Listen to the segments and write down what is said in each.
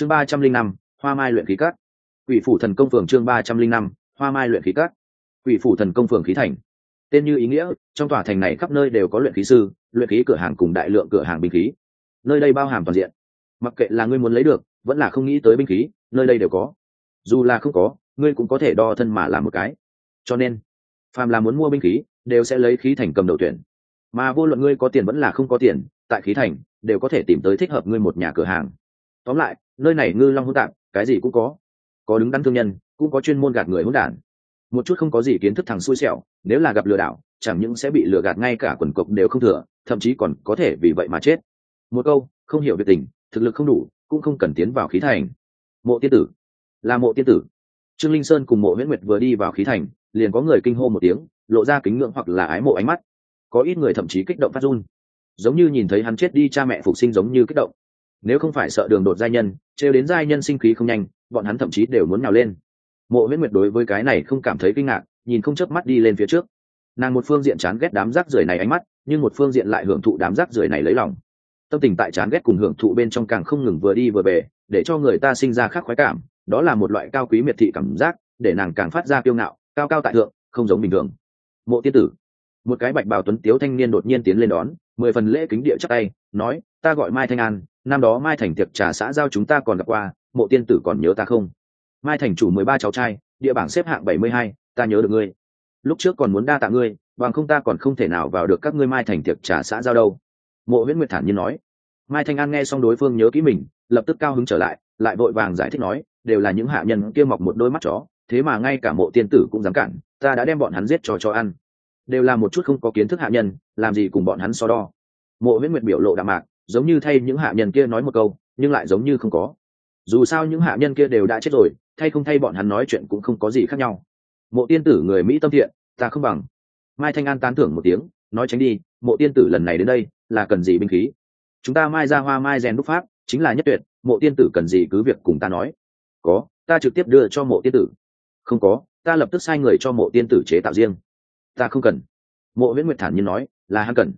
chương ba trăm linh năm, hoa mai luyện khí cát. Quỷ phủ thần công phường chương ba trăm linh năm, hoa mai luyện khí cát. Quỷ phủ thần công phường khí thành. Tên như ý nghĩa, trong tòa thành này khắp nơi đều có luyện khí sư, luyện khí cửa hàng cùng đại lượng cửa hàng binh khí. Nơi đây bao hàm toàn diện. Mặc kệ là ngươi muốn lấy được, vẫn là không nghĩ tới binh khí, nơi đây đều có. Dù là không có, ngươi cũng có thể đo thân mà làm một cái. Cho nên, phàm là muốn mua binh khí, đều sẽ lấy khí thành cầm đầu tuyển. Mà vô luận ngươi có tiền vẫn là không có tiền, tại khí thành, đều có thể tìm tới thích hợp ngươi một nhà cửa hàng tóm lại, nơi này ngư long hỗn tạp, cái gì cũng có. Có đứng đắn thương nhân, cũng có chuyên môn gạt người hỗn đản. Một chút không có gì kiến thức thằng xui xẻo, nếu là gặp lừa đảo, chẳng những sẽ bị lừa gạt ngay cả quần cộc đều không thừa, thậm chí còn có thể vì vậy mà chết. Một câu, không hiểu việc tình, thực lực không đủ, cũng không cần tiến vào khí thành. Mộ tiên tử. Là mộ tiên tử. Trương linh sơn cùng mộ nguyễn nguyệt vừa đi vào khí thành, liền có người kinh hô một tiếng, lộ ra kính ngưỡng hoặc là ái mộ ánh mắt. Có ít người thậm chí kích động phát run. Giống như nhìn thấy hắn chết đi cha mẹ phục sinh giống như kích động nếu không phải sợ đường đột giai nhân, trêu đến giai nhân sinh khí không nhanh, bọn hắn thậm chí đều muốn nhào lên. Mộ huyết nguyệt đối với cái này không cảm thấy kinh ngạc, nhìn không chớp mắt đi lên phía trước. Nàng một phương diện chán ghét đám rác rưởi này ánh mắt, nhưng một phương diện lại hưởng thụ đám rác rưởi này lấy lòng. Tâm tình tại chán ghét cùng hưởng thụ bên trong càng không ngừng vừa đi vừa về, để cho người ta sinh ra khác khoái cảm, đó là một loại cao quý miệt thị cảm giác, để nàng càng phát ra kiêu ngạo, cao cao tại thượng, không giống bình thường. Mộ tiên tử, một cái bạch bào tuấn tiếu thanh niên đột nhiên tiến lên đón, mười phần lễ kính địa chắc tay, nói, ta gọi mai thanh an năm đó mai thành tiệc trà xã giao chúng ta còn gặp qua, mộ tiên tử còn nhớ ta không? Mai thành chủ mười ba cháu trai, địa bảng xếp hạng bảy mươi hai, ta nhớ được ngươi. Lúc trước còn muốn đa tạ ngươi, bằng không ta còn không thể nào vào được các ngươi mai thành tiệc trà xã giao đâu. Mộ nguyễn nguyệt thản nhiên nói. Mai thanh an nghe xong đối phương nhớ kỹ mình, lập tức cao hứng trở lại lại vội vàng giải thích nói, đều là những hạ nhân kia mọc một đôi mắt chó, thế mà ngay cả mộ tiên tử cũng dám cản, ta đã đem bọn hắn giết cho cho ăn. Đều là một chút không có kiến thức hạ nhân, làm gì cùng bọn hắn so đo. Mộ huyết nguyệt biểu lộ đạm mạc giống như thay những hạ nhân kia nói một câu, nhưng lại giống như không có. Dù sao những hạ nhân kia đều đã chết rồi, thay không thay bọn hắn nói chuyện cũng không có gì khác nhau. Mộ tiên tử người mỹ tâm thiện, ta không bằng. Mai thanh an tán thưởng một tiếng, nói tránh đi, mộ tiên tử lần này đến đây, là cần gì binh khí? Chúng ta mai ra hoa mai rèn đúc pháp, chính là nhất tuyệt, mộ tiên tử cần gì cứ việc cùng ta nói. Có, ta trực tiếp đưa cho mộ tiên tử. Không có, ta lập tức sai người cho mộ tiên tử chế tạo riêng. Ta không cần. Mộ viễn nguyệt thản nhiên nói, là hắn cần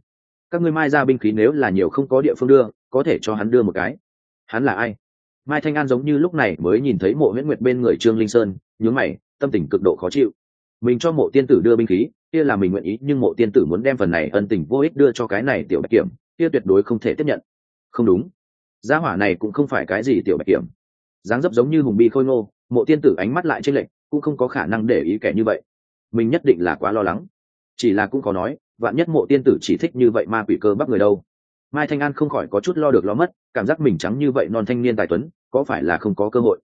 các ngươi mai ra binh khí nếu là nhiều không có địa phương đưa, có thể cho hắn đưa một cái. Hắn là ai? Mai thanh an giống như lúc này mới nhìn thấy mộ viễn nguyệt bên người trương linh sơn, nhướng mày, tâm tình cực độ khó chịu. Mình cho mộ tiên tử đưa binh khí, kia là mình nguyện ý, nhưng mộ tiên tử muốn đem phần này ân tình vô ích đưa cho cái này tiểu bạch kiểm, kia tuyệt đối không thể tiếp nhận. Không đúng. Gia hỏa này cũng không phải cái gì tiểu bạch kiểm. Dáng dấp giống như hùng bi khôi ngô, mộ tiên tử ánh mắt lại trên lệch, cũng không có khả năng để ý kẻ như vậy. Mình nhất định là quá lo lắng. Chỉ là cũng có nói vạn nhất mộ tiên tử chỉ thích như vậy ma quỷ cơ bắt người đâu. Mai thanh an không khỏi có chút lo được lo mất, cảm giác mình trắng như vậy non thanh niên tài tuấn, có phải là không có cơ hội?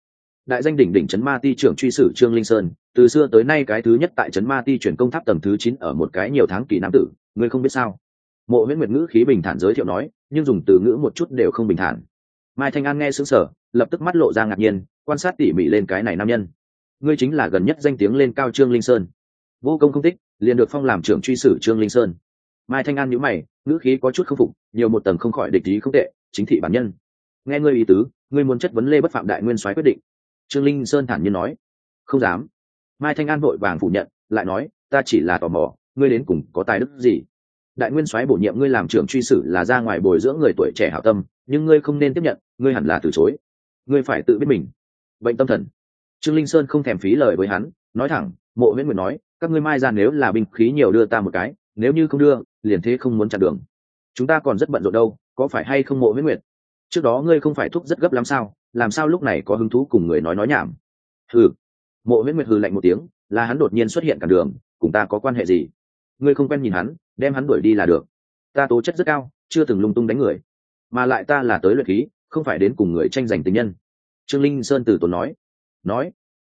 Đại danh đỉnh đỉnh trấn ma ti trưởng truy sử trương linh sơn, từ xưa tới nay cái thứ nhất tại trấn ma ti chuyển công tháp tầng thứ chín ở một cái nhiều tháng kỳ nam tử, ngươi không biết sao? Mộ huyễn nguyệt ngữ khí bình thản giới thiệu nói, nhưng dùng từ ngữ một chút đều không bình thản. Mai thanh an nghe xứng sở lập tức mắt lộ ra ngạc nhiên, quan sát tỉ mỉ lên cái này nam nhân. Ngươi chính là gần nhất danh tiếng lên cao trương linh sơn. Vô công không thích liền được phong làm trưởng truy sử trương linh sơn. Mai thanh an nhữ mày, ngữ khí có chút k phục, nhiều một tầng không khỏi địch ý không tệ, chính thị bản nhân. Nghe ngươi ý tứ, ngươi muốn chất vấn lê bất phạm đại nguyên soái quyết định. Trương linh sơn thản nhiên nói. Không dám. Mai thanh an vội vàng phủ nhận, lại nói, ta chỉ là tò mò, ngươi đến cùng có tài đức gì? Đại nguyên soái bổ nhiệm ngươi làm trưởng truy sử là ra ngoài bồi dưỡng người tuổi trẻ hảo tâm, nhưng ngươi không nên tiếp nhận, ngươi hẳn là từ chối. Ngươi phải tự biết mình. Bệnh tâm thần. Trương linh sơn không thèm phí lời với hắn, nói thẳng mộ viễn nguyệt nói, các ngươi mai ra nếu là binh khí nhiều đưa ta một cái, nếu như không đưa, liền thế không muốn chặn đường. Chúng ta còn rất bận rộn đâu, có phải hay không mộ viễn nguyệt? Trước đó ngươi không phải thúc rất gấp lắm sao? Làm sao lúc này có hứng thú cùng người nói nói nhảm? Hừ. Mộ viễn nguyệt hừ lạnh một tiếng, là hắn đột nhiên xuất hiện cả đường, cùng ta có quan hệ gì? Ngươi không quen nhìn hắn, đem hắn đuổi đi là được. Ta tố chất rất cao, chưa từng lung tung đánh người. Mà lại ta là tới luyện khí, không phải đến cùng người tranh giành tình nhân. Trương linh sơn từ tốn nói. Nói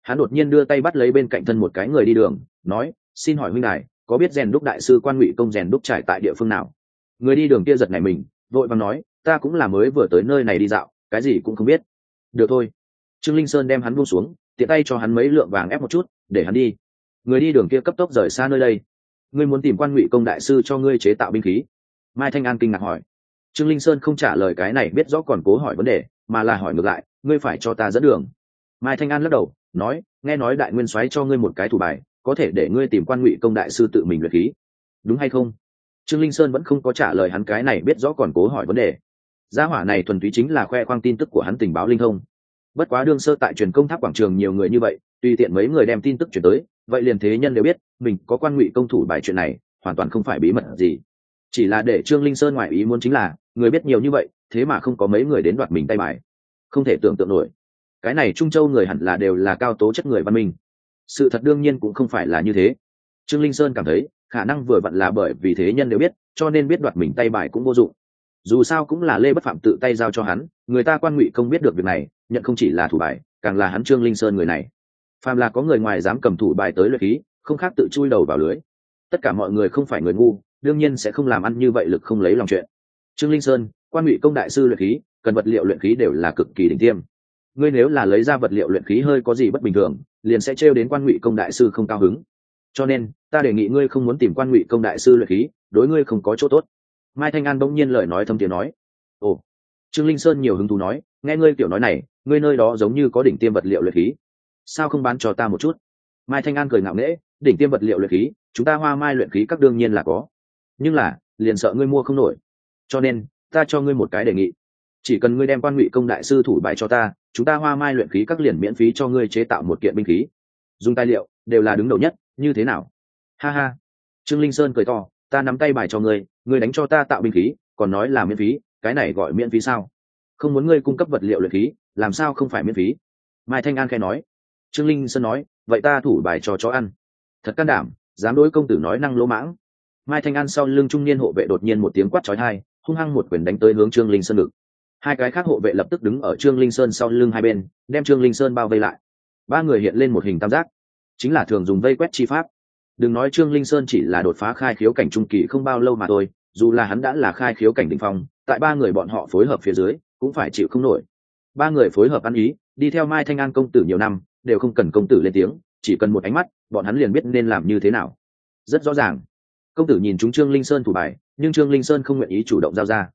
hắn đột nhiên đưa tay bắt lấy bên cạnh thân một cái người đi đường, nói, xin hỏi huynh đài, có biết rèn đúc đại sư quan ngụy công rèn đúc trải tại địa phương nào? Người đi đường kia giật này mình, vội vàng nói, ta cũng là mới vừa tới nơi này đi dạo, cái gì cũng không biết. Được thôi. Trương linh sơn đem hắn buông xuống, tiện tay cho hắn mấy lượng vàng ép một chút, để hắn đi. Người đi đường kia cấp tốc rời xa nơi đây. Ngươi muốn tìm quan ngụy công đại sư cho ngươi chế tạo binh khí? Mai thanh an kinh ngạc hỏi. Trương linh sơn không trả lời cái này biết rõ còn cố hỏi vấn đề, mà là hỏi ngược lại, ngươi phải cho ta dẫn đường? Mai thanh an lắc đầu nói, nghe nói đại nguyên soái cho ngươi một cái thủ bài, có thể để ngươi tìm quan ngụy công đại sư tự mình luyện khí. Đúng hay không? Trương linh sơn vẫn không có trả lời hắn cái này biết rõ còn cố hỏi vấn đề. Gia hỏa này thuần túy chính là khoe khoang tin tức của hắn tình báo linh thông. Bất quá đương sơ tại truyền công tháp quảng trường nhiều người như vậy, tùy tiện mấy người đem tin tức chuyển tới, vậy liền thế nhân đều biết, mình có quan ngụy công thủ bài chuyện này, hoàn toàn không phải bí mật gì. Chỉ là để trương linh sơn ngoại ý muốn chính là, người biết nhiều như vậy, thế mà không có mấy người đến đoạt mình tay bài. Không thể tưởng tượng nổi cái này trung châu người hẳn là đều là cao tố chất người văn minh. Sự thật đương nhiên cũng không phải là như thế. Trương linh sơn cảm thấy, khả năng vừa vặn là bởi vì thế nhân đều biết, cho nên biết đoạt mình tay bài cũng vô dụng. Dù sao cũng là lê bất phạm tự tay giao cho hắn, người ta quan ngụy công biết được việc này, nhận không chỉ là thủ bài, càng là hắn trương linh sơn người này. Phàm là có người ngoài dám cầm thủ bài tới luyện khí, không khác tự chui đầu vào lưới. Tất cả mọi người không phải người ngu, đương nhiên sẽ không làm ăn như vậy lực không lấy lòng chuyện. Trương linh sơn, quan ngụy công đại sư luyện khí, cần vật liệu luyện khí đều là cực kỳ đỉnh tiêm ngươi nếu là lấy ra vật liệu luyện khí hơi có gì bất bình thường, liền sẽ trêu đến quan ngụy công đại sư không cao hứng. Cho nên, ta đề nghị ngươi không muốn tìm quan ngụy công đại sư luyện khí, đối ngươi không có chỗ tốt. Mai thanh an bỗng nhiên lời nói thâm tiếng nói. Ồ. Trương linh sơn nhiều hứng thú nói, nghe ngươi kiểu nói này, ngươi nơi đó giống như có đỉnh tiêm vật liệu luyện khí. Sao không bán cho ta một chút? Mai thanh an cười ngạo nghễ, đỉnh tiêm vật liệu luyện khí, chúng ta hoa mai luyện khí các đương nhiên là có. Nhưng là, liền sợ ngươi mua không nổi. Cho nên, ta cho ngươi một cái đề nghị chỉ cần ngươi đem quan ngụy công đại sư thủ bài cho ta, chúng ta hoa mai luyện khí các liền miễn phí cho ngươi chế tạo một kiện binh khí. Dùng tài liệu, đều là đứng đầu nhất, như thế nào? Ha ha. Trương linh sơn cười to, ta nắm tay bài cho ngươi ngươi đánh cho ta tạo binh khí, còn nói là miễn phí, cái này gọi miễn phí sao? Không muốn ngươi cung cấp vật liệu luyện khí, làm sao không phải miễn phí? Mai thanh an khai nói. Trương linh sơn nói, vậy ta thủ bài cho chó ăn. Thật can đảm, dám đối công tử nói năng lỗ mãng. Mai thanh an sau lưng trung niên hộ vệ đột nhiên một tiếng quát trói thai hung hăng một quyền đánh tới hướng trương linh sơn ngực hai cái khác hộ vệ lập tức đứng ở trương linh sơn sau lưng hai bên, đem trương linh sơn bao vây lại. Ba người hiện lên một hình tam giác. Chính là thường dùng vây quét chi pháp. Đừng nói trương linh sơn chỉ là đột phá khai khiếu cảnh trung kỳ không bao lâu mà thôi, dù là hắn đã là khai khiếu cảnh đ phong, tại ba người bọn họ phối hợp phía dưới, cũng phải chịu không nổi. Ba người phối hợp ăn ý, đi theo mai thanh an công tử nhiều năm, đều không cần công tử lên tiếng, chỉ cần một ánh mắt, bọn hắn liền biết nên làm như thế nào. Rất rõ ràng. Công tử nhìn chúng trương linh sơn thủ bài, nhưng trương linh sơn không nguyện ý chủ động giao ra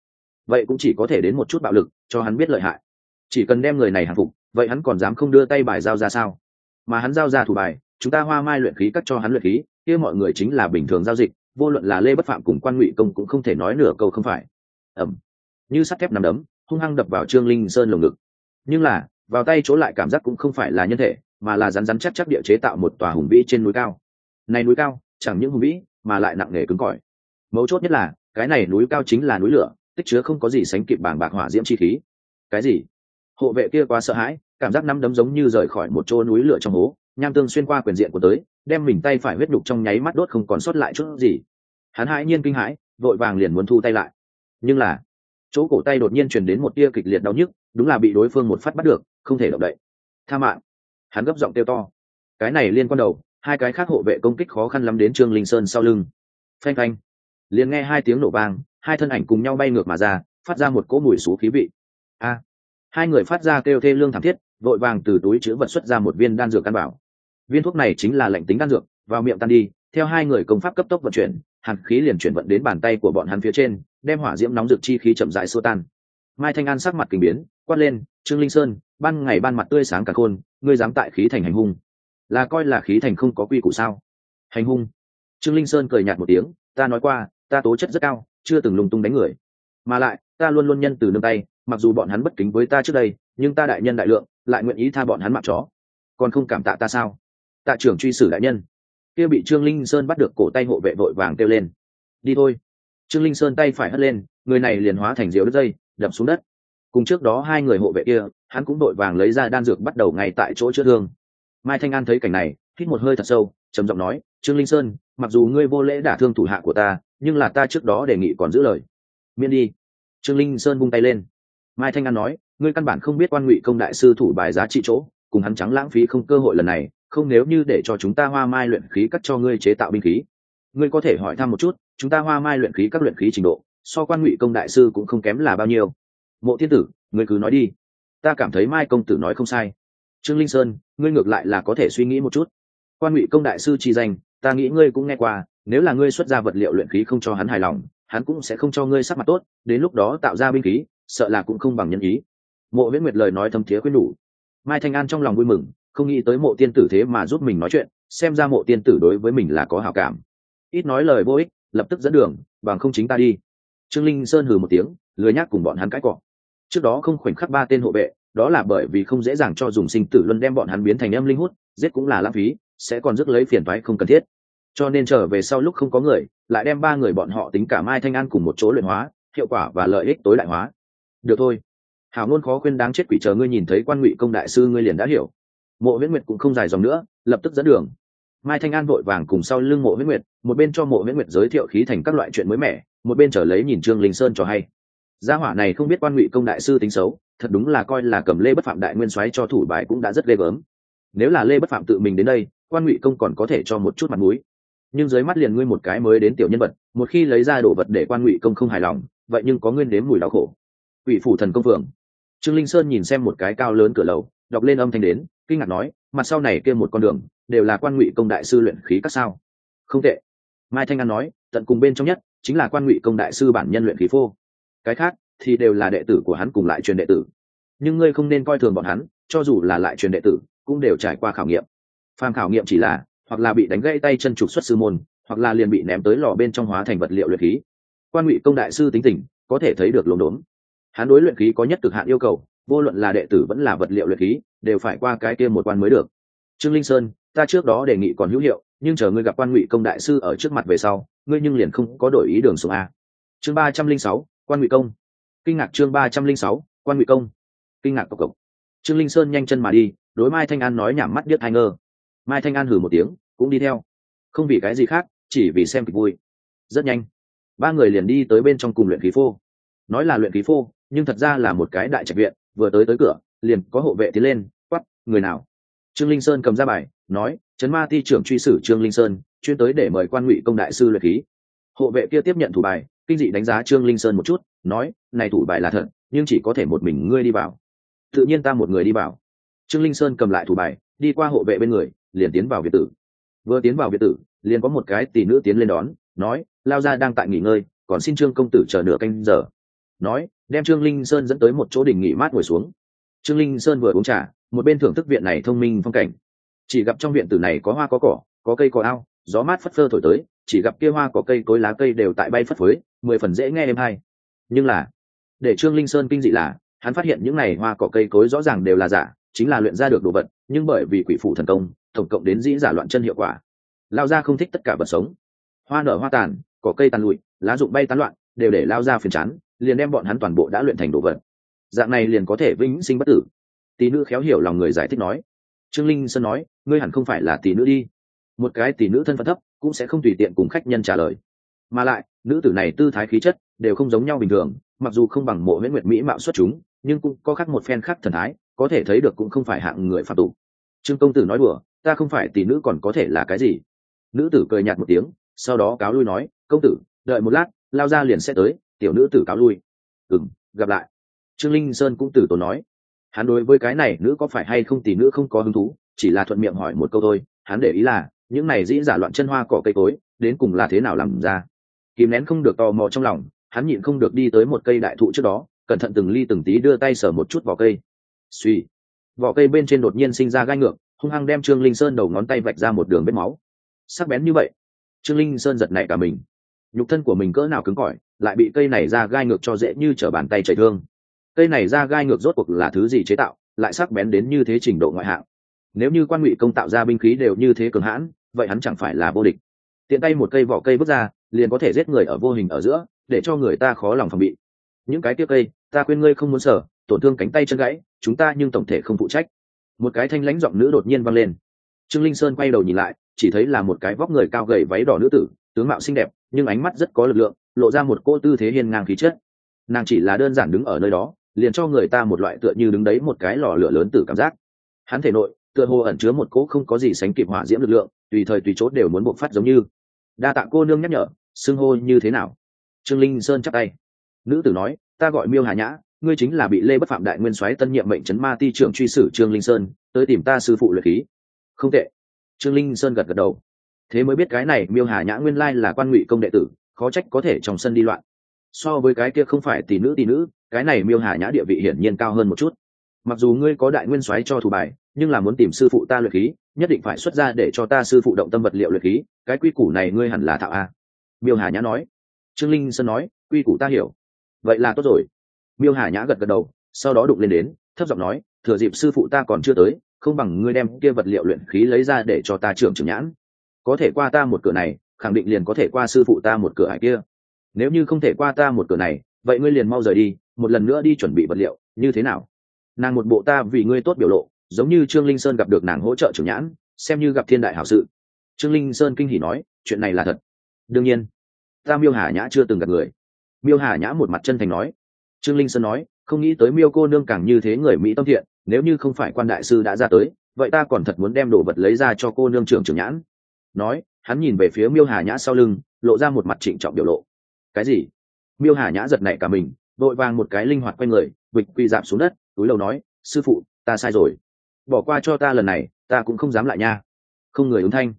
vậy cũng chỉ có thể đến một chút bạo lực, cho hắn biết lợi hại. Chỉ cần đem người này hàng phục, vậy hắn còn dám không đưa tay bài giao ra sao? Mà hắn giao ra thủ bài, chúng ta hoa mai luyện khí cắt cho hắn luyện khí, kia mọi người chính là bình thường giao dịch, vô luận là lê bất phạm cùng quan ngụy công cũng không thể nói nửa câu không phải. Ẩm. Như sắt thép nằm đấm, hung hăng đập vào trương linh sơn lồng ngực. Nhưng là, vào tay chỗ lại cảm giác cũng không phải là nhân thể, mà là rắn rắn chắc chắc địa chế tạo một tòa hùng vĩ trên núi cao. Này núi cao, chẳng những hùng vĩ, mà lại nặng nề cứng cỏi. Mấu chốt nhất là, cái này núi cao chính là núi lửa tích chứa không có gì sánh kịp bảng bạc hỏa diễm chi khí. Cái gì? Hộ vệ kia quá sợ hãi, cảm giác năm đấm giống như rời khỏi một chỗ núi lửa trong hố, nham tương xuyên qua quyền diện của tới, đem mình tay phải huyết đục trong nháy mắt đốt không còn sót lại chút gì. Hắn hãi nhiên kinh hãi, vội vàng liền muốn thu tay lại. Nhưng là, chỗ cổ tay đột nhiên truyền đến một tia kịch liệt đau nhức, đúng là bị đối phương một phát bắt được, không thể động đậy. Tha mạng. Hắn gấp giọng kêu to. Cái này liên quan đầu, hai cái khác hộ vệ công kích khó khăn lắm đến trương linh sơn sau lưng. Phanh phanh. Liền nghe hai tiếng nổ vang hai thân ảnh cùng nhau bay ngược mà ra, phát ra một cỗ mùi xú khí vị. A! Hai người phát ra kêu thê lương thảm thiết, vội vàng từ túi chứa vật xuất ra một viên đan dược căn bảo. Viên thuốc này chính là lệnh tính đan dược, vào miệng tan đi, theo hai người công pháp cấp tốc vận chuyển, hàn khí liền chuyển vận đến bàn tay của bọn hắn phía trên, đem hỏa diễm nóng rực chi khí chậm dại xua tan. Mai thanh an sắc mặt kinh biến, quát lên, trương linh sơn, ban ngày ban mặt tươi sáng cả khôn, ngươi dám tại khí thành hành hung? Là coi là khí thành không có quy củ sao? Hành hung? Trương linh sơn cười nhạt một tiếng, ta nói qua, ta tố chất rất cao chưa từng lung tung đánh người. Mà lại, ta luôn luôn nhân từ nương tay, mặc dù bọn hắn bất kính với ta trước đây, nhưng ta đại nhân đại lượng, lại nguyện ý tha bọn hắn mặc chó. Còn không cảm tạ ta sao? Tạ trưởng truy xử đại nhân. Kia bị trương linh sơn bắt được cổ tay hộ vệ vội vàng kêu lên. Đi thôi. Trương linh sơn tay phải hất lên, người này liền hóa thành diều đứt dây, đập xuống đất. Cùng trước đó hai người hộ vệ kia, hắn cũng vội vàng lấy ra đan dược bắt đầu ngay tại chỗ chữa thương. Mai thanh an thấy cảnh này, hít một hơi thật sâu, trầm giọng nói, trương linh sơn, mặc dù ngươi vô lễ đả thương thủ hạ của ta nhưng là ta trước đó đề nghị còn giữ lời. Miễn đi. Trương linh sơn vung tay lên. Mai thanh an nói, ngươi căn bản không biết quan ngụy công đại sư thủ bài giá trị chỗ, cùng hắn trắng lãng phí không cơ hội lần này, không nếu như để cho chúng ta hoa mai luyện khí cắt cho ngươi chế tạo binh khí. Ngươi có thể hỏi thăm một chút, chúng ta hoa mai luyện khí các luyện khí trình độ, so quan ngụy công đại sư cũng không kém là bao nhiêu. Mộ thiên tử, ngươi cứ nói đi. Ta cảm thấy mai công tử nói không sai. Trương linh sơn, ngươi ngược lại là có thể suy nghĩ một chút. Quan ngụy công đại sư chi danh, ta nghĩ ngươi cũng nghe qua nếu là ngươi xuất ra vật liệu luyện khí không cho hắn hài lòng, hắn cũng sẽ không cho ngươi sắc mặt tốt, đến lúc đó tạo ra binh khí, sợ là cũng không bằng nhân ý. Mộ viễn nguyệt lời nói thâm thiế khuyên đủ. mai thanh an trong lòng vui mừng, không nghĩ tới mộ tiên tử thế mà giúp mình nói chuyện, xem ra mộ tiên tử đối với mình là có hảo cảm. Ít nói lời vô ích, lập tức dẫn đường, bằng không chính ta đi. Trương linh sơn hừ một tiếng, lười nhác cùng bọn hắn cãi cọ. Trước đó không khoảnh khắc ba tên hộ vệ, đó là bởi vì không dễ dàng cho dùng sinh tử luân đem bọn hắn biến thành em linh hút, giết cũng là lãng phí, sẽ còn rước lấy phiền toái không cần thiết cho nên trở về sau lúc không có người, lại đem ba người bọn họ tính cả mai thanh an cùng một chỗ luyện hóa, hiệu quả và lợi ích tối đại hóa. Được thôi. Hảo ngôn khó khuyên đáng chết quỷ chờ ngươi nhìn thấy quan ngụy công đại sư ngươi liền đã hiểu. Mộ Viễn nguyệt cũng không dài dòng nữa, lập tức dẫn đường. Mai thanh an vội vàng cùng sau lưng mộ Viễn nguyệt, một bên cho mộ Viễn nguyệt giới thiệu khí thành các loại chuyện mới mẻ, một bên trở lấy nhìn trương linh sơn cho hay. Gia hỏa này không biết quan ngụy công đại sư tính xấu, thật đúng là coi là cầm lê bất phạm đại nguyên soái cho thủ bài cũng đã rất ghê gớm. Nếu là lê bất phạm tự mình đến đây, quan ngụy công còn có thể cho một chút mặt mũi nhưng dưới mắt liền ngươi một cái mới đến tiểu nhân vật, một khi lấy ra đồ vật để quan ngụy công không hài lòng, vậy nhưng có nguyên đếm mùi đau khổ. Ủy phủ thần công phượng. Trương linh sơn nhìn xem một cái cao lớn cửa lầu, đọc lên âm thanh đến, kinh ngạc nói, mặt sau này kia một con đường, đều là quan ngụy công đại sư luyện khí các sao? Không tệ. Mai thanh an nói, tận cùng bên trong nhất, chính là quan ngụy công đại sư bản nhân luyện khí phô. Cái khác, thì đều là đệ tử của hắn cùng lại truyền đệ tử. Nhưng ngươi không nên coi thường bọn hắn, cho dù là lại truyền đệ tử, cũng đều trải qua khảo nghiệm. Phàm khảo nghiệm chỉ là hoặc là bị đánh gãy tay chân trục xuất sư môn, hoặc là liền bị ném tới lò bên trong hóa thành vật liệu luyện khí. Quan ngụy công đại sư tính tình, có thể thấy được lốm đốm hắn đối luyện khí có nhất cực hạn yêu cầu, vô luận là đệ tử vẫn là vật liệu luyện khí, đều phải qua cái kia một quan mới được. Trương linh sơn, ta trước đó đề nghị còn hữu hiệu, nhưng chờ ngươi gặp quan ngụy công đại sư ở trước mặt về sau, ngươi nhưng liền không có đổi ý đường xuống a. Chương ba trăm linh sáu, quan ngụy công. Kinh ngạc chương ba trăm linh sáu, quan ngụy công. Kinh ngạc cộc cộc. Trương linh sơn nhanh chân mà đi, đối mai thanh an nói nhảm mắt biết hai ngơ mai thanh an hử một tiếng, cũng đi theo. Không vì cái gì khác, chỉ vì xem kịch vui. Rất nhanh, ba người liền đi tới bên trong cùng luyện khí phô. Nói là luyện khí phô, nhưng thật ra là một cái đại trạch viện, vừa tới tới cửa, liền có hộ vệ tiến lên quắp người nào? Trương linh sơn cầm ra bài, nói, trấn ma ti trưởng truy sử trương linh sơn, chuyên tới để mời quan ngụy công đại sư luyện khí. Hộ vệ kia tiếp nhận thủ bài, kinh dị đánh giá trương linh sơn một chút, nói, này thủ bài là thật, nhưng chỉ có thể một mình ngươi đi vào. Tự nhiên ta một người đi vào. Trương linh sơn cầm lại thủ bài, đi qua hộ vệ bên người liền tiến vào việt tử. Vừa tiến vào việt tử, liền có một cái tỷ nữ tiến lên đón, nói, lao ra đang tại nghỉ ngơi, còn xin trương công tử chờ nửa canh giờ. Nói, đem trương linh sơn dẫn tới một chỗ đỉnh nghỉ mát ngồi xuống. Trương linh sơn vừa uống trà, một bên thưởng thức viện này thông minh phong cảnh. Chỉ gặp trong viện tử này có hoa có cỏ, có cây có ao, gió mát phất phơ thổi tới, chỉ gặp kia hoa có cây cối lá cây đều tại bay phất phới, mười phần dễ nghe êm hay. Nhưng là, để trương linh sơn kinh dị là, hắn phát hiện những này hoa cỏ cây cối rõ ràng đều là giả, chính là luyện ra được đồ vật, nhưng bởi vì quỷ phụ thần công tổng cộng đến dĩ giả loạn chân hiệu quả. Lao ra không thích tất cả vật sống. Hoa nở hoa tàn, cỏ cây tàn lụi, lá rụng bay tán loạn, đều để lao ra phiền chán, liền đem bọn hắn toàn bộ đã luyện thành đồ vật. Dạng này liền có thể vĩnh sinh bất tử. Tỷ nữ khéo hiểu lòng người giải thích nói. Trương linh sơn nói, ngươi hẳn không phải là tỷ nữ đi. Một cái tỷ nữ thân phận thấp, cũng sẽ không tùy tiện cùng khách nhân trả lời. Mà lại, nữ tử này tư thái khí chất, đều không giống nhau bình thường, mặc dù không bằng mộ nguyễn nguyệt mỹ mạo xuất chúng, nhưng cũng có khác một phen khác thần thái, có thể thấy được cũng không phải hạng người phạm tụ. Trương công tử nói đùa ta không phải tỷ nữ còn có thể là cái gì? Nữ tử cười nhạt một tiếng, sau đó cáo lui nói, công tử, đợi một lát, lao ra liền sẽ tới, tiểu nữ tử cáo lui. Ừng gặp lại. Trương linh sơn cũng tử tốn nói. Hắn đối với cái này nữ có phải hay không tỷ nữ không có hứng thú, chỉ là thuận miệng hỏi một câu thôi. Hắn để ý là, những này dĩ giả loạn chân hoa cỏ cây cối, đến cùng là thế nào làm ra? Kìm nén không được tò mò trong lòng, hắn nhịn không được đi tới một cây đại thụ trước đó, cẩn thận từng ly từng tí đưa tay sờ một chút vỏ cây. Suy vỏ cây bên trên đột nhiên sinh ra gai ngược hung hăng đem trương linh sơn đầu ngón tay vạch ra một đường vết máu. Sắc bén như vậy, trương linh sơn giật nảy cả mình. Nhục thân của mình cỡ nào cứng cỏi, lại bị cây này ra gai ngược cho dễ như t r ở bàn tay chảy thương. Cây này ra gai ngược rốt cuộc là thứ gì chế tạo, lại sắc bén đến như thế trình độ ngoại hạng? Nếu như quan ngụy công tạo ra binh khí đều như thế cường hãn, vậy hắn chẳng phải là vô địch. Tiện tay một cây vỏ cây bước ra, liền có thể giết người ở vô hình ở giữa, để cho người ta khó lòng phòng bị. Những cái tiêu cây, ta khuyên ngươi không muốn sở tổn thương cánh tay chân gãy, chúng ta nhưng tổng thể không phụ trách một cái thanh lãnh giọng nữ đột nhiên vang lên. Trương linh sơn quay đầu nhìn lại, chỉ thấy là một cái vóc người cao gầy váy đỏ nữ tử, tướng mạo xinh đẹp, nhưng ánh mắt rất có lực lượng, lộ ra một cô tư thế hiên ngang khí chất. Nàng chỉ là đơn giản đứng ở nơi đó, liền cho người ta một loại tựa như đứng đấy một cái lò lửa lớn từ cảm giác. Hắn thể nội, tựa hồ ẩn chứa một cỗ không có gì sánh kịp hỏa diễm lực lượng, tùy thời tùy chốt đều muốn bộc phát giống như. Đa tạ cô nương nhắc nhở, xưng hô như thế nào? Trương linh sơn chắc tay. Nữ tử nói, ta gọi miêu hà nhã ngươi chính là bị lê bất phạm đại nguyên soái tân nhiệm mệnh trấn ma ti trưởng truy sử trương linh sơn, tới tìm ta sư phụ luyện khí. Không tệ. Trương linh sơn gật gật đầu. Thế mới biết cái này miêu hà nhã nguyên lai là quan ngụy công đệ tử, khó trách có thể trong sân đi loạn. So với cái kia không phải tỷ nữ tỷ nữ, cái này miêu hà nhã địa vị hiển nhiên cao hơn một chút. Mặc dù ngươi có đại nguyên soái cho thủ bài, nhưng là muốn tìm sư phụ ta luyện khí, nhất định phải xuất ra để cho ta sư phụ động tâm vật liệu luyện khí, cái quy củ này ngươi hẳn là thạo a. Miêu hà nhã nói. Trương linh sơn nói, quy củ ta hiểu. Vậy là tốt rồi miêu hà nhã gật gật đầu, sau đó đụng lên đến, thấp giọng nói, thừa dịp sư phụ ta còn chưa tới, không bằng ngươi đem kia vật liệu luyện khí lấy ra để cho ta trưởng trưởng nhãn. Có thể qua ta một cửa này, khẳng định liền có thể qua sư phụ ta một cửa hải kia. Nếu như không thể qua ta một cửa này, vậy ngươi liền mau rời đi, một lần nữa đi chuẩn bị vật liệu, như thế nào? Nàng một bộ ta vì ngươi tốt biểu lộ, giống như trương linh sơn gặp được nàng hỗ trợ trưởng nhãn, xem như gặp thiên đại hảo sự. Trương linh sơn kinh hỉ nói, chuyện này là thật. Đương nhiên. Ta miêu hà nhã chưa từng gặp người. Miêu hà nhã một mặt chân thành nói trương linh sơn nói, không nghĩ tới miêu cô nương càng như thế người mỹ tâm thiện, nếu như không phải quan đại sư đã ra tới, vậy ta còn thật muốn đem đồ vật lấy ra cho cô nương trưởng trưởng nhãn. Nói, hắn nhìn về phía miêu hà nhã sau lưng, lộ ra một mặt trịnh trọng biểu lộ. Cái gì? Miêu hà nhã giật nảy cả mình vội vàng một cái linh hoạt quay người vịch quy dạp xuống đất, túi lầu nói, sư phụ, ta sai rồi. Bỏ qua cho ta lần này, ta cũng không dám lại nha. Không người ứng thanh.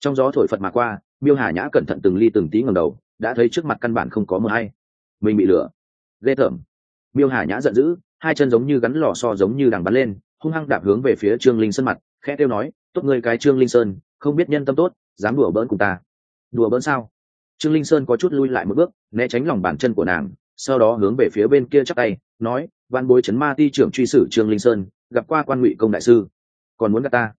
Trong gió thổi phật mà qua, miêu hà nhã cẩn thận từng ly từng tí ngầm đầu, đã thấy trước mặt căn bản không có mờ hay. Mình bị lửa ghê tởm. Miêu hà nhã giận dữ, hai chân giống như gắn lò so giống như đằng bắn lên, hung hăng đạp hướng về phía trương linh sơn mặt, khẽ kêu nói, tốt ngươi cái trương linh sơn, không biết nhân tâm tốt, dám đùa bỡn cùng ta. Đùa bỡn sao? Trương linh sơn có chút lui lại một bước, né tránh lòng bàn chân của nàng, sau đó hướng về phía bên kia chắc tay, nói, văn bối chấn ma ti trưởng truy sử trương linh sơn, gặp qua quan ngụy công đại sư. Còn muốn gặp ta?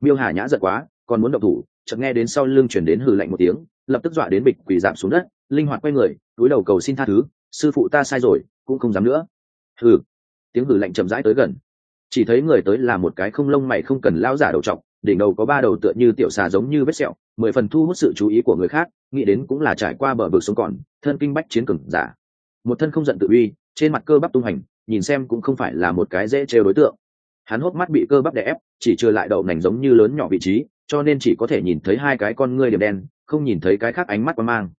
Miêu hà nhã giận quá, còn muốn động thủ, chợt nghe đến sau lưng chuyển đến hừ lạnh một tiếng, lập tức dọa đến bịch quỳ giảm xuống đất, linh hoạt quay người, túi đầu cầu xin tha thứ sư phụ ta sai rồi, cũng không dám nữa. Hừ. Tiếng hử lạnh chậm rãi tới gần. Chỉ thấy người tới là một cái không lông mày không cần lao giả đầu trọc, đỉnh đầu có ba đầu tựa như tiểu xà giống như vết sẹo, mười phần thu hút sự chú ý của người khác, nghĩ đến cũng là trải qua bờ vực sống còn, thân kinh bách chiến cường giả. Một thân không giận tự uy, trên mặt cơ bắp tung hành, nhìn xem cũng không phải là một cái dễ trêu đối tượng. Hắn hốc mắt bị cơ bắp đè ép, chỉ trừ lại đậu nành giống như lớn nhỏ vị trí, cho nên chỉ có thể nhìn thấy hai cái con ngươi điểm đen, không nhìn thấy cái khác ánh mắt qua mang.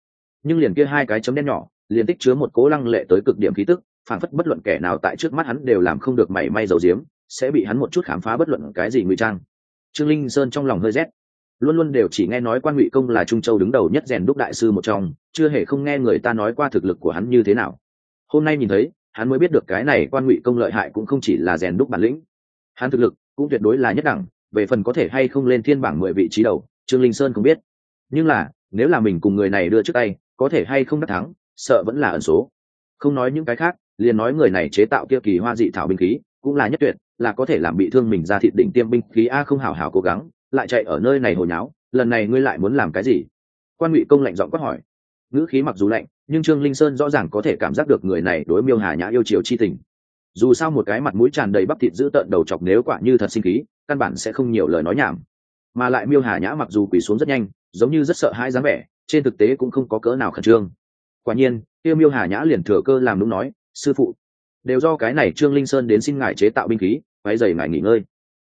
Nhưng liền kia hai cái chấm đen nhỏ liền tích chứa một cố lăng lệ tới cực điểm khí tức phản phất bất luận kẻ nào tại trước mắt hắn đều làm không được mảy may dầu diếm sẽ bị hắn một chút khám phá bất luận cái gì ngụy trang. Trương linh sơn trong lòng hơi rét. Luôn luôn đều chỉ nghe nói quan ngụy công là trung châu đứng đầu nhất rèn đúc đại sư một trong, chưa hề không nghe người ta nói qua thực lực của hắn như thế nào. Hôm nay nhìn thấy, hắn mới biết được cái này quan ngụy công lợi hại cũng không chỉ là rèn đúc bản lĩnh. Hắn thực lực cũng tuyệt đối là nhất đẳng, về phần có thể hay không lên thiên bảng mười vị trí đầu, trương linh sơn không biết. Nhưng là, nếu là mình cùng người này đưa trước tay, có thể hay không đắc thắng sợ vẫn là ẩn số. Không nói những cái khác, liền nói người này chế tạo kia kỳ hoa dị thảo binh khí, cũng là nhất tuyệt, là có thể làm bị thương mình ra thịt đỉnh tiêm binh khí a không hào hào cố gắng, lại chạy ở nơi này hồi nháo, lần này ngươi lại muốn làm cái gì? Quan ngụy công lạnh giọng quát hỏi. Ngữ khí mặc dù lạnh, nhưng trương linh sơn rõ ràng có thể cảm giác được người này đối miêu hà nhã yêu chiều chi tình. Dù sao một cái mặt mũi tràn đầy bắp thịt giữ tợn đầu chọc nếu quả như thật sinh khí, căn bản sẽ không nhiều lời nói nhảm. Mà lại miêu hà nhã mặc dù quỳ xuống rất nhanh, giống như rất sợ hãi dáng vẻ, trên thực tế cũng không có cỡ nào khẩn trương quả nhiên, tiêu miêu hà nhã liền thừa cơ làm đúng nói, sư phụ, đều do cái này trương linh sơn đến xin ngài chế tạo binh khí váy dày ngài nghỉ ngơi.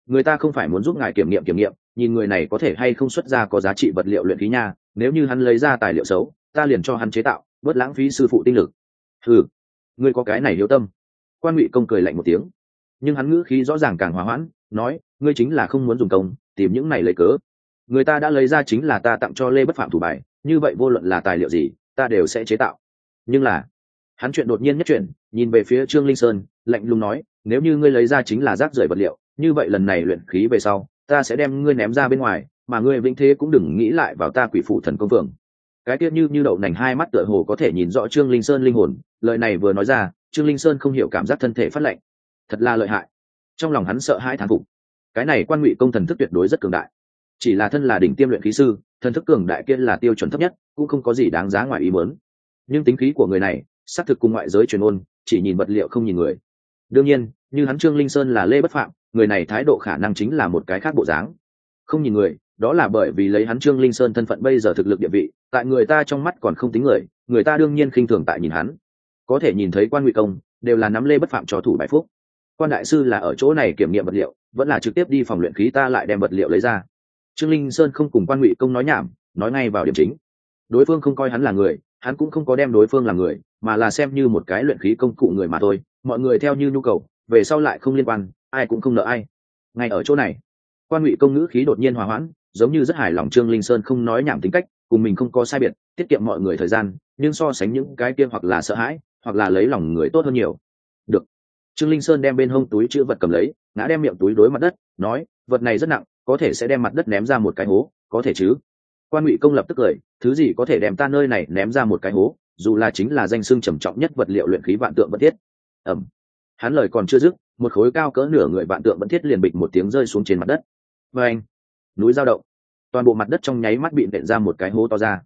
Người ta không phải muốn giúp ngài kiểm nghiệm kiểm nghiệm, nhìn người này có thể hay không xuất ra có giá trị vật liệu luyện khí nha, nếu như hắn lấy ra tài liệu xấu, ta liền cho hắn chế tạo, bớt lãng phí sư phụ tinh lực. Ừ ngươi có cái này hiếu tâm. Quan ngụy công cười lạnh một tiếng. Nhưng hắn ngữ khí rõ ràng càng hòa hoãn, nói, ngươi chính là không muốn dùng công, tìm những này lấy cớ. Người ta đã lấy ra chính là ta tặng cho lê bất phạm thủ bài, như vậy vô luận là tài liệu gì ta đều sẽ chế tạo. Nhưng là, hắn chuyện đột nhiên nhất chuyện nhìn về phía trương linh sơn, lạnh lùng nói, nếu như ngươi lấy ra chính là rác rưởi vật liệu, như vậy lần này luyện khí về sau, ta sẽ đem ngươi ném ra bên ngoài, mà ngươi vĩnh thế cũng đừng nghĩ lại vào ta quỷ phụ thần công vương. cái tiết như như đậu nành hai mắt tựa hồ có thể nhìn rõ trương linh sơn linh hồn, lời này vừa nói ra, trương linh sơn không hiểu cảm giác thân thể phát lạnh. Thật là lợi hại. Trong lòng hắn sợ hãi thán phục. Cái này quan ngụy công thần thức tuyệt đối rất cường đại. Chỉ là thân là đỉnh tiêm luyện khí sư thần thức cường đại kia là tiêu chuẩn thấp nhất, cũng không có gì đáng giá ngoài ý muốn. Nhưng tính khí của người này, xác thực cùng ngoại giới truyền ôn, chỉ nhìn vật liệu không nhìn người. Đương nhiên, như hắn trương linh sơn là lê bất phạm, người này thái độ khả năng chính là một cái khác bộ dáng. Không nhìn người, đó là bởi vì lấy hắn trương linh sơn thân phận bây giờ thực lực địa vị, tại người ta trong mắt còn không tính người người ta đương nhiên khinh thường tại nhìn hắn. Có thể nhìn thấy quan ngụy công, đều là nắm lê bất phạm cho thủ bài phúc. Quan đại sư là ở chỗ này kiểm nghiệm vật liệu, vẫn là trực tiếp đi phòng luyện khí ta lại đem vật liệu lấy ra trương linh sơn không cùng quan ngụy công nói nhảm, nói ngay vào điểm chính. Đối phương không coi hắn là người, hắn cũng không có đem đối phương là người, mà là xem như một cái luyện khí công cụ người mà thôi. Mọi người theo như nhu cầu, về sau lại không liên quan, ai cũng không nợ ai. Ngay ở chỗ này, quan ngụy công ngữ khí đột nhiên hòa hoãn, giống như rất hài lòng trương linh sơn không nói nhảm tính cách, cùng mình không có sai biệt, tiết kiệm mọi người thời gian, nhưng so sánh những cái kia hoặc là sợ hãi, hoặc là lấy lòng người tốt hơn nhiều. Được. Trương linh sơn đem bên hông túi chữ vật cầm lấy, ngã đem miệng túi đối mặt đất, nói, vật này rất nặng có thể sẽ đem mặt đất ném ra một cái hố, có thể chứ? Quan ngụy công lập tức cười, thứ gì có thể đem ta nơi này ném ra một cái hố, dù là chính là danh xưng trầm trọng nhất vật liệu luyện khí vạn tượng bất thiết. Ẩm hắn lời còn chưa dứt, một khối cao cỡ nửa người vạn tượng vẫn thiết liền bịch một tiếng rơi xuống trên mặt đất. Và anh núi dao động. Toàn bộ mặt đất trong nháy mắt bị nện ra một cái hố to ra.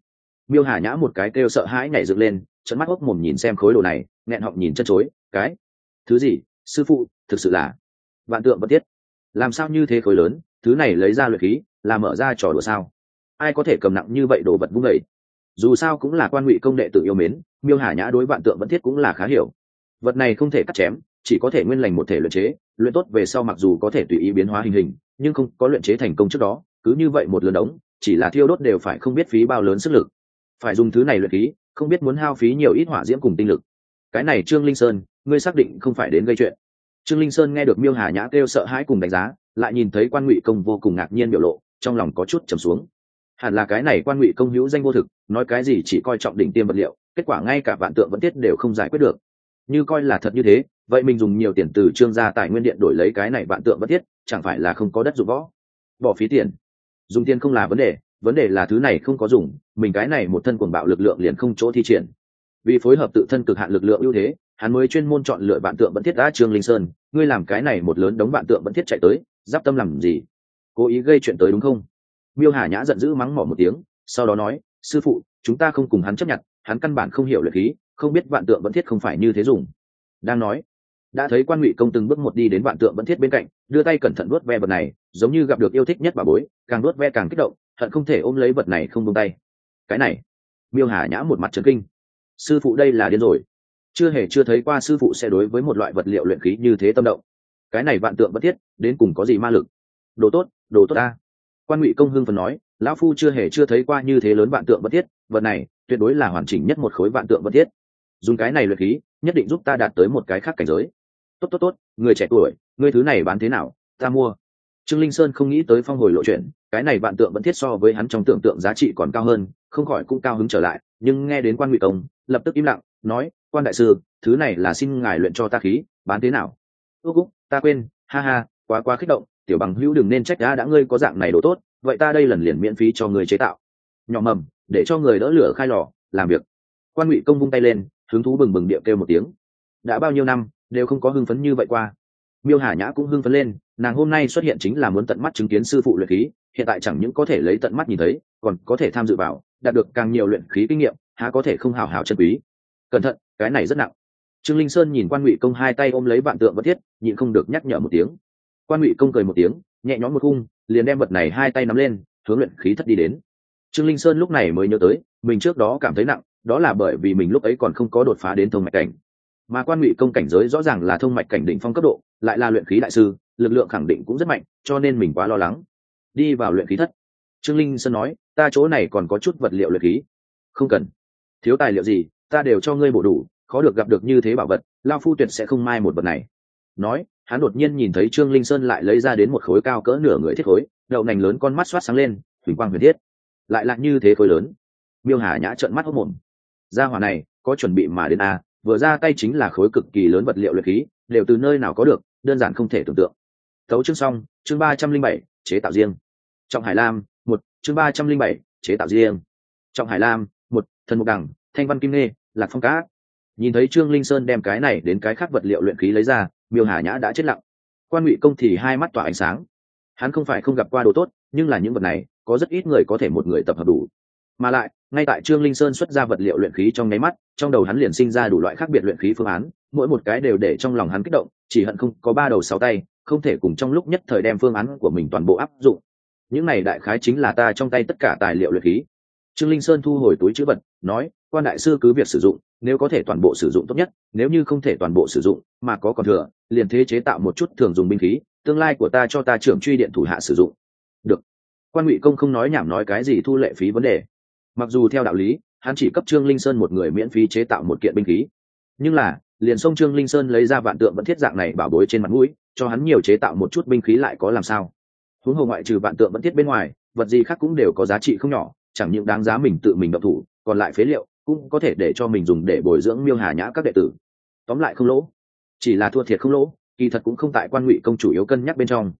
Miêu hà nhã một cái kêu sợ hãi nhảy dựng lên trận mắt hốc mồm nhìn xem khối đồ này, nghẹn họng nhìn chân chối, cái. Thứ gì? Sư phụ, thực sự là vạn tượng vẫn thiết. Làm sao như thế khối lớn? Thứ này lấy ra luyện khí, là mở ra trò đùa sao? Ai có thể cầm nặng như vậy đồ vật vung đầy dù sao cũng là quan ngụy công đệ tự yêu mến, miêu hà nhã đối vạn tượng vẫn thiết cũng là khá hiểu. Vật này không thể cắt chém, chỉ có thể nguyên lành một thể luyện chế, luyện tốt về sau mặc dù có thể tùy ý biến hóa hình hình, nhưng không có luyện chế thành công trước đó, cứ như vậy một lần đống, chỉ là thiêu đốt đều phải không biết phí bao lớn sức lực. Phải dùng thứ này luyện khí, không biết muốn hao phí nhiều ít hỏa diễm cùng tinh lực. Cái này trương linh sơn, ngươi xác định không phải đến gây chuyện. Trương linh sơn nghe được miêu hà nhã kêu sợ hãi cùng đánh giá lại nhìn thấy quan ngụy công vô cùng ngạc nhiên biểu lộ, trong lòng có chút trầm xuống. Hẳn là cái này quan ngụy công hữu danh vô thực, nói cái gì chỉ coi trọng đỉnh tiêm vật liệu, kết quả ngay cả vạn tượng vẫn tiết đều không giải quyết được. Như coi là thật như thế, vậy mình dùng nhiều tiền từ trương gia tài nguyên điện đổi lấy cái này vạn tượng vẫn tiết chẳng phải là không có đất dụng võ? Bỏ phí tiền. Dùng tiền không là vấn đề vấn đề là thứ này không có dùng, mình cái này một thân quần bạo lực lượng liền không chỗ thi triển. Vì phối hợp tự thân cực hạn lực lượng ưu thế, hắn mới chuyên môn chọn lựa vạn tượng vẫn thiết đã trương linh sơn, ngươi làm cái này một lớn đống vạn tượng vẫn thiết chạy tới giáp tâm làm gì? Cố ý gây chuyện tới đúng không? Miêu hà nhã giận dữ mắng mỏ một tiếng, sau đó nói, sư phụ, chúng ta không cùng hắn chấp nhận, hắn căn bản không hiểu luyện khí, không biết vạn tượng vẫn thiết không phải như thế dùng. Đang nói, đã thấy quan ngụy công từng bước một đi đến vạn tượng vẫn thiết bên cạnh, đưa tay cẩn thận nuốt ve vật này, giống như gặp được yêu thích nhất bà bối, càng nuốt ve càng kích động thận không thể ôm lấy vật này không buông tay. Cái này, miêu hà nhã một mặt trấn kinh. Sư phụ đây là điên rồi. Chưa hề chưa thấy qua sư phụ sẽ đối với một loại vật liệu luyện khí như thế tâm động cái này vạn tượng bất thiết, đến cùng có gì ma lực? Đồ tốt đồ tốt ta. Quan ngụy công hưng phần nói, lão phu chưa hề chưa thấy qua như thế lớn vạn tượng bất thiết, vật này tuyệt đối là hoàn chỉnh nhất một khối vạn tượng bất thiết. Dùng cái này luyện khí, nhất định giúp ta đạt tới một cái khác cảnh giới. Tốt tốt tốt, người trẻ tuổi, người thứ này bán thế nào, ta mua. Trương linh sơn không nghĩ tới phong hồi lộ chuyện, cái này vạn tượng vẫn thiết so với hắn trong tưởng tượng giá trị còn cao hơn, không khỏi cũng cao hứng trở lại, nhưng nghe đến quan ngụy công, lập tức im lặng, nói, quan đại sư, thứ này là xin ngài luyện cho ta khí, bán thế nào? Ước úc ta quên, ha ha, quá quá kích động, tiểu bằng hữu đừng nên trách đã đã, ngươi có dạng này đồ tốt, vậy ta đây lần liền miễn phí cho người chế tạo. Nhỏ mầm, để cho người đỡ lửa khai lò, làm việc. Quan ngụy công vung tay lên, hứng thú bừng bừng điệu kêu một tiếng. Đã bao nhiêu năm, đều không có hưng phấn như vậy qua. Miêu hà nhã cũng hưng phấn lên, nàng hôm nay xuất hiện chính là muốn tận mắt chứng kiến sư phụ luyện khí, hiện tại chẳng những có thể lấy tận mắt nhìn thấy, còn có thể tham dự vào, đạt được càng nhiều luyện khí kinh nghiệm, há có thể không hào hào chân quý. Cẩn thận, cái này rất nặng trương linh sơn nhìn quan ngụy công hai tay ôm lấy vạn tượng vật thiết, nhịn không được nhắc nhở một tiếng. Quan ngụy công cười một tiếng, nhẹ nhõm một cung liền đem vật này hai tay nắm lên, hướng luyện khí thất đi đến. Trương linh sơn lúc này mới nhớ tới, mình trước đó cảm thấy nặng, đó là bởi vì mình lúc ấy còn không có đột phá đến thông mạch cảnh. Mà quan ngụy công cảnh giới rõ ràng là thông mạch cảnh đỉnh phong cấp độ, lại là luyện khí đại sư, lực lượng khẳng định cũng rất mạnh, cho nên mình quá lo lắng. Đi vào luyện khí thất. Trương linh sơn nói, ta chỗ này còn có chút vật liệu luyện khí. Không cần. Thiếu tài liệu gì, ta đều cho ngươi bổ đủ khó được gặp được như thế bảo vật, lao phu tuyệt sẽ không mai một vật này. Nói, hắn đột nhiên nhìn thấy trương linh sơn lại lấy ra đến một khối cao cỡ nửa người thiết khối, đậu nành lớn con mắt xoát sáng lên, huỳnh quang huyền thiết. Lại là như thế khối lớn. Miêu hà nhã trợn mắt hốc mồm gia hỏa này, có chuẩn bị mà đến a vừa ra tay chính là khối cực kỳ lớn vật liệu luyện khí, đều từ nơi nào có được, đơn giản không thể tưởng tượng. Thấu chương xong, chương ba trăm linh bảy, chế tạo riêng. Trọng hải lam, một, chương ba trăm linh bảy, chế tạo riêng. Trọng hải lam, một, thần mục đẳng thanh văn kim nghê, lạc phong cá nhìn thấy trương linh sơn đem cái này đến cái khác vật liệu luyện khí lấy ra, miêu hà nhã đã chết lặng. Quan ngụy công thì hai mắt tỏa ánh sáng. Hắn không phải không gặp qua đồ tốt, nhưng là những vật này, có rất ít người có thể một người tập hợp đủ. Mà lại, ngay tại trương linh sơn xuất ra vật liệu luyện khí trong nháy mắt, trong đầu hắn liền sinh ra đủ loại khác biệt luyện khí phương án, mỗi một cái đều để trong lòng hắn kích động, chỉ hận không có ba đầu sáu tay, không thể cùng trong lúc nhất thời đem phương án của mình toàn bộ áp dụng. Những này đại khái chính là ta trong tay tất cả tài liệu luyện khí. Trương linh sơn thu hồi túi chữ vật, nói, quan đại sư cứ việc sử dụng nếu có thể toàn bộ sử dụng tốt nhất, nếu như không thể toàn bộ sử dụng, mà có còn thừa, liền thế chế tạo một chút thường dùng binh khí, tương lai của ta cho ta trưởng truy điện thủ hạ sử dụng. Được. Quan ngụy công không nói nhảm nói cái gì thu lệ phí vấn đề. Mặc dù theo đạo lý, hắn chỉ cấp trương linh sơn một người miễn phí chế tạo một kiện binh khí. Nhưng là, liền sông trương linh sơn lấy ra vạn tượng vẫn thiết dạng này bảo bối trên mặt mũi, cho hắn nhiều chế tạo một chút binh khí lại có làm sao? Huống hồ ngoại trừ vạn tượng vẫn thiết bên ngoài, vật gì khác cũng đều có giá trị không nhỏ, chẳng những đáng giá mình tự mình độc thủ, còn lại phế liệu cũng có thể để cho mình dùng để bồi dưỡng miêu hà nhã các đệ tử. Tóm lại không lỗ. Chỉ là thua thiệt không lỗ, kỳ thật cũng không tại quan ngụy công chủ yếu cân nhắc bên trong.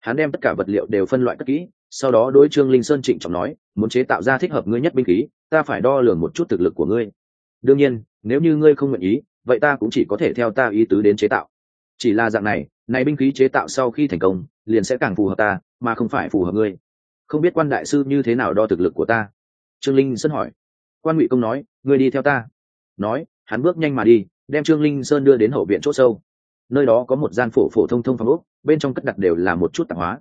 Hắn đem tất cả vật liệu đều phân loại cất kỹ, sau đó đối trương linh sơn trịnh trọng nói, muốn chế tạo ra thích hợp ngươi nhất binh khí, ta phải đo lường một chút thực lực của ngươi. Đương nhiên, nếu như ngươi không nguyện ý, vậy ta cũng chỉ có thể theo ta ý tứ đến chế tạo. Chỉ là dạng này này binh khí chế tạo sau khi thành công, liền sẽ càng phù hợp ta, mà không phải phù hợp ngươi. Không biết quan đại sư như thế nào đo thực lực của ta? Trương linh sơn hỏi. Quan ngụy công nói ngươi đi theo ta. Nói, hắn bước nhanh mà đi, đem trương linh sơn đưa đến hậu viện c h ỗ sâu. Nơi đó có một gian phổ phổ thông thông phòng úc bên trong cất đặt đều là một chút tạp hóa.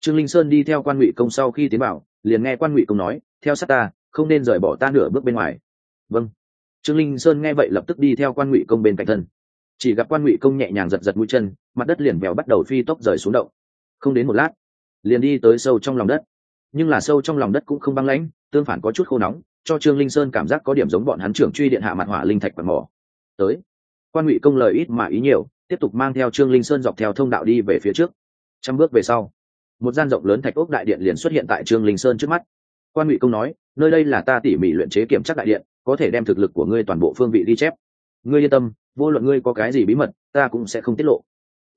Trương linh sơn đi theo quan ngụy công sau khi tiến bảo liền nghe quan ngụy công nói, theo sát ta, không nên rời bỏ ta nửa bước bên ngoài. Vâng. Trương linh sơn nghe vậy lập tức đi theo quan ngụy công bên cạnh thân. Chỉ gặp quan ngụy công nhẹ nhàng giật giật mũi chân, mặt đất liền vèo bắt đầu phi tốc rời xuống động. Không đến một lát, liền đi tới sâu trong lòng đất. Nhưng là sâu trong lòng đất cũng không băng lãnh, tương phản có chút khô nóng cho trương linh sơn cảm giác có điểm giống bọn hắn trưởng truy điện hạ mặt hỏa linh thạch bằng mỏ. Tới, quan ngụy công lời ít mà ý nhiều, tiếp tục mang theo trương linh sơn dọc theo thông đạo đi về phía trước. Trăm bước về sau, một gian rộng lớn thạch ốc đại điện liền xuất hiện tại trương linh sơn trước mắt. Quan ngụy công nói, nơi đây là ta tỉ mỉ luyện chế kiểm chắc đại điện, có thể đem thực lực của ngươi toàn bộ phương vị ghi chép. Ngươi yên tâm, vô luận ngươi có cái gì bí mật, ta cũng sẽ không tiết lộ.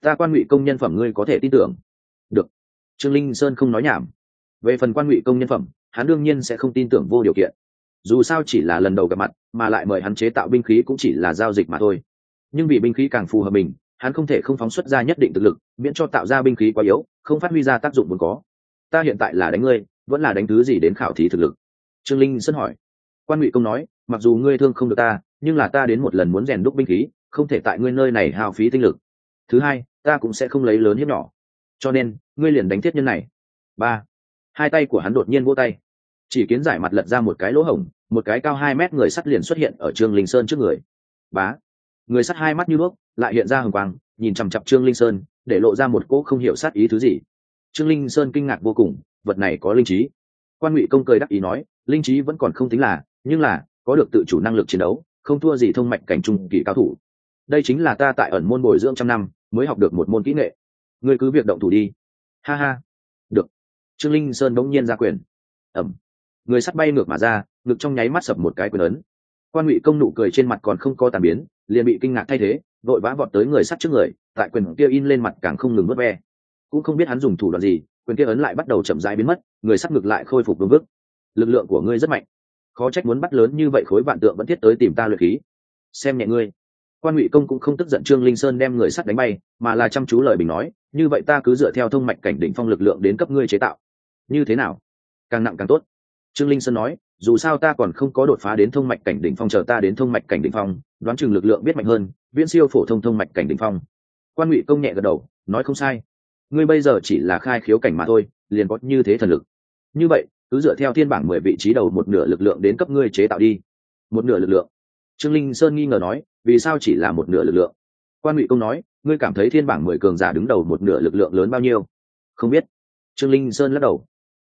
Ta quan ngụy công nhân phẩm ngươi có thể tin tưởng. Được. Trương linh sơn không nói nhảm. Về phần quan ngụy công nhân phẩm, hắn đương nhiên sẽ không tin tưởng vô điều kiện dù sao chỉ là lần đầu gặp mặt, mà lại mời hắn chế tạo binh khí cũng chỉ là giao dịch mà thôi. Nhưng vì binh khí càng phù hợp mình, hắn không thể không phóng xuất ra nhất định thực lực, miễn cho tạo ra binh khí quá yếu, không phát huy ra tác dụng vốn có. Ta hiện tại là đánh ngươi, vẫn là đánh thứ gì đến khảo thí thực lực? Trương linh sân hỏi. Quan ngụy công nói, mặc dù ngươi thương không được ta, nhưng là ta đến một lần muốn rèn đúc binh khí, không thể tại ngươi nơi này hao phí tinh lực. Thứ hai, ta cũng sẽ không lấy lớn hiếp nhỏ. Cho nên, ngươi liền đánh thiết nhân này. Ba, hai tay của hắn đột nhiên vỗ tay chỉ kiến giải mặt lật ra một cái lỗ hổng, một cái cao hai mét người sắt liền xuất hiện ở trương linh sơn trước người. Bá! Người sắt hai mắt như đuốc lại hiện ra hồng quang, nhìn chằm chặp trương linh sơn, để lộ ra một cỗ không hiểu sát ý thứ gì. Trương linh sơn kinh ngạc vô cùng, vật này có linh trí. Quan ngụy công cười đắc ý nói, linh trí vẫn còn không tính là, nhưng là, có được tự chủ năng lực chiến đấu, không thua gì thông mạch cảnh trung kỳ cao thủ. Đây chính là ta tại ẩn môn bồi dưỡng trăm năm, mới học được một môn kỹ nghệ. Ngươi cứ việc động thủ đi. Ha ha. Được. Trương linh sơn bỗng nhiên ra quyền. Ẩm người sắt bay ngược mà ra, ngực trong nháy mắt sập một cái quyền ấn. Quan ngụy công nụ cười trên mặt còn không có tàn biến, liền bị kinh ngạc thay thế, vội vã vọt tới người sắt trước người, tại quyền kia in lên mặt càng không ngừng vớt ve. Cũng không biết hắn dùng thủ đoạn gì, quyền kia ấn lại bắt đầu chậm rãi biến mất, người sắt ngược lại khôi phục vương vức. Lực lượng của ngươi rất mạnh. Khó trách muốn bắt lớn như vậy khối vạn tượng vẫn thiết tới tìm ta luyện khí. Xem nhẹ ngươi. Quan ngụy công cũng không tức giận trương linh sơn đem người sắt đánh bay, mà là chăm chú lời bình nói, như vậy ta cứ dựa theo thông mạch cảnh đỉnh phong lực lượng đến cấp ngươi chế tạo. Như thế nào? Càng nặng càng tốt trương linh sơn nói, dù sao ta còn không có đột phá đến thông mạch cảnh đỉnh phong, chờ ta đến thông mạch cảnh đỉnh phong, đoán chừng lực lượng biết mạnh hơn, viễn siêu phổ thông thông mạch cảnh đỉnh phong. Quan ngụy công nhẹ gật đầu, nói không sai. Ngươi bây giờ chỉ là khai khiếu cảnh mà thôi, liền có như thế thần lực. Như vậy, cứ dựa theo thiên bảng mười vị trí đầu một nửa lực lượng đến cấp ngươi chế tạo đi. Một nửa lực lượng. Trương linh sơn nghi ngờ nói, vì sao chỉ là một nửa lực lượng? Quan ngụy công nói, ngươi cảm thấy thiên bảng mười cường giả đứng đầu một nửa lực lượng lớn bao nhiêu? Không biết. Trương linh sơn lắc đầu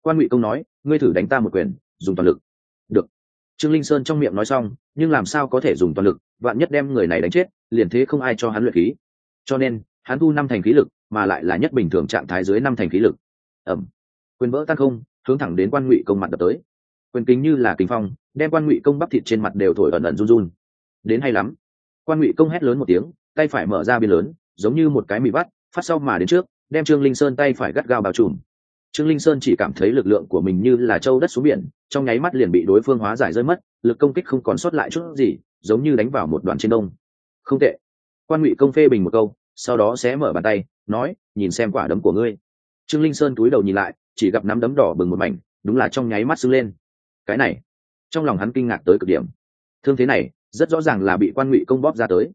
quan ngụy công nói, ngươi thử đánh ta một quyền, dùng toàn lực. Được. Trương linh sơn trong miệng nói xong, nhưng làm sao có thể dùng toàn lực? Vạn nhất đem người này đánh chết, liền thế không ai cho hắn luyện khí. Cho nên, hắn thu năm thành khí lực, mà lại là nhất bình thường trạng thái dưới năm thành khí lực. Ẩm. Quyền vỡ tan không, hướng thẳng đến quan ngụy công mặt đập tới. Quyền kính như là kính phong, đem quan ngụy công bắp thịt trên mặt đều thổi ẩn ẩn run run. Đến hay lắm. Quan ngụy công hét lớn một tiếng, tay phải mở ra biên lớn, giống như một cái mì bắt, phát sau mà đến trước, đem trương linh sơn tay phải gắt gao bao trùm trương linh sơn chỉ cảm thấy lực lượng của mình như là trâu đất xuống biển, trong nháy mắt liền bị đối phương hóa giải rơi mất, lực công kích không còn sót lại chút gì, giống như đánh vào một đoàn trên đông. Không tệ. Quan ngụy công phê bình một câu, sau đó sẽ mở bàn tay, nói, nhìn xem quả đấm của ngươi. Trương linh sơn cúi đầu nhìn lại, chỉ gặp nắm đấm đỏ bừng một mảnh, đúng là trong nháy mắt sưng lên. Cái này, trong lòng hắn kinh ngạc tới cực điểm. Thương thế này, rất rõ ràng là bị quan ngụy công bóp ra tới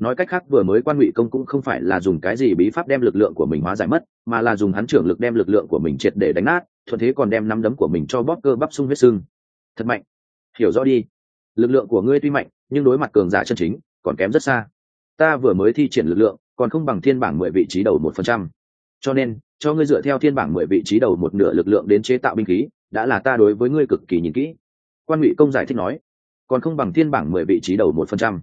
nói cách khác, vừa mới quan ngụy công cũng không phải là dùng cái gì bí pháp đem lực lượng của mình hóa giải mất, mà là dùng hắn trưởng lực đem lực lượng của mình triệt để đánh nát, thuận thế còn đem nắm đấm của mình cho bóp cơ bắp sung huyết sưng. Thật mạnh. Hiểu rõ đi. Lực lượng của ngươi tuy mạnh, nhưng đối mặt cường giả chân chính, còn kém rất xa. Ta vừa mới thi triển lực lượng, còn không bằng thiên bảng mười vị trí đầu một phần trăm. Cho nên, cho ngươi dựa theo thiên bảng mười vị trí đầu một nửa lực lượng đến chế tạo binh khí, đã là ta đối với ngươi cực kỳ nhìn kỹ. Quan ngụy công giải thích nói, còn không bằng thiên bảng mười vị trí đầu một phần trăm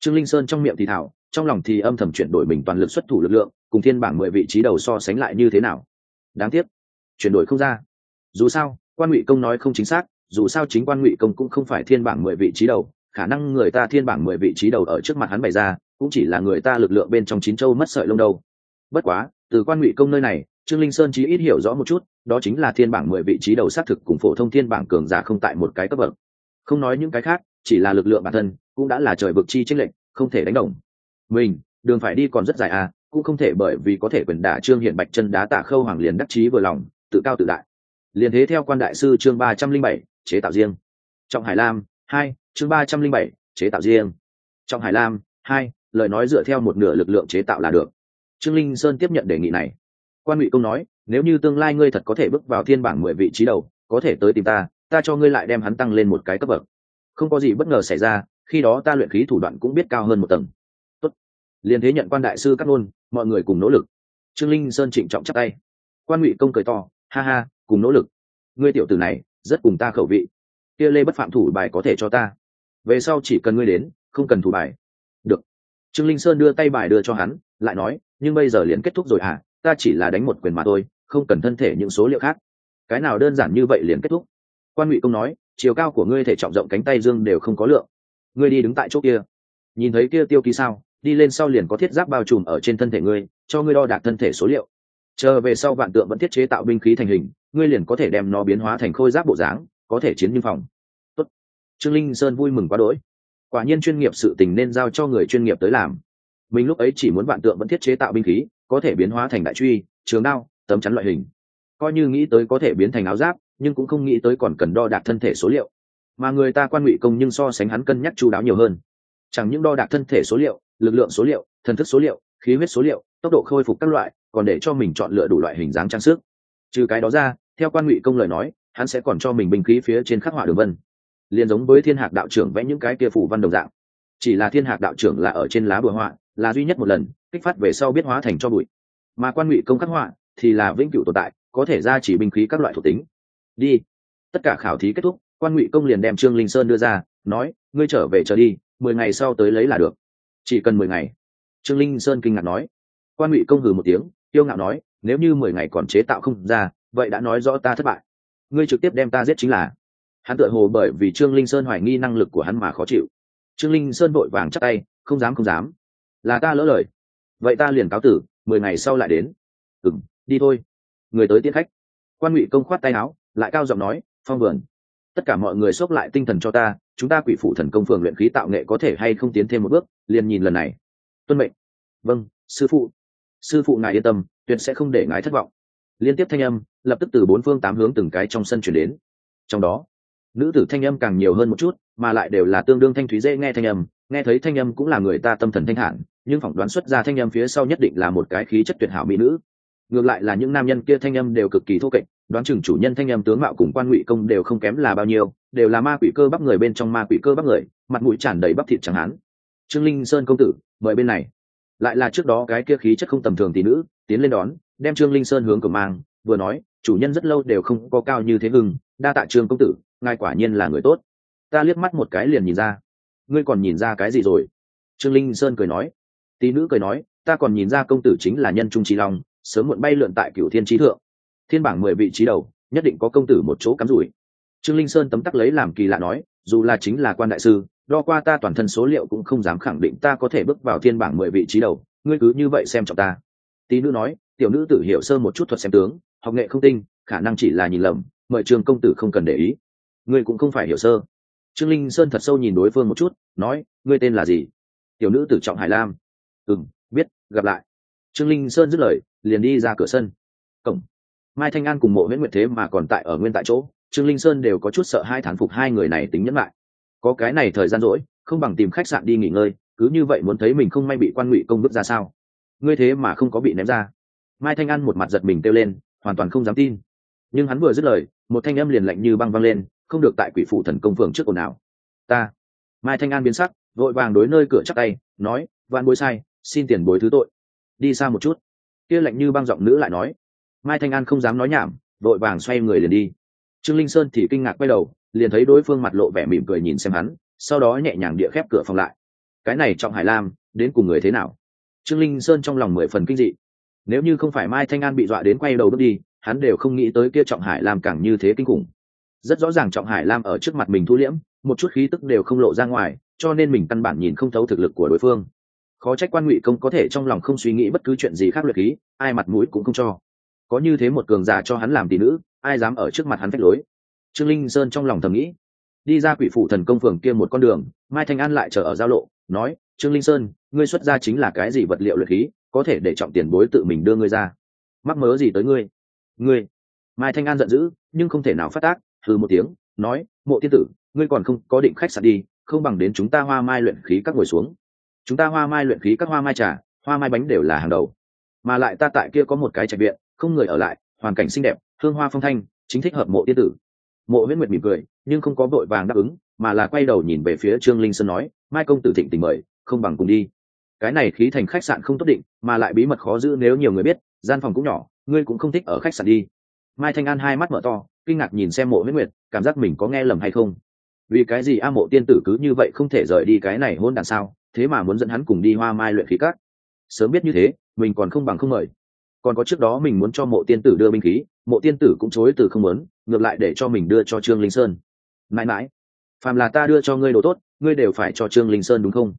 trương linh sơn trong miệng thì thảo, trong lòng thì âm thầm chuyển đổi mình toàn lực xuất thủ lực lượng, cùng thiên bảng mười vị trí đầu so sánh lại như thế nào. Đáng tiếc, chuyển đổi không ra. Dù sao, quan ngụy công nói không chính xác, dù sao chính quan ngụy công cũng không phải thiên bảng mười vị trí đầu, khả năng người ta thiên bảng mười vị trí đầu ở trước mặt hắn bày ra, cũng chỉ là người ta lực lượng bên trong chín châu mất sợi lông đâu. Bất quá, từ quan ngụy công nơi này, trương linh sơn chỉ ít hiểu rõ một chút, đó chính là thiên bảng mười vị trí đầu xác thực cùng phổ thông thiên bảng cường giả không tại một cái cấp bậc. Không nói những cái khác chỉ là lực lượng bản thân, cũng đã là trời vực chi trích lệnh không thể đánh đồng. Mình, đường phải đi còn rất dài à cũng không thể bởi vì có thể quyền đả trương hiện bạch chân đá tả khâu hoàng liền đắc chí vừa lòng, tự cao tự đại. Liền thế theo quan đại sư chương ba trăm linh bảy, chế tạo riêng. Trọng hải lam, hai, chương ba trăm linh bảy, chế tạo riêng. Trọng hải lam, hai, lời nói dựa theo một nửa lực lượng chế tạo là được. Trương linh sơn tiếp nhận đề nghị này. Quan ngụy công nói, nếu như tương lai ngươi thật có thể bước vào thiên bảng mười vị trí đầu, có thể tới tìm ta ta cho ngươi lại đem hắn tăng lên một cái cấp bậc không có gì bất ngờ xảy ra, khi đó ta luyện khí thủ đoạn cũng biết cao hơn một tầng. Tốt. liền thế nhận quan đại sư cắt ngôn mọi người cùng nỗ lực. Trương linh sơn trịnh trọng chắc tay. Quan ngụy công cười to, ha ha, cùng nỗ lực. Ngươi tiểu tử này, rất cùng ta khẩu vị. Kia lê bất phạm thủ bài có thể cho ta. Về sau chỉ cần ngươi đến, không cần thủ bài. Được. Trương linh sơn đưa tay bài đưa cho hắn, lại nói, nhưng bây giờ liền kết thúc rồi à ta chỉ là đánh một quyền mà thôi, không cần thân thể những số liệu khác. Cái nào đơn giản như vậy liền kết thúc? Quan ngụy công nói, chiều cao của ngươi thể trọng rộng cánh tay dương đều không có lượng. Ngươi đi đứng tại chỗ kia. Nhìn thấy kia tiêu ký sao, đi lên sau liền có thiết giáp bao trùm ở trên thân thể ngươi, cho ngươi đo đạc thân thể số liệu. Chờ về sau vạn tượng vẫn thiết chế tạo binh khí thành hình, ngươi liền có thể đem nó biến hóa thành khôi giáp bộ dáng, có thể chiến như phòng. Tốt. trương linh sơn vui mừng quá đỗi. Quả nhiên chuyên nghiệp sự tình nên giao cho người chuyên nghiệp tới làm. Mình lúc ấy chỉ muốn vạn tượng vẫn thiết chế tạo binh khí, có thể biến hóa thành đại truy, trường đao, tấm chắn loại hình. Coi như nghĩ tới có thể biến thành áo giáp nhưng cũng không nghĩ tới còn cần đo đạc thân thể số liệu. Mà người ta quan ngụy công nhưng so sánh hắn cân nhắc chú đáo nhiều hơn. Chẳng những đo đạc thân thể số liệu, lực lượng số liệu, thần thức số liệu, khí huyết số liệu, tốc độ khôi phục các loại, còn để cho mình chọn lựa đủ loại hình dáng trang sức. Trừ cái đó ra, theo quan ngụy công lời nói, hắn sẽ còn cho mình binh khí phía trên khắc họa đường vân. Liền giống với thiên hạc đạo trưởng vẽ những cái kia phủ văn đồng dạng. Chỉ là thiên hạc đạo trưởng là ở trên lá bùa họa, là duy nhất một lần, kích phát về sau biết hóa thành cho bụi. Mà quan ngụy công khắc họa thì là vĩnh cửu tồn tại, có thể ra chỉ binh khí các loại thuộc tính đi. Tất cả khảo thí kết thúc, quan ngụy công liền đem trương linh sơn đưa ra, nói, ngươi trở về chờ đi, mười ngày sau tới lấy là được. Chỉ cần mười ngày. Trương linh sơn kinh ngạc nói. Quan ngụy công hừ một tiếng tiêu ngạo nói, nếu như mười ngày còn chế tạo không ra, vậy đã nói rõ ta thất bại. Ngươi trực tiếp đem ta giết chính là. Hắn tựa hồ bởi vì trương linh sơn hoài nghi năng lực của hắn mà khó chịu. Trương linh sơn vội vàng chắc tay, không dám không dám. Là ta lỡ lời. Vậy ta liền cáo tử, mười ngày sau lại đến. Ừng đi thôi. Người tới tiễn khách. Quan ngụy công khoát tay áo lại cao giọng nói, phong vườn, tất cả mọi người xốc lại tinh thần cho ta, chúng ta quỷ phủ thần công phường luyện khí tạo nghệ có thể hay không tiến thêm một bước, liền nhìn lần này. Tuân mệnh. Vâng sư phụ. Sư phụ ngài yên tâm, tuyệt sẽ không để ngài thất vọng. Liên tiếp thanh âm, lập tức từ bốn phương tám hướng từng cái trong sân chuyển đến. Trong đó, nữ tử thanh âm càng nhiều hơn một chút, mà lại đều là tương đương thanh thúy dễ nghe thanh âm, nghe thấy thanh âm cũng là người ta tâm thần thanh hẳn nhưng phỏng đoán xuất ra thanh âm phía sau nhất định là một cái khí chất tuyệt hảo mỹ nữ. Ngược lại là những nam nhân kia thanh âm đều cực kỳ thô kệch đoán chừng chủ nhân thanh âm tướng mạo cùng quan ngụy công đều không kém là bao nhiêu, đều là ma quỷ cơ bắp người bên trong ma quỷ cơ bắp người, mặt mũi tràn đầy bắp thịt chẳng hán. Trương linh sơn công tử, mời bên này. Lại là trước đó cái kia khí chất không tầm thường tỷ nữ, tiến lên đón, đem trương linh sơn hướng cửa mang, vừa nói, chủ nhân rất lâu đều không có cao như thế hưng, đa tạ trương công tử, ngài quả nhiên là người tốt. Ta liếc mắt một cái liền nhìn ra. Ngươi còn nhìn ra cái gì rồi? Trương linh sơn cười nói. Tỷ nữ cười nói, ta còn nhìn ra công tử chính là nhân trung trí long, sớm muộn bay lượn tại cửu thiên trí thượng thiên bảng mười vị trí đầu, nhất định có công tử một chỗ cắm rủi. Trương linh sơn tấm tắc lấy làm kỳ lạ nói, dù là chính là quan đại sư, đo qua ta toàn thân số liệu cũng không dám khẳng định ta có thể bước vào thiên bảng mười vị trí đầu, ngươi cứ như vậy xem trọng ta. Tí nữ nói, tiểu nữ tử hiểu sơ một chút thuật xem tướng, học nghệ không tinh, khả năng chỉ là nhìn lầm, mời trương công tử không cần để ý. Ngươi cũng không phải hiểu sơ. Trương linh sơn thật sâu nhìn đối phương một chút, nói, ngươi tên là gì? Tiểu nữ tử trọng hải lam. Ừ biết, gặp lại. Trương linh sơn dứt lời, liền đi ra cửa sân. Cổng mai thanh an cùng mộ nguyễn nguyệt thế mà còn tại ở nguyên tại chỗ, trương linh sơn đều có chút sợ hai thán phục hai người này tính nhẫn lại. Có cái này thời gian rỗi, không bằng tìm khách sạn đi nghỉ ngơi, cứ như vậy muốn thấy mình không may bị quan ngụy công bức ra sao? Ngươi thế mà không có bị ném ra. Mai thanh an một mặt giật mình kêu lên, hoàn toàn không dám tin. Nhưng hắn vừa dứt lời, một thanh âm liền lạnh như băng văng lên, không được tại quỷ phụ thần công phường trước ồn nào ta. Mai thanh an biến sắc, vội vàng đối nơi cửa chắc tay, nói van bối sai, xin tiền bối thứ tội. Đi xa một chút. Kia lạnh như băng giọng nữ lại nói mai thanh an không dám nói nhảm, vội vàng xoay người liền đi. Trương linh sơn thì kinh ngạc quay đầu, liền thấy đối phương mặt lộ vẻ mỉm cười nhìn xem hắn, sau đó nhẹ nhàng địa khép cửa phòng lại. Cái này trọng hải lam, đến cùng người thế nào? Trương linh sơn trong lòng mười phần kinh dị. Nếu như không phải mai thanh an bị dọa đến quay đầu bước đi, hắn đều không nghĩ tới kia trọng hải lam càng như thế kinh khủng. Rất rõ ràng trọng hải lam ở trước mặt mình thu liễm, một chút khí tức đều không lộ ra ngoài, cho nên mình căn bản nhìn không thấu thực lực của đối phương. Khó trách quan ngụy công có thể trong lòng không suy nghĩ bất cứ chuyện gì khác luyện khí, ai mặt mũi cũng không cho có như thế một cường giả cho hắn làm tỷ nữ, ai dám ở trước mặt hắn phách lối? Trương linh sơn trong lòng thầm nghĩ. Đi ra quỷ phủ thần công phường kia một con đường, mai thanh an lại chờ ở giao lộ, nói, trương linh sơn, ngươi xuất ra chính là cái gì vật liệu luyện khí, có thể để trọng tiền bối tự mình đưa ngươi ra? Mắc mớ gì tới ngươi? Ngươi? Mai thanh an giận dữ, nhưng không thể nào phát tác từ một tiếng, nói, mộ tiên tử, ngươi còn không có định khách sạn đi, không bằng đến chúng ta hoa mai luyện khí các ngồi xuống. Chúng ta hoa mai luyện khí các hoa mai trà, hoa mai bánh đều là hàng đầu. Mà lại ta tại kia có một cái trạch viện không người ở lại, hoàn cảnh xinh đẹp, hương hoa phong thanh, chính thích hợp mộ tiên tử. Mộ huyết nguyệt mỉm cười, nhưng không có vội vàng đáp ứng, mà là quay đầu nhìn về phía trương linh sơn nói, mai công tử thịnh tình mời, không bằng cùng đi. Cái này khí thành khách sạn không tốt định, mà lại bí mật khó giữ nếu nhiều người biết, gian phòng cũng nhỏ, ngươi cũng không thích ở khách sạn đi. Mai thanh an hai mắt mở to, kinh ngạc nhìn xem mộ huyết nguyệt, cảm giác mình có nghe lầm hay không. Vì cái gì a mộ tiên tử cứ như vậy không thể rời đi cái này hôn đàn sao, thế mà muốn dẫn hắn cùng đi hoa mai luyện khí cát sớm biết như thế, mình còn không bằng không mời còn có trước đó mình muốn cho mộ tiên tử đưa binh khí, mộ tiên tử cũng chối từ không muốn, ngược lại để cho mình đưa cho trương linh sơn. Mãi mãi, phàm là ta đưa cho ngươi đồ tốt, ngươi đều phải cho trương linh sơn đúng không?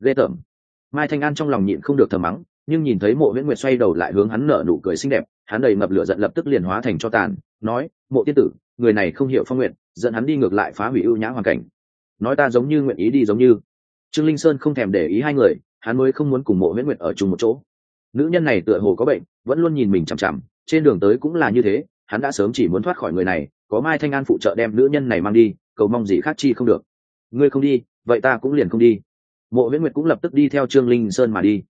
Ghê tởm. Mai thanh an trong lòng nhịn không được thầm mắng, nhưng nhìn thấy mộ viễn nguyệt xoay đầu lại hướng hắn nở nụ cười xinh đẹp, hắn đầy ngập lửa giận lập tức liền hóa thành cho tàn, nói, mộ tiên tử, người này không hiểu phong nguyện, dẫn hắn đi ngược lại phá hủy ưu nhã hoàn cảnh. Nói ta giống như nguyện ý đi giống như. Trương linh sơn không thèm để ý hai người, hắn mới không muốn cùng mộ viễn nguyệt ở chung một chỗ. Nữ nhân này tựa hồ có bệnh vẫn luôn nhìn mình chằm chằm, trên đường tới cũng là như thế, hắn đã sớm chỉ muốn thoát khỏi người này, có mai thanh an phụ trợ đem nữ nhân này mang đi, cầu mong gì khác chi không được. Ngươi không đi, vậy ta cũng liền không đi. Mộ viễn nguyệt cũng lập tức đi theo trương linh sơn mà đi.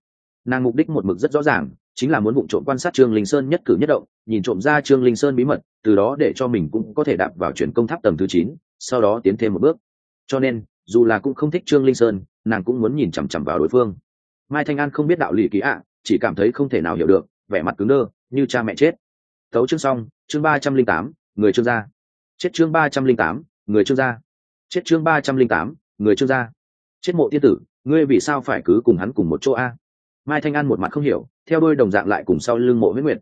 Nàng mục đích một mực rất rõ ràng, chính là muốn vụ trộm quan sát trương linh sơn nhất cử nhất động, nhìn trộm ra trương linh sơn bí mật, từ đó để cho mình cũng có thể đạp vào chuyển công tháp tầng thứ chín, sau đó tiến thêm một bước. Cho nên, dù là cũng không thích trương linh sơn, nàng cũng muốn nhìn chằm chằm vào đối phương. Mai thanh an không biết đạo lý ký ạ, chỉ cảm thấy không thể nào hiểu được vẻ mặt cứng đơ, như cha mẹ chết. Thấu chương xong, chương ba trăm linh tám, người trương gia chết chương ba trăm linh tám, người trương gia chết chương ba trăm linh tám, người trương gia chết mộ tiên tử, ngươi vì sao phải cứ cùng hắn cùng một chỗ a? Mai thanh an một mặt không hiểu, theo đôi đồng dạng lại cùng sau lưng mộ viễn nguyệt.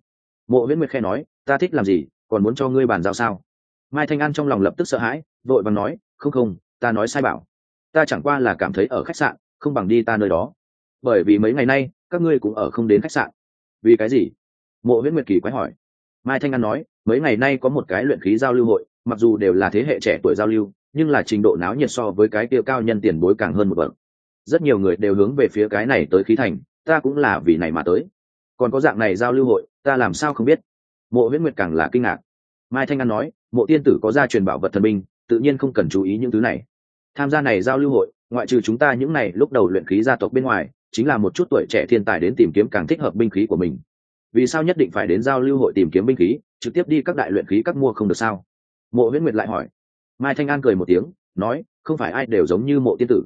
Mộ viễn nguyệt khe nói, ta thích làm gì, còn muốn cho ngươi bàn giao sao? Mai thanh an trong lòng lập tức sợ hãi, vội và nói, không không, ta nói sai bảo. Ta chẳng qua là cảm thấy ở khách sạn, không bằng đi ta nơi đó. Bởi vì mấy ngày nay, các ngươi cũng ở không đến khách sạn vì cái gì? Mộ viễn nguyệt kỳ quái hỏi. Mai thanh an nói, mấy ngày nay có một cái luyện khí giao lưu hội, mặc dù đều là thế hệ trẻ tuổi giao lưu, nhưng là trình độ náo nhiệt so với cái kia cao nhân tiền bối càng hơn một bậc. Rất nhiều người đều hướng về phía cái này tới khí thành, ta cũng là vì này mà tới. Còn có dạng này giao lưu hội, ta làm sao không biết? Mộ viễn nguyệt càng là kinh ngạc. Mai thanh an nói, mộ tiên tử có gia truyền bảo vật thần binh, tự nhiên không cần chú ý những thứ này. Tham gia này giao lưu hội, ngoại trừ chúng ta những này lúc đầu luyện khí gia tộc bên ngoài chính là một chút tuổi trẻ thiên tài đến tìm kiếm càng thích hợp binh khí của mình. Vì sao nhất định phải đến giao lưu hội tìm kiếm binh khí, trực tiếp đi các đại luyện khí các mua không được sao? Mộ viễn nguyệt lại hỏi. Mai thanh an cười một tiếng, nói, không phải ai đều giống như mộ tiên tử.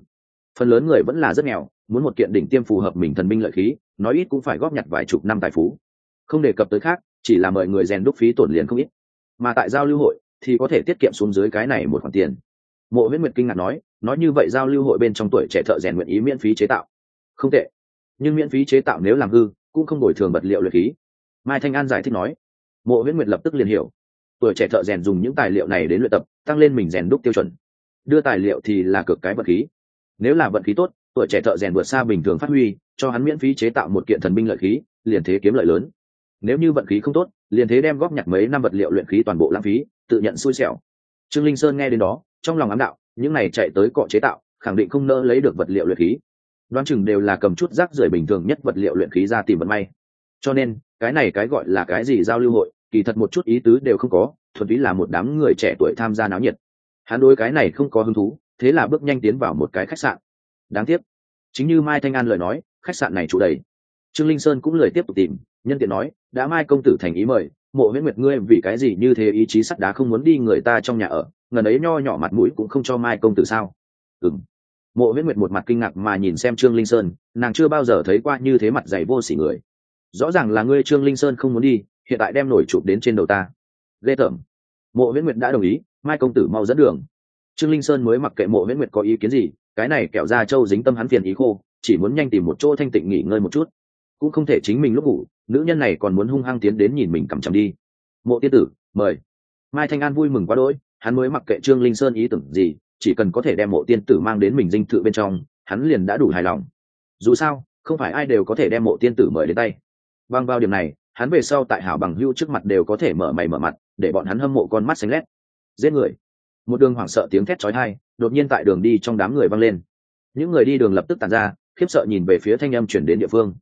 Phần lớn người vẫn là rất nghèo, muốn một kiện đỉnh tiêm phù hợp mình thần binh lợi khí, nói ít cũng phải góp nhặt vài chục năm tài phú. Không đề cập tới khác, chỉ là mời người rèn đúc phí tổn liền không ít. Mà tại giao lưu hội, thì có thể tiết kiệm xuống dưới cái này một khoản tiền. Mộ viễn nguyệt kinh ngạc nói nói như vậy giao lưu hội bên trong tuổi trẻ thợ rèn nguyện ý miễn phí chế tạo không tệ. Nhưng miễn phí chế tạo nếu làm hư, cũng không bồi thường vật liệu luyện khí. Mai thanh an giải thích nói. Mộ viễn nguyệt lập tức liền hiểu. Tuổi trẻ thợ rèn dùng những tài liệu này đến luyện tập, tăng lên mình rèn đúc tiêu chuẩn. Đưa tài liệu thì là cực cái vật khí. Nếu là vận khí tốt, tuổi trẻ thợ rèn vượt xa bình thường phát huy, cho hắn miễn phí chế tạo một kiện thần binh lợi khí, liền thế kiếm lợi lớn. Nếu như vận khí không tốt, liền thế đem góp nhặt mấy năm vật liệu luyện khí toàn bộ lãng phí, tự nhận xui xẻo. Trương linh sơn nghe đến đó, trong lòng ám đạo, những này chạy tới cọ chế tạo, khẳng định không nỡ lấy được vật liệu luyện khí đoán chừng đều là cầm chút rác rưởi bình thường nhất vật liệu luyện khí ra tìm vận may. Cho nên, cái này cái gọi là cái gì giao lưu hội, kỳ thật một chút ý tứ đều không có, thuần túy là một đám người trẻ tuổi tham gia náo nhiệt. Hắn đối cái này không có hứng thú, thế là bước nhanh tiến vào một cái khách sạn. Đáng tiếc, chính như mai thanh an lời nói, khách sạn này trụ đầy. Trương linh sơn cũng lời tiếp tục tìm, nhân tiện nói, đã mai công tử thành ý mời, mộ huyễn nguyệt ngươi vì cái gì như thế ý chí sắt đá không muốn đi người ta trong nhà ở, ngần ấy nho nhỏ mặt mũi cũng không cho mai công tử sao? Ừng mộ huyễn nguyệt một mặt kinh ngạc mà nhìn xem trương linh sơn, nàng chưa bao giờ thấy qua như thế mặt dày vô s ỉ người. Rõ ràng là ngươi trương linh sơn không muốn đi, hiện tại đem nổi chụp đến trên đầu ta. Ghê tởm. Mộ huyễn nguyệt đã đồng ý, mai công tử mau dẫn đường. Trương linh sơn mới mặc kệ mộ huyễn nguyệt có ý kiến gì, cái này kẹo ra châu dính tâm hắn phiền ý khô, chỉ muốn nhanh tìm một chỗ thanh tịnh nghỉ ngơi một chút. Cũng không thể chính mình lúc ngủ, nữ nhân này còn muốn hung hăng tiến đến nhìn mình cầm chầm đi. Mộ tiên tử, mời. Mai thanh an vui mừng quá đỗi, hắn mới mặc kệ trương linh sơn ý tưởng gì chỉ cần có thể đem mộ tiên tử mang đến mình dinh thự bên trong, hắn liền đã đủ hài lòng. Dù sao, không phải ai đều có thể đem mộ tiên tử mời đến tay. Vang vào điểm này, hắn về sau tại hảo bằng hưu trước mặt đều có thể mở mày mở mặt, để bọn hắn hâm mộ con mắt xanh lét. Giết người. Một đường hoảng sợ tiếng thét chói tai, đột nhiên tại đường đi trong đám người vang lên. Những người đi đường lập tức tàn ra, khiếp sợ nhìn về phía thanh âm chuyển đến địa phương.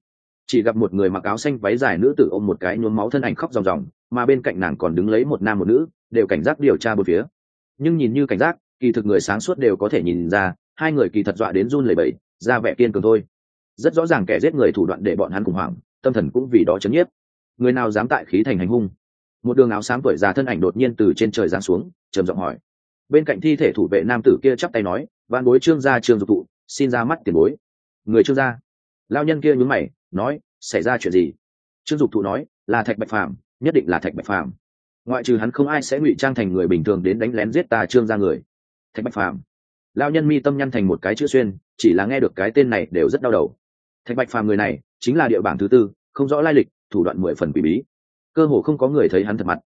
Chỉ gặp một người mặc áo xanh váy dài nữ tử ôm một cái nhuốm máu thân ảnh khóc ròng ròng, mà bên cạnh nàng còn đứng lấy một nam một nữ, đều cảnh giác điều tra một phía. Nhưng nhìn như cảnh giác kỳ thực người sáng suốt đều có thể nhìn ra, hai người kỳ thật dọa đến run lẩy bẩy, ra vẻ kiên cường thôi. Rất rõ ràng kẻ giết người thủ đoạn để bọn hắn khủng hoảng, tâm thần cũng vì đó chấn nhiếp. Người nào dám tại khí thành hành hung? Một đường áo sáng tuổi già thân ảnh đột nhiên từ trên trời giáng xuống, trầm giọng hỏi. Bên cạnh thi thể thủ vệ nam tử kia chắp tay nói van bối trương gia trương dục thụ, xin ra mắt tiền bối. Người trương gia. Lao nhân kia nhún mày, nói, xảy ra chuyện gì? Trương dục thụ nói, là thạch bạch phàm, nhất định là thạch bạch phàm. Ngoại trừ hắn không ai sẽ ngụy trang thành người bình thường đến đánh lén giết ta trương gia người thạch bạch phàm. Lao nhân mi tâm nhăn thành một cái chữ xuyên, chỉ là nghe được cái tên này đều rất đau đầu. Thạch bạch phàm người này chính là địa bảng thứ tư, không rõ lai lịch, thủ đoạn mười phần bị bí. Cơ hồ không có người thấy hắn thật mặt.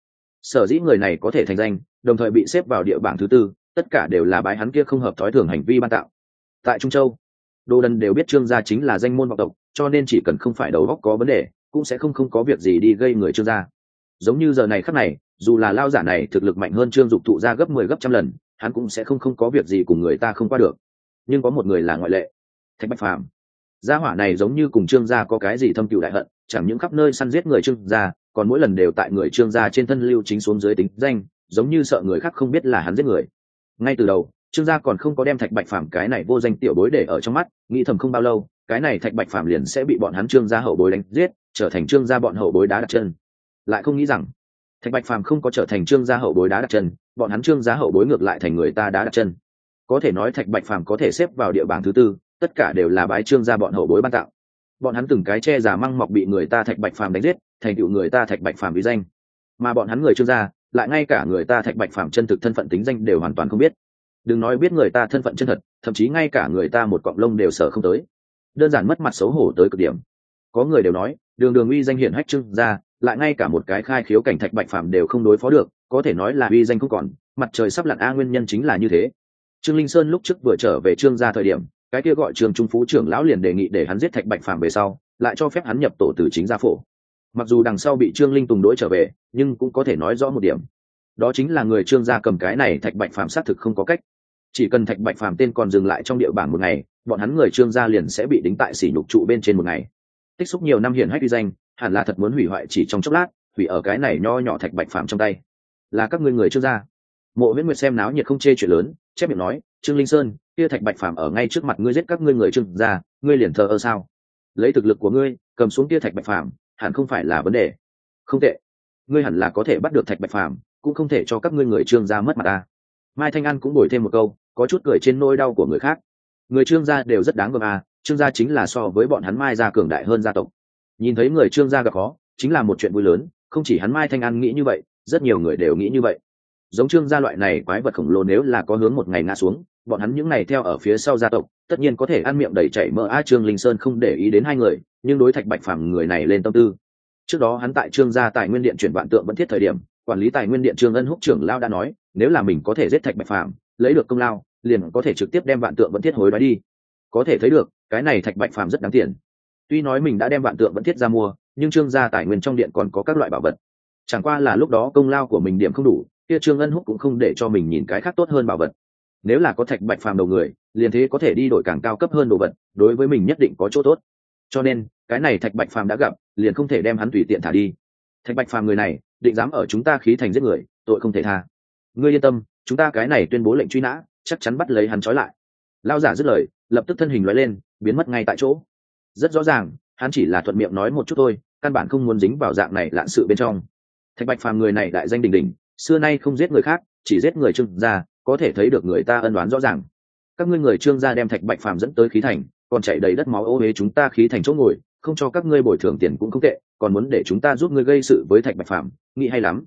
Sở dĩ người này có thể thành danh, đồng thời bị xếp vào địa bảng thứ tư, tất cả đều là bái hắn kia không hợp thói thường hành vi ban tạo. Tại trung châu, Đô đần đều biết trương gia chính là danh môn vọng tộc, cho nên chỉ cần không phải đầu góc có vấn đề, cũng sẽ không không có việc gì đi gây người trương gia. Giống như giờ này khắc này, dù là lao giả này thực lực mạnh hơn trương dục thụ ra gấp mười 10 gấp trăm lần hắn cũng sẽ không không có việc gì cùng người ta không qua được. Nhưng có một người là ngoại lệ, thạch bạch phàm. Gia hỏa này giống như cùng trương gia có cái gì thâm cựu đại hận, chẳng những khắp nơi săn giết người trương gia, còn mỗi lần đều tại người trương gia trên thân lưu chính xuống dưới tính danh, giống như sợ người khác không biết là hắn giết người. Ngay từ đầu, trương gia còn không có đem thạch bạch phàm cái này vô danh tiểu bối để ở trong mắt, nghĩ thầm không bao lâu, cái này thạch bạch phàm liền sẽ bị bọn hắn trương gia hậu bối đánh giết, trở thành trương gia bọn hậu bối đá đặt chân. Lại không nghĩ rằng thạch bạch phàm không có trở thành trương gia hậu bối đá đặt chân, bọn hắn trương gia hậu bối ngược lại thành người ta đá đặt chân. Có thể nói thạch bạch phàm có thể xếp vào địa bảng thứ tư, tất cả đều là bái trương gia bọn hậu bối ban tạo. Bọn hắn từng cái che giả măng mọc bị người ta thạch bạch phàm đánh giết, thành tựu người ta thạch bạch phàm bí danh. Mà bọn hắn người trương gia, lại ngay cả người ta thạch bạch phàm chân thực thân phận tính danh đều hoàn toàn không biết. Đừng nói biết người ta thân phận chân thật, thậm chí ngay cả người ta một cọng lông đều sở không tới. Đơn giản mất mặt xấu hổ tới cực điểm. Có người đều nói, đường đường uy danh hiển hách trương gia lại ngay cả một cái khai khiếu cảnh thạch bạch phàm đều không đối phó được, có thể nói là uy danh không còn, mặt trời sắp lặn, a, nguyên nhân chính là như thế. Trương linh sơn lúc trước vừa trở về trương gia thời điểm, cái kia gọi trương trung phú trưởng lão liền đề nghị để hắn giết thạch bạch phàm về sau, lại cho phép hắn nhập tổ từ chính gia phổ. Mặc dù đằng sau bị trương linh tùng đỗi trở về, nhưng cũng có thể nói rõ một điểm. Đó chính là người trương gia cầm cái này thạch bạch phàm xác thực không có cách. Chỉ cần thạch bạch phàm tên còn dừng lại trong địa bàn một ngày, bọn hắn người trương gia liền sẽ bị đính tại sỉ nhục trụ bên trên một ngày. Tích xúc nhiều năm hiển hách uy danh hẳn là thật muốn hủy hoại chỉ trong chốc lát, hủy ở cái này nho nhỏ thạch bạch phàm trong tay. Là các ngươi người trương gia mộ viễn nguyệt xem náo nhiệt không chê chuyện lớn, chép miệng nói, trương linh sơn, kia thạch bạch phàm ở ngay trước mặt ngươi giết các ngươi người trương gia ngươi liền thờ ơ sao? Lấy thực lực của ngươi, cầm xuống kia thạch bạch phàm, hẳn không phải là vấn đề. Không tệ. Ngươi hẳn là có thể bắt được thạch bạch phàm, cũng không thể cho các ngươi người trương gia mất mặt ta. Mai thanh an cũng đổi thêm một câu, có chút cười trên nỗi đau của người khác. Người trương gia đều rất đáng gờm à trương gia chính là so với bọn hắn mai gia cường đại hơn gia tộc nhìn thấy người trương gia gặp khó, chính là một chuyện vui lớn, không chỉ hắn mai thanh an nghĩ như vậy, rất nhiều người đều nghĩ như vậy. Giống trương gia loại này quái vật khổng lồ nếu là có hướng một ngày ngã xuống, bọn hắn những này theo ở phía sau gia tộc, tất nhiên có thể ăn miệng đầy chảy mỡ. A, trương linh sơn không để ý đến hai người, nhưng đối thạch bạch phàm người này lên tâm tư. Trước đó hắn tại trương gia tài nguyên điện chuyển vạn tượng vẫn thiết thời điểm, quản lý tài nguyên điện trương ân húc trưởng lao đã nói, nếu là mình có thể giết thạch bạch phàm, lấy được công lao, liền có thể trực tiếp đem vạn tượng vẫn thiết hối đoái đi. Có thể thấy được, cái này thạch bạch phàm rất đáng tiền tuy nói mình đã đem vạn tượng vẫn thiết ra mua, nhưng trương gia tài nguyên trong điện còn có các loại bảo vật. Chẳng qua là lúc đó công lao của mình điểm không đủ, kia trương ân húc cũng không để cho mình nhìn cái khác tốt hơn bảo vật. Nếu là có thạch bạch phàm đầu người, liền thế có thể đi đổi càng cao cấp hơn đồ vật, đối với mình nhất định có chỗ tốt. Cho nên, cái này thạch bạch phàm đã gặp, liền không thể đem hắn tùy tiện thả đi. Thạch bạch phàm người này, định dám ở chúng ta khí thành giết người, tội không thể tha. Ngươi yên tâm, chúng ta cái này tuyên bố lệnh truy nã, chắc chắn bắt lấy hắn trói lại. Lao giả dứt lời, lập tức thân hình loại lên, biến mất ngay tại chỗ rất rõ ràng, hắn chỉ là thuận miệng nói một chút thôi, căn bản không muốn dính vào dạng này lạn sự bên trong. Thạch bạch phàm người này đại danh đình đình xưa nay không giết người khác, chỉ giết người trương gia, có thể thấy được người ta ân đoán rõ ràng. Các ngươi người trương gia đem thạch bạch phàm dẫn tới khí thành, còn chạy đầy đất máu ô huế chúng ta khí thành chỗ ngồi, không cho các ngươi bồi thường tiền cũng không tệ, còn muốn để chúng ta giúp ngươi gây sự với thạch bạch phàm, nghĩ hay lắm.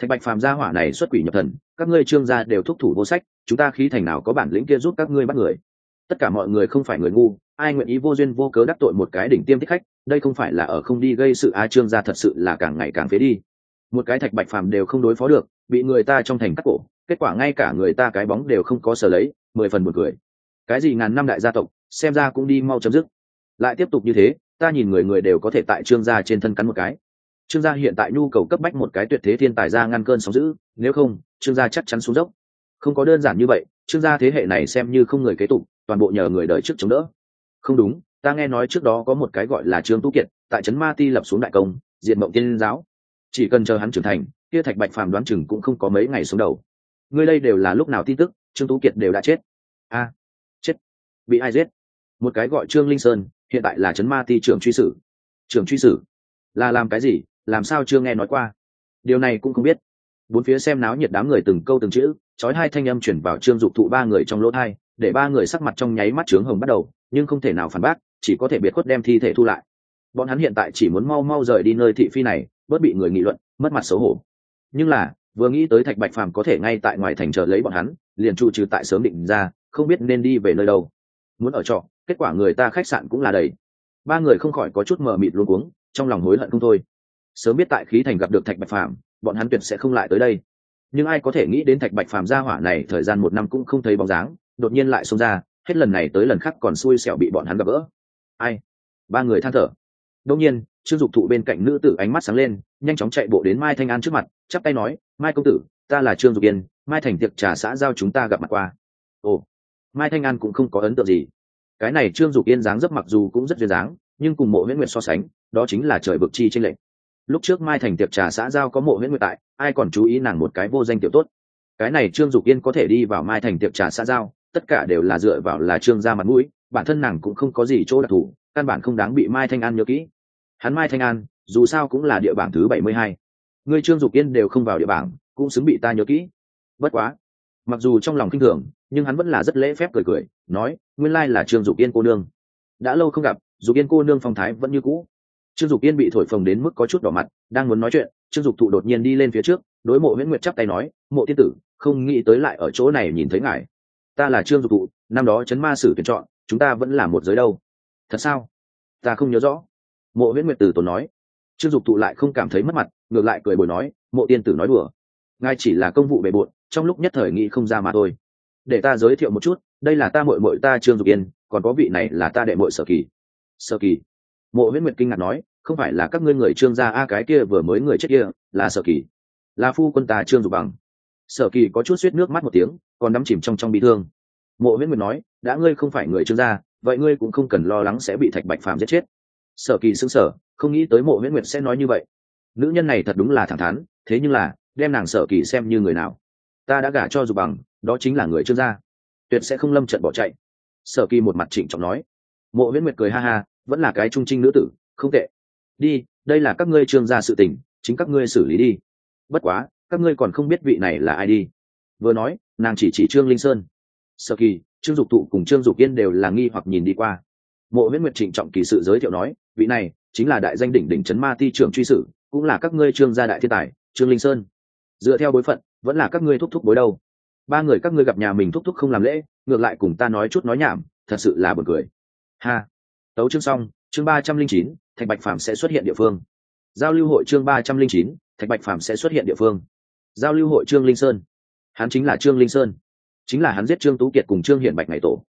Thạch bạch phàm gia hỏa này xuất quỷ nhập thần, các ngươi trương gia đều thúc thủ vô sách, chúng ta khí thành nào có bản lĩnh kia giúp các ngươi bắt người? Tất cả mọi người không phải người ngu ai nguyện ý vô duyên vô cớ đắc tội một cái đỉnh tiêm thích khách, đây không phải là ở không đi gây sự a trương gia thật sự là càng ngày càng phế đi. Một cái thạch bạch phàm đều không đối phó được, bị người ta trong thành cắt cổ, kết quả ngay cả người ta cái bóng đều không có sở lấy, mười phần một người cái gì ngàn năm đại gia tộc, xem ra cũng đi mau chấm dứt. Lại tiếp tục như thế, ta nhìn người người đều có thể tại trương gia trên thân cắn một cái. Trương gia hiện tại nhu cầu cấp bách một cái tuyệt thế thiên tài ra ngăn cơn sóng giữ nếu không, trương gia chắc chắn xuống dốc. Không có đơn giản như vậy, trương gia thế hệ này xem như không người kế tục, toàn bộ nhờ người đời trước chống đỡ không đúng, ta nghe nói trước đó có một cái gọi là trương tú kiệt, tại trấn ma ti lập xuống đại công diện mộng tiên giáo. Chỉ cần chờ hắn trưởng thành, kia thạch bạch phàm đoán chừng cũng không có mấy ngày xuống đầu. Ngươi đây đều là lúc nào tin tức, trương tú kiệt đều đã chết. A, chết. Bị ai giết? Một cái gọi trương linh sơn, hiện tại là trấn ma ti trưởng truy sử trưởng truy sử là làm cái gì? Làm sao chưa nghe nói qua? Điều này cũng không biết. Bốn phía xem náo nhiệt đám người từng câu từng chữ trói hai thanh âm chuyển vào trương dục thụ ba người trong lỗ thai để ba người sắc mặt trong nháy mắt trướng hồng bắt đầu nhưng không thể nào phản bác, chỉ có thể biệt khuất đem thi thể thu lại. Bọn hắn hiện tại chỉ muốn mau mau rời đi nơi thị phi này, bớt bị người nghị luận, mất mặt xấu hổ. Nhưng là, vừa nghĩ tới thạch bạch phàm có thể ngay tại ngoài thành chờ lấy bọn hắn, liền trụ trừ tại sớm định ra, không biết nên đi về nơi đâu. Muốn ở trọ, kết quả người ta khách sạn cũng là đầy. Ba người không khỏi có chút mờ mịt luôn cuống, trong lòng hối hận không thôi. Sớm biết tại khí thành gặp được thạch bạch phàm, bọn hắn tuyệt sẽ không lại tới đây. Nhưng ai có thể nghĩ đến thạch bạch phàm gia hỏa này thời gian một năm cũng không thấy bóng dáng, đột nhiên lại xông ra hết lần này tới lần khác còn xui xẻo bị bọn hắn gặp gỡ. Ai? Ba người than thở. Đông nhiên, trương dục thụ bên cạnh nữ tử ánh mắt sáng lên, nhanh chóng chạy bộ đến mai thanh an trước mặt, chắp tay nói, mai công tử, ta là trương dục yên, mai thành tiệc trà xã giao chúng ta gặp mặt qua. Ồ, mai thanh an cũng không có ấn tượng gì. Cái này trương dục yên dáng dấp mặc dù cũng rất duyên dáng, nhưng cùng mộ huyễn nguyệt so sánh, đó chính là trời vực chi tranh lệch. Lúc trước mai thành tiệc trà xã giao có mộ huyễn nguyệt tại, ai còn chú ý nàng một cái vô danh tiểu tốt? Cái này trương dục yên có thể đi vào mai thành tiệc trà xã giao? Tất cả đều là dựa vào là trương gia mặt mũi, bản thân nàng cũng không có gì chỗ đặc thù, căn bản không đáng bị mai thanh an nhớ kỹ. Hắn mai thanh an, dù sao cũng là địa bảng thứ bảy mươi hai. Ngươi trương dục yên đều không vào địa bảng, cũng xứng bị ta nhớ kỹ. Bất quá, mặc dù trong lòng kinh thường, nhưng hắn vẫn là rất lễ phép cười cười, nói, nguyên lai là trương dục yên cô nương. Đã lâu không gặp, dục yên cô nương phong thái vẫn như cũ. Trương dục yên bị thổi phồng đến mức có chút đỏ mặt, đang muốn nói chuyện, trương dục thụ đột nhiên đi lên phía trước, đối mộ nguyễn nguyệt chắp tay nói, mộ tiên tử, không nghĩ tới lại ở chỗ này nhìn thấy ngài ta là trương dục thụ năm đó chấn ma sử tuyển chọn chúng ta vẫn là một giới đâu thật sao ta không nhớ rõ mộ nguyễn nguyệt tử tốn nói trương dục thụ lại không cảm thấy mất mặt ngược lại cười bồi nói mộ tiên tử nói đùa ngài chỉ là công vụ bề bộn trong lúc nhất thời nghĩ không ra mà thôi để ta giới thiệu một chút đây là ta mội mội ta trương dục yên còn có vị này là ta đệ mội sở kỳ sở kỳ mộ nguyễn nguyệt kinh ngạc nói không phải là các ngươi người trương gia a cái kia vừa mới người chết kia là sở kỳ là phu quân ta trương dục bằng sở kỳ có chút suýt nước mắt một tiếng, còn đắm chìm trong trong bị thương. Mộ nguyễn nguyệt nói, đã ngươi không phải người trương gia, vậy ngươi cũng không cần lo lắng sẽ bị thạch bạch phàm giết chết. Sở kỳ xứng sở không nghĩ tới mộ nguyễn nguyệt sẽ nói như vậy. Nữ nhân này thật đúng là thẳng thắn, thế nhưng là, đem nàng sở kỳ xem như người nào. Ta đã gả cho Dù bằng, đó chính là người trương gia. Tuyệt sẽ không lâm trận bỏ chạy. Sở kỳ một mặt trịnh trọng nói. Mộ nguyễn nguyệt cười ha ha, vẫn là cái trung trinh nữ tử, không tệ. Đi, đây là các ngươi trương gia sự tình, chính các ngươi xử lý đi. Bất quá các ngươi còn không biết vị này là ai đi. Vừa nói, nàng chỉ chỉ trương linh sơn. Sơ kỳ, trương dục tụ cùng trương dục yên đều là nghi hoặc nhìn đi qua. Mộ nguyễn nguyệt trịnh trọng kỳ sự giới thiệu nói, vị này chính là đại danh đỉnh đỉnh trấn ma ti trưởng truy sử, cũng là các ngươi trương gia đại thiên tài, trương linh sơn. Dựa theo bối phận, vẫn là các ngươi thúc thúc bối đâu. Ba người các ngươi gặp nhà mình thúc thúc không làm lễ, ngược lại cùng ta nói chút nói nhảm, thật sự là buồn cười. Ha. Tấu chương xong, chương ba trăm linh chín, thạch bạch phàm sẽ xuất hiện địa phương. Giao lưu hội chương ba trăm linh chín, thạch bạch phàm sẽ xuất hiện địa phương giao lưu hội trương linh sơn. Hắn chính là trương linh sơn. Chính là hắn giết trương tú kiệt cùng trương hiển bạch ngày tổ.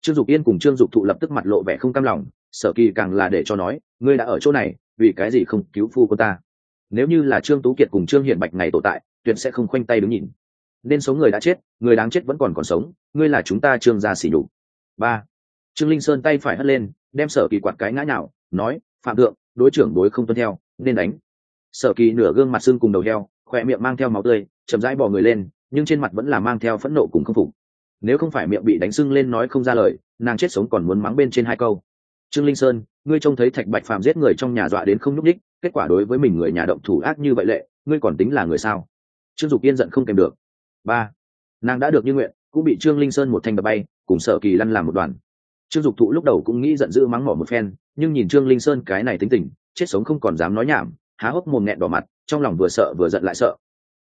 Trương dục yên cùng trương dục thụ lập tức mặt lộ vẻ không cam lòng, sở kỳ càng là để cho nói, ngươi đã ở chỗ này, vì cái gì không cứu phu của ta? Nếu như là trương tú kiệt cùng trương hiển bạch ngày tổ tại, tuyệt sẽ không khoanh tay đứng nhìn. Nên số người đã chết, người đáng chết vẫn còn còn sống, ngươi là chúng ta trương gia xỉ nhục. Ba. Trương linh sơn tay phải hất lên, đem sở kỳ quạt cái ngã nhạo nói, phạm thượng, đối trưởng đối không tuân theo, nên đánh. Sở kỳ nửa gương mặt xương cùng đầu heo khoe miệng mang theo máu tươi, chậm rãi bỏ người lên, nhưng trên mặt vẫn là mang theo phẫn nộ cùng khâm phục. Nếu không phải miệng bị đánh sưng lên nói không ra lời, nàng chết sống còn muốn mắng bên trên hai câu. Trương linh sơn, ngươi trông thấy thạch bạch phàm giết người trong nhà dọa đến không nhúc ních kết quả đối với mình người nhà động thủ ác như vậy lệ, ngươi còn tính là người sao? Trương dục yên giận không kèm được. Ba, nàng đã được như nguyện, cũng bị trương linh sơn một thanh đập bay, cùng sở kỳ lăn làm một đoàn. Trương dục thụ lúc đầu cũng nghĩ giận dữ mắng mỏ một phen, nhưng nhìn trương linh sơn cái này tính tình, chết sống không còn dám nói nhảm, há hốc mồm nghẹn đỏ mặt trong lòng vừa sợ vừa giận lại sợ.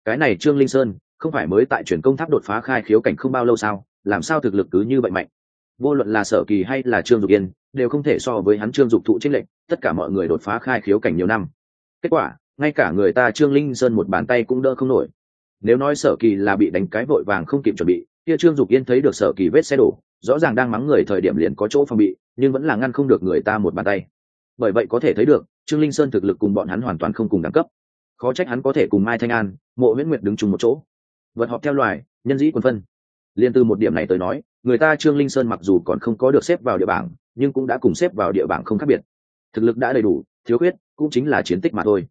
Cái này trương linh sơn, không phải mới tại truyền công tháp đột phá khai khiếu cảnh không bao lâu sao? Làm sao thực lực cứ như vậy mạnh? Vô luận là sở kỳ hay là trương dục yên, đều không thể so với hắn trương dục thụ trích lệnh tất cả mọi người đột phá khai khiếu cảnh nhiều năm. Kết quả, ngay cả người ta trương linh sơn một bàn tay cũng đỡ không nổi. Nếu nói sở kỳ là bị đánh cái vội vàng không kịp chuẩn bị, kia trương dục yên thấy được sở kỳ vết xe đổ, rõ ràng đang mắng người thời điểm liền có chỗ phòng bị, nhưng vẫn là ngăn không được người ta một bàn tay. Bởi vậy có thể thấy được, trương linh sơn thực lực cùng bọn hắn hoàn toàn không cùng đẳng cấp khó trách hắn có thể cùng mai thanh an, mộ viễn nguyệt đứng chung một chỗ vật họp theo loài, nhân dĩ quân phân liên từ một điểm này tới nói, người ta trương linh sơn mặc dù còn không có được xếp vào địa bảng, nhưng cũng đã cùng xếp vào địa bảng không khác biệt thực lực đã đầy đủ, thiếu khuyết, cũng chính là chiến tích mà thôi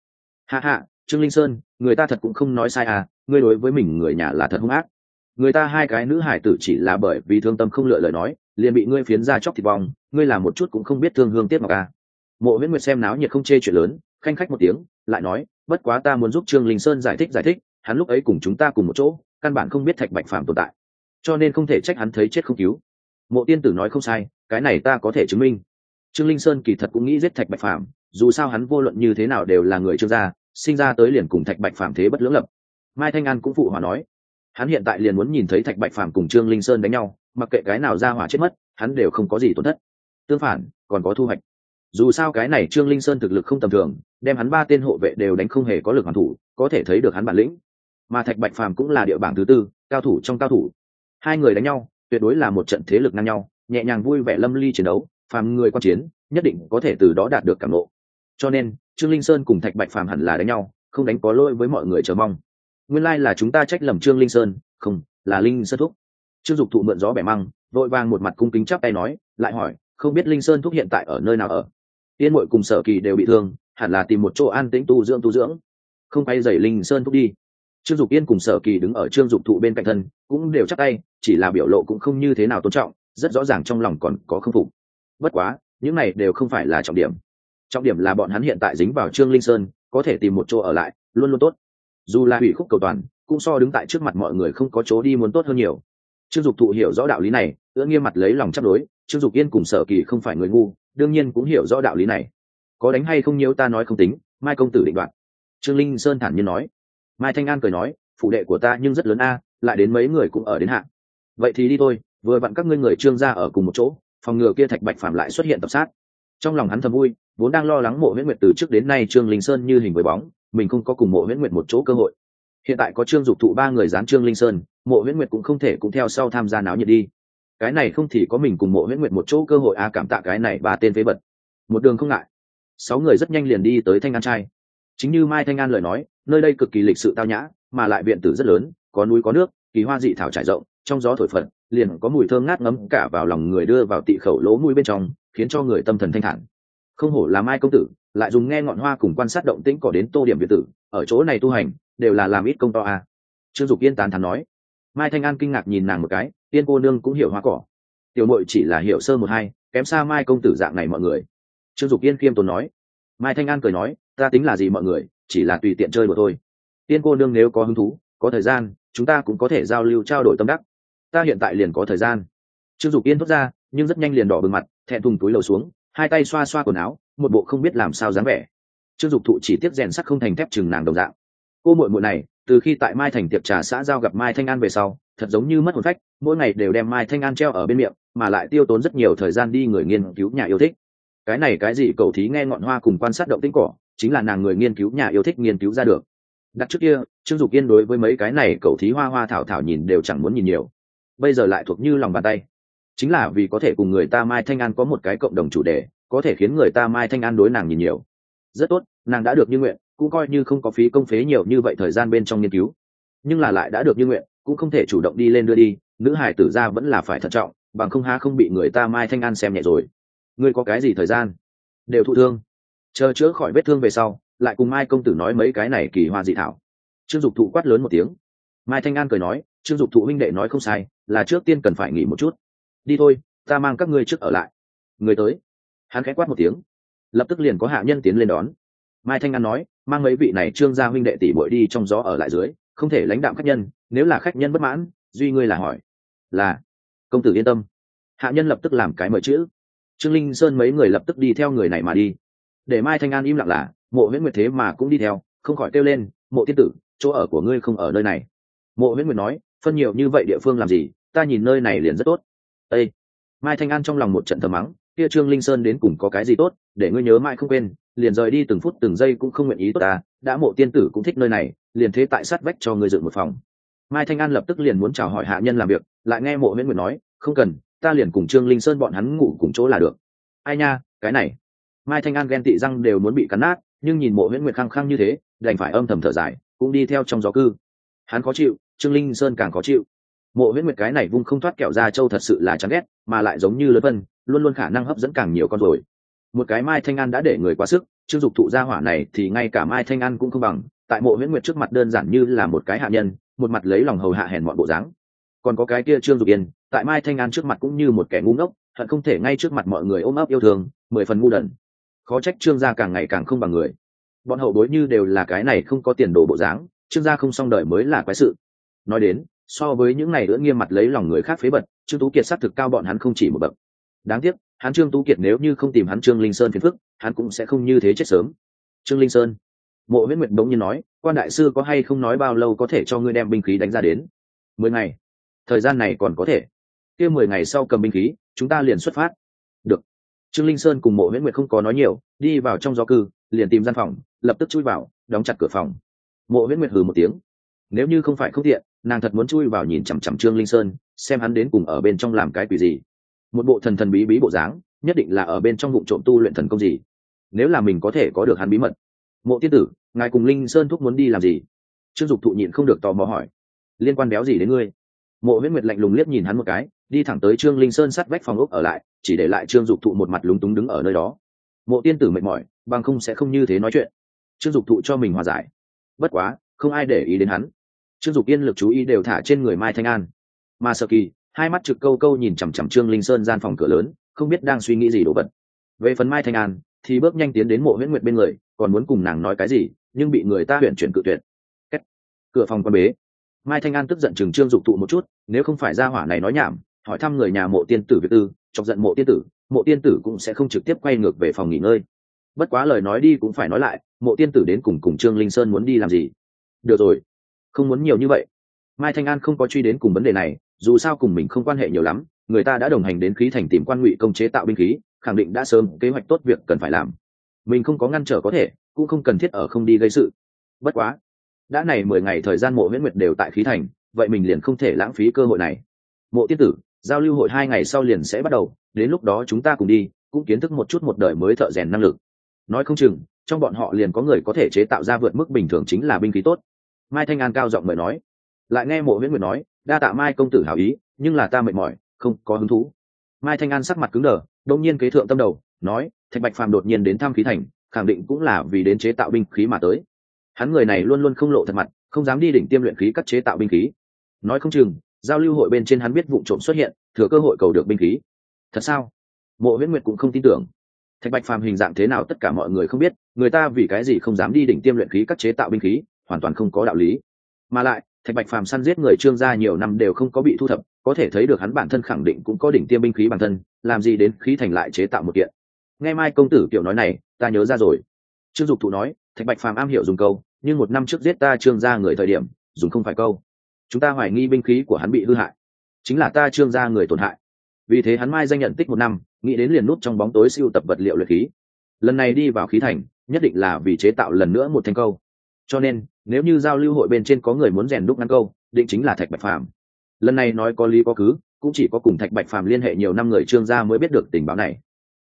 hạ hạ trương linh sơn, người ta thật cũng không nói sai à ngươi đối với mình người nhà là thật hung ác người ta hai cái nữ hải tử chỉ là bởi vì thương tâm không lựa lời nói, liền bị ngươi phiến ra chóc thịt vong. ngươi làm một chút cũng không biết thương hương tiếp mặc à. mộ huyễn nguyệt xem náo nhiệt không chê chuyện lớn khanh khách một tiếng, lại nói, bất quá ta muốn giúp trương linh sơn giải thích giải thích, hắn lúc ấy cùng chúng ta cùng một chỗ, căn bản không biết thạch bạch phàm tồn tại, cho nên không thể trách hắn thấy chết không cứu. Mộ tiên tử nói không sai, cái này ta có thể chứng minh. Trương linh sơn kỳ thật cũng nghĩ giết thạch bạch phàm, dù sao hắn vô luận như thế nào đều là người trương gia, sinh ra tới liền cùng thạch bạch phàm thế bất lưỡng lập. Mai thanh an cũng phụ hòa nói, hắn hiện tại liền muốn nhìn thấy thạch bạch phàm cùng trương linh sơn đánh nhau, mặc kệ cái nào ra hỏa chết mất, hắn đều không có gì tổn thất. Tương phản, còn có thu hoạch dù sao cái này trương linh sơn thực lực không tầm thường, đem hắn ba tên hộ vệ đều đánh không hề có lực hoàn thủ, có thể thấy được hắn bản lĩnh. Mà thạch bạch phàm cũng là địa bảng thứ tư, cao thủ trong cao thủ. Hai người đánh nhau, tuyệt đối là một trận thế lực ngang nhau, nhẹ nhàng vui vẻ lâm ly chiến đấu, phàm người quan chiến, nhất định có thể từ đó đạt được cảm lộ cho nên, trương linh sơn cùng thạch bạch phàm hẳn là đánh nhau, không đánh có lỗi với mọi người chờ mong. Nguyên lai、like、là chúng ta trách lầm trương linh sơn, không, là linh sơn thúc. Trương dục thụ mượn gió bẻ măng, vội vàng một mặt cung kính chắp tay nói, lại hỏi, không biết linh sơn thúc hiện tại ở nơi nào ở? Tiên mội cùng sở kỳ đều bị thương, hẳn là tìm một chỗ an tĩnh tu dưỡng tu dưỡng. Không bay dày linh sơn thúc đi. Trương dục yên cùng sở kỳ đứng ở trương dục thụ bên cạnh thân, cũng đều chắc tay, chỉ là biểu lộ cũng không như thế nào tôn trọng, rất rõ ràng trong lòng còn có k phục. Bất quá, những này đều không phải là trọng điểm. Trọng điểm là bọn hắn hiện tại dính vào trương linh sơn, có thể tìm một chỗ ở lại, luôn luôn tốt. Dù là hủy khúc cầu toàn, cũng so đứng tại trước mặt mọi người không có chỗ đi muốn tốt hơn nhiều. Trương dục thụ hiểu rõ đạo lý này ưa nghiêm mặt lấy lòng chấp đối trương dục yên cùng sở kỳ không phải người ngu, đương nhiên cũng hiểu rõ đạo lý này. Có đánh hay không nhiễu ta nói không tính, mai công tử định đoạt. Trương linh sơn thản nhiên nói. Mai thanh an cười nói phụ đệ của ta nhưng rất lớn a, lại đến mấy người cũng ở đến hạn vậy thì đi thôi, vừa vặn các ngươi người trương gia ở cùng một chỗ, phòng ngừa kia thạch bạch phạm lại xuất hiện tập sát. Trong lòng hắn thầm vui, vốn đang lo lắng mộ huyễn nguyệt từ trước đến nay trương linh sơn như hình với bóng, mình không có cùng mộ huyễn nguyệt một chỗ cơ hội. Hiện tại có trương dục thụ ba người dán trương linh sơn, mộ huyễn nguyệt cũng không thể cũng theo sau tham gia náo nhiệt đi cái này không thì có mình cùng mộ huyễn nguyệt một chỗ cơ hội a, cảm tạ cái này ba tên phế vật. Một đường không ngại. Sáu người rất nhanh liền đi tới thanh an trai. Chính như mai thanh an lời nói, nơi đây cực kỳ lịch sự tao nhã, mà lại viện tử rất lớn, có núi có nước, kỳ hoa dị thảo trải rộng, trong gió thổi phật, liền có mùi thơm ngát ngấm cả vào lòng người đưa vào tị khẩu lỗ mũi bên trong, khiến cho người tâm thần thanh thản. Không hổ là mai công tử, lại dùng nghe ngọn hoa cùng quan sát động tĩnh cỏ đến tô điểm viện tử, ở chỗ này tu hành, đều là làm ít công to à. trương dục yên tán thắn nói. Mai thanh an kinh ngạc nhìn nàng một cái tiên cô nương cũng hiểu hoa cỏ. Tiểu mội chỉ là hiểu sơ một hai, kém xa mai công tử dạng này mọi người. Trương dục yên khiêm tốn nói. Mai thanh an cười nói, ta tính là gì mọi người, chỉ là tùy tiện chơi đùa thôi. Tiên cô nương nếu có hứng thú, có thời gian, chúng ta cũng có thể giao lưu trao đổi tâm đắc. Ta hiện tại liền có thời gian. Trương dục yên thốt ra, nhưng rất nhanh liền đỏ bừng mặt, thẹn thùng túi lầu xuống, hai tay xoa xoa quần áo, một bộ không biết làm sao dáng vẻ. Trương dục thụ chỉ tiếp rèn sắc không thành thép chừng nàng đồng dạng. Cô muội muội này, từ khi tại mai thành tiệp trà xã giao gặp mai thanh an về sau thật giống như mất hồn phách, mỗi ngày đều đem mai thanh an treo ở bên miệng, mà lại tiêu tốn rất nhiều thời gian đi người nghiên cứu nhà yêu thích. Cái này cái gì cầu thí nghe ngọn hoa cùng quan sát động tĩnh cỏ, chính là nàng người nghiên cứu nhà yêu thích nghiên cứu ra được. Đặt trước kia, trương dục yên đối với mấy cái này cầu thí hoa hoa thảo thảo nhìn đều chẳng muốn nhìn nhiều. Bây giờ lại thuộc như lòng bàn tay. Chính là vì có thể cùng người ta mai thanh an có một cái cộng đồng chủ đề, có thể khiến người ta mai thanh an đối nàng nhìn nhiều. Rất tốt, nàng đã được như nguyện, cũng coi như không có phí công phế nhiều như vậy thời gian bên trong nghiên cứu. Nhưng là lại đã được như nguyện cũng không thể chủ động đi lên đưa đi, nữ hải tử ra vẫn là phải thận trọng, bằng không há không bị người ta mai thanh an xem nhẹ rồi. Ngươi có cái gì thời gian? Đều thụ thương. Chờ chữa khỏi vết thương về sau, lại cùng mai công tử nói mấy cái này kỳ hoa dị thảo. Trương dục thụ quát lớn một tiếng. Mai thanh an cười nói, trương dục thụ huynh đệ nói không sai, là trước tiên cần phải nghỉ một chút. Đi thôi, ta mang các ngươi trước ở lại. Người tới. Hắn khẽ quát một tiếng. Lập tức liền có hạ nhân tiến lên đón. Mai thanh an nói, mang mấy vị này trương gia huynh đệ tỷ bội đi trong gió ở lại dưới, không thể lãnh đạm khách nhân nếu là khách nhân bất mãn, duy ngươi là hỏi. Là, công tử yên tâm. Hạ nhân lập tức làm cái mời chữ. Trương linh sơn mấy người lập tức đi theo người này mà đi. Để mai thanh an im lặng là, mộ huyễn nguyệt thế mà cũng đi theo, không khỏi kêu lên, mộ tiên tử, chỗ ở của ngươi không ở nơi này. Mộ huyễn nguyệt nói, phân nhiều như vậy địa phương làm gì, ta nhìn nơi này liền rất tốt. Ây mai thanh an trong lòng một trận thờ mắng, kia trương linh sơn đến cùng có cái gì tốt, để ngươi nhớ mãi không quên, liền rời đi từng phút từng giây cũng không nguyện ý tốt ta, đã mộ tiên tử cũng thích nơi này, liền thế tại sát vách cho ngươi dựng một phòng mai thanh an lập tức liền muốn chào hỏi hạ nhân làm việc, lại nghe mộ huyễn nguyệt nói, không cần, ta liền cùng trương linh sơn bọn hắn ngủ cùng chỗ là được. Ai nha, cái này. Mai thanh an ghen tị răng đều muốn bị cắn nát, nhưng nhìn mộ huyễn nguyệt khăng khăng như thế, đành phải âm thầm thở dài, cũng đi theo trong gió cư. Hắn khó chịu, trương linh sơn càng khó chịu. Mộ huyễn nguyệt cái này vung không thoát kẹo ra châu thật sự là chán ghét, mà lại giống như lớn vân, luôn luôn khả năng hấp dẫn càng nhiều con rồi. Một cái mai thanh an đã để người quá sức chưng dục thụ gia hỏa này thì ngay cả mai thanh an cũng không bằng, tại mộ huyễn nguyệt trước mặt đơn giản như là một cái hạ nhân một mặt lấy lòng hầu hạ hèn mọn bộ dáng. Còn có cái kia trương dục yên, tại mai thanh an trước mặt cũng như một kẻ ngu ngốc, hận không thể ngay trước mặt mọi người ôm ấp yêu thương, mười phần ngu đần. Khó trách trương gia càng ngày càng không bằng người. Bọn hậu bối như đều là cái này không có tiền đồ bộ dáng, trương gia không xong đời mới là quái sự. Nói đến, so với những ngày nữa nghiêm mặt lấy lòng người khác phế bật trương tú kiệt s á t thực cao bọn hắn không chỉ một bậc. Đáng tiếc, hắn trương tú kiệt nếu như không tìm hắn trương linh sơn phiền phức, hắn cũng sẽ không như thế chết sớm. Trương linh sơn mộ viễn nguyệt bỗng nhiên nói, quan đại sư có hay không nói bao lâu có thể cho ngươi đem binh khí đánh ra đến? Mười ngày. Thời gian này còn có thể. Kia mười ngày sau cầm binh khí, chúng ta liền xuất phát. Được. Trương linh sơn cùng mộ viễn nguyệt không có nói nhiều, đi vào trong gió cư, liền tìm gian phòng, lập tức chui vào, đóng chặt cửa phòng. Mộ viễn nguyệt hừ một tiếng. Nếu như không phải không tiện, nàng thật muốn chui vào nhìn chằm chằm trương linh sơn, xem hắn đến cùng ở bên trong làm cái quỷ gì. Một bộ thần thần bí bí bộ dáng, nhất định là ở bên trong vụ trộm tu luyện thần công gì. Nếu là mình có thể có được hắn bí mật mộ tiên tử, ngài cùng linh sơn thúc muốn đi làm gì? Trương dục thụ nhịn không được tò mò hỏi. Liên quan béo gì đến ngươi? Mộ huyết nguyệt lạnh lùng liếc nhìn hắn một cái, đi thẳng tới trương linh sơn sát vách phòng ốc ở lại, chỉ để lại trương dục thụ một mặt lúng túng đứng ở nơi đó. Mộ tiên tử mệt mỏi, bằng không sẽ không như thế nói chuyện. Trương dục thụ cho mình hòa giải. Bất quá, không ai để ý đến hắn. Trương dục yên lực chú ý đều thả trên người mai thanh an. Mà sợ kỳ, hai mắt trực câu câu nhìn chằm chằm trương linh sơn gian phòng cửa lớn, không biết đang suy nghĩ gì đồ vật về phần mai thanh an, thì bước nhanh tiến đến mộ huyễn nguyệt bên người còn muốn cùng nàng nói cái gì, nhưng bị người ta huyện chuyển cự tuyệt. Kết. cửa phòng quan bế. Mai thanh an tức giận chừng trương dục tụ một chút, nếu không phải ra hỏa này nói nhảm, hỏi thăm người nhà mộ tiên tử việt tư, chọc giận mộ tiên tử, mộ tiên tử cũng sẽ không trực tiếp quay ngược về phòng nghỉ ngơi. Bất quá lời nói đi cũng phải nói lại, mộ tiên tử đến cùng cùng trương linh sơn muốn đi làm gì? Được rồi, không muốn nhiều như vậy. Mai thanh an không có truy đến cùng vấn đề này, dù sao cùng mình không quan hệ nhiều lắm, người ta đã đồng hành đến khí thành tìm quan ngụy công chế tạo binh khí, khẳng định đã sớm kế hoạch tốt việc cần phải làm mình không có ngăn trở có thể, cũng không cần thiết ở không đi gây sự. Bất quá, đã này mười ngày thời gian mộ huyễn nguyệt đều tại khí thành, vậy mình liền không thể lãng phí cơ hội này. Mộ tiết tử, giao lưu hội hai ngày sau liền sẽ bắt đầu, đến lúc đó chúng ta cùng đi, cũng kiến thức một chút một đời mới thợ rèn năng lực. Nói không chừng, trong bọn họ liền có người có thể chế tạo ra vượt mức bình thường chính là binh khí tốt. Mai thanh an cao giọng mời nói. Lại nghe mộ huyễn nguyệt nói, đa tạ mai công tử hảo ý, nhưng là ta mệt mỏi, không có hứng thú. Mai thanh an sắc mặt cứng đờ đông nhiên kế thượng tâm đầu nói, thạch bạch phàm đột nhiên đến thăm khí thành, khẳng định cũng là vì đến chế tạo binh khí mà tới. Hắn người này luôn luôn không lộ thật mặt, không dám đi đỉnh tiêm luyện khí cắt chế tạo binh khí. Nói không chừng, giao lưu hội bên trên hắn biết vụ trộm xuất hiện, thừa cơ hội cầu được binh khí. Thật sao? Mộ viễn nguyệt cũng không tin tưởng. Thạch bạch phàm hình dạng thế nào tất cả mọi người không biết, người ta vì cái gì không dám đi đỉnh tiêm luyện khí cắt chế tạo binh khí, hoàn toàn không có đạo lý. Mà lại, thạch bạch phàm săn giết người trương gia nhiều năm đều không có bị thu thập, có thể thấy được hắn bản thân khẳng định cũng có đỉnh tiêm binh khí bản thân, làm gì đến khí thành lại chế tạo một kiện nghe mai công tử kiểu nói này, ta nhớ ra rồi. Trương dục thụ nói, thạch bạch phàm am hiểu dùng câu, nhưng một năm trước giết ta trương gia người thời điểm, dùng không phải câu. Chúng ta hoài nghi binh khí của hắn bị hư hại. Chính là ta trương gia người tổn hại. Vì thế hắn mai danh nhận tích một năm, nghĩ đến liền nút trong bóng tối siêu tập vật liệu luyện khí. Lần này đi vào khí thành, nhất định là vì chế tạo lần nữa một thanh câu. Cho nên, nếu như giao lưu hội bên trên có người muốn rèn đúc ngắn câu, định chính là thạch bạch phàm. Lần này nói có lý có cứ, cũng chỉ có cùng thạch bạch phàm liên hệ nhiều năm người trương gia mới biết được tình báo này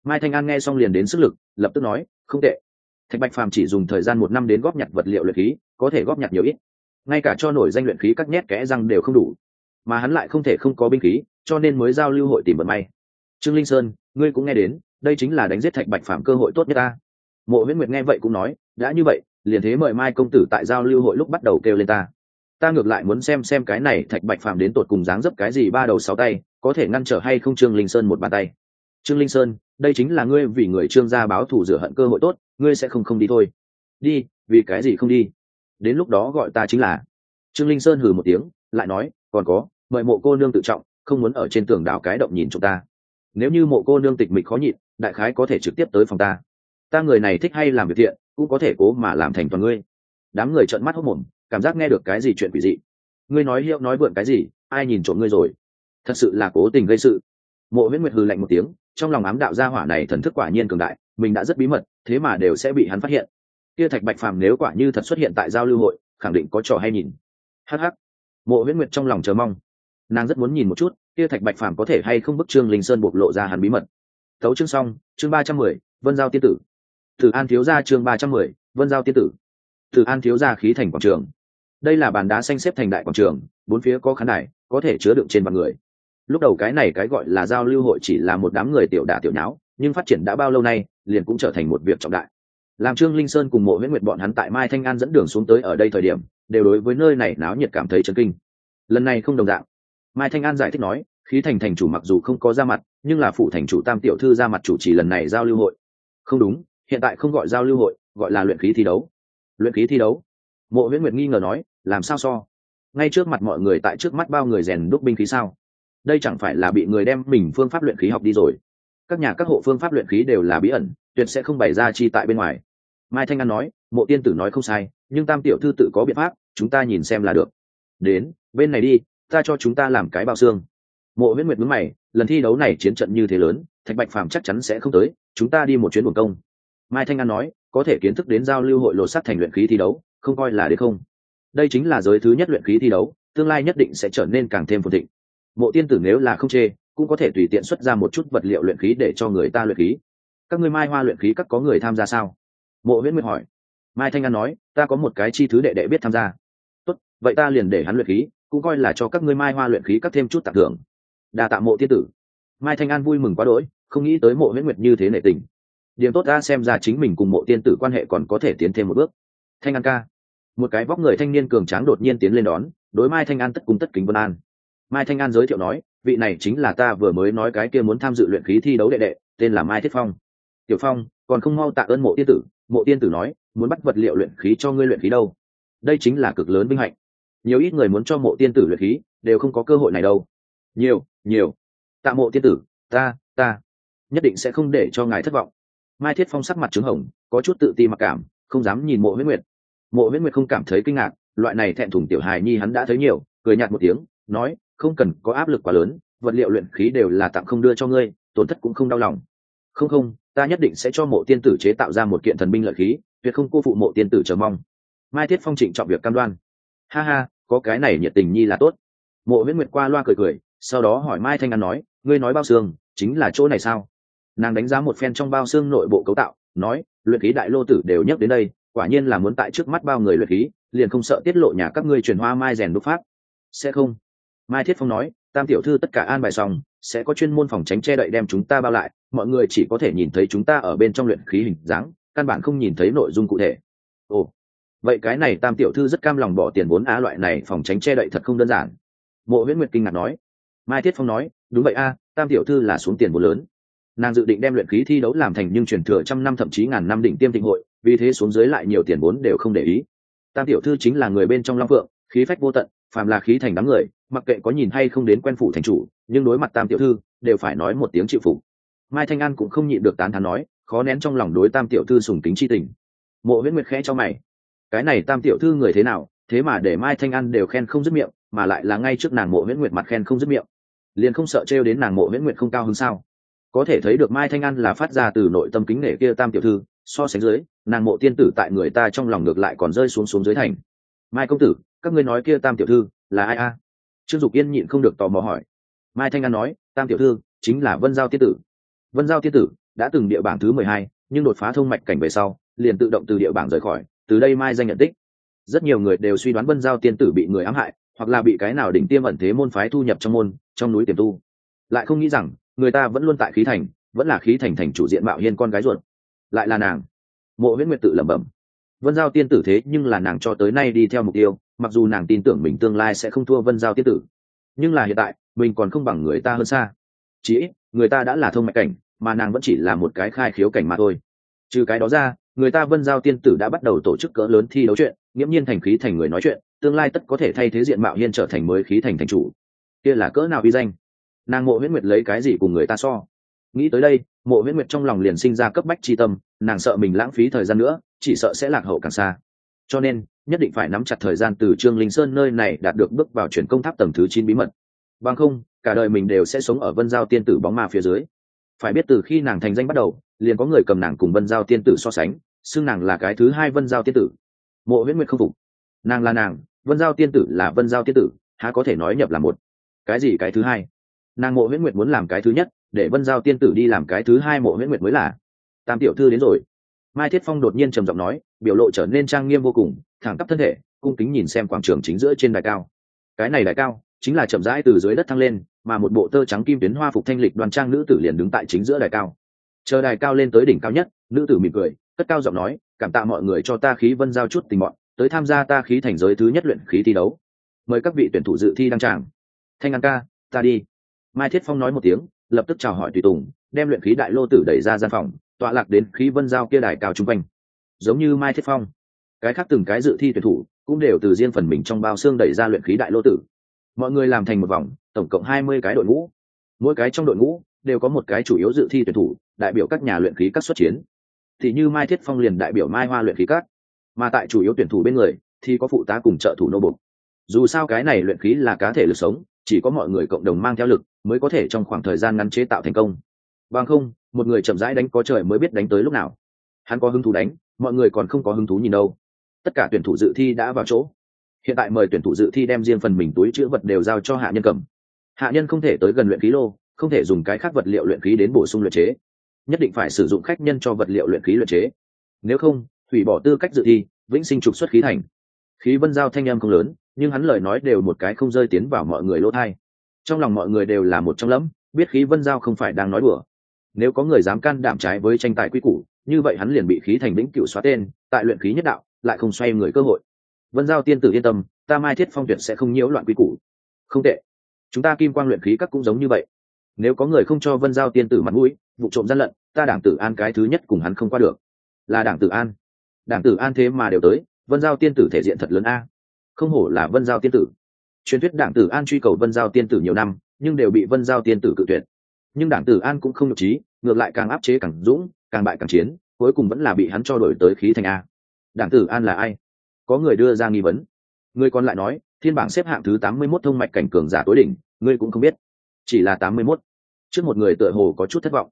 mai thanh an nghe xong liền đến sức lực, lập tức nói, không tệ. Thạch bạch phàm chỉ dùng thời gian một năm đến góp nhặt vật liệu luyện khí, có thể góp nhặt nhiều ít. Ngay cả cho nổi danh luyện khí các nhét kẽ răng đều không đủ. Mà hắn lại không thể không có binh khí, cho nên mới giao lưu hội tìm vận may. Trương linh sơn, ngươi cũng nghe đến, đây chính là đánh giết thạch bạch phàm cơ hội tốt nhất ta. Mộ viễn nguyệt nghe vậy cũng nói, đã như vậy, liền thế mời mai công tử tại giao lưu hội lúc bắt đầu kêu lên ta. Ta ngược lại muốn xem xem cái này thạch bạch phàm đến tột cùng dáng dấp cái gì ba đầu sáu tay, có thể ngăn trở hay không trương linh sơn một bàn tay trương linh sơn, đây chính là ngươi vì người trương gia báo thù rửa hận cơ hội tốt, ngươi sẽ không không đi thôi. Đi, vì cái gì không đi? Đến lúc đó gọi ta chính là. Trương linh sơn hừ một tiếng, lại nói, còn có, mời mộ cô nương tự trọng, không muốn ở trên tường đảo cái động nhìn chúng ta. Nếu như mộ cô nương tịch mịch khó nhịn, đại khái có thể trực tiếp tới phòng ta. Ta người này thích hay làm việc thiện, cũng có thể cố mà làm thành toàn ngươi. Đám người trợn mắt hốc mồm cảm giác nghe được cái gì chuyện quỷ dị. Ngươi nói hiệu nói vượn cái gì, ai nhìn trộm ngươi rồi? Thật sự là cố tình gây sự. Mộ huyễn nguyệt hừ lạnh một tiếng trong lòng ám đạo gia hỏa này thần thức quả nhiên cường đại, mình đã rất bí mật, thế mà đều sẽ bị hắn phát hiện. Kia thạch bạch phàm nếu quả như thật xuất hiện tại giao lưu hội, khẳng định có trò hay nhìn. Hh mộ huyễn nguyệt trong lòng chờ mong. Nàng rất muốn nhìn một chút, kia thạch bạch phàm có thể hay không bức trương linh sơn bộc lộ ra hắn bí mật. Tấu chương xong, chương ba trăm mười, vân giao tiên tử. Từ an thiếu gia chương ba trăm mười, vân giao tiên tử. Từ an thiếu gia khí thành quảng trường. Đây là bàn đá xanh xếp thành đại quảng trường, bốn phía có khán đài, có thể chứa đựng trên vạn người lúc đầu cái này cái gọi là giao lưu hội chỉ là một đám người tiểu đả tiểu nháo, nhưng phát triển đã bao lâu nay, liền cũng trở thành một việc trọng đại. Làm trương linh sơn cùng mộ nguyễn nguyệt bọn hắn tại mai thanh an dẫn đường xuống tới ở đây thời điểm, đều đối với nơi này náo nhiệt cảm thấy chấn kinh. Lần này không đồng dạng. Mai thanh an giải thích nói, khí thành thành chủ mặc dù không có ra mặt, nhưng là phụ thành chủ tam tiểu thư ra mặt chủ trì lần này giao lưu hội. Không đúng, hiện tại không gọi giao lưu hội, gọi là luyện khí thi đấu. Luyện khí thi đấu? Mộ nguyễn nguyệt nghi ngờ nói, làm sao so? Ngay trước mặt mọi người tại trước mắt bao người rèn đúc binh khí sao? Đây chẳng phải là bị người đem mình phương pháp luyện khí học đi rồi. Các nhà các hộ phương pháp luyện khí đều là bí ẩn, tuyệt sẽ không bày ra chi tại bên ngoài. Mai thanh an nói, mộ tiên tử nói không sai, nhưng tam tiểu thư tự có biện pháp, chúng ta nhìn xem là được. Đến, bên này đi, ta cho chúng ta làm cái bao xương. Mộ Viễn nguyệt mướn mày, lần thi đấu này chiến trận như thế lớn, thạch bạch phàm chắc chắn sẽ không tới, chúng ta đi một chuyến buồn công. Mai thanh an nói, có thể kiến thức đến giao lưu hội lột sắt thành luyện khí thi đấu, không coi là đến không. Đây chính là giới thứ nhất luyện khí thi đấu, tương lai nhất định sẽ trở nên càng thêm phồn thịnh mộ tiên tử nếu là không chê, cũng có thể tùy tiện xuất ra một chút vật liệu luyện khí để cho người ta luyện khí. Các ngươi mai hoa luyện khí các có người tham gia sao? Mộ viễn nguyệt hỏi. Mai thanh an nói, ta có một cái chi thứ đệ đệ biết tham gia. Tốt, vậy ta liền để hắn luyện khí, cũng coi là cho các ngươi mai hoa luyện khí các thêm chút tặng thưởng. Đà tạ mộ tiên tử. Mai thanh an vui mừng quá đỗi, không nghĩ tới mộ viễn nguyệt như thế nệ tình. Điểm tốt ta xem ra chính mình cùng mộ tiên tử quan hệ còn có thể tiến thêm một bước. Thanh an ca. Một cái vóc người thanh niên cường tráng đột nhiên tiến lên đón, đối mai thanh an tất cung tất kính vân an mai thanh an giới thiệu nói, vị này chính là ta vừa mới nói cái kia muốn tham dự luyện khí thi đấu đệ đệ, tên là mai thiết phong. Tiểu phong, còn không mau tạ ơn mộ tiên tử. Mộ tiên tử nói, muốn bắt vật liệu luyện khí cho ngươi luyện khí đâu? Đây chính là cực lớn vinh hạnh. Nhiều ít người muốn cho mộ tiên tử luyện khí, đều không có cơ hội này đâu. Nhiều nhiều. Tạ mộ tiên tử, ta ta nhất định sẽ không để cho ngài thất vọng. Mai thiết phong sắc mặt trứng hồng, có chút tự ti mặc cảm, không dám nhìn mộ huyết nguyệt. Mộ huyết nguyệt không cảm thấy kinh ngạc, loại này thẹn thùng tiểu hài nhi hắn đã thấy nhiều, cười nhạt một tiếng, nói không cần có áp lực quá lớn, vật liệu luyện khí đều là tặng không đưa cho ngươi, tổn thất cũng không đau lòng. Không không, ta nhất định sẽ cho mộ tiên tử chế tạo ra một kiện thần binh lợi khí, tuyệt không cô phụ mộ tiên tử chờ mong. Mai thiết phong trịnh trọng việc cam đoan. Ha ha, có cái này nhiệt tình nhi là tốt. Mộ viễn nguyệt qua loa cười cười, sau đó hỏi mai thanh an nói, ngươi nói bao xương, chính là chỗ này sao? Nàng đánh giá một phen trong bao xương nội bộ cấu tạo, nói, luyện khí đại lô tử đều nhắc đến đây, quả nhiên là muốn tại trước mắt bao người luyện khí, liền không sợ tiết lộ nhà các ngươi truyền hoa mai rèn đúc pháp. Sẽ không mai thiết phong nói, tam tiểu thư tất cả an bài xong, sẽ có chuyên môn phòng tránh che đậy đem chúng ta bao lại, mọi người chỉ có thể nhìn thấy chúng ta ở bên trong luyện khí hình dáng, căn bản không nhìn thấy nội dung cụ thể. Ồ, vậy cái này tam tiểu thư rất cam lòng bỏ tiền vốn á loại này phòng tránh che đậy thật không đơn giản. Mộ huyễn nguyệt kinh ngạc nói, mai thiết phong nói, đúng vậy a, tam tiểu thư là xuống tiền vốn lớn. Nàng dự định đem luyện khí thi đấu làm thành nhưng truyền thừa trăm năm thậm chí ngàn năm đỉnh tiêm thịnh hội, vì thế xuống dưới lại nhiều tiền vốn đều không để ý. Tam tiểu thư chính là người bên trong long phượng, khí phách vô tận phàm là khí thành đám người, mặc kệ có nhìn hay không đến quen phủ thành chủ, nhưng đối mặt tam tiểu thư, đều phải nói một tiếng chịu phục. Mai thanh an cũng không nhịn được tán thán nói, khó nén trong lòng đối tam tiểu thư sùng kính c h i tình. Mộ viễn nguyệt khẽ cho mày. Cái này tam tiểu thư người thế nào, thế mà để mai thanh an đều khen không dứt miệng, mà lại là ngay trước nàng mộ viễn nguyệt mặt khen không dứt miệng. Liền không sợ trêu đến nàng mộ viễn nguyệt không cao hơn sao? Có thể thấy được mai thanh an là phát ra từ nội tâm kính nể kia tam tiểu thư, so sánh dưới, nàng mộ tiên tử tại người ta trong lòng ngược lại còn rơi xuống xuống dưới thành. Mai công tử các ngươi nói kia tam tiểu thư là ai a? Trương dục yên nhịn không được tò mò hỏi. Mai thanh an nói, tam tiểu thư chính là vân giao tiên tử. Vân giao tiên tử đã từng địa bảng thứ mười hai, nhưng đột phá thông mạch cảnh về sau, liền tự động từ địa bảng rời khỏi, từ đây mai danh nhận tích. Rất nhiều người đều suy đoán vân giao tiên tử bị người ám hại, hoặc là bị cái nào đỉnh tiêm ẩn thế môn phái thu nhập trong môn, trong núi tiềm tu. Lại không nghĩ rằng, người ta vẫn luôn tại khí thành, vẫn là khí thành thành chủ diện mạo hiên con gái ruột. Lại là nàng. Mộ huyết nguyệt tự lẩm bẩm. Vân giao tiên tử thế nhưng là nàng cho tới nay đi theo mục tiêu mặc dù nàng tin tưởng mình tương lai sẽ không thua vân giao tiết tử, nhưng là hiện tại, mình còn không bằng người ta hơn xa. Chỉ người ta đã là thông mạch cảnh, mà nàng vẫn chỉ là một cái khai khiếu cảnh mà thôi. Trừ cái đó ra, người ta vân giao tiên tử đã bắt đầu tổ chức cỡ lớn thi đấu chuyện, nghiễm nhiên thành khí thành người nói chuyện, tương lai tất có thể thay thế diện mạo hiên trở thành mới khí thành thành chủ. Kia là cỡ nào uy danh? Nàng mộ huyễn nguyệt lấy cái gì cùng người ta so? Nghĩ tới đây, mộ huyễn nguyệt trong lòng liền sinh ra cấp bách tri tâm, nàng sợ mình lãng phí thời gian nữa, chỉ sợ sẽ lạc hậu càng xa. Cho nên nhất định phải nắm chặt thời gian từ trương linh sơn nơi này đạt được bước vào chuyển công tháp tầng thứ chín bí mật. Bằng không, cả đời mình đều sẽ sống ở vân giao tiên tử bóng ma phía dưới. Phải biết từ khi nàng thành danh bắt đầu, liền có người cầm nàng cùng vân giao tiên tử so sánh, xưng nàng là cái thứ hai vân giao tiên tử. Mộ huyễn nguyệt không phục. Nàng là nàng, vân giao tiên tử là vân giao tiên tử, há có thể nói nhập là một. Cái gì cái thứ hai? Nàng mộ huyễn nguyệt muốn làm cái thứ nhất, để vân giao tiên tử đi làm cái thứ hai mộ huyễn nguyệt mới là. Tam tiểu thư đến rồi. Mai thiết phong đột nhiên trầm giọng nói, biểu lộ trở nên trang nghiêm vô cùng thẳng tắp thân thể, cung kính nhìn xem quảng trường chính giữa trên đài cao. Cái này đài cao chính là chậm rãi từ dưới đất thăng lên, mà một bộ tơ trắng kim tuyến hoa phục thanh lịch đoàn trang nữ tử liền đứng tại chính giữa đài cao. Chờ đài cao lên tới đỉnh cao nhất, nữ tử mỉm cười, cất cao giọng nói, cảm tạ mọi người cho ta khí vân giao chút tình bọn, tới tham gia ta khí thành giới thứ nhất luyện khí thi đấu. Mời các vị tuyển thủ dự thi đăng tràng. Thanh an ca, ta đi. Mai thiết phong nói một tiếng, lập tức chào hỏi tùy tùng, đem luyện khí đại lô tử đẩy ra gian phòng, tọa lạc đến khí vân giao kia đài cao chung quanh. Giống như mai thiết phong cái khác từng cái dự thi tuyển thủ cũng đều từ riêng phần mình trong bao xương đẩy ra luyện khí đại lô tử. Mọi người làm thành một vòng, tổng cộng hai mươi cái đội ngũ. Mỗi cái trong đội ngũ đều có một cái chủ yếu dự thi tuyển thủ, đại biểu các nhà luyện khí các xuất chiến. Thì như mai thiết phong liền đại biểu mai hoa luyện khí các. Mà tại chủ yếu tuyển thủ bên người thì có phụ tá cùng trợ thủ nô bục. Dù sao cái này luyện khí là cá thể lực sống, chỉ có mọi người cộng đồng mang theo lực mới có thể trong khoảng thời gian ngắn chế tạo thành công. Bằng không, một người chậm rãi đánh có trời mới biết đánh tới lúc nào. Hắn có hứng thú đánh, mọi người còn không có hứng thú nhìn đâu tất cả tuyển thủ dự thi đã vào chỗ. Hiện tại mời tuyển thủ dự thi đem riêng phần mình túi chữ vật đều giao cho hạ nhân cầm. Hạ nhân không thể tới gần luyện khí lô, không thể dùng cái khác vật liệu luyện khí đến bổ sung luyện chế. Nhất định phải sử dụng khách nhân cho vật liệu luyện khí luyện chế. Nếu không, hủy bỏ tư cách dự thi, vĩnh sinh trục xuất khí thành. Khí vân giao thanh em không lớn, nhưng hắn lời nói đều một cái không rơi tiến vào mọi người lỗ thai. Trong lòng mọi người đều là một trong lẫm, biết khí vân giao không phải đang nói đùa. Nếu có người dám can đảm trái với tranh tài quy củ, như vậy hắn liền bị khí thành vĩnh cửu xóa tên, tại luyện khí nhất đạo lại không xoay người cơ hội. Vân giao tiên tử yên tâm, ta mai thiết phong tuyệt sẽ không nhiễu loạn quy củ. Không tệ. Chúng ta kim quang luyện khí các cũng giống như vậy. Nếu có người không cho vân giao tiên tử mặt mũi, vụ trộm gian lận, ta đảng tử an cái thứ nhất cùng hắn không qua được. Là đảng tử an. Đảng tử an thế mà đều tới, vân giao tiên tử thể diện thật lớn a. Không hổ là vân giao tiên tử. Truyền thuyết đảng tử an truy cầu vân giao tiên tử nhiều năm, nhưng đều bị vân giao tiên tử cự tuyệt. Nhưng đảng tử an cũng không nhục trí, ngược lại càng áp chế càng dũng, càng bại càng chiến, cuối cùng vẫn là bị hắn cho đổi tới khí thành a đảng tử an là ai? Có người đưa ra nghi vấn. Người còn lại nói, thiên bảng xếp hạng thứ tám mươi 81 thông mạch cảnh cường giả tối đỉnh, ngươi cũng không biết. Chỉ là tám mươi 81. trước một người tựa hồ có chút thất vọng.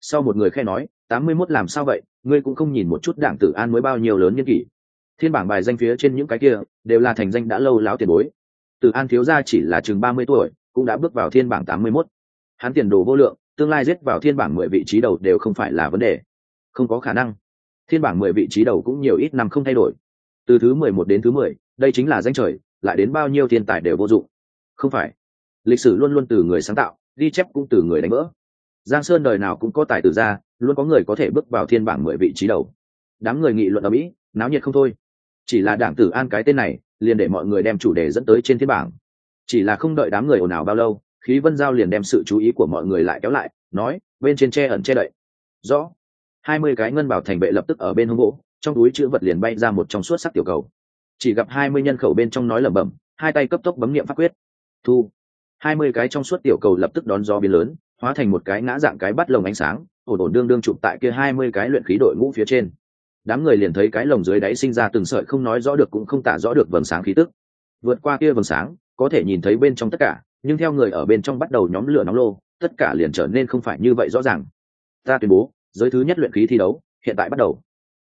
Sau một người khe nói, tám mươi 81 làm sao vậy? Ngươi cũng không nhìn một chút đảng tử an mới bao nhiêu lớn nhân kỷ. Thiên bảng bài danh phía trên những cái kia, đều là thành danh đã lâu láo tiền bối. Tử an thiếu gia chỉ là chừng ba mươi tuổi, cũng đã bước vào thiên bảng tám mươi 81. hắn tiền đồ vô lượng, tương lai giết vào thiên bảng mười vị trí đầu đều không phải là vấn đề. Không có khả năng thiên bảng mười vị trí đầu cũng nhiều ít năm không thay đổi. Từ thứ mười một đến thứ mười, đây chính là danh trời, lại đến bao nhiêu thiên tài đều vô dụng. Không phải. Lịch sử luôn luôn từ người sáng tạo, ghi chép cũng từ người đánh vỡ. Giang sơn đời nào cũng có tài tử ra, luôn có người có thể bước vào thiên bảng mười vị trí đầu. Đám người nghị luận ở mỹ, náo nhiệt không thôi. Chỉ là đảng tử an cái tên này, liền để mọi người đem chủ đề dẫn tới trên thiên bảng. Chỉ là không đợi đám người ồn ào bao lâu, khí vân giao liền đem sự chú ý của mọi người lại kéo lại, nói, bên trên che ẩn che đậy. Rõ hai mươi cái ngân bảo thành vệ lập tức ở bên hông gỗ, trong túi chữ vật liền bay ra một trong suốt sắc tiểu cầu. Chỉ gặp hai mươi nhân khẩu bên trong nói lẩm bẩm, hai tay cấp tốc bấm nghiệm pháp quyết. Thu. Hai mươi cái trong suốt tiểu cầu lập tức đón gió biến lớn, hóa thành một cái ngã dạng cái bắt lồng ánh sáng, ổn ổn đương đương chụp tại kia hai mươi cái luyện khí đội ngũ phía trên. Đám người liền thấy cái lồng dưới đáy sinh ra từng sợi không nói rõ được cũng không tả rõ được vầng sáng khí tức. Vượt qua kia vầng sáng, có thể nhìn thấy bên trong tất cả, nhưng theo người ở bên trong bắt đầu nhóm lửa nóng lô, tất cả liền trở nên không phải như vậy rõ ràng. Ta tuyên bố giới thứ nhất luyện khí thi đấu, hiện tại bắt đầu.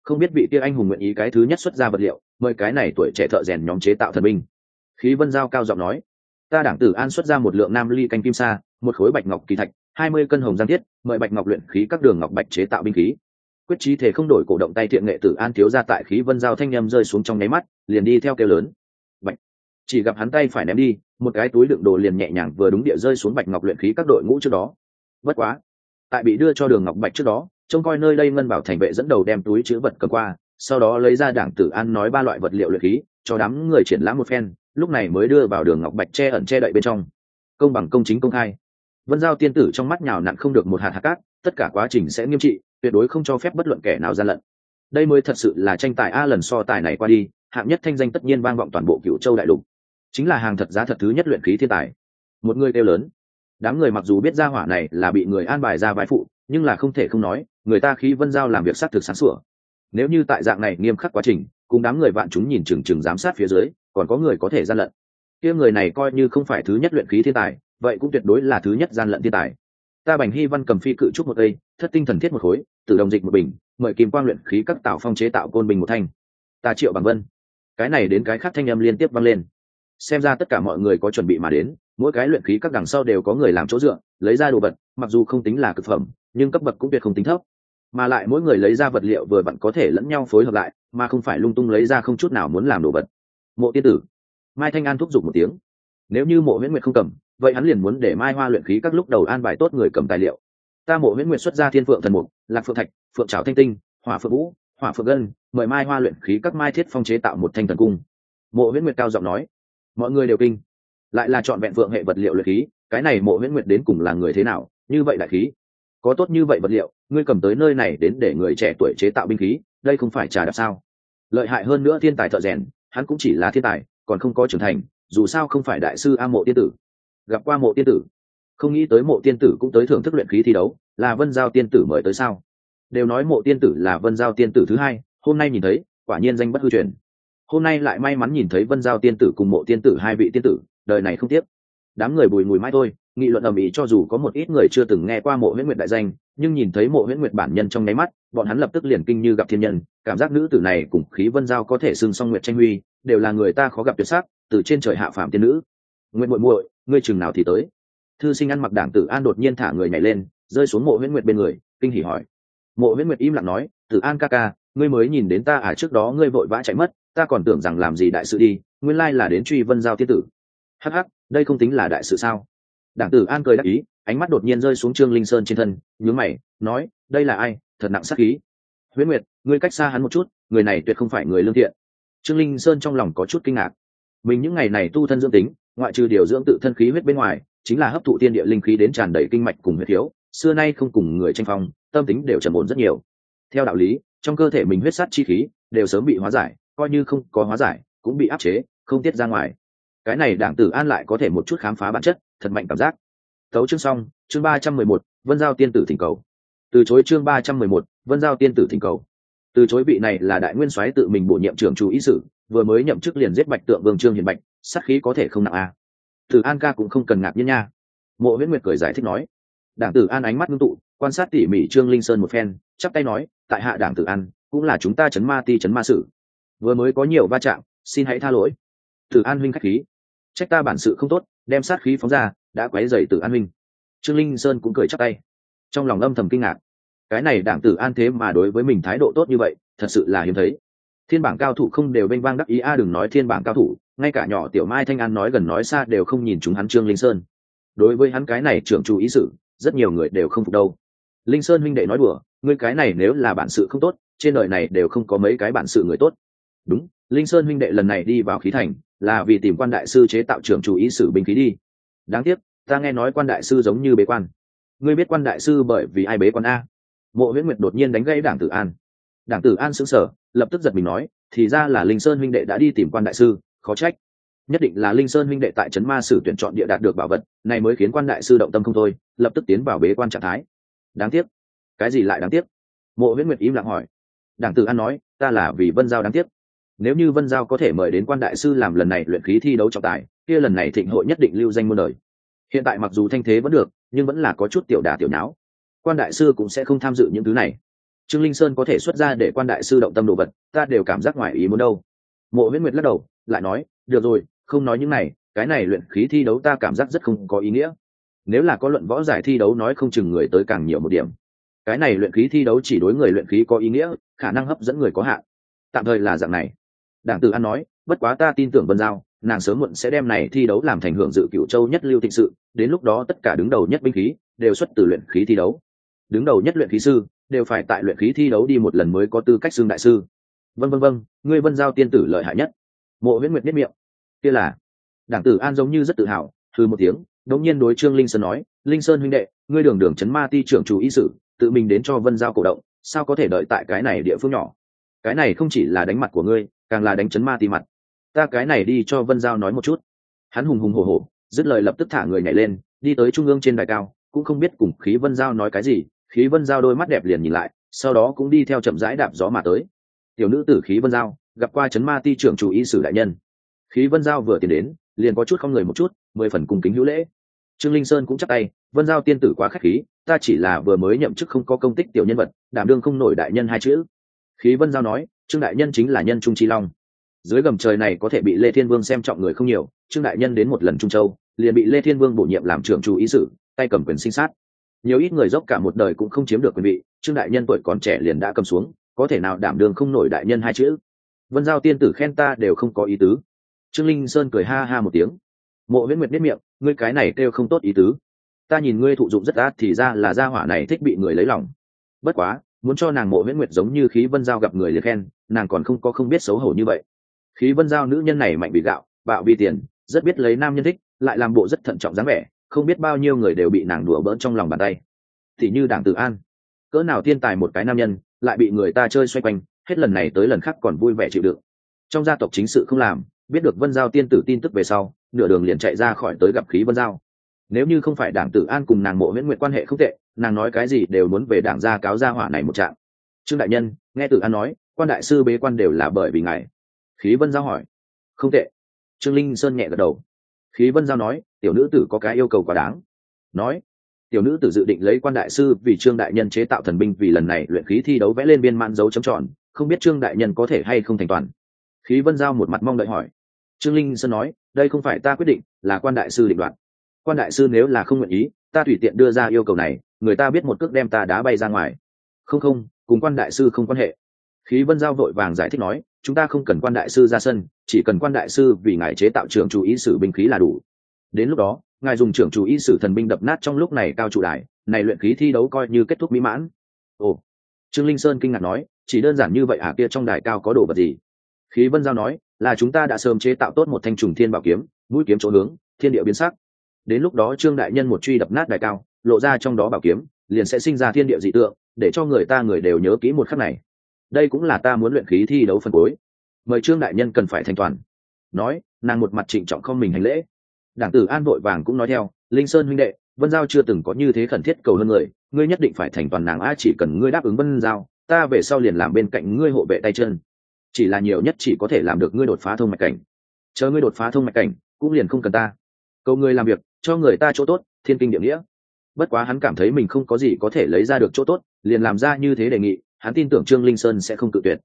Không biết vị kia anh hùng nguyện ý cái thứ nhất xuất ra vật liệu, mời cái này tuổi trẻ thợ rèn nhóm chế tạo thần binh. Khí vân giao cao giọng nói, ta đảng tử an xuất ra một lượng nam ly canh kim sa, một khối bạch ngọc kỳ thạch, hai mươi cân hồng giang thiết, mời bạch ngọc luyện khí các đường ngọc bạch chế tạo binh khí. Quyết trí thể không đổi cổ động tay thiện nghệ tử an thiếu ra tại khí vân giao thanh nhâm rơi xuống trong nháy mắt, liền đi theo kêu lớn. Bạch. Chỉ gặp hắn tay phải ném đi, một cái túi đựng đồ liền nhẹ nhàng vừa đúng địa rơi xuống bạch ngọc luyện khí các đội ngũ trước đó. Bất quá. Tại bị đưa cho đường ngọc bạch trước đó trông coi nơi đây ngân bảo thành vệ dẫn đầu đem túi chữ vật cầm qua, sau đó lấy ra đảng tử an nói ba loại vật liệu luyện khí, cho đám người triển lãm một phen, lúc này mới đưa vào đường ngọc bạch che ẩn che đậy bên trong. Công bằng, công chính, công khai. Vân giao tiên tử trong mắt nhào nặn không được một hạt hạt cát, tất cả quá trình sẽ nghiêm trị, tuyệt đối không cho phép bất luận kẻ nào gian lận. Đây mới thật sự là tranh tài a lần so tài này qua đi, hạng nhất thanh danh tất nhiên vang vọng toàn bộ cựu châu đại lục. Chính là hàng thật giá thật thứ nhất luyện khí thiên tài. Một người kêu lớn đám người mặc dù biết ra hỏa này là bị người an bài ra vai phụ, nhưng là không thể không nói, người ta khí vân giao làm việc xác thực sáng sủa. Nếu như tại dạng này nghiêm khắc quá trình, cùng đám người vạn chúng nhìn chừng chừng giám sát phía dưới, còn có người có thể gian lận. Kia người này coi như không phải thứ nhất luyện khí thiên tài, vậy cũng tuyệt đối là thứ nhất gian lận thiên tài. Ta bành hy văn cầm phi cự trúc một cây, thất tinh thần thiết một khối, tự đồng dịch một bình, mời kim quang luyện khí các tạo phong chế tạo côn bình một thanh. Ta triệu bằng vân. Cái này đến cái khác thanh âm liên tiếp vang lên. Xem ra tất cả mọi người có chuẩn bị mà đến mỗi cái luyện khí các đằng sau đều có người làm chỗ dựa, lấy ra đồ vật, mặc dù không tính là cực phẩm, nhưng cấp bậc cũng tuyệt không tính thấp. Mà lại mỗi người lấy ra vật liệu vừa vặn có thể lẫn nhau phối hợp lại, mà không phải lung tung lấy ra không chút nào muốn làm đồ vật. Mộ tiên tử. Mai thanh an thúc giục một tiếng. Nếu như mộ huyễn nguyệt không cầm, vậy hắn liền muốn để mai hoa luyện khí các lúc đầu an bài tốt người cầm tài liệu. Ta mộ huyễn nguyệt xuất ra thiên phượng thần mục, lạc phượng thạch, phượng trào thanh tinh, hỏa phượng vũ, hỏa phượng gân, mời mai hoa luyện khí các mai thiết phong chế tạo một thanh thần cung. Mộ huyễn nguyệt cao giọng nói. Mọi người đều kinh lại là chọn vẹn phượng hệ vật liệu luyện khí, cái này mộ huyễn nguyệt đến cùng là người thế nào, như vậy đại khí. Có tốt như vậy vật liệu, ngươi cầm tới nơi này đến để người trẻ tuổi chế tạo binh khí, đây không phải trà đạp sao? Lợi hại hơn nữa thiên tài thợ rèn, hắn cũng chỉ là thiên tài, còn không có trưởng thành, dù sao không phải đại sư a mộ tiên tử. Gặp qua mộ tiên tử? Không nghĩ tới mộ tiên tử cũng tới thưởng thức luyện khí thi đấu, là vân giao tiên tử mời tới sao? Đều nói mộ tiên tử là vân giao tiên tử thứ hai, hôm nay nhìn thấy, quả nhiên danh bất hư truyền. Hôm nay lại may mắn nhìn thấy vân giao tiên tử cùng mộ tiên tử hai vị tiên tử đời này không tiếc. Đám người bùi mùi mãi thôi, nghị luận ầm ĩ cho dù có một ít người chưa từng nghe qua mộ huyễn nguyệt đại danh, nhưng nhìn thấy mộ huyễn nguyệt bản nhân trong nháy mắt, bọn hắn lập tức liền kinh như gặp thiên nhân, cảm giác nữ tử này cùng khí vân giao có thể xưng song nguyệt tranh huy, đều là người ta khó gặp tuyệt sắc, từ trên trời hạ phàm tiên nữ. Nguyện muội muội, ngươi chừng nào thì tới? Thư sinh ăn mặc đảng tử an đột nhiên thả người nhảy lên, rơi xuống mộ huyễn nguyệt bên người, kinh hỉ hỏi. Mộ huyễn nguyệt im lặng nói, tử an ca ca, ngươi mới nhìn đến ta à trước đó ngươi vội vã chạy mất, ta còn tưởng rằng làm gì đại sự đi, nguyên lai là đến truy vân giao tiên tử hắc hắc, đây không tính là đại sự sao? Đảng tử an cười đắc ý, ánh mắt đột nhiên rơi xuống trương linh sơn trên thân, nhướng mày, nói, đây là ai? Thật nặng sắc khí. Huyễn nguyệt, ngươi cách xa hắn một chút, người này tuyệt không phải người lương thiện. Trương linh sơn trong lòng có chút kinh ngạc. Mình những ngày này tu thân dưỡng tính, ngoại trừ điều dưỡng tự thân khí huyết bên ngoài, chính là hấp thụ tiên địa linh khí đến tràn đầy kinh mạch cùng huyết thiếu, xưa nay không cùng người tranh phong, tâm tính đều trầm ổn rất nhiều. Theo đạo lý, trong cơ thể mình huyết sát chi khí đều sớm bị hóa giải, coi như không có hóa giải, cũng bị áp chế, không tiết ra ngoài cái này đảng tử an lại có thể một chút khám phá bản chất, thật mạnh cảm giác. Tấu chương xong, chương ba trăm mười một, vân giao tiên tử thỉnh cầu. Từ chối chương ba trăm mười một, vân giao tiên tử thỉnh cầu. Từ chối vị này là đại nguyên soái tự mình bổ nhiệm trưởng chủ ý sử vừa mới nhậm chức liền giết bạch tượng vương trương hiền bạch, sát khí có thể không nặng a à. tử an ca cũng không cần ngạc nhiên nha. Mộ viễn nguyệt cười giải thích nói. Đảng tử an ánh mắt ngưng tụ, quan sát tỉ mỉ trương linh sơn một phen, chắp tay nói, tại hạ đảng tử an, cũng là chúng ta chấn ma ti chấn ma sử vừa mới có nhiều va chạm, xin hãy tha lỗi. Tử an huynh khách khí trách ta bản sự không tốt, đem sát khí phóng ra, đã quấy dày tử an minh. Trương linh sơn cũng cười chắp tay. Trong lòng âm thầm kinh ngạc. Cái này đảng tử an thế mà đối với mình thái độ tốt như vậy, thật sự là hiếm thấy. Thiên bảng cao thủ không đều bênh vang đắc ý, a à đừng nói thiên bảng cao thủ, ngay cả nhỏ tiểu mai thanh an nói gần nói xa đều không nhìn chúng hắn trương linh sơn. Đối với hắn cái này trưởng chủ ý sự, rất nhiều người đều không phục đâu. Linh sơn huynh đệ nói đùa, ngươi cái này nếu là bản sự không tốt, trên đời này đều không có mấy cái bản sự người tốt. Đúng linh sơn huynh đệ lần này đi vào khí thành, là vì tìm quan đại sư chế tạo trưởng chủ ý sử binh khí đi. Đáng tiếc, ta nghe nói quan đại sư giống như bế quan. Ngươi biết quan đại sư bởi vì ai bế quan a? Mộ huyễn nguyệt đột nhiên đánh gãy đảng tử an. Đảng tử an xứng sở lập tức giật mình nói, thì ra là linh sơn huynh đệ đã đi tìm quan đại sư, khó trách. Nhất định là linh sơn huynh đệ tại trấn ma sử tuyển chọn địa đạt được bảo vật, này mới khiến quan đại sư động tâm không thôi, lập tức tiến vào bế quan trạng thái. Đáng tiếc. Cái gì lại đáng tiếc? Mộ huyễn nguyệt im lặng hỏi. Đảng tử an nói, ta là vì vân giao đáng tiếc nếu như vân giao có thể mời đến quan đại sư làm lần này luyện khí thi đấu trọng tài, kia lần này thịnh hội nhất định lưu danh muôn đời. Hiện tại mặc dù thanh thế vẫn được, nhưng vẫn là có chút tiểu đà tiểu não quan đại sư cũng sẽ không tham dự những thứ này. Trương linh sơn có thể xuất ra để quan đại sư động tâm đồ vật, ta đều cảm giác ngoài ý muốn đâu. Mộ huyết nguyệt lắc đầu, lại nói, được rồi, không nói những này, cái này luyện khí thi đấu ta cảm giác rất không có ý nghĩa. Nếu là có luận võ giải thi đấu nói không chừng người tới càng nhiều một điểm. Cái này luyện khí thi đấu chỉ đối người luyện khí có ý nghĩa, khả năng hấp dẫn người có hạn. Tạm thời là dạng này đảng tử an nói, bất quá ta tin tưởng vân giao, nàng sớm muộn sẽ đem này thi đấu làm thành hưởng dự cựu châu nhất lưu thịnh sự, đến lúc đó tất cả đứng đầu nhất binh khí đều xuất từ luyện khí thi đấu. Đứng đầu nhất luyện khí sư đều phải tại luyện khí thi đấu đi một lần mới có tư cách xưng đại sư. Vân vân vân ngươi vân giao tiên tử lợi hại nhất. Mộ huyết nguyệt biết miệng. Kia là. Đảng tử an giống như rất tự hào thư một tiếng, đống nhiên đối trương linh sơn nói, linh sơn huynh đệ, ngươi đường đường chấn ma ti trưởng chủ y sử, tự mình đến cho vân giao cổ động, sao có thể đợi tại cái này địa phương nhỏ? Cái này không chỉ là đánh mặt của ngươi càng là đánh chấn ma ti mặt. Ta cái này đi cho vân giao nói một chút. Hắn hùng hùng hổ hổ, dứt lời lập tức thả người nhảy lên, đi tới trung ương trên đài cao, cũng không biết cùng khí vân giao nói cái gì, khí vân giao đôi mắt đẹp liền nhìn lại, sau đó cũng đi theo chậm rãi đạp gió mà tới. Tiểu nữ tử khí vân giao, gặp qua chấn ma ti trưởng chủ y sử đại nhân. Khí vân giao vừa tiến đến, liền có chút không người một chút, mười phần cùng kính hữu lễ. Trương linh sơn cũng chắc tay, vân giao tiên tử quá k h á c h khí, ta chỉ là vừa mới nhậm chức không có công tích tiểu nhân vật, đảm đương không nổi đại nhân hai chữ. Khí vân giao nói trương đại nhân chính là nhân trung chi long. Dưới gầm trời này có thể bị lê thiên vương xem trọng người không nhiều, trương đại nhân đến một lần trung châu, liền bị lê thiên vương bổ nhiệm làm trưởng chủ ý sử, tay cầm quyền sinh sát. Nhiều ít người dốc cả một đời cũng không chiếm được quyền vị, trương đại nhân tuổi còn trẻ liền đã cầm xuống, có thể nào đảm đường không nổi đại nhân hai chữ? Vân giao tiên tử khen ta đều không có ý tứ. Trương linh sơn cười ha ha một tiếng. Mộ viễn nguyệt biết miệng, ngươi cái này kêu không tốt ý tứ. Ta nhìn ngươi thụ dụng rất át thì ra là gia hỏa này thích bị người lấy lòng. Bất quá, muốn cho nàng mộ viễn nguyệt giống như khí vân giao gặp người liền khen nàng còn không có không biết xấu hổ như vậy. Khí vân giao nữ nhân này mạnh bị gạo, bạo vì tiền, rất biết lấy nam nhân thích, lại làm bộ rất thận trọng dáng vẻ, không biết bao nhiêu người đều bị nàng đùa bỡn trong lòng bàn tay. Thì như đảng tự an, cỡ nào thiên tài một cái nam nhân, lại bị người ta chơi xoay quanh, hết lần này tới lần khác còn vui vẻ chịu đựng. Trong gia tộc chính sự không làm, biết được vân giao tiên tử tin tức về sau, nửa đường liền chạy ra khỏi tới gặp khí vân giao. Nếu như không phải đảng tử an cùng nàng mộ miễn nguyện quan hệ không tệ, nàng nói cái gì đều muốn về đảng gia cáo gia hỏa này một trạng trương đại nhân, nghe tử an nói quan đại sư bế quan đều là bởi vì ngài. Khí vân giao hỏi. Không tệ. Trương linh sơn nhẹ gật đầu. Khí vân giao nói, tiểu nữ tử có cái yêu cầu quá đáng. Nói, tiểu nữ tử dự định lấy quan đại sư vì trương đại nhân chế tạo thần binh vì lần này luyện khí thi đấu vẽ lên biên mãn dấu chấm tròn, không biết trương đại nhân có thể hay không thành toàn. Khí vân giao một mặt mong đợi hỏi. Trương linh sơn nói, đây không phải ta quyết định, là quan đại sư định đoạt. Quan đại sư nếu là không nguyện ý, ta tùy tiện đưa ra yêu cầu này, người ta biết một cước đem ta đá bay ra ngoài. Không không, cùng quan đại sư không quan hệ khí vân giao vội vàng giải thích nói, chúng ta không cần quan đại sư ra sân, chỉ cần quan đại sư vì ngài chế tạo trường chú ý sử binh khí là đủ. Đến lúc đó, ngài dùng trưởng chú ý sử thần binh đập nát trong lúc này cao trụ đài, này luyện khí thi đấu coi như kết thúc mỹ mãn. Ồ, trương linh sơn kinh ngạc nói, chỉ đơn giản như vậy à kia trong đài cao có đồ vật gì? Khí vân giao nói, là chúng ta đã sớm chế tạo tốt một thanh trùng thiên bảo kiếm, mũi kiếm chỗ hướng, thiên địa biến sắc. Đến lúc đó trương đại nhân một truy đập nát đài cao, lộ ra trong đó bảo kiếm, liền sẽ sinh ra thiên địa dị tượng, để cho người ta người đều nhớ kỹ một khắc này đây cũng là ta muốn luyện khí thi đấu phân cuối. Mời trương đại nhân cần phải thanh toàn. Nói, nàng một mặt trịnh trọng không mình hành lễ. Đảng tử an vội vàng cũng nói theo, linh sơn huynh đệ, vân giao chưa từng có như thế khẩn thiết cầu hơn người, ngươi nhất định phải thành toàn nàng a chỉ cần ngươi đáp ứng vân giao, ta về sau liền làm bên cạnh ngươi hộ vệ tay chân. Chỉ là nhiều nhất chỉ có thể làm được ngươi đột phá thông mạch cảnh. Chờ ngươi đột phá thông mạch cảnh, cũng liền không cần ta. Cầu ngươi làm việc, cho người ta chỗ tốt, thiên kinh địa nghĩa. Bất quá hắn cảm thấy mình không có gì có thể lấy ra được chỗ tốt, liền làm ra như thế đề nghị hắn tin tưởng trương linh sơn sẽ không cự tuyệt.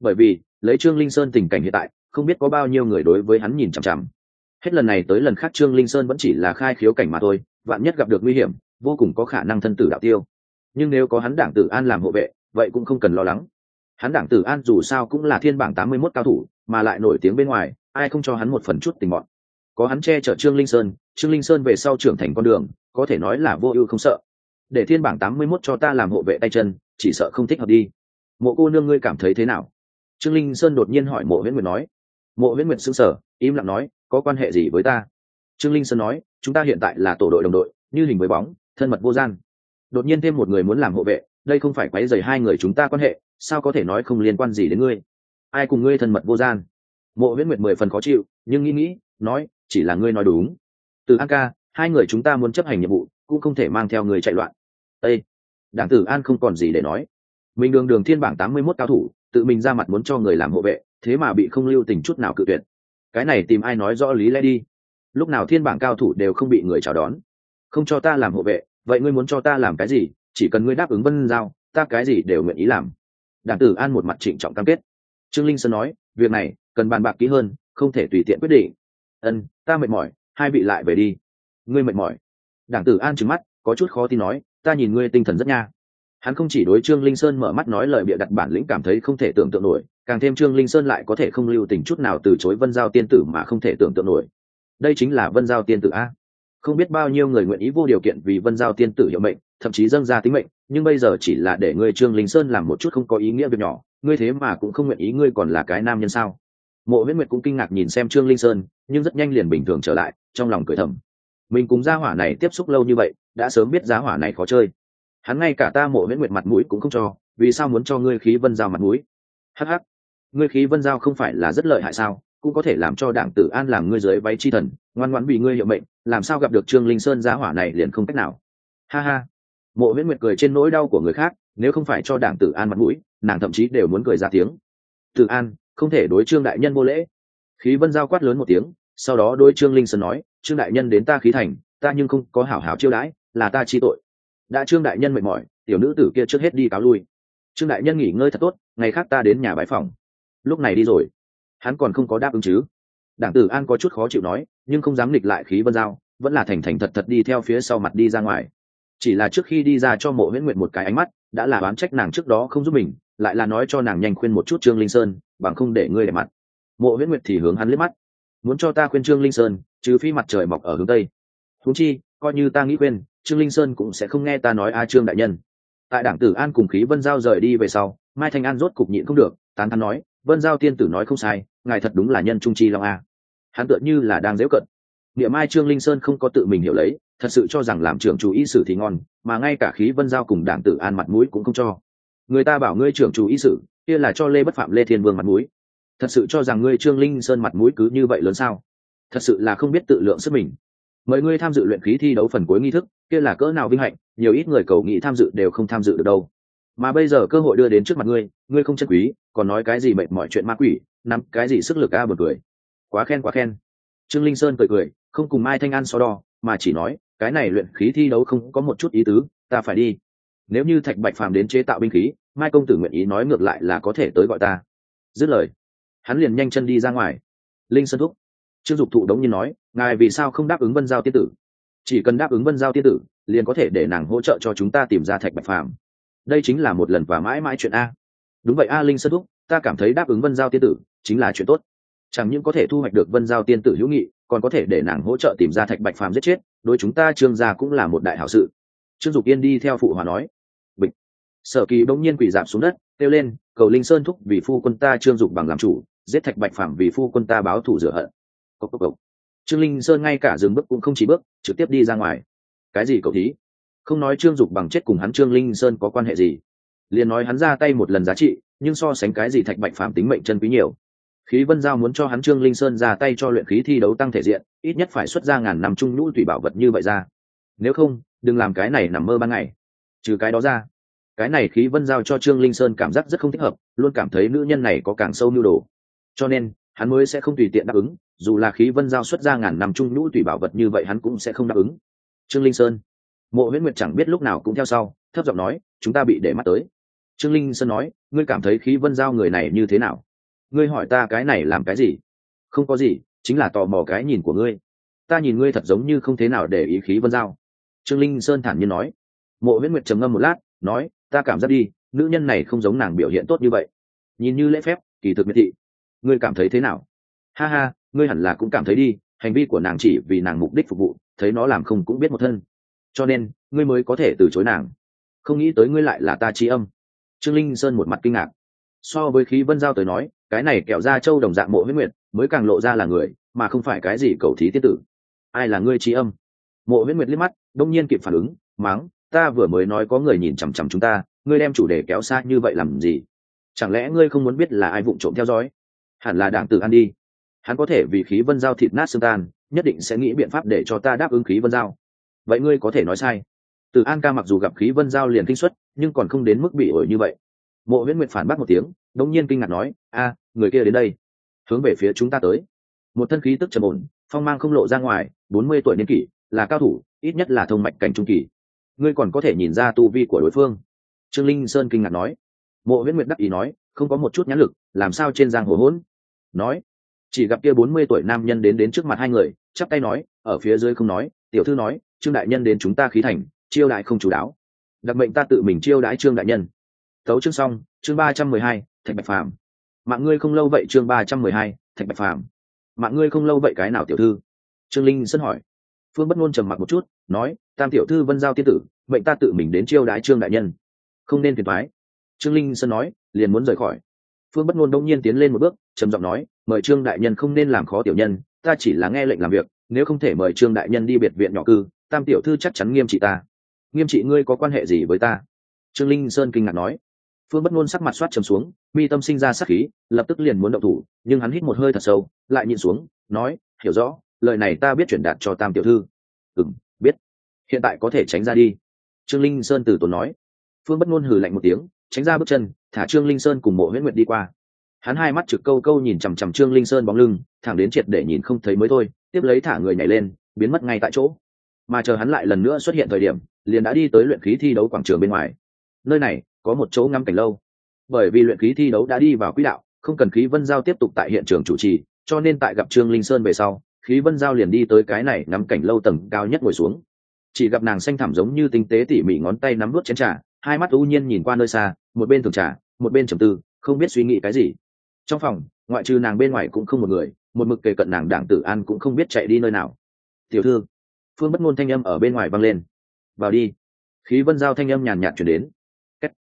Bởi vì, lấy trương linh sơn tình cảnh hiện tại, không biết có bao nhiêu người đối với hắn nhìn chằm chằm. Hết lần này tới lần khác trương linh sơn vẫn chỉ là khai khiếu cảnh mà thôi, vạn nhất gặp được nguy hiểm, vô cùng có khả năng thân tử đạo tiêu. Nhưng nếu có hắn đảng tử an làm hộ vệ, vậy cũng không cần lo lắng. Hắn đảng tử an dù sao cũng là thiên bảng tám mươi mốt cao thủ, mà lại nổi tiếng bên ngoài, ai không cho hắn một phần chút tình bọn. Có hắn che chở trương linh sơn, trương linh sơn về sau trưởng thành con đường, có thể nói là vô ưu không sợ. Để thiên bảng tám mươi mốt cho ta làm hộ vệ tay chân chỉ sợ không thích hợp đi. Mộ cô nương ngươi cảm thấy thế nào? Trương linh sơn đột nhiên hỏi mộ viễn nguyệt nói. Mộ viễn nguyệt s ư n g sở im lặng nói, có quan hệ gì với ta? Trương linh sơn nói, chúng ta hiện tại là tổ đội đồng đội, như hình với bóng, thân mật vô gian. Đột nhiên thêm một người muốn làm hộ vệ, đây không phải quấy dày hai người chúng ta quan hệ, sao có thể nói không liên quan gì đến ngươi? Ai cùng ngươi thân mật vô gian? Mộ viễn nguyệt mười phần khó chịu, nhưng nghĩ nghĩ, nói, chỉ là ngươi nói đúng. Từ an ca, hai người chúng ta muốn chấp hành nhiệm vụ, cũng không thể mang theo người chạy loạn. Ây đảng tử an không còn gì để nói. Mình đường đường thiên bảng tám mươi mốt cao thủ, tự mình ra mặt muốn cho người làm hộ vệ, thế mà bị không lưu tình chút nào cự tuyệt. Cái này tìm ai nói rõ lý lẽ đi. Lúc nào thiên bảng cao thủ đều không bị người chào đón. Không cho ta làm hộ vệ, vậy ngươi muốn cho ta làm cái gì? Chỉ cần ngươi đáp ứng vân giao, ta cái gì đều nguyện ý làm. Đảng tử an một mặt trịnh trọng cam kết. Trương linh sơn nói, việc này, cần bàn bạc kỹ hơn, không thể tùy tiện quyết định. Ân, ta mệt mỏi, hai vị lại về đi. Ngươi mệt mỏi. Đảng tử an trừng mắt, có chút khó tin nói ta nhìn ngươi tinh thần rất nha. Hắn không chỉ đối trương linh sơn mở mắt nói lời bịa đặt bản lĩnh cảm thấy không thể tưởng tượng nổi, càng thêm trương linh sơn lại có thể không lưu tình chút nào từ chối vân giao tiên tử mà không thể tưởng tượng nổi. Đây chính là vân giao tiên tử a. Không biết bao nhiêu người nguyện ý vô điều kiện vì vân giao tiên tử hiệu mệnh, thậm chí dâng ra tính mệnh, nhưng bây giờ chỉ là để ngươi trương linh sơn làm một chút không có ý nghĩa việc nhỏ, ngươi thế mà cũng không nguyện ý ngươi còn là cái nam nhân sao? Mộ viễn nguyệt cũng kinh ngạc nhìn xem trương linh sơn, nhưng rất nhanh liền bình thường trở lại, trong lòng cười thầm. Mình cùng gia hỏa này tiếp xúc lâu như vậy đã sớm biết giá hỏa này khó chơi. Hắn ngay cả ta mộ viễn nguyệt mặt mũi cũng không cho, vì sao muốn cho ngươi khí vân giao mặt mũi? Hh ngươi khí vân giao không phải là rất lợi hại sao? Cũng có thể làm cho đảng tử an làm ngươi dưới váy chi thần, ngoan ngoãn vì ngươi hiệu mệnh, làm sao gặp được trương linh sơn giá hỏa này liền không cách nào? Ha ha. Mộ viễn nguyệt cười trên nỗi đau của người khác, nếu không phải cho đảng tử an mặt mũi, nàng thậm chí đều muốn cười ra tiếng. Tử an, không thể đối trương đại nhân vô lễ. Khí vân giao quát lớn một tiếng, sau đó đôi trương linh sơn nói, trương đại nhân đến ta khí thành, ta nhưng không có hảo hảo chiêu đãi là ta chi tội. Đã trương đại nhân mệt mỏi, tiểu nữ tử kia trước hết đi cáo lui. Trương đại nhân nghỉ ngơi thật tốt, ngày khác ta đến nhà bãi phòng. Lúc này đi rồi. Hắn còn không có đáp ứng chứ. Đảng tử an có chút khó chịu nói, nhưng không dám nghịch lại khí vân giao, vẫn là thành thành thật thật đi theo phía sau mặt đi ra ngoài. Chỉ là trước khi đi ra cho mộ huyễn nguyện một cái ánh mắt, đã là oán trách nàng trước đó không giúp mình, lại là nói cho nàng nhanh khuyên một chút trương linh sơn, bằng không để ngươi để mặt. Mộ huyễn nguyệt thì hướng hắn liếc mắt. Muốn cho ta khuyên trương linh sơn chứ phi mặt trời mọc ở hướng tây. Thú chi coi như ta nghĩ quên trương linh sơn cũng sẽ không nghe ta nói a trương đại nhân. Tại đảng tử an cùng khí vân giao rời đi về sau, mai thanh an rốt cục nhịn không được, tán thắn nói, vân giao tiên tử nói không sai, ngài thật đúng là nhân trung chi long a. Hắn tựa như là đang dễu cận. Niệm mai trương linh sơn không có tự mình hiểu lấy, thật sự cho rằng làm trưởng chủ y sử thì ngon, mà ngay cả khí vân giao cùng đảng tử an mặt mũi cũng không cho. Người ta bảo ngươi trưởng chủ y sử, kia là cho lê bất phạm lê thiên vương mặt mũi. Thật sự cho rằng ngươi trương linh sơn mặt mũi cứ như vậy lớn sao? Thật sự là không biết tự lượng sức mình mời ngươi tham dự luyện khí thi đấu phần cuối nghi thức, kia là cỡ nào vinh hạnh, nhiều ít người cầu nghị tham dự đều không tham dự được đâu. Mà bây giờ cơ hội đưa đến trước mặt ngươi ngươi không chân quý, còn nói cái gì mệt mọi chuyện ma quỷ, nắm cái gì sức lực a bật cười. Quá khen quá khen. Trương linh sơn cười cười, không cùng mai thanh an so đo, mà chỉ nói, cái này luyện khí thi đấu không có một chút ý tứ, ta phải đi. Nếu như thạch bạch phàm đến chế tạo binh khí, mai công tử nguyện ý nói ngược lại là có thể tới gọi ta. Dứt lời, hắn liền nhanh chân đi ra ngoài. Linh sơn thúc, trương dục thụ đống nhiên nói ngài vì sao không đáp ứng vân giao tiên tử? Chỉ cần đáp ứng vân giao tiên tử, liền có thể để nàng hỗ trợ cho chúng ta tìm ra thạch bạch phàm. Đây chính là một lần và mãi mãi chuyện a. Đúng vậy a linh sơn thúc, ta cảm thấy đáp ứng vân giao tiên tử chính là chuyện tốt. Chẳng những có thể thu hoạch được vân giao tiên tử hữu nghị, còn có thể để nàng hỗ trợ tìm ra thạch bạch phàm giết chết, đối chúng ta trương gia cũng là một đại hảo sự. Trương dục yên đi theo phụ hòa nói. Bịch. Sở kỳ bỗng nhiên quỳ giảm xuống đất, kêu lên, cầu linh sơn thúc vì phu quân ta trương dục bằng làm chủ, giết thạch bạch phàm vì phu quân ta báo thù rửa hận. Cốc cốc cốc trương linh sơn ngay cả dừng bước cũng không chỉ bước, trực tiếp đi ra ngoài. Cái gì cậu thí? Không nói trương dục bằng chết cùng hắn trương linh sơn có quan hệ gì. Liền nói hắn ra tay một lần giá trị, nhưng so sánh cái gì thạch bạch Phạm tính mệnh chân quý nhiều. Khí vân giao muốn cho hắn trương linh sơn ra tay cho luyện khí thi đấu tăng thể diện, ít nhất phải xuất ra ngàn năm trung nhũ tùy bảo vật như vậy ra. Nếu không, đừng làm cái này nằm mơ ban ngày. Trừ cái đó ra, cái này khí vân giao cho trương linh sơn cảm giác rất không thích hợp, luôn cảm thấy nữ nhân này có càng sâu mưu đồ. Cho nên hắn mới sẽ không tùy tiện đáp ứng, dù là khí vân giao xuất ra ngàn năm trung nhũ tùy bảo vật như vậy hắn cũng sẽ không đáp ứng. Trương linh sơn, mộ huyễn nguyệt chẳng biết lúc nào cũng theo sau, thấp giọng nói, chúng ta bị để mắt tới. Trương linh sơn nói, ngươi cảm thấy khí vân giao người này như thế nào? Ngươi hỏi ta cái này làm cái gì? Không có gì, chính là tò mò cái nhìn của ngươi. Ta nhìn ngươi thật giống như không thế nào để ý khí vân giao. Trương linh sơn thản nhiên nói. Mộ huyễn nguyệt trầm ngâm một lát, nói, ta cảm giác đi, nữ nhân này không giống nàng biểu hiện tốt như vậy. Nhìn như lễ phép, kỳ thực miệt thị ngươi cảm thấy thế nào? Ha ha, ngươi hẳn là cũng cảm thấy đi, hành vi của nàng chỉ vì nàng mục đích phục vụ, thấy nó làm không cũng biết một thân. Cho nên, ngươi mới có thể từ chối nàng. Không nghĩ tới ngươi lại là ta trí âm. Trương linh sơn một mặt kinh ngạc. So với khí vân giao tới nói, cái này kẹo ra châu đồng dạng mộ huyết nguyệt, mới càng lộ ra là người, mà không phải cái gì cầu thí tiết tử. Ai là ngươi trí âm? Mộ huyết nguyệt liếc mắt, đông nhiên kịp phản ứng, mắng, ta vừa mới nói có người nhìn chằm chằm chúng ta, ngươi đem chủ đề kéo xa như vậy làm gì? Chẳng lẽ ngươi không muốn biết là ai vụng trộm theo dõi? Hẳn là đảng tử ăn đi. Hắn có thể vì khí vân giao thịt nát xương tan, nhất định sẽ nghĩ biện pháp để cho ta đáp ứng khí vân giao. Vậy ngươi có thể nói sai. Từ an ca mặc dù gặp khí vân giao liền kinh xuất nhưng còn không đến mức bị ổi như vậy. Mộ Viễn nguyệt phản bác một tiếng, đống nhiên kinh ngạc nói, a, người kia đến đây. Hướng về phía chúng ta tới. Một thân khí tức trầm ổn, phong mang không lộ ra ngoài, bốn mươi tuổi niên kỷ, là cao thủ, ít nhất là thông mạch cảnh trung kỳ. Ngươi còn có thể nhìn ra tu vi của đối phương. Trương linh sơn kinh ngạc nói. Mộ Viễn nguyệt đắc ý nói, không có một chút nhãn lực làm sao trên giang hồ hỗn? Nói, chỉ gặp kia bốn mươi tuổi nam nhân đến đến trước mặt hai người, chắp tay nói, ở phía dưới không nói, tiểu thư nói, trương đại nhân đến chúng ta khí thành, chiêu đại không chủ đáo. Đặc mệnh ta tự mình chiêu đãi trương đại nhân. Tấu chương xong, chương ba trăm mười hai, thạch bạch phàm. Mạng ngươi không lâu vậy chương ba trăm mười hai, thạch bạch phàm. Mạng ngươi không lâu vậy cái nào tiểu thư? Trương linh sân hỏi. Phương bất ngôn trầm mặc một chút, nói, tam tiểu thư vân giao tiên tử, mệnh ta tự mình đến chiêu đãi trương đại nhân. Không nên phiền thoái trương linh sơn nói, liền muốn rời khỏi phương bất ngôn đông nhiên tiến lên một bước, trầm giọng nói, mời trương đại nhân không nên làm khó tiểu nhân, ta chỉ là nghe lệnh làm việc, nếu không thể mời trương đại nhân đi biệt viện nhỏ cư, tam tiểu thư chắc chắn nghiêm trị ta. Nghiêm trị ngươi có quan hệ gì với ta? Trương linh sơn kinh ngạc nói. Phương bất ngôn sắc mặt xoát trầm xuống, mi tâm sinh ra sắc khí, lập tức liền muốn động thủ, nhưng hắn hít một hơi thật sâu, lại nhìn xuống, nói, hiểu rõ, lời này ta biết chuyển đạt cho tam tiểu thư. Ừm, biết. Hiện tại có thể tránh ra đi. Trương linh sơn từ tốn nói. Phương bất ngôn hừ lạnh một tiếng tránh ra bước chân, thả trương linh sơn cùng mộ huyễn nguyệt đi qua. Hắn hai mắt trực câu câu nhìn chằm chằm trương linh sơn bóng lưng, thẳng đến triệt để nhìn không thấy mới thôi, tiếp lấy thả người nhảy lên, biến mất ngay tại chỗ. Mà chờ hắn lại lần nữa xuất hiện thời điểm, liền đã đi tới luyện khí thi đấu quảng trường bên ngoài. Nơi này, có một chỗ ngắm cảnh lâu. Bởi vì luyện khí thi đấu đã đi vào quỹ đạo, không cần khí vân giao tiếp tục tại hiện trường chủ trì, cho nên tại gặp trương linh sơn về sau, khí vân giao liền đi tới cái này ngắm cảnh lâu tầng cao nhất ngồi xuống. Chỉ gặp nàng xanh thảm giống như tinh tế tỉ mỉ ngón tay nắm vớt chén trà hai mắt u nhiên nhìn qua nơi xa, một bên thường trà, một bên trầm tư, không biết suy nghĩ cái gì. Trong phòng, ngoại trừ nàng bên ngoài cũng không một người, một mực kề cận nàng đảng tử an cũng không biết chạy đi nơi nào. Tiểu thư. Phương bất ngôn thanh âm ở bên ngoài vang lên. Vào đi. Khí vân giao thanh âm nhàn nhạt chuyển đến. Cách.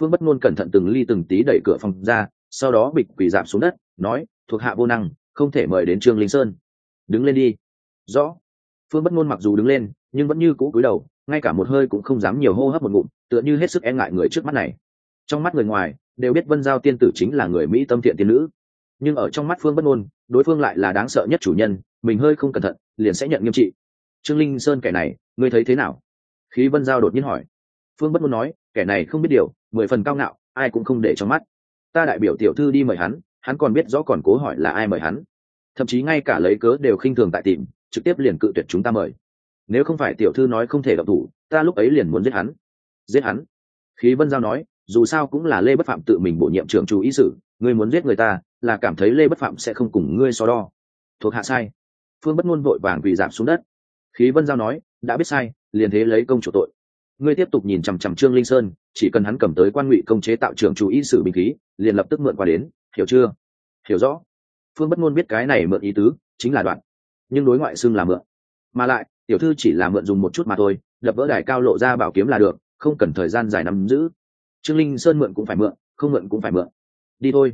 phương bất ngôn cẩn thận từng ly từng tí đẩy cửa phòng ra, sau đó bịch quỳ giảm xuống đất, nói, thuộc hạ vô năng, không thể mời đến trương linh sơn. Đứng lên đi. Rõ. Phương bất ngôn mặc dù đứng lên, nhưng vẫn như cũ cúi đầu ngay cả một hơi cũng không dám nhiều hô hấp một ngụm, tựa như hết sức e ngại người trước mắt này. Trong mắt người ngoài, đều biết vân giao tiên tử chính là người mỹ tâm thiện tiên nữ. Nhưng ở trong mắt phương bất ngôn đối phương lại là đáng sợ nhất chủ nhân, mình hơi không cẩn thận, liền sẽ nhận nghiêm trị. Trương linh sơn kẻ này, ngươi thấy thế nào? Khí vân giao đột nhiên hỏi. Phương bất ngôn nói, kẻ này không biết điều, mười phần cao ngạo, ai cũng không để trong mắt. Ta đại biểu tiểu thư đi mời hắn hắn còn biết rõ còn cố hỏi là ai mời hắn. Thậm chí ngay cả lấy cớ đều khinh thường tại tìm, trực tiếp liền cự tuyệt chúng ta mời nếu không phải tiểu thư nói không thể động thủ, ta lúc ấy liền muốn giết hắn. Giết hắn? Khí vân giao nói, dù sao cũng là lê bất phạm tự mình bổ nhiệm trưởng chủ ý sử, ngươi muốn giết người ta, là cảm thấy lê bất phạm sẽ không cùng ngươi so đo. Thuộc hạ sai. Phương bất ngôn vội vàng quỳ giảm xuống đất. Khí vân giao nói, đã biết sai, liền thế lấy công chủ tội. Ngươi tiếp tục nhìn chằm chằm trương linh sơn, chỉ cần hắn cầm tới quan ngụy công chế tạo trưởng chủ ý sử bình khí, liền lập tức mượn qua đến, hiểu chưa? Hiểu rõ. Phương bất ngôn biết cái này mượn ý tứ, chính là đoạn. Nhưng đối ngoại xưng là mượn mà lại, tiểu thư chỉ là mượn dùng một chút mà thôi, đập vỡ đài cao lộ ra bảo kiếm là được, không cần thời gian dài nắm giữ. Trương linh sơn mượn cũng phải mượn, không mượn cũng phải mượn. Đi thôi.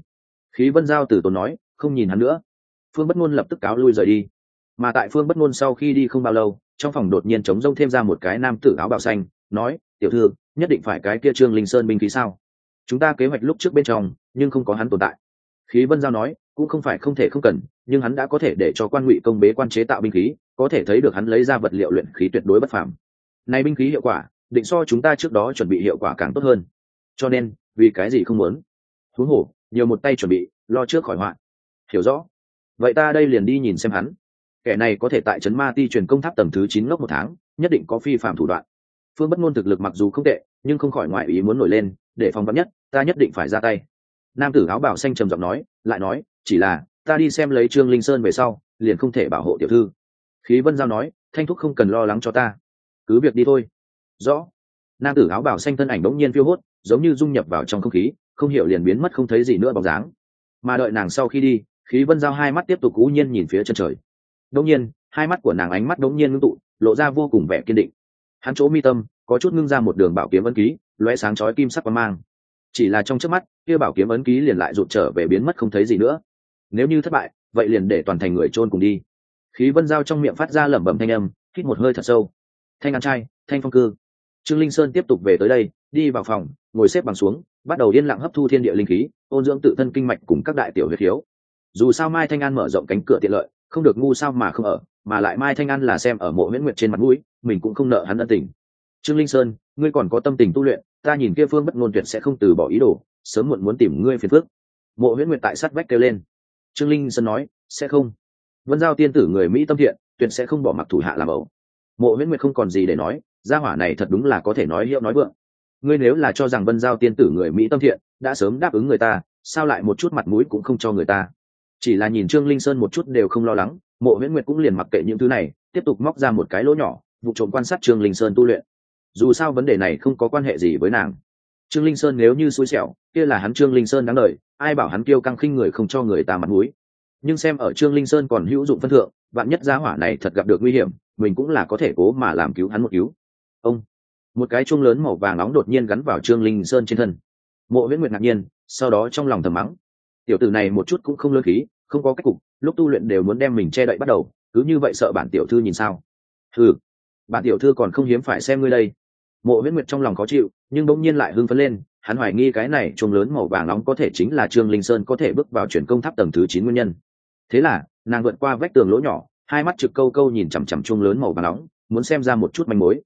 Khí vân giao từ tốn nói, không nhìn hắn nữa. Phương bất ngôn lập tức cáo lui rời đi. Mà tại phương bất ngôn sau khi đi không bao lâu, trong phòng đột nhiên chống rông thêm ra một cái nam tử áo bào xanh, nói, tiểu thư, nhất định phải cái kia trương linh sơn binh khí sao? Chúng ta kế hoạch lúc trước bên trong, nhưng không có hắn tồn tại. Khí vân giao nói, cũng không phải không thể không cần, nhưng hắn đã có thể để cho quan ngụy công bế quan chế tạo binh khí có thể thấy được hắn lấy ra vật liệu luyện khí tuyệt đối bất phàm. Này binh khí hiệu quả, định so chúng ta trước đó chuẩn bị hiệu quả càng tốt hơn. Cho nên, vì cái gì không muốn? Thú hổ, nhiều một tay chuẩn bị, lo trước khỏi họa. Hiểu rõ. Vậy ta đây liền đi nhìn xem hắn. Kẻ này có thể tại trấn ma ti truyền công tháp tầng thứ chín ngốc một tháng, nhất định có phi phạm thủ đoạn. Phương bất ngôn thực lực mặc dù không tệ, nhưng không khỏi ngoại ý muốn nổi lên, để phòng vắn nhất, ta nhất định phải ra tay. Nam tử áo bảo xanh trầm giọng nói, lại nói, chỉ là, ta đi xem lấy trương linh sơn về sau, liền không thể bảo hộ tiểu thư khí vân giao nói, thanh thúc không cần lo lắng cho ta. Cứ việc đi thôi. Rõ. Nam tử áo bảo xanh thân ảnh đống nhiên phiêu hốt, giống như dung nhập vào trong không khí, không hiểu liền biến mất không thấy gì nữa bóng dáng. Mà đợi nàng sau khi đi, khí vân giao hai mắt tiếp tục cú nhiên nhìn phía chân trời. Đống nhiên, hai mắt của nàng ánh mắt đống nhiên ngưng tụ, lộ ra vô cùng vẻ kiên định. Hắn chỗ mi tâm, có chút ngưng ra một đường bảo kiếm ấn ký, lóe sáng chói kim sắc và mang. Chỉ là trong trước mắt, kia bảo kiếm ấn ký liền lại rụt trở về biến mất không thấy gì nữa. Nếu như thất bại, vậy liền để toàn thành người chôn cùng đi khí vân giao trong miệng phát ra lẩm bẩm thanh âm, hít một hơi thật sâu. Thanh an trai, thanh phong cư. Trương linh sơn tiếp tục về tới đây, đi vào phòng, ngồi xếp bằng xuống, bắt đầu yên lặng hấp thu thiên địa linh khí, ôn dưỡng tự thân kinh mạch cùng các đại tiểu huyết hiếu. dù sao mai thanh an mở rộng cánh cửa tiện lợi, không được ngu sao mà không ở, mà lại mai thanh an là xem ở mộ nguyễn nguyệt trên mặt mũi, mình cũng không nợ hắn ân tình. Trương linh sơn, ngươi còn có tâm tình tu luyện, ta nhìn kia phương bất ngôn tuyệt sẽ không từ bỏ ý đồ, sớm muộn muốn tìm ngươi phiền phước mộ nguyễn nguyệt tại sát vách kêu lên. Trương linh sơn nói, sẽ không vân giao tiên tử người mỹ tâm thiện, tuyệt sẽ không bỏ mặc thủ hạ làm ẩu. Mộ viễn nguyệt không còn gì để nói, gia hỏa này thật đúng là có thể nói hiệu nói vượng. Ngươi nếu là cho rằng vân giao tiên tử người mỹ tâm thiện, đã sớm đáp ứng người ta, sao lại một chút mặt mũi cũng không cho người ta? Chỉ là nhìn trương linh sơn một chút đều không lo lắng, mộ viễn nguyệt cũng liền mặc kệ những thứ này, tiếp tục móc ra một cái lỗ nhỏ, vụ trộm quan sát trương linh sơn tu luyện. Dù sao vấn đề này không có quan hệ gì với nàng. Trương linh sơn nếu như xui xẻo, kia là hắn trương linh sơn đáng lời ai bảo hắn kêu căng khinh người không cho người ta mặt mũi? Nhưng xem ở trương linh sơn còn hữu dụng phân thượng, vạn nhất giá hỏa này thật gặp được nguy hiểm, mình cũng là có thể cố mà làm cứu hắn một cứu. Ông, một cái chuông lớn màu vàng nóng đột nhiên gắn vào trương linh sơn trên thân. Mộ viễn nguyệt ngạc nhiên, sau đó trong lòng thầm mắng. Tiểu tử này một chút cũng không lơ khí, không có cách cục, lúc tu luyện đều muốn đem mình che đậy bắt đầu, cứ như vậy sợ bản tiểu thư nhìn sao? Ừ bản tiểu thư còn không hiếm phải xem ngươi đây. Mộ viễn nguyệt trong lòng khó chịu, nhưng bỗng nhiên lại hưng phấn lên, hắn hoài nghi cái này chuông lớn màu vàng nóng có thể chính là trương linh sơn có thể bước vào chuyển công tháp tầng thứ chín nguyên nhân thế là, nàng vượt qua vách tường lỗ nhỏ, hai mắt trực câu câu nhìn chằm chằm chung lớn màu vàng nóng, muốn xem ra một chút manh mối.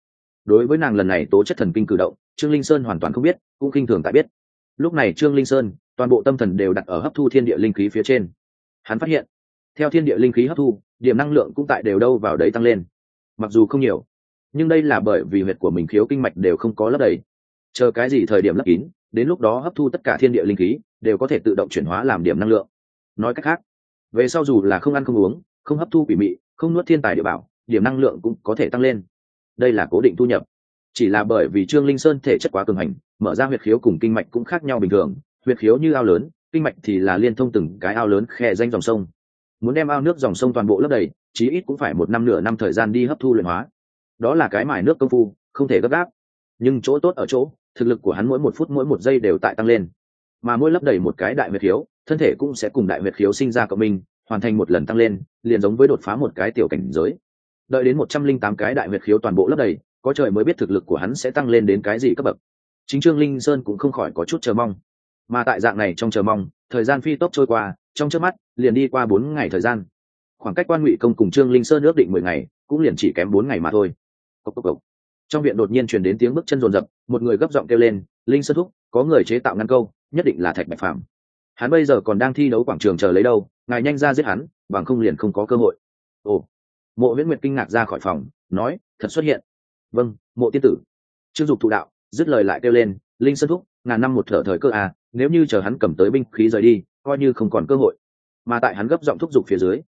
Đối với nàng lần này tố chất thần kinh cử động, trương linh sơn hoàn toàn không biết, cũng khinh thường tại biết. Lúc này trương linh sơn, toàn bộ tâm thần đều đặt ở hấp thu thiên địa linh khí phía trên. Hắn phát hiện, theo thiên địa linh khí hấp thu, điểm năng lượng cũng tại đều đâu vào đấy tăng lên. Mặc dù không nhiều, nhưng đây là bởi vì huyệt của mình khiếu kinh mạch đều không có lấp đầy. Chờ cái gì thời điểm lấp kín, đến lúc đó hấp thu tất cả thiên địa linh khí, đều có thể tự động chuyển hóa làm điểm năng lượng. Nói cách khác về sau dù là không ăn không uống, không hấp thu quỷ mị, không nuốt thiên tài địa bảo, điểm năng lượng cũng có thể tăng lên. Đây là cố định thu nhập. Chỉ là bởi vì trương linh sơn thể chất quá cường hành, mở ra huyệt khiếu cùng kinh mạch cũng khác nhau bình thường. Huyệt khiếu như ao lớn, kinh mạch thì là liên thông từng cái ao lớn khe danh dòng sông. Muốn đem ao nước dòng sông toàn bộ lấp đầy, chí ít cũng phải một năm nửa năm thời gian đi hấp thu luyện hóa. Đó là cái mải nước công phu, không thể gấp gáp. Nhưng chỗ tốt ở chỗ, thực lực của hắn mỗi một phút mỗi một giây đều tại tăng lên. Mà mỗi lấp đầy một cái đại huyệt khiếu thân thể cũng sẽ cùng đại huyệt khiếu sinh ra cộng minh, hoàn thành một lần tăng lên, liền giống với đột phá một cái tiểu cảnh giới. Đợi đến một trăm linh tám cái đại huyệt khiếu toàn bộ lấp đầy, có trời mới biết thực lực của hắn sẽ tăng lên đến cái gì cấp bậc. Chính trương linh sơn cũng không khỏi có chút chờ mong. Mà tại dạng này trong chờ mong, thời gian phi tốc trôi qua, trong trước mắt, liền đi qua bốn ngày thời gian. Khoảng cách quan ngụy công cùng trương linh sơn ước định mười ngày, cũng liền chỉ kém bốn ngày mà thôi. Cốc cốc cốc. trong viện đột nhiên truyền đến tiếng bước chân rồn rập, một người gấp giọng kêu lên, linh sơn thúc, có người chế tạo ngăn câu, nhất định là thạch bạch phàm hắn bây giờ còn đang thi đấu quảng trường chờ lấy đâu, ngài nhanh ra giết hắn, bằng không liền không có cơ hội. Ồ, mộ viễn nguyệt kinh ngạc ra khỏi phòng, nói, thật xuất hiện. Vâng mộ tiên tử. Trương dục thụ đạo, dứt lời lại kêu lên, linh sơn thúc, ngàn năm một thở thời cơ à nếu như chờ hắn cầm tới binh khí rời đi, coi như không còn cơ hội. Mà tại hắn gấp giọng thúc giục phía dưới,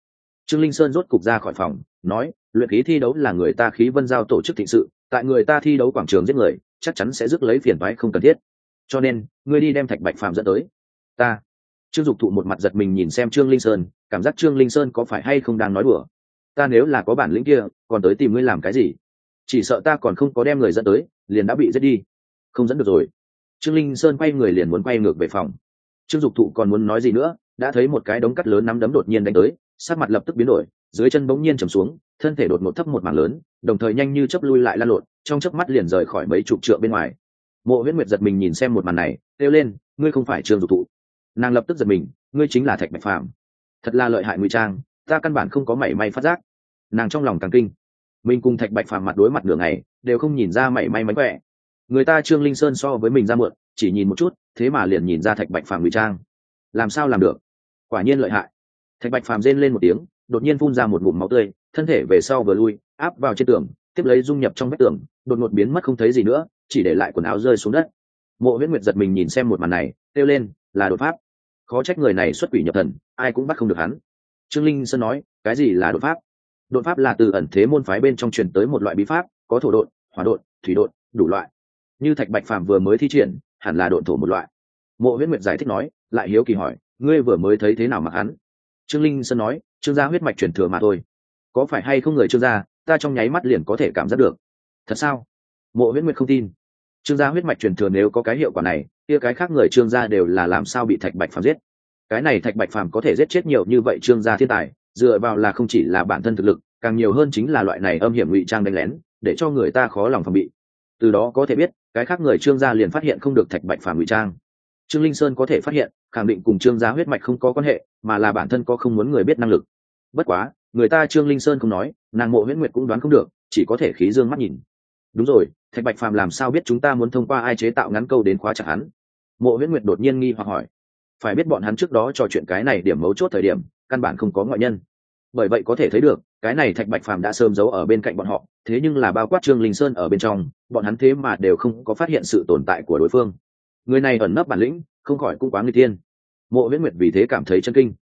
trương linh sơn rốt cục ra khỏi phòng, nói, luyện khí thi đấu là người ta khí vân giao tổ chức thịnh sự, tại người ta thi đấu quảng trường giết người, chắc chắn sẽ rước lấy phiền toái không cần thiết. Cho nên, ngươi đi đem thạch bạch phàm dẫn tới. Ta trương dục thụ một mặt giật mình nhìn xem trương linh sơn, cảm giác trương linh sơn có phải hay không đang nói đùa? Ta nếu là có bản lĩnh kia, còn tới tìm ngươi làm cái gì? Chỉ sợ ta còn không có đem người dẫn tới, liền đã bị giết đi. Không dẫn được rồi. Trương linh sơn quay người liền muốn quay ngược về phòng. Trương dục thụ còn muốn nói gì nữa, đã thấy một cái đống cắt lớn nắm đấm đột nhiên đánh tới, sắc mặt lập tức biến đổi, dưới chân bỗng nhiên trầm xuống, thân thể đột ngột thấp một mảng lớn, đồng thời nhanh như chấp lui lại lan lộn, trong chớp mắt liền rời khỏi mấy chục trượng bên ngoài. Mộ huyễn nguyệt giật mình nhìn xem một màn này, kêu lên, ngươi không phải trương dục thụ nàng lập tức giật mình, ngươi chính là thạch bạch phạm thật là lợi hại ngụy trang, ta căn bản không có mảy may phát giác. Nàng trong lòng càng kinh. Mình cùng thạch bạch phàm mặt đối mặt nửa ngày, đều không nhìn ra mảy may mánh khỏe. Người ta trương linh sơn so với mình ra mượn chỉ nhìn một chút, thế mà liền nhìn ra thạch bạch phàm ngụy trang. Làm sao làm được? Quả nhiên lợi hại. Thạch bạch phàm rên lên một tiếng, đột nhiên phun ra một ngụm máu tươi, thân thể về sau vừa lui, áp vào trên tường, tiếp lấy dung nhập trong vách tường, đột ngột biến mất không thấy gì nữa, chỉ để lại quần áo rơi xuống đất. Mộ huyết nguyệt giật mình nhìn xem một màn này, kêu lên là đột pháp. Khó trách người này xuất quỷ nhập thần, ai cũng bắt không được hắn. Trương linh sơn nói, cái gì là đột pháp? Đột pháp là từ ẩn thế môn phái bên trong truyền tới một loại bí pháp, có thổ đột hỏa đột thủy đột đủ loại. Như thạch bạch phàm vừa mới thi triển, hẳn là độn thổ một loại. Mộ huyết nguyệt giải thích nói, lại hiếu kỳ hỏi, ngươi vừa mới thấy thế nào mặc hắn? Trương linh sơn nói, trương gia huyết mạch truyền thừa mà thôi. Có phải hay không người trương gia, ta trong nháy mắt liền có thể cảm giác được. Thật sao? Mộ huyết nguyệt không tin. Trương gia huyết mạch truyền thừa nếu có cái hiệu quả này kia cái khác người trương gia đều là làm sao bị thạch bạch phàm giết? Cái này thạch bạch phàm có thể giết chết nhiều như vậy trương gia thiên tài, dựa vào là không chỉ là bản thân thực lực, càng nhiều hơn chính là loại này âm hiểm ngụy trang đánh lén, để cho người ta khó lòng phòng bị. Từ đó có thể biết, cái khác người trương gia liền phát hiện không được thạch bạch phàm ngụy trang. Trương linh sơn có thể phát hiện, khẳng định cùng trương gia huyết mạch không có quan hệ, mà là bản thân có không muốn người biết năng lực. Bất quá, người ta trương linh sơn không nói, nàng mộ huyễn nguyệt cũng đoán không được, chỉ có thể khí dương mắt nhìn. Đúng rồi, thạch bạch phàm làm sao biết chúng ta muốn thông qua ai chế tạo ngắn câu đến khóa chặt hắn? Mộ Viễn nguyệt đột nhiên nghi hoặc hỏi, phải biết bọn hắn trước đó trò chuyện cái này điểm mấu chốt thời điểm, căn bản không có ngoại nhân. Bởi vậy có thể thấy được, cái này thạch bạch phàm đã sớm giấu ở bên cạnh bọn họ, thế nhưng là bao quát trương linh sơn ở bên trong, bọn hắn thế mà đều không có phát hiện sự tồn tại của đối phương. Người này ẩn nấp bản lĩnh, không khỏi cũng quá người tiên mộ viễn nguyệt vì thế cảm thấy chân kinh.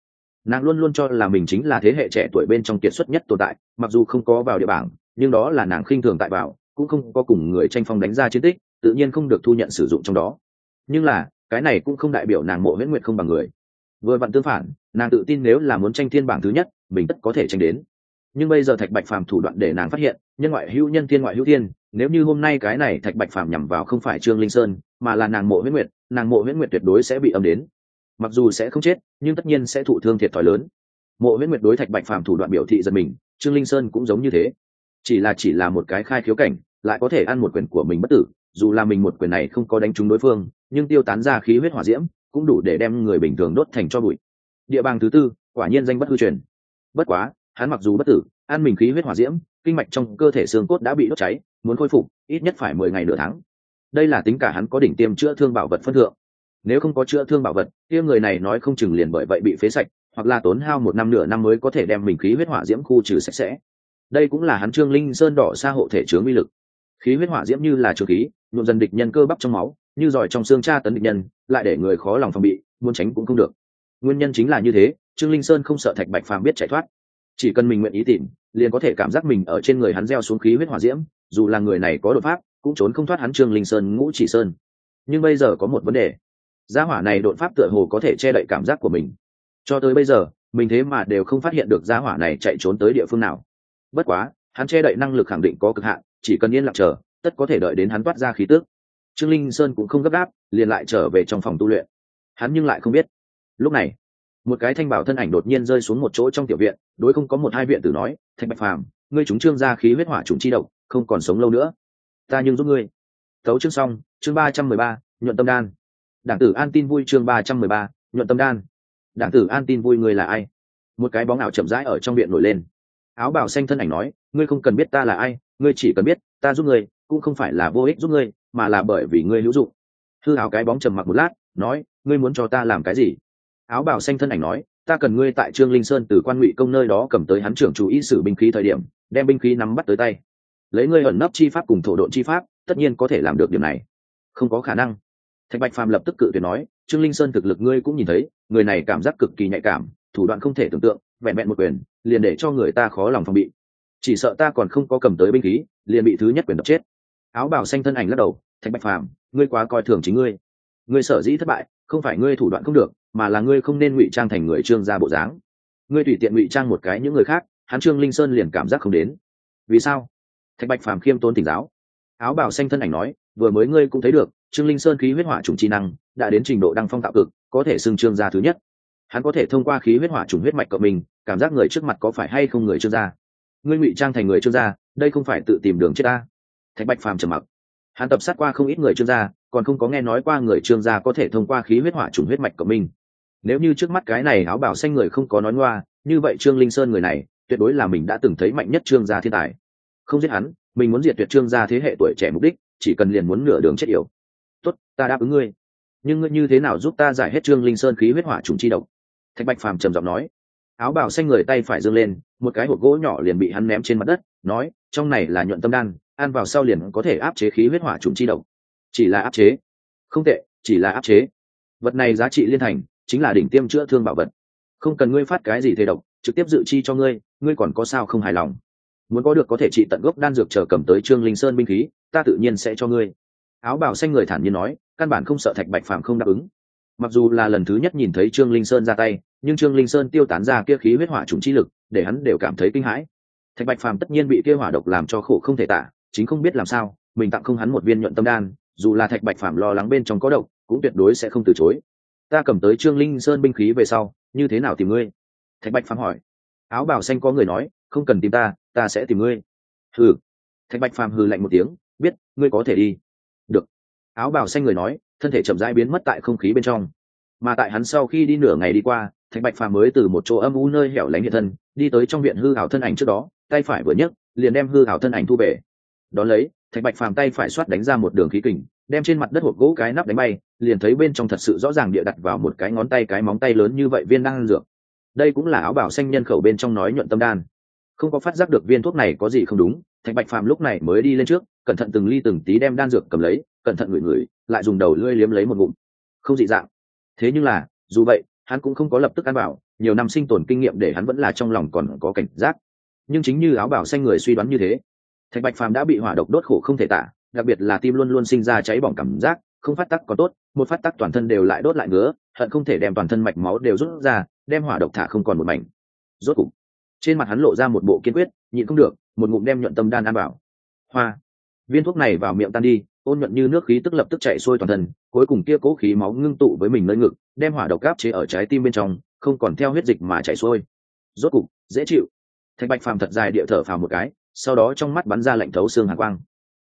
Nàng luôn luôn cho là mình chính là thế hệ trẻ tuổi bên trong kiệt xuất nhất tồn tại, mặc dù không có vào địa bảng, nhưng đó là nàng khinh thường tại vào, cũng không có cùng người tranh phong đánh ra chiến tích, tự nhiên không được thu nhận sử dụng trong đó nhưng là, cái này cũng không đại biểu nàng mộ viễn nguyệt không bằng người. Vừa vặn tương phản, nàng tự tin nếu là muốn tranh thiên bảng thứ nhất, mình tất có thể tranh đến. Nhưng bây giờ thạch bạch phàm thủ đoạn để nàng phát hiện, nhân ngoại hữu nhân, thiên ngoại hữu thiên, nếu như hôm nay cái này thạch bạch phàm nhằm vào không phải trương linh sơn, mà là nàng mộ huyết nguyệt, nàng mộ huyết nguyệt tuyệt đối sẽ bị âm đến. Mặc dù sẽ không chết, nhưng tất nhiên sẽ thụ thương thiệt thòi lớn. Mộ huyết nguyệt đối thạch bạch phàm thủ đoạn biểu thị giật mình, trương linh sơn cũng giống như thế. Chỉ là chỉ là một cái khai khiếu cảnh lại có thể ăn một quyền của mình bất tử, dù là mình một quyền này không có đánh trúng đối phương, nhưng tiêu tán ra khí huyết hỏa diễm, cũng đủ để đem người bình thường đốt thành cho bụi. Địa bàn thứ tư, quả nhiên danh bất hư truyền. Bất quá, hắn mặc dù bất tử, ăn mình khí huyết hỏa diễm, kinh mạch trong cơ thể xương cốt đã bị đốt cháy, muốn khôi phục, ít nhất phải mười ngày nửa tháng. Đây là tính cả hắn có đỉnh tiêm chữa thương bảo vật phân thượng. Nếu không có chữa thương bảo vật, kia người này nói không chừng liền bởi vậy bị phế sạch, hoặc là tốn hao một năm nửa năm mới có thể đem mình khí huyết hỏa diễm khu trừ sạch sẽ. Đây cũng là hắn trương linh sơn đỏ xa hộ thể chướng uy lực khí huyết hỏa diễm như là trường khí, nhuộm dần địch nhân cơ bắp trong máu, như giỏi trong xương tra tấn địch nhân, lại để người khó lòng phòng bị, muốn tránh cũng không được. Nguyên nhân chính là như thế, trương linh sơn không sợ thạch bạch phàm biết chạy thoát. Chỉ cần mình nguyện ý tìm, liền có thể cảm giác mình ở trên người hắn gieo xuống khí huyết hỏa diễm, dù là người này có đột pháp, cũng trốn không thoát hắn trương linh sơn ngũ chỉ sơn. Nhưng bây giờ có một vấn đề. Gia hỏa này đột pháp tựa hồ có thể che đậy cảm giác của mình. Cho tới bây giờ, mình thế mà đều không phát hiện được gia hỏa này chạy trốn tới địa phương nào. Bất quá, hắn che đậy năng lực khẳng định có cực hạn chỉ cần yên lặng chờ tất có thể đợi đến hắn toát ra khí tước trương linh sơn cũng không gấp đáp, liền lại trở về trong phòng tu luyện. Hắn nhưng lại không biết. Lúc này một cái thanh bảo thân ảnh đột nhiên rơi xuống một chỗ trong tiểu viện đối không có một hai viện tử nói thạch bạch phàm ngươi chúng trương ra khí huyết hỏa trùng chi độc không còn sống lâu nữa. Ta nhưng giúp ngươi. Tấu chương xong chương ba trăm mười ba nhuận tâm đan. Đảng tử an tin vui chương ba trăm mười ba nhuận tâm đan. Đảng tử an tin vui ngươi là ai? Một cái bóng ảo chậm rãi ở trong viện nổi lên. Áo bảo xanh thân ảnh nói ngươi không cần biết ta là ai ngươi chỉ cần biết, ta giúp ngươi, cũng không phải là vô ích giúp ngươi, mà là bởi vì ngươi hữu dụng. Hư Hào cái bóng trầm mặc một lát, nói, ngươi muốn cho ta làm cái gì? Áo bào xanh thân ảnh nói, ta cần ngươi tại trương linh sơn từ quan ngụy công nơi đó cầm tới hắn trưởng chú ý sử binh khí thời điểm, đem binh khí nắm bắt tới tay. Lấy ngươi ẩn nấp chi pháp cùng thổ độn chi pháp, tất nhiên có thể làm được điểm này. Không có khả năng. Thạch bạch phàm lập tức cự tuyệt nói, trương linh sơn thực lực ngươi cũng nhìn thấy, người này cảm giác cực kỳ nhạy cảm, thủ đoạn không thể tưởng tượng, vẹn vẹn một quyền, liền để cho người ta khó lòng phòng bị chỉ sợ ta còn không có cầm tới binh khí, liền bị thứ nhất quyền đập chết. Áo bào xanh thân ảnh lắc đầu, thạch bạch phàm, ngươi quá coi thường chính ngươi. Ngươi sở dĩ thất bại, không phải ngươi thủ đoạn không được, mà là ngươi không nên ngụy trang thành người trương gia bộ dáng. Ngươi tùy tiện ngụy trang một cái những người khác, hắn trương linh sơn liền cảm giác không đến. Vì sao? Thạch bạch phàm khiêm tôn tỉnh giáo. Áo bào xanh thân ảnh nói, vừa mới ngươi cũng thấy được, trương linh sơn khí huyết hỏa trùng chi năng, đã đến trình độ đăng phong tạo cực, có thể xưng trương gia thứ nhất. Hắn có thể thông qua khí huyết hỏa trùng huyết mạch cộng mình, cảm giác người trước mặt có phải hay không người trương gia? Ngươi ngụy trang thành người trương gia, đây không phải tự tìm đường chết ta. Thạch bạch phàm trầm mặc. Hắn tập sát qua không ít người trương gia, còn không có nghe nói qua người trương gia có thể thông qua khí huyết hỏa trùng huyết mạch của mình. nếu như trước mắt cái này áo bảo xanh người không có nói ngoa, như vậy trương linh sơn người này, tuyệt đối là mình đã từng thấy mạnh nhất trương gia thiên tài. Không giết hắn, mình muốn diệt tuyệt trương gia thế hệ tuổi trẻ mục đích, chỉ cần liền muốn nửa đường chết yểu. Tốt, ta đáp ứng ngươi. Nhưng ngươi như thế nào giúp ta giải hết trương linh sơn khí huyết hỏa trùng chi độc? Thạch bạch phàm trầm giọng nói. Áo bào xanh người tay phải dâng lên một cái hộp gỗ nhỏ liền bị hắn ném trên mặt đất, nói, trong này là nhuận tâm đan, ăn vào sau liền có thể áp chế khí huyết hỏa trùng chi độc. Chỉ là áp chế? Không tệ, chỉ là áp chế. Vật này giá trị liên thành, chính là đỉnh tiêm chữa thương bảo vật. Không cần ngươi phát cái gì thế độc, trực tiếp dự chi cho ngươi ngươi còn có sao không hài lòng? Muốn có được có thể trị tận gốc đan dược chờ cầm tới trương linh sơn binh khí, ta tự nhiên sẽ cho ngươi. Áo bào xanh người thản nhiên nói, căn bản không sợ thạch bạch phàm không đáp ứng. Mặc dù là lần thứ nhất nhìn thấy trương linh sơn ra tay, nhưng trương linh sơn tiêu tán ra kia khí huyết hỏa trùng chi lực để hắn đều cảm thấy kinh hãi. Thạch bạch phàm tất nhiên bị kia hỏa độc làm cho khổ không thể tả, chính không biết làm sao, mình tặng không hắn một viên nhuận tâm đan, dù là thạch bạch phàm lo lắng bên trong có độc, cũng tuyệt đối sẽ không từ chối. Ta cầm tới trương linh sơn binh khí về sau, như thế nào tìm ngươi? Thạch bạch phàm hỏi. Áo bào xanh có người nói, không cần tìm ta ta sẽ tìm ngươi. Hừ. Thạch bạch phàm hừ lạnh một tiếng, biết, ngươi có thể đi. Được. Áo bào xanh người nói, thân thể chậm rãi biến mất tại không khí bên trong. Mà tại hắn sau khi đi nửa ngày đi qua thạch bạch phàm mới từ một chỗ âm u nơi hẻo lánh hiện thân, đi tới trong viện hư hảo thân ảnh trước đó, tay phải vừa nhấc, liền đem hư hảo thân ảnh thu về. Đón lấy, thạch bạch phàm tay phải xoát đánh ra một đường khí kình, đem trên mặt đất hộp gỗ cái nắp đánh bay, liền thấy bên trong thật sự rõ ràng địa đặt vào một cái ngón tay cái móng tay lớn như vậy viên đan dược. Đây cũng là áo bảo xanh nhân khẩu bên trong nói nhuận tâm đan. Không có phát giác được viên thuốc này có gì không đúng, thạch bạch phàm lúc này mới đi lên trước, cẩn thận từng ly từng tí đem đan dược cầm lấy, cẩn thận ngửi ngửi, lại dùng đầu lưỡi liếm lấy một ngụm. Không dị dạng. Thế nhưng là, dù vậy hắn cũng không có lập tức ăn bảo nhiều năm sinh tồn kinh nghiệm để hắn vẫn là trong lòng còn có cảnh giác. Nhưng chính như áo bảo xanh người suy đoán như thế, thạch bạch phàm đã bị hỏa độc đốt khổ không thể tả, đặc biệt là tim luôn luôn sinh ra cháy bỏng cảm giác, không phát tắc có tốt, một phát tắc toàn thân đều lại đốt lại ngứa, hận không thể đem toàn thân mạch máu đều rút ra, đem hỏa độc thả không còn một mảnh. Rốt cục, trên mặt hắn lộ ra một bộ kiên quyết, nhịn không được, một ngụm đem nhuận tâm đan ăn bảo hoa, viên thuốc này vào miệng tan đi ôn nhuận như nước khí tức lập tức chạy sôi toàn thân, cuối cùng kia cố khí máu ngưng tụ với mình nơi ngực, đem hỏa độc gáp chế ở trái tim bên trong, không còn theo huyết dịch mà chạy sôi rốt cục, dễ chịu. Thạch bạch phàm thật dài địa thở phào một cái, sau đó trong mắt bắn ra lạnh thấu xương hạ quang.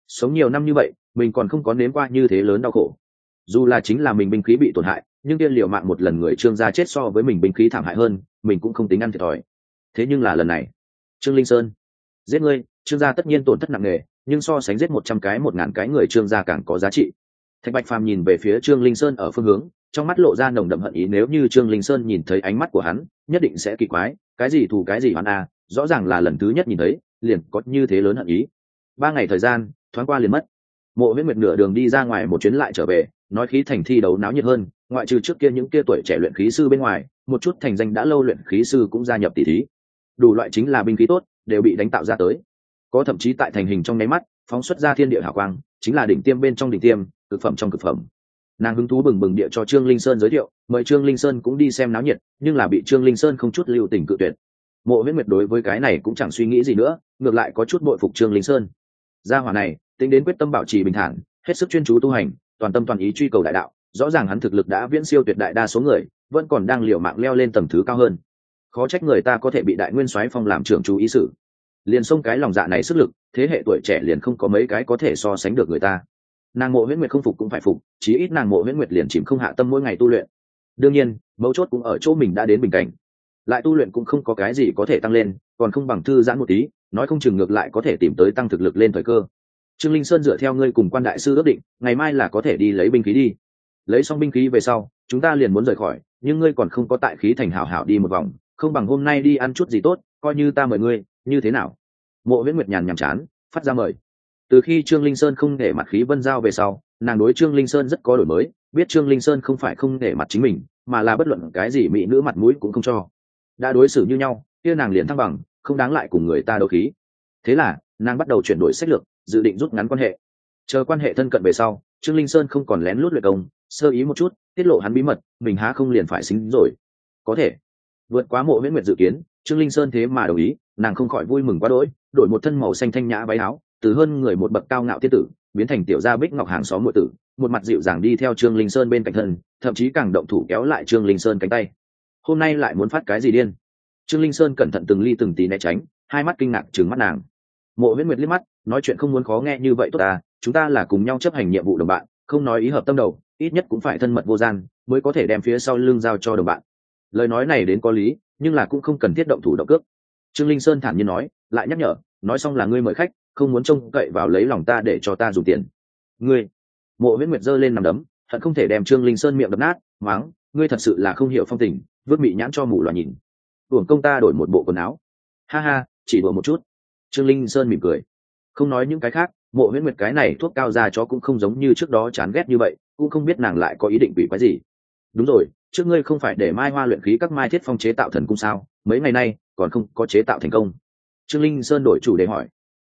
Sống nhiều năm như vậy, mình còn không có nếm qua như thế lớn đau khổ. Dù là chính là mình binh khí bị tổn hại, nhưng tiên liệu mạng một lần người trương gia chết so với mình binh khí thảm hại hơn, mình cũng không tính ăn thiệt thòi. Thế nhưng là lần này, trương linh sơn, giết ngươi, trương gia tất nhiên tổn thất nặng nề nhưng so sánh giết một trăm cái một ngàn cái người trương gia càng có giá trị. Thạch bạch phàm nhìn về phía trương linh sơn ở phương hướng, trong mắt lộ ra nồng đậm hận ý, nếu như trương linh sơn nhìn thấy ánh mắt của hắn, nhất định sẽ kỳ quái, cái gì thù cái gì hắn a, rõ ràng là lần thứ nhất nhìn thấy, liền có như thế lớn hận ý. Ba ngày thời gian, thoáng qua liền mất. Mộ huyết nguyệt nửa đường đi ra ngoài một chuyến lại trở về, nói khí thành thi đấu náo nhiệt hơn, ngoại trừ trước kia những kia tuổi trẻ luyện khí sư bên ngoài, một chút thành danh đã lâu luyện khí sư cũng gia nhập tỷ thí. Đủ loại chính là binh khí tốt, đều bị đánh tạo ra tới có thậm chí tại thành hình trong nháy mắt, phóng xuất ra thiên địa hào quang, chính là đỉnh tiêm bên trong đỉnh tiêm, cực phẩm trong cực phẩm. Nàng hứng thú bừng bừng địa cho trương linh sơn giới thiệu, mời trương linh sơn cũng đi xem náo nhiệt, nhưng là bị trương linh sơn không chút lưu tình cự tuyệt. Mộ viễn nguyệt đối với cái này cũng chẳng suy nghĩ gì nữa, ngược lại có chút bội phục trương linh sơn. Gia hỏa này, tính đến quyết tâm bảo trì bình thản, hết sức chuyên chú tu hành, toàn tâm toàn ý truy cầu đại đạo, rõ ràng hắn thực lực đã viễn siêu tuyệt đại đa số người, vẫn còn đang liều mạng leo lên tầng thứ cao hơn. Khó trách người ta có thể bị đại nguyên soái phong làm trưởng chú ý sự liền xông cái lòng dạ này sức lực, thế hệ tuổi trẻ liền không có mấy cái có thể so sánh được người ta. Nàng mộ huyễn nguyệt không phục cũng phải phục, chí ít nàng mộ huyễn nguyệt liền chìm không hạ tâm mỗi ngày tu luyện. Đương nhiên, mấu chốt cũng ở chỗ mình đã đến bình cảnh. Lại tu luyện cũng không có cái gì có thể tăng lên, còn không bằng thư giãn một tí, nói không chừng ngược lại có thể tìm tới tăng thực lực lên thời cơ. Trương linh sơn dựa theo ngươi cùng quan đại sư ước định, ngày mai là có thể đi lấy binh khí đi. Lấy xong binh khí về sau, chúng ta liền muốn rời khỏi, nhưng ngươi còn không có tại khí thành hảo hảo đi một vòng, không bằng hôm nay đi ăn chút gì tốt, coi như ta mời ngươi như thế nào? Mộ viễn nguyệt nhàn nhàm chán, phát ra mời. Từ khi trương linh sơn không để mặt khí vân giao về sau, nàng đối trương linh sơn rất có đổi mới, biết trương linh sơn không phải không để mặt chính mình, mà là bất luận cái gì mỹ nữ mặt mũi cũng không cho. Đã đối xử như nhau, kia nàng liền thăng bằng, không đáng lại cùng người ta đấu khí. Thế là, nàng bắt đầu chuyển đổi sách lược, dự định rút ngắn quan hệ. Chờ quan hệ thân cận về sau, trương linh sơn không còn lén lút luyện công, sơ ý một chút, tiết lộ hắn bí mật, mình há không liền phải xính rồi. Có thể, vượt quá mộ viễn nguyệt dự kiến trương linh sơn thế mà đồng ý, nàng không khỏi vui mừng quá đỗi, đổi một thân màu xanh thanh nhã váy áo, từ hơn người một bậc cao ngạo thiên tử, biến thành tiểu gia bích ngọc hàng xóm ngụy tử, một mặt dịu dàng đi theo trương linh sơn bên cạnh thân, thậm chí càng động thủ kéo lại trương linh sơn cánh tay. Hôm nay lại muốn phát cái gì điên? Trương linh sơn cẩn thận từng ly từng tí né tránh, hai mắt kinh ngạc trừng mắt nàng. Mộ viễn nguyệt liếc mắt, nói chuyện không muốn khó nghe như vậy tốt ta, chúng ta là cùng nhau chấp hành nhiệm vụ đồng bạn, không nói ý hợp tâm đầu, ít nhất cũng phải thân mật vô gian, mới có thể đem phía sau lưng giao cho đồng bạn lời nói này đến có lý, nhưng là cũng không cần thiết động thủ động cước. Trương linh sơn thản nhiên nói, lại nhắc nhở, nói xong là ngươi mời khách, không muốn trông cậy vào lấy lòng ta để cho ta dùng tiền. Ngươi. Mộ viễn nguyệt giơ lên nằm đấm, thật không thể đem trương linh sơn miệng đập nát máng ngươi thật sự là không hiểu phong tình, vứt mị nhãn cho mù loà nhìn. Uổng công ta đổi một bộ quần áo. Ha ha, chỉ đùa một chút. Trương linh sơn mỉm cười. Không nói những cái khác, mộ viễn nguyệt cái này thuốc cao ra cho cũng không giống như trước đó chán ghét như vậy, cũng không biết nàng lại có ý định bị quái gì đúng rồi, trước ngươi không phải để mai hoa luyện khí các mai thiết phong chế tạo thần cung sao? Mấy ngày nay, còn không có chế tạo thành công. Trương linh sơn đổi chủ đề hỏi.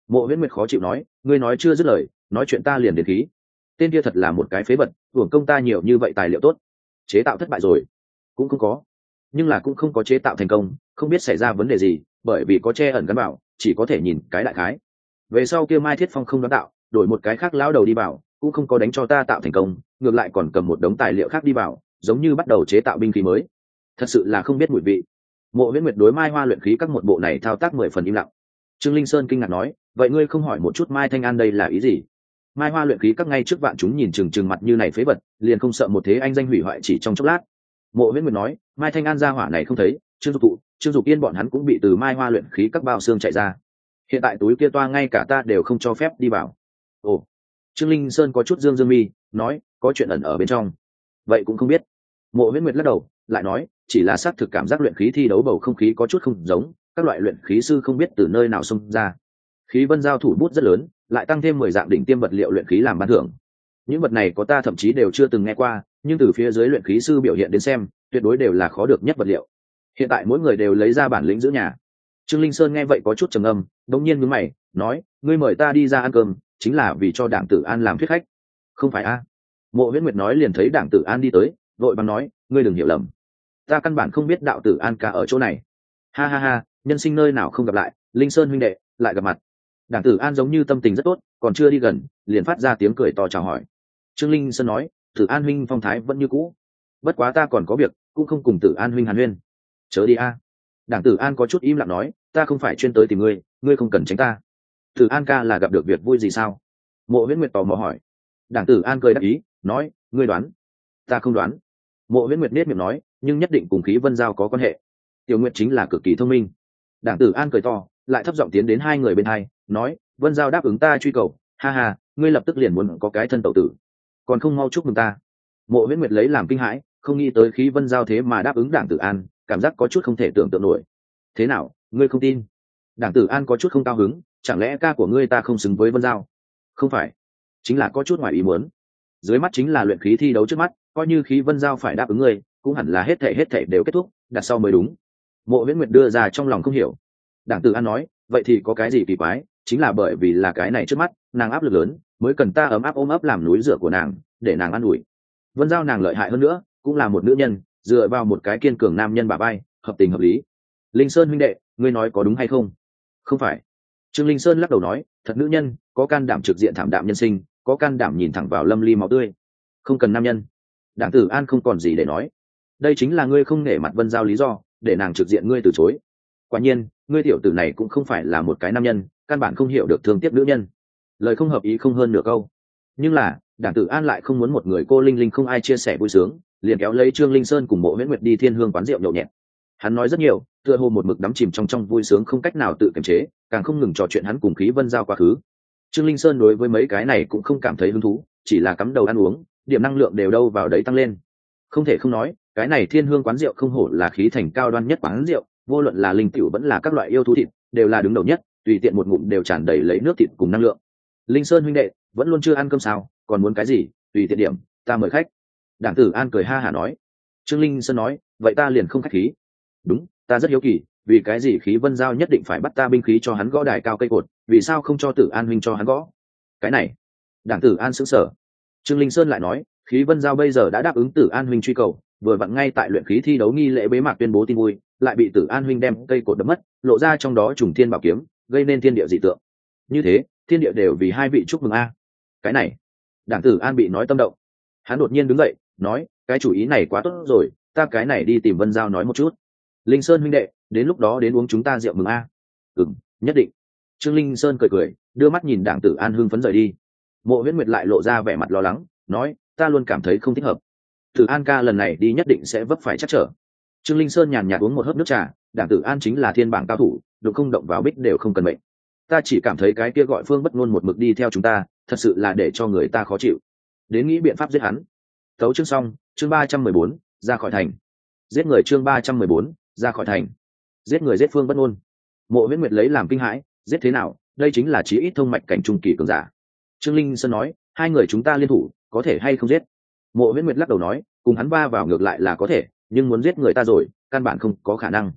Mộ huyễn nguyệt khó chịu nói, ngươi nói chưa dứt lời, nói chuyện ta liền đến khí. Tên kia thật là một cái phế vật, hưởng công ta nhiều như vậy tài liệu tốt. Chế tạo thất bại rồi. Cũng không có. Nhưng là cũng không có chế tạo thành công, không biết xảy ra vấn đề gì, bởi vì có che ẩn gắn bảo, chỉ có thể nhìn cái đại khái. Về sau kia mai thiết phong không đón tạo, đổi một cái khác lao đầu đi vào, cũng không có đánh cho ta tạo thành công, ngược lại còn cầm một đống tài liệu khác đi vào giống như bắt đầu chế tạo binh khí mới. Thật sự là không biết mùi vị. Mộ viễn nguyệt đối mai hoa luyện khí các một bộ này thao tác mười phần im lặng. Trương linh sơn kinh ngạc nói, vậy ngươi không hỏi một chút mai thanh an đây là ý gì? Mai hoa luyện khí các ngay trước vạn chúng nhìn chừng chừng mặt như này phế vật, liền không sợ một thế anh danh hủy hoại chỉ trong chốc lát. Mộ viễn nguyệt nói, mai thanh an ra hỏa này không thấy, trương dục tụ, trương dục yên bọn hắn cũng bị từ mai hoa luyện khí các bao xương chạy ra. Hiện tại túi kia toa ngay cả ta đều không cho phép đi vào. Ồ. Trương linh sơn có chút dương dương mi, nói, có chuyện ẩn ở bên trong. Vậy cũng không biết mộ viễn nguyệt lắc đầu, lại nói, chỉ là xác thực cảm giác luyện khí thi đấu bầu không khí có chút không giống, các loại luyện khí sư không biết từ nơi nào xông ra. Khí vân giao thủ bút rất lớn, lại tăng thêm mười dạng đỉnh tiêm vật liệu luyện khí làm ban thưởng. Những vật này có ta thậm chí đều chưa từng nghe qua, nhưng từ phía dưới luyện khí sư biểu hiện đến xem, tuyệt đối đều là khó được nhất vật liệu. Hiện tại mỗi người đều lấy ra bản lĩnh giữ nhà. Trương linh sơn nghe vậy có chút trầm âm đống nhiên mướn mày, nói, ngươi mời ta đi ra ăn cơm, chính là vì cho đảng tử an làm thuyết khách. Không phải a. Mộ viễn nguyệt nói liền thấy đảng tử an đi tới vội bằng nói, ngươi đừng hiểu lầm. Ta căn bản không biết đạo tử an Ca ở chỗ này. Ha ha ha, nhân sinh nơi nào không gặp lại, linh sơn huynh đệ, lại gặp mặt. Đảng tử an giống như tâm tình rất tốt, còn chưa đi gần, liền phát ra tiếng cười to chào hỏi. Trương linh sơn nói, tử an huynh phong thái vẫn như cũ. Bất quá ta còn có việc, cũng không cùng tử an huynh hàn huyên. Chớ đi a. Đảng tử an có chút im lặng nói, ta không phải chuyên tới tìm ngươi ngươi không cần tránh ta. Tử an ca là gặp được việc vui gì sao? Mộ viễn nguyệt tò mò hỏi. Đảng tử an cười đáp ý, nói, ngươi đoán ta không đoán. Mộ viễn nguyệt nết miệng nói, nhưng nhất định cùng khí vân giao có quan hệ. Tiểu nguyệt chính là cực kỳ thông minh. Đảng tử an cười to, lại thấp giọng tiến đến hai người bên hai, nói, vân giao đáp ứng ta truy cầu, ha ha, ngươi lập tức liền muốn có cái thân tẩu tử. Còn không mau chúc mừng ta. Mộ viễn nguyệt lấy làm kinh hãi, không nghĩ tới khí vân giao thế mà đáp ứng đảng tử an, cảm giác có chút không thể tưởng tượng nổi. Thế nào, ngươi không tin? Đảng tử an có chút không cao hứng, chẳng lẽ ca của ngươi ta không xứng với vân giao? Không phải, chính là có chút ngoài ý muốn. Dưới mắt chính là luyện khí thi đấu trước mắt coi như khí vân giao phải đáp ứng ngươi, cũng hẳn là hết thể hết thể đều kết thúc, đặt sau mới đúng. Mộ viễn nguyệt đưa ra trong lòng không hiểu. Đảng tử an nói, vậy thì có cái gì kỳ quái, chính là bởi vì là cái này trước mắt, nàng áp lực lớn, mới cần ta ấm áp ôm ấp làm núi rửa của nàng, để nàng an ủi. Vân giao nàng lợi hại hơn nữa, cũng là một nữ nhân, dựa vào một cái kiên cường nam nhân bà bay hợp tình hợp lý. Linh sơn huynh đệ, ngươi nói có đúng hay không? Không phải. Trương linh sơn lắc đầu nói, thật nữ nhân, có can đảm trực diện thảm đạm nhân sinh, có can đảm nhìn thẳng vào lâm ly máu tươi. Không cần nam nhân đảng tử an không còn gì để nói. Đây chính là ngươi không nể mặt vân giao lý do, để nàng trực diện ngươi từ chối. Quả nhiên, ngươi tiểu tử này cũng không phải là một cái nam nhân, căn bản không hiểu được thương tiếc nữ nhân. Lời không hợp ý không hơn nửa câu. Nhưng là, đảng tử an lại không muốn một người cô linh linh không ai chia sẻ vui sướng, liền kéo lấy trương linh sơn cùng mộ nguyễn nguyệt đi thiên hương quán rượu nhậu nhẹt. Hắn nói rất nhiều, tựa hồ một mực đắm chìm trong trong vui sướng không cách nào tự kiềm chế, càng không ngừng trò chuyện hắn cùng khí vân giao quá khứ. Trương linh sơn đối với mấy cái này cũng không cảm thấy hứng thú, chỉ là cắm đầu ăn uống điểm năng lượng đều đâu vào đấy tăng lên. Không thể không nói, cái này thiên hương quán rượu không hổ là khí thành cao đoan nhất quán rượu, vô luận là linh tiểu vẫn là các loại yêu thú thịt, đều là đứng đầu nhất, tùy tiện một ngụm đều tràn đầy lấy nước thịt cùng năng lượng. Linh sơn huynh đệ, vẫn luôn chưa ăn cơm sao, còn muốn cái gì, tùy tiện điểm, ta mời khách. Đảng tử an cười ha hả nói. Trương linh sơn nói, vậy ta liền không khách khí. Đúng, ta rất hiếu kỳ, vì cái gì khí vân giao nhất định phải bắt ta binh khí cho hắn gõ đài cao cây cột, vì sao không cho tử an huynh cho hắn gõ? Cái này, đảng tử an xứng sở trương linh sơn lại nói, khí vân giao bây giờ đã đáp ứng tử an huynh truy cầu, vừa vặn ngay tại luyện khí thi đấu nghi lễ bế mạc tuyên bố tin vui, lại bị tử an huynh đem cây cột đấm mất, lộ ra trong đó trùng thiên bảo kiếm, gây nên thiên địa dị tượng. Như thế, thiên địa đều vì hai vị chúc mừng a. Cái này, đảng tử an bị nói tâm động. Hắn đột nhiên đứng dậy, nói, cái chủ ý này quá tốt rồi, ta cái này đi tìm vân giao nói một chút. Linh sơn huynh đệ, đến lúc đó đến uống chúng ta rượu mừng a. Ừ nhất định. Trương linh sơn cười cười, đưa mắt nhìn đảng tử an hưng phấn rời đi mộ huyễn nguyệt lại lộ ra vẻ mặt lo lắng, nói, ta luôn cảm thấy không thích hợp. Tử an ca lần này đi nhất định sẽ vấp phải chắc trở. Trương linh sơn nhàn nhạt uống một hớp nước trà, đảng tử an chính là thiên bảng cao thủ đụng không động vào bích đều không cần mệnh. Ta chỉ cảm thấy cái kia gọi phương bất ngôn một mực đi theo chúng ta, thật sự là để cho người ta khó chịu. Đến nghĩ biện pháp giết hắn. Tấu chương xong, chương ba trăm mười bốn, ra khỏi thành. Giết người chương ba trăm mười bốn, ra khỏi thành. Giết người giết phương bất ngôn. Mộ huyễn nguyệt lấy làm kinh hãi, giết thế nào? Đây chính là chí ít thông mạch cảnh trung kỳ cường giả trương linh sơn nói, hai người chúng ta liên thủ, có thể hay không giết? Mộ huyễn nguyệt lắc đầu nói, cùng hắn va vào ngược lại là có thể, nhưng muốn giết người ta rồi, căn bản không có khả năng.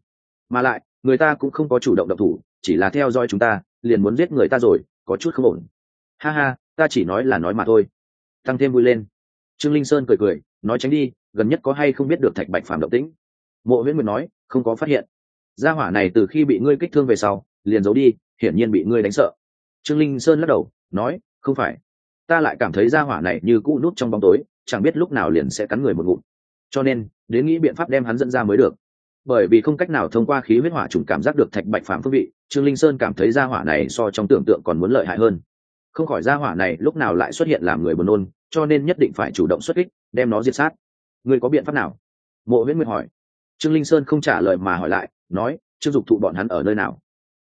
Mà lại, người ta cũng không có chủ động động thủ, chỉ là theo dõi chúng ta, liền muốn giết người ta rồi, có chút không ổn. Ha ha, ta chỉ nói là nói mà thôi. Tăng thêm vui lên. Trương linh sơn cười cười, nói tránh đi, gần nhất có hay không biết được thạch bạch phàm động tĩnh? Mộ huyễn nguyệt nói, không có phát hiện. Gia hỏa này từ khi bị ngươi kích thương về sau, liền giấu đi, hiển nhiên bị ngươi đánh sợ. Trương linh sơn lắc đầu, nói không phải. Ta lại cảm thấy gia hỏa này như cũ nút trong bóng tối, chẳng biết lúc nào liền sẽ cắn người một ngụm. Cho nên, đến nghĩ biện pháp đem hắn dẫn ra mới được. Bởi vì không cách nào thông qua khí huyết hỏa trùng cảm giác được thạch bạch phàm phương vị, trương linh sơn cảm thấy gia hỏa này so trong tưởng tượng còn muốn lợi hại hơn. Không khỏi gia hỏa này lúc nào lại xuất hiện làm người buồn nôn, cho nên nhất định phải chủ động xuất kích, đem nó diệt sát. Người có biện pháp nào? Mộ huyễn nguyệt hỏi. Trương linh sơn không trả lời mà hỏi lại, nói, trương dục thụ bọn hắn ở nơi nào?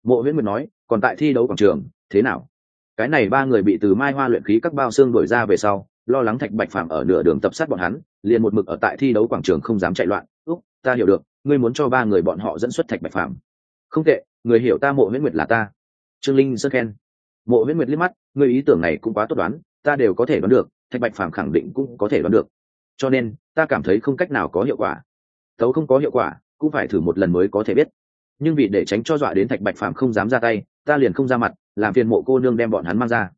Mộ huyễn nguyệt nói, còn tại thi đấu quảng trường, thế nào? Cái này ba người bị từ mai hoa luyện khí các bao xương đổi ra về sau, lo lắng thạch bạch phạm ở nửa đường tập sát bọn hắn, liền một mực ở tại thi đấu quảng trường không dám chạy loạn. Úc, ta hiểu được, ngươi muốn cho ba người bọn họ dẫn xuất thạch bạch phạm không tệ, người hiểu ta mộ huyễn nguyệt là ta. Trương linh sơn khen. Mộ huyễn nguyệt liếc mắt người ý tưởng này cũng quá tốt đoán, ta đều có thể đoán được, thạch bạch phàm khẳng định cũng có thể đoán được. Cho nên, ta cảm thấy không cách nào có hiệu quả. Tấu không có hiệu quả, cũng phải thử một lần mới có thể biết. Nhưng vì để tránh cho dọa đến thạch bạch phàm không dám ra tay, ta liền không ra mặt làm phiền mộ cô nương đem bọn hắn mang ra.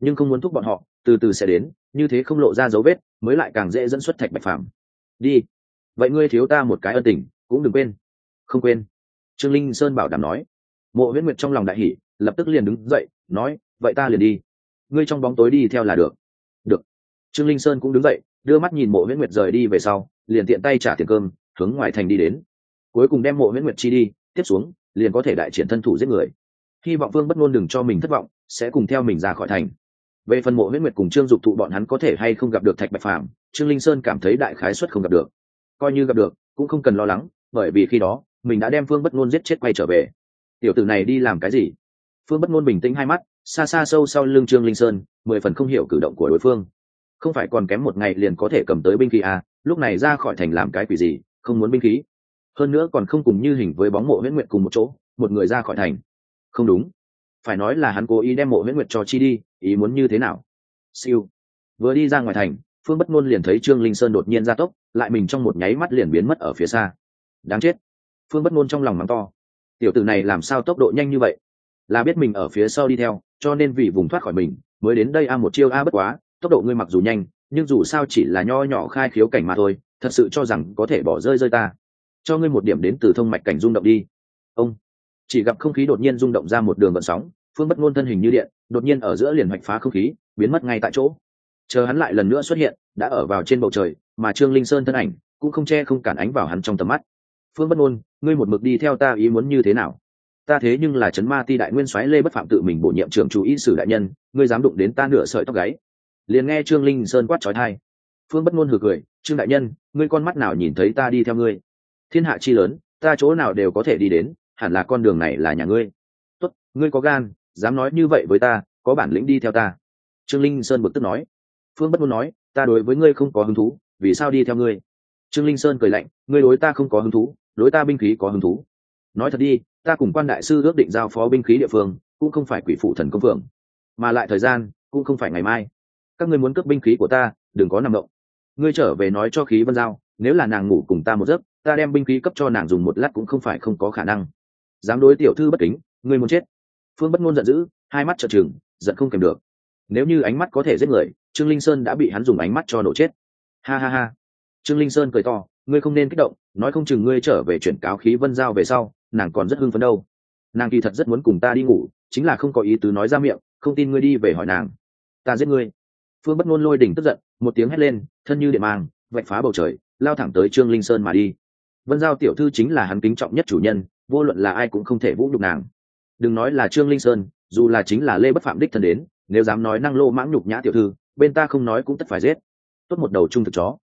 Nhưng không muốn thúc bọn họ, từ từ sẽ đến, như thế không lộ ra dấu vết, mới lại càng dễ dẫn xuất thạch bạch phàm. Đi. Vậy ngươi thiếu ta một cái ân tình, cũng đừng quên. Không quên. Trương linh sơn bảo đảm nói. Mộ huyễn nguyệt trong lòng đại hỷ lập tức liền đứng dậy, nói, vậy ta liền đi. Ngươi trong bóng tối đi theo là được. Được. Trương linh sơn cũng đứng dậy, đưa mắt nhìn mộ huyễn nguyệt rời đi về sau, liền tiện tay trả tiền cơm, hướng ngoài thành đi đến. Cuối cùng đem mộ huyễn nguyệt chi đi, tiếp xuống, liền có thể đại triển thân thủ giết người hy vọng vương bất ngôn đừng cho mình thất vọng sẽ cùng theo mình ra khỏi thành. Về phần mộ huyết nguyệt cùng trương dục thụ bọn hắn có thể hay không gặp được thạch bạch phàm trương linh sơn cảm thấy đại khái suất không gặp được. Coi như gặp được cũng không cần lo lắng bởi vì khi đó mình đã đem phương bất ngôn giết chết quay trở về. Tiểu tử này đi làm cái gì? Phương bất ngôn bình tĩnh hai mắt xa xa sâu sau lưng trương linh sơn mười phần không hiểu cử động của đối phương. Không phải còn kém một ngày liền có thể cầm tới binh khí à, lúc này ra khỏi thành làm cái quỷ gì không muốn binh khí. Hơn nữa còn không cùng như hình với bóng mộ huyễn nguyệt cùng một chỗ một người ra khỏi thành không đúng. Phải nói là hắn cố ý đem mộ huyễn nguyệt cho chi đi, ý muốn như thế nào? Siêu. Vừa đi ra ngoài thành, phương bất ngôn liền thấy trương linh sơn đột nhiên ra tốc, lại mình trong một nháy mắt liền biến mất ở phía xa. Đáng chết. Phương bất ngôn trong lòng mắng to. Tiểu tử này làm sao tốc độ nhanh như vậy? Là biết mình ở phía sau đi theo, cho nên vì vùng thoát khỏi mình, mới đến đây a một chiêu a bất quá, tốc độ ngươi mặc dù nhanh, nhưng dù sao chỉ là nho nhỏ khai khiếu cảnh mà thôi, thật sự cho rằng có thể bỏ rơi rơi ta. Cho ngươi một điểm đến từ thông mạch cảnh rung động đi. Ông chỉ gặp không khí đột nhiên rung động ra một đường vận sóng, phương bất ngôn thân hình như điện, đột nhiên ở giữa liền hoạch phá không khí, biến mất ngay tại chỗ. Chờ hắn lại lần nữa xuất hiện, đã ở vào trên bầu trời, mà trương linh sơn thân ảnh cũng không che không cản ánh vào hắn trong tầm mắt. Phương bất ngôn, ngươi một mực đi theo ta ý muốn như thế nào? Ta thế nhưng là chấn ma ti đại nguyên soái lê bất phạm tự mình bổ nhiệm trưởng chủ y sử đại nhân, ngươi dám đụng đến ta nửa sợi tóc gáy. Liền nghe trương linh sơn quát trói thai phương bất ngôn hừ cười, trương đại nhân, ngươi con mắt nào nhìn thấy ta đi theo ngươi? Thiên hạ chi lớn, ta chỗ nào đều có thể đi đến hẳn là con đường này là nhà ngươi. Tốt, ngươi có gan, dám nói như vậy với ta, có bản lĩnh đi theo ta. Trương linh sơn bực tức nói. Phương bất ngôn nói, ta đối với ngươi không có hứng thú, vì sao đi theo ngươi? Trương linh sơn cười lạnh, ngươi đối ta không có hứng thú, đối ta binh khí có hứng thú. Nói thật đi, ta cùng quan đại sư ước định giao phó binh khí địa phương, cũng không phải quỷ phụ thần công phượng. Mà lại thời gian, cũng không phải ngày mai. Các ngươi muốn cướp binh khí của ta, đừng có nằm động. Ngươi trở về nói cho khí vân giao, nếu là nàng ngủ cùng ta một giấc, ta đem binh khí cấp cho nàng dùng một lát cũng không phải không có khả năng dám đối tiểu thư bất kính, ngươi muốn chết. Phương bất ngôn giận dữ, hai mắt trợn trừng, giận không kèm được. Nếu như ánh mắt có thể giết người, trương linh sơn đã bị hắn dùng ánh mắt cho nổ chết. Ha ha ha. Trương linh sơn cười to, ngươi không nên kích động, nói không chừng ngươi trở về chuyển cáo khí vân giao về sau, nàng còn rất hưng phấn đâu. Nàng kỳ thật rất muốn cùng ta đi ngủ, chính là không có ý tứ nói ra miệng, không tin ngươi đi về hỏi nàng. Ta giết ngươi. Phương bất ngôn lôi đỉnh tức giận, một tiếng hét lên, thân như điện mang, vạch phá bầu trời, lao thẳng tới trương linh sơn mà đi. Vân giao tiểu thư chính là hắn kính trọng nhất chủ nhân vô luận là ai cũng không thể vũ nhục nàng. Đừng nói là trương linh sơn, dù là chính là lê bất phạm đích thân đến, nếu dám nói năng lô mãng nhục nhã tiểu thư, bên ta không nói cũng tất phải giết. Tốt một đầu trung thực chó.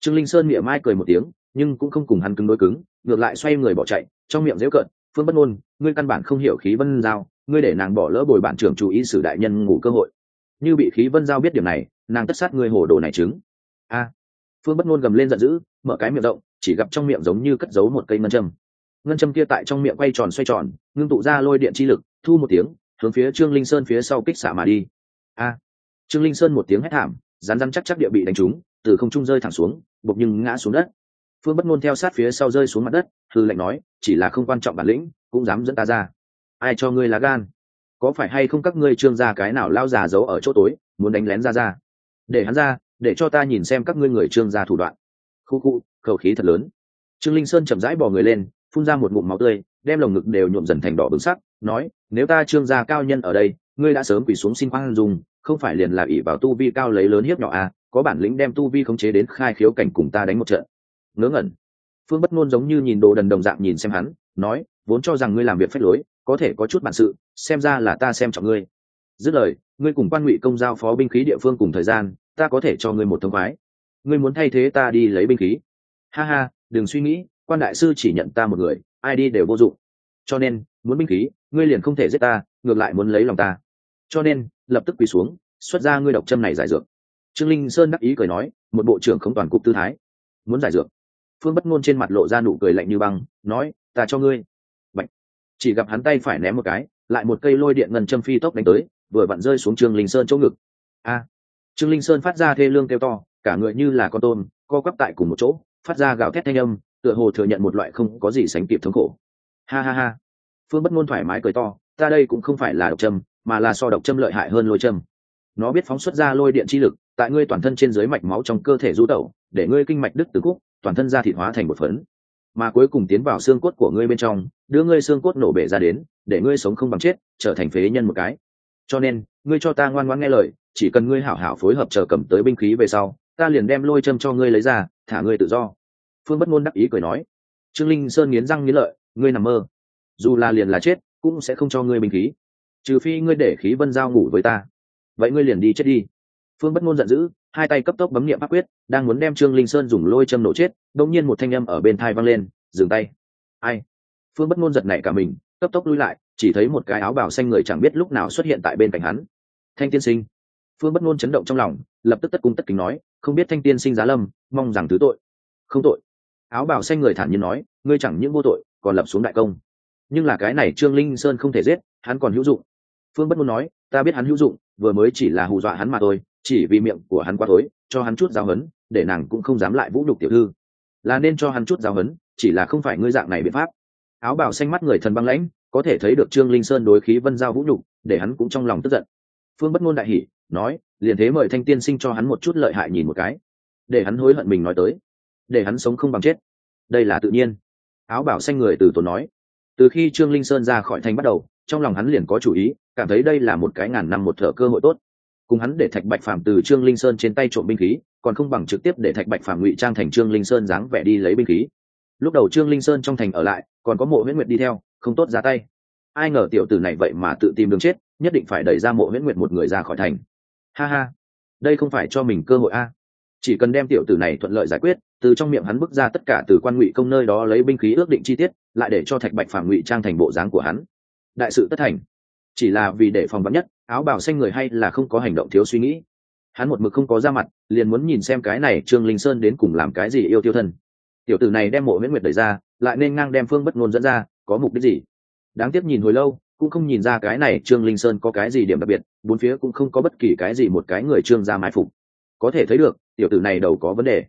Trương linh sơn miệng mai cười một tiếng, nhưng cũng không cùng hắn cứng đối cứng, ngược lại xoay người bỏ chạy, trong miệng dễu cợt, phương bất ngôn, ngươi căn bản không hiểu khí vân giao, ngươi để nàng bỏ lỡ bồi bản trưởng chú ý xử đại nhân ngủ cơ hội. Như bị khí vân giao biết điểm này, nàng tất sát ngươi hồ đồ này chứng. A. Phương bất ngôn gầm lên giận dữ, mở cái miệng rộng, chỉ gặp trong miệng giống như cất giấu một cây ngân châm ngân châm kia tại trong miệng quay tròn xoay tròn, ngưng tụ ra lôi điện chi lực, thu một tiếng, hướng phía trương linh sơn phía sau kích xả mà đi. A! Trương linh sơn một tiếng hét thảm rán rán chắc chắc địa bị đánh trúng, từ không trung rơi thẳng xuống, bộc nhưng ngã xuống đất. Phương bất ngôn theo sát phía sau rơi xuống mặt đất, hư lệnh nói, chỉ là không quan trọng bản lĩnh, cũng dám dẫn ta ra. Ai cho ngươi lá gan? Có phải hay không các ngươi trương gia cái nào lao già giấu ở chỗ tối, muốn đánh lén ra ra? Để hắn ra, để cho ta nhìn xem các ngươi người trương gia thủ đoạn. Khu khu, khẩu khí thật lớn. Trương linh sơn chậm rãi bỏ người lên phun ra một ngụm máu tươi, đem lồng ngực đều nhuộm dần thành đỏ bừng sắc, nói, nếu ta trương gia cao nhân ở đây, ngươi đã sớm quỳ xuống xin khoan dùng không phải liền là ỷ vào tu vi cao lấy lớn hiếp nhỏ à có bản lĩnh đem tu vi khống chế đến khai khiếu cảnh cùng ta đánh một trận. Ngớ ngẩn. Phương bất ngôn giống như nhìn đồ đần đồng dạng nhìn xem hắn, nói, vốn cho rằng ngươi làm việc phép lối, có thể có chút bản sự, xem ra là ta xem trọng ngươi. Dứt lời, ngươi cùng quan ngụy công giao phó binh khí địa phương cùng thời gian, ta có thể cho ngươi một thông khoái. Ngươi muốn thay thế ta đi lấy binh khí. Ha ha, đừng suy nghĩ quan đại sư chỉ nhận ta một người, ai đi đều vô dụng. Cho nên, muốn binh khí, ngươi liền không thể giết ta, ngược lại muốn lấy lòng ta. Cho nên, lập tức quỳ xuống, xuất ra ngươi độc châm này giải dược. Trương linh sơn đắc ý cười nói, một bộ trưởng không toàn cục tư thái. Muốn giải dược. Phương bất ngôn trên mặt lộ ra nụ cười lạnh như băng, nói, ta cho ngươi. Bạch. chỉ gặp hắn tay phải ném một cái, lại một cây lôi điện ngân châm phi tốc đánh tới, vừa vặn rơi xuống trương linh sơn chỗ ngực. A. Trương linh sơn phát ra thê lương kêu to, cả người như là con tôm, co quắp tại cùng một chỗ, phát ra gào thét thanh âm tựa hồ thừa nhận một loại không có gì sánh kịp thống khổ. Ha ha ha. Phương bất ngôn thoải mái cười to, ta đây cũng không phải là độc châm, mà là so độc châm lợi hại hơn lôi châm. Nó biết phóng xuất ra lôi điện chi lực, tại ngươi toàn thân trên dưới mạch máu trong cơ thể du tẩu, để ngươi kinh mạch đứt từ khúc, toàn thân da thịt hóa thành một phấn. Mà cuối cùng tiến vào xương cốt của ngươi bên trong, đưa ngươi xương cốt nổ bể ra đến, để ngươi sống không bằng chết, trở thành phế nhân một cái. Cho nên, ngươi cho ta ngoan ngoãn nghe lời, chỉ cần ngươi hảo hảo phối hợp chờ cầm tới binh khí về sau, ta liền đem lôi châm cho ngươi lấy ra, thả ngươi tự do phương bất ngôn đắc ý cười nói, trương linh sơn nghiến răng nghiến lợi, ngươi nằm mơ. Dù là liền là chết, cũng sẽ không cho ngươi bình khí. Trừ phi ngươi để khí vân giao ngủ với ta. Vậy ngươi liền đi chết đi. Phương bất ngôn giận dữ, hai tay cấp tốc bấm niệm pháp quyết, đang muốn đem trương linh sơn dùng lôi châm nổ chết, đột nhiên một thanh âm ở bên thai vang lên, dừng tay. Ai? Phương bất ngôn giật nảy cả mình, cấp tốc lui lại, chỉ thấy một cái áo bào xanh người chẳng biết lúc nào xuất hiện tại bên cạnh hắn. Thanh tiên sinh. Phương bất ngôn chấn động trong lòng, lập tức tất cung tất kính nói, không biết thanh tiên sinh giá lâm, mong rằng thứ tội. Không tội áo bào xanh người thản nhiên nói, ngươi chẳng những vô tội, còn lập xuống đại công. Nhưng là cái này trương linh sơn không thể giết, hắn còn hữu dụng. Phương bất ngôn nói, ta biết hắn hữu dụng, vừa mới chỉ là hù dọa hắn mà thôi, chỉ vì miệng của hắn quá tối cho hắn chút giáo hấn để nàng cũng không dám lại vũ nhục tiểu thư. Là nên cho hắn chút giáo hấn chỉ là không phải ngươi dạng này biện pháp. Áo bào xanh mắt người thần băng lãnh, có thể thấy được trương linh sơn đối khí vân giao vũ nhục, để hắn cũng trong lòng tức giận. Phương bất ngôn đại hỉ, nói, liền thế mời thanh tiên sinh cho hắn một chút lợi hại nhìn một cái. Để hắn hối hận mình nói tới để hắn sống không bằng chết. Đây là tự nhiên. Áo bảo xanh người từ tốn nói. Từ khi trương linh sơn ra khỏi thành bắt đầu, trong lòng hắn liền có chủ ý, cảm thấy đây là một cái ngàn năm một thở cơ hội tốt. Cùng hắn để thạch bạch phàm từ trương linh sơn trên tay trộm binh khí, còn không bằng trực tiếp để thạch bạch phàm ngụy trang thành trương linh sơn dáng vẻ đi lấy binh khí. Lúc đầu trương linh sơn trong thành ở lại, còn có mộ huyễn nguyệt đi theo, không tốt ra tay. Ai ngờ tiểu tử này vậy mà tự tìm đường chết, nhất định phải đẩy ra mộ huyễn nguyệt một người ra khỏi thành. Ha ha, đây không phải cho mình cơ hội a chỉ cần đem tiểu tử này thuận lợi giải quyết, từ trong miệng hắn bước ra tất cả từ quan ngụy công nơi đó lấy binh khí ước định chi tiết, lại để cho thạch bạch phàm ngụy trang thành bộ dáng của hắn. Đại sự tất thành. Chỉ là vì để phòng vắn nhất, áo bào xanh người hay là không có hành động thiếu suy nghĩ. Hắn một mực không có ra mặt, liền muốn nhìn xem cái này trương linh sơn đến cùng làm cái gì yêu tiêu thân. Tiểu tử này đem mộ nguyễn nguyệt đẩy ra, lại nên ngang đem phương bất ngôn dẫn ra, có mục đích gì? Đáng tiếc nhìn hồi lâu, cũng không nhìn ra cái này trương linh sơn có cái gì điểm đặc biệt, bốn phía cũng không có bất kỳ cái gì một cái người trương ra mái phục. Có thể thấy được tiểu tử này đầu có vấn đề.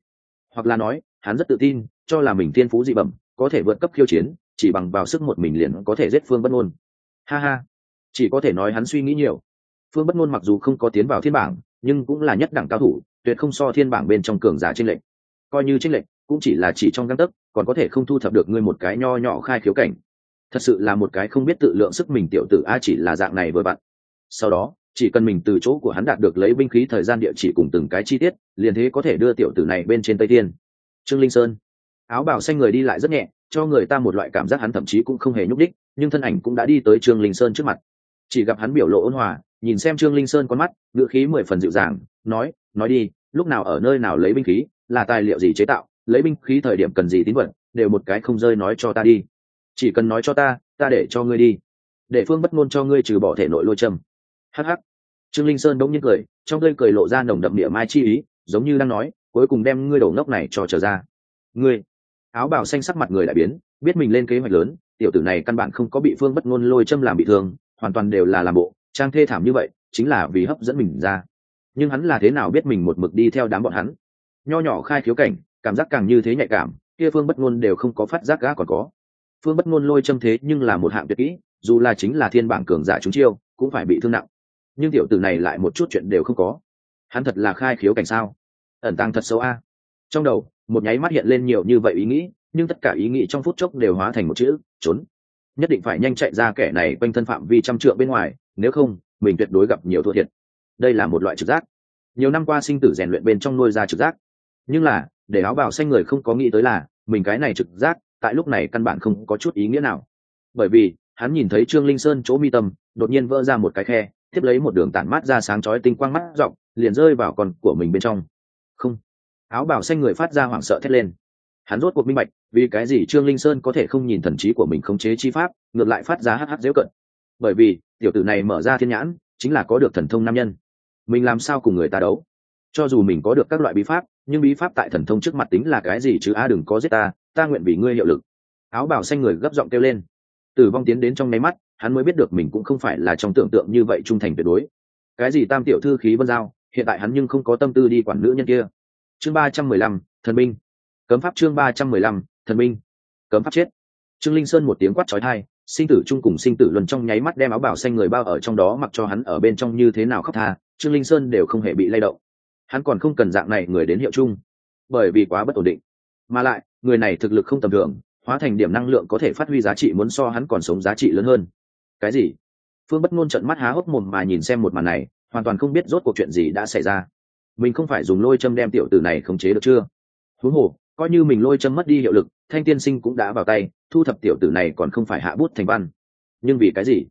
Hoặc là nói, hắn rất tự tin, cho là mình thiên phú dị bẩm, có thể vượt cấp khiêu chiến, chỉ bằng vào sức một mình liền có thể giết phương bất ngôn. Ha ha, chỉ có thể nói hắn suy nghĩ nhiều. Phương bất ngôn mặc dù không có tiến vào thiên bảng, nhưng cũng là nhất đẳng cao thủ, tuyệt không so thiên bảng bên trong cường giả trên lệnh coi như trên lệnh cũng chỉ là chỉ trong găng tấc, còn có thể không thu thập được ngươi một cái nho nhỏ khai khiếu cảnh. Thật sự là một cái không biết tự lượng sức mình tiểu tử, a chỉ là dạng này vừa bạn. Sau đó chỉ cần mình từ chỗ của hắn đạt được lấy binh khí thời gian địa chỉ cùng từng cái chi tiết, liền thế có thể đưa tiểu tử này bên trên tây thiên. Trương linh sơn. Áo bào xanh người đi lại rất nhẹ, cho người ta một loại cảm giác hắn thậm chí cũng không hề nhúc đích nhưng thân ảnh cũng đã đi tới trương linh sơn trước mặt. Chỉ gặp hắn biểu lộ ôn hòa, nhìn xem trương linh sơn con mắt ngựa khí mười phần dịu dàng, nói nói đi, lúc nào ở nơi nào lấy binh khí, là tài liệu gì chế tạo, lấy binh khí thời điểm cần gì tín vật, đều một cái không rơi nói cho ta đi. Chỉ cần nói cho ta ta để cho ngươi đi. Để phương bất ngôn cho ngươi trừ bỏ thể nội lôi châm hh trương linh sơn đống nhiên cười, trong tươi cười lộ ra nồng đậm địa mai chi ý, giống như đang nói, cuối cùng đem ngươi đầu ngốc này cho trở ra. Ngươi. Áo bào xanh sắc mặt người lại biến, biết mình lên kế hoạch lớn, tiểu tử này căn bản không có bị phương bất ngôn lôi châm làm bị thương, hoàn toàn đều là làm bộ, trang thê thảm như vậy, chính là vì hấp dẫn mình ra. Nhưng hắn là thế nào biết mình một mực đi theo đám bọn hắn? Nho nhỏ khai thiếu cảnh, cảm giác càng như thế nhạy cảm, kia phương bất ngôn đều không có phát giác gã còn có. Phương bất ngôn lôi châm thế nhưng là một hạng tuyệt kỹ, dù là chính là thiên bảng cường giả chúng chiêu, cũng phải bị thương nặng nhưng tiểu tử này lại một chút chuyện đều không có. Hắn thật là khai khiếu cảnh sao? Ẩn tàng thật xấu a. Trong đầu, một nháy mắt hiện lên nhiều như vậy ý nghĩ, nhưng tất cả ý nghĩ trong phút chốc đều hóa thành một chữ, trốn. Nhất định phải nhanh chạy ra kẻ này quanh thân phạm vi trăm trượng bên ngoài, nếu không, mình tuyệt đối gặp nhiều thua thiệt. Đây là một loại trực giác. Nhiều năm qua sinh tử rèn luyện bên trong nuôi ra trực giác. Nhưng là, để áo bào xanh người không có nghĩ tới là, mình cái này trực giác, tại lúc này căn bản không có chút ý nghĩa nào. Bởi vì, hắn nhìn thấy trương linh sơn chỗ mi tâm, đột nhiên vỡ ra một cái khe tiếp lấy một đường tản mát ra sáng chói tinh quang mắt rộng liền rơi vào con của mình bên trong. Không. Áo bảo xanh người phát ra hoảng sợ thét lên. Hắn rốt cuộc minh bạch, vì cái gì trương linh sơn có thể không nhìn thần trí của mình khống chế chi pháp, ngược lại phát ra hh dễu cận. Bởi vì, tiểu tử này mở ra thiên nhãn, chính là có được thần thông nam nhân. Mình làm sao cùng người ta đấu? Cho dù mình có được các loại bí pháp, nhưng bí pháp tại thần thông trước mặt tính là cái gì chứ a đừng có giết ta ta nguyện vì ngươi hiệu lực. Áo bảo xanh người gấp giọng kêu lên. Tử vong tiến đến trong nháy mắt hắn mới biết được mình cũng không phải là trong tưởng tượng như vậy trung thành tuyệt đối. Cái gì tam tiểu thư khí vân giao, hiện tại hắn nhưng không có tâm tư đi quản nữ nhân kia. Chương ba trăm mười lăm, thần minh. Cấm pháp chương ba trăm mười lăm, thần minh. Cấm pháp chết. Trương linh sơn một tiếng quát trói thai sinh tử chung cùng sinh tử luân trong nháy mắt đem áo bảo xanh người bao ở trong đó mặc cho hắn ở bên trong như thế nào khóc tha, trương linh sơn đều không hề bị lay động. Hắn còn không cần dạng này người đến hiệu chung, bởi vì quá bất ổn định. Mà lại, người này thực lực không tầm thường, hóa thành điểm năng lượng có thể phát huy giá trị muốn so hắn còn sống giá trị lớn hơn cái gì? Phương bất ngôn trận mắt há hốc mồm mà nhìn xem một màn này, hoàn toàn không biết rốt cuộc chuyện gì đã xảy ra. Mình không phải dùng lôi châm đem tiểu tử này khống chế được chưa? Huống hồ, coi như mình lôi châm mất đi hiệu lực, thanh tiên sinh cũng đã vào tay, thu thập tiểu tử này còn không phải hạ bút thành văn. Nhưng vì cái gì?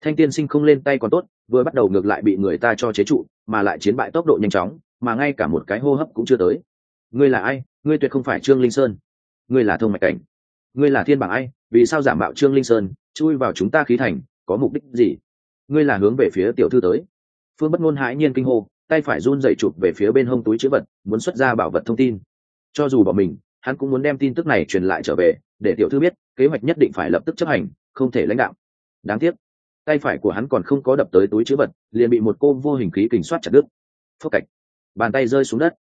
Thanh tiên sinh không lên tay còn tốt, vừa bắt đầu ngược lại bị người ta cho chế trụ, mà lại chiến bại tốc độ nhanh chóng, mà ngay cả một cái hô hấp cũng chưa tới. Ngươi là ai? Ngươi tuyệt không phải trương linh sơn. Ngươi là thông mạch cảnh. Ngươi là thiên bảng ai? Vì sao giả bạo trương linh sơn, chui vào chúng ta khí thành có mục đích gì? Ngươi là hướng về phía tiểu thư tới. Phương bất ngôn hãi nhiên kinh hô, tay phải run dậy chụp về phía bên hông túi chữ vật, muốn xuất ra bảo vật thông tin. Cho dù bỏ mình, hắn cũng muốn đem tin tức này truyền lại trở về, để tiểu thư biết, kế hoạch nhất định phải lập tức chấp hành, không thể lãnh đạo. Đáng tiếc, tay phải của hắn còn không có đập tới túi chữ vật, liền bị một cô vô hình khí kình soát chặt đứt. Phước cạch, bàn tay rơi xuống đất.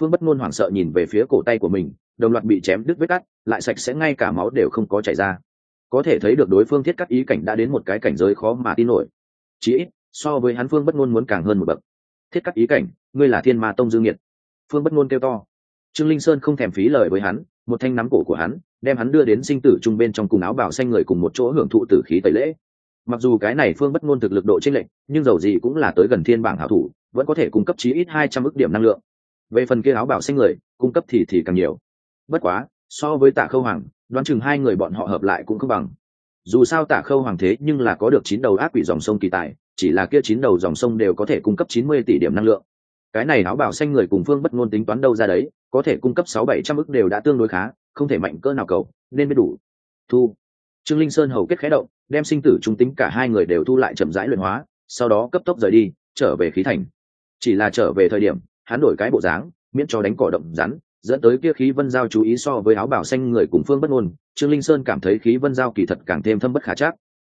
Phương bất ngôn hoảng sợ nhìn về phía cổ tay của mình, đồng loạt bị chém đứt vết cắt, lại sạch sẽ, ngay cả máu đều không có chảy ra có thể thấy được đối phương thiết cắt ý cảnh đã đến một cái cảnh giới khó mà tin nổi. Chí ít, so với hắn phương bất ngôn muốn càng hơn một bậc. Thiết cắt ý cảnh, ngươi là thiên ma tông dương nhiệt phương bất ngôn kêu to. Trương linh sơn không thèm phí lời với hắn, một thanh nắm cổ của hắn, đem hắn đưa đến sinh tử trung bên trong cùng áo bào xanh người cùng một chỗ hưởng thụ tử khí tẩy lễ. Mặc dù cái này phương bất ngôn thực lực độ trên lệnh nhưng dầu gì cũng là tới gần thiên bảng hảo thủ, vẫn có thể cung cấp chí ít hai trăm ức điểm năng lượng. Về phần kia áo bào xanh người, cung cấp thì thì càng nhiều. Bất quá, so với tạ khâu hoàng đoán chừng hai người bọn họ hợp lại cũng không bằng. Dù sao Tả khâu hoàng thế nhưng là có được chín đầu ác quỷ dòng sông kỳ tài, chỉ là kia chín đầu dòng sông đều có thể cung cấp chín mươi tỷ điểm năng lượng. Cái này áo bào xanh người cùng phương bất ngôn tính toán đâu ra đấy, có thể cung cấp sáu bảy trăm ức đều đã tương đối khá, không thể mạnh cỡ nào cầu, nên biết đủ. Thu. Trương linh sơn hầu kết khé động, đem sinh tử trung tính cả hai người đều thu lại chậm rãi luyện hóa, sau đó cấp tốc rời đi, trở về khí thành. Chỉ là trở về thời điểm, hắn đổi cái bộ dáng, miễn cho đánh cỏ động rắn dẫn tới kia khí vân giao chú ý so với áo bảo xanh người cùng phương bất ngôn, trương linh sơn cảm thấy khí vân giao kỳ thật càng thêm thâm bất khả chắc.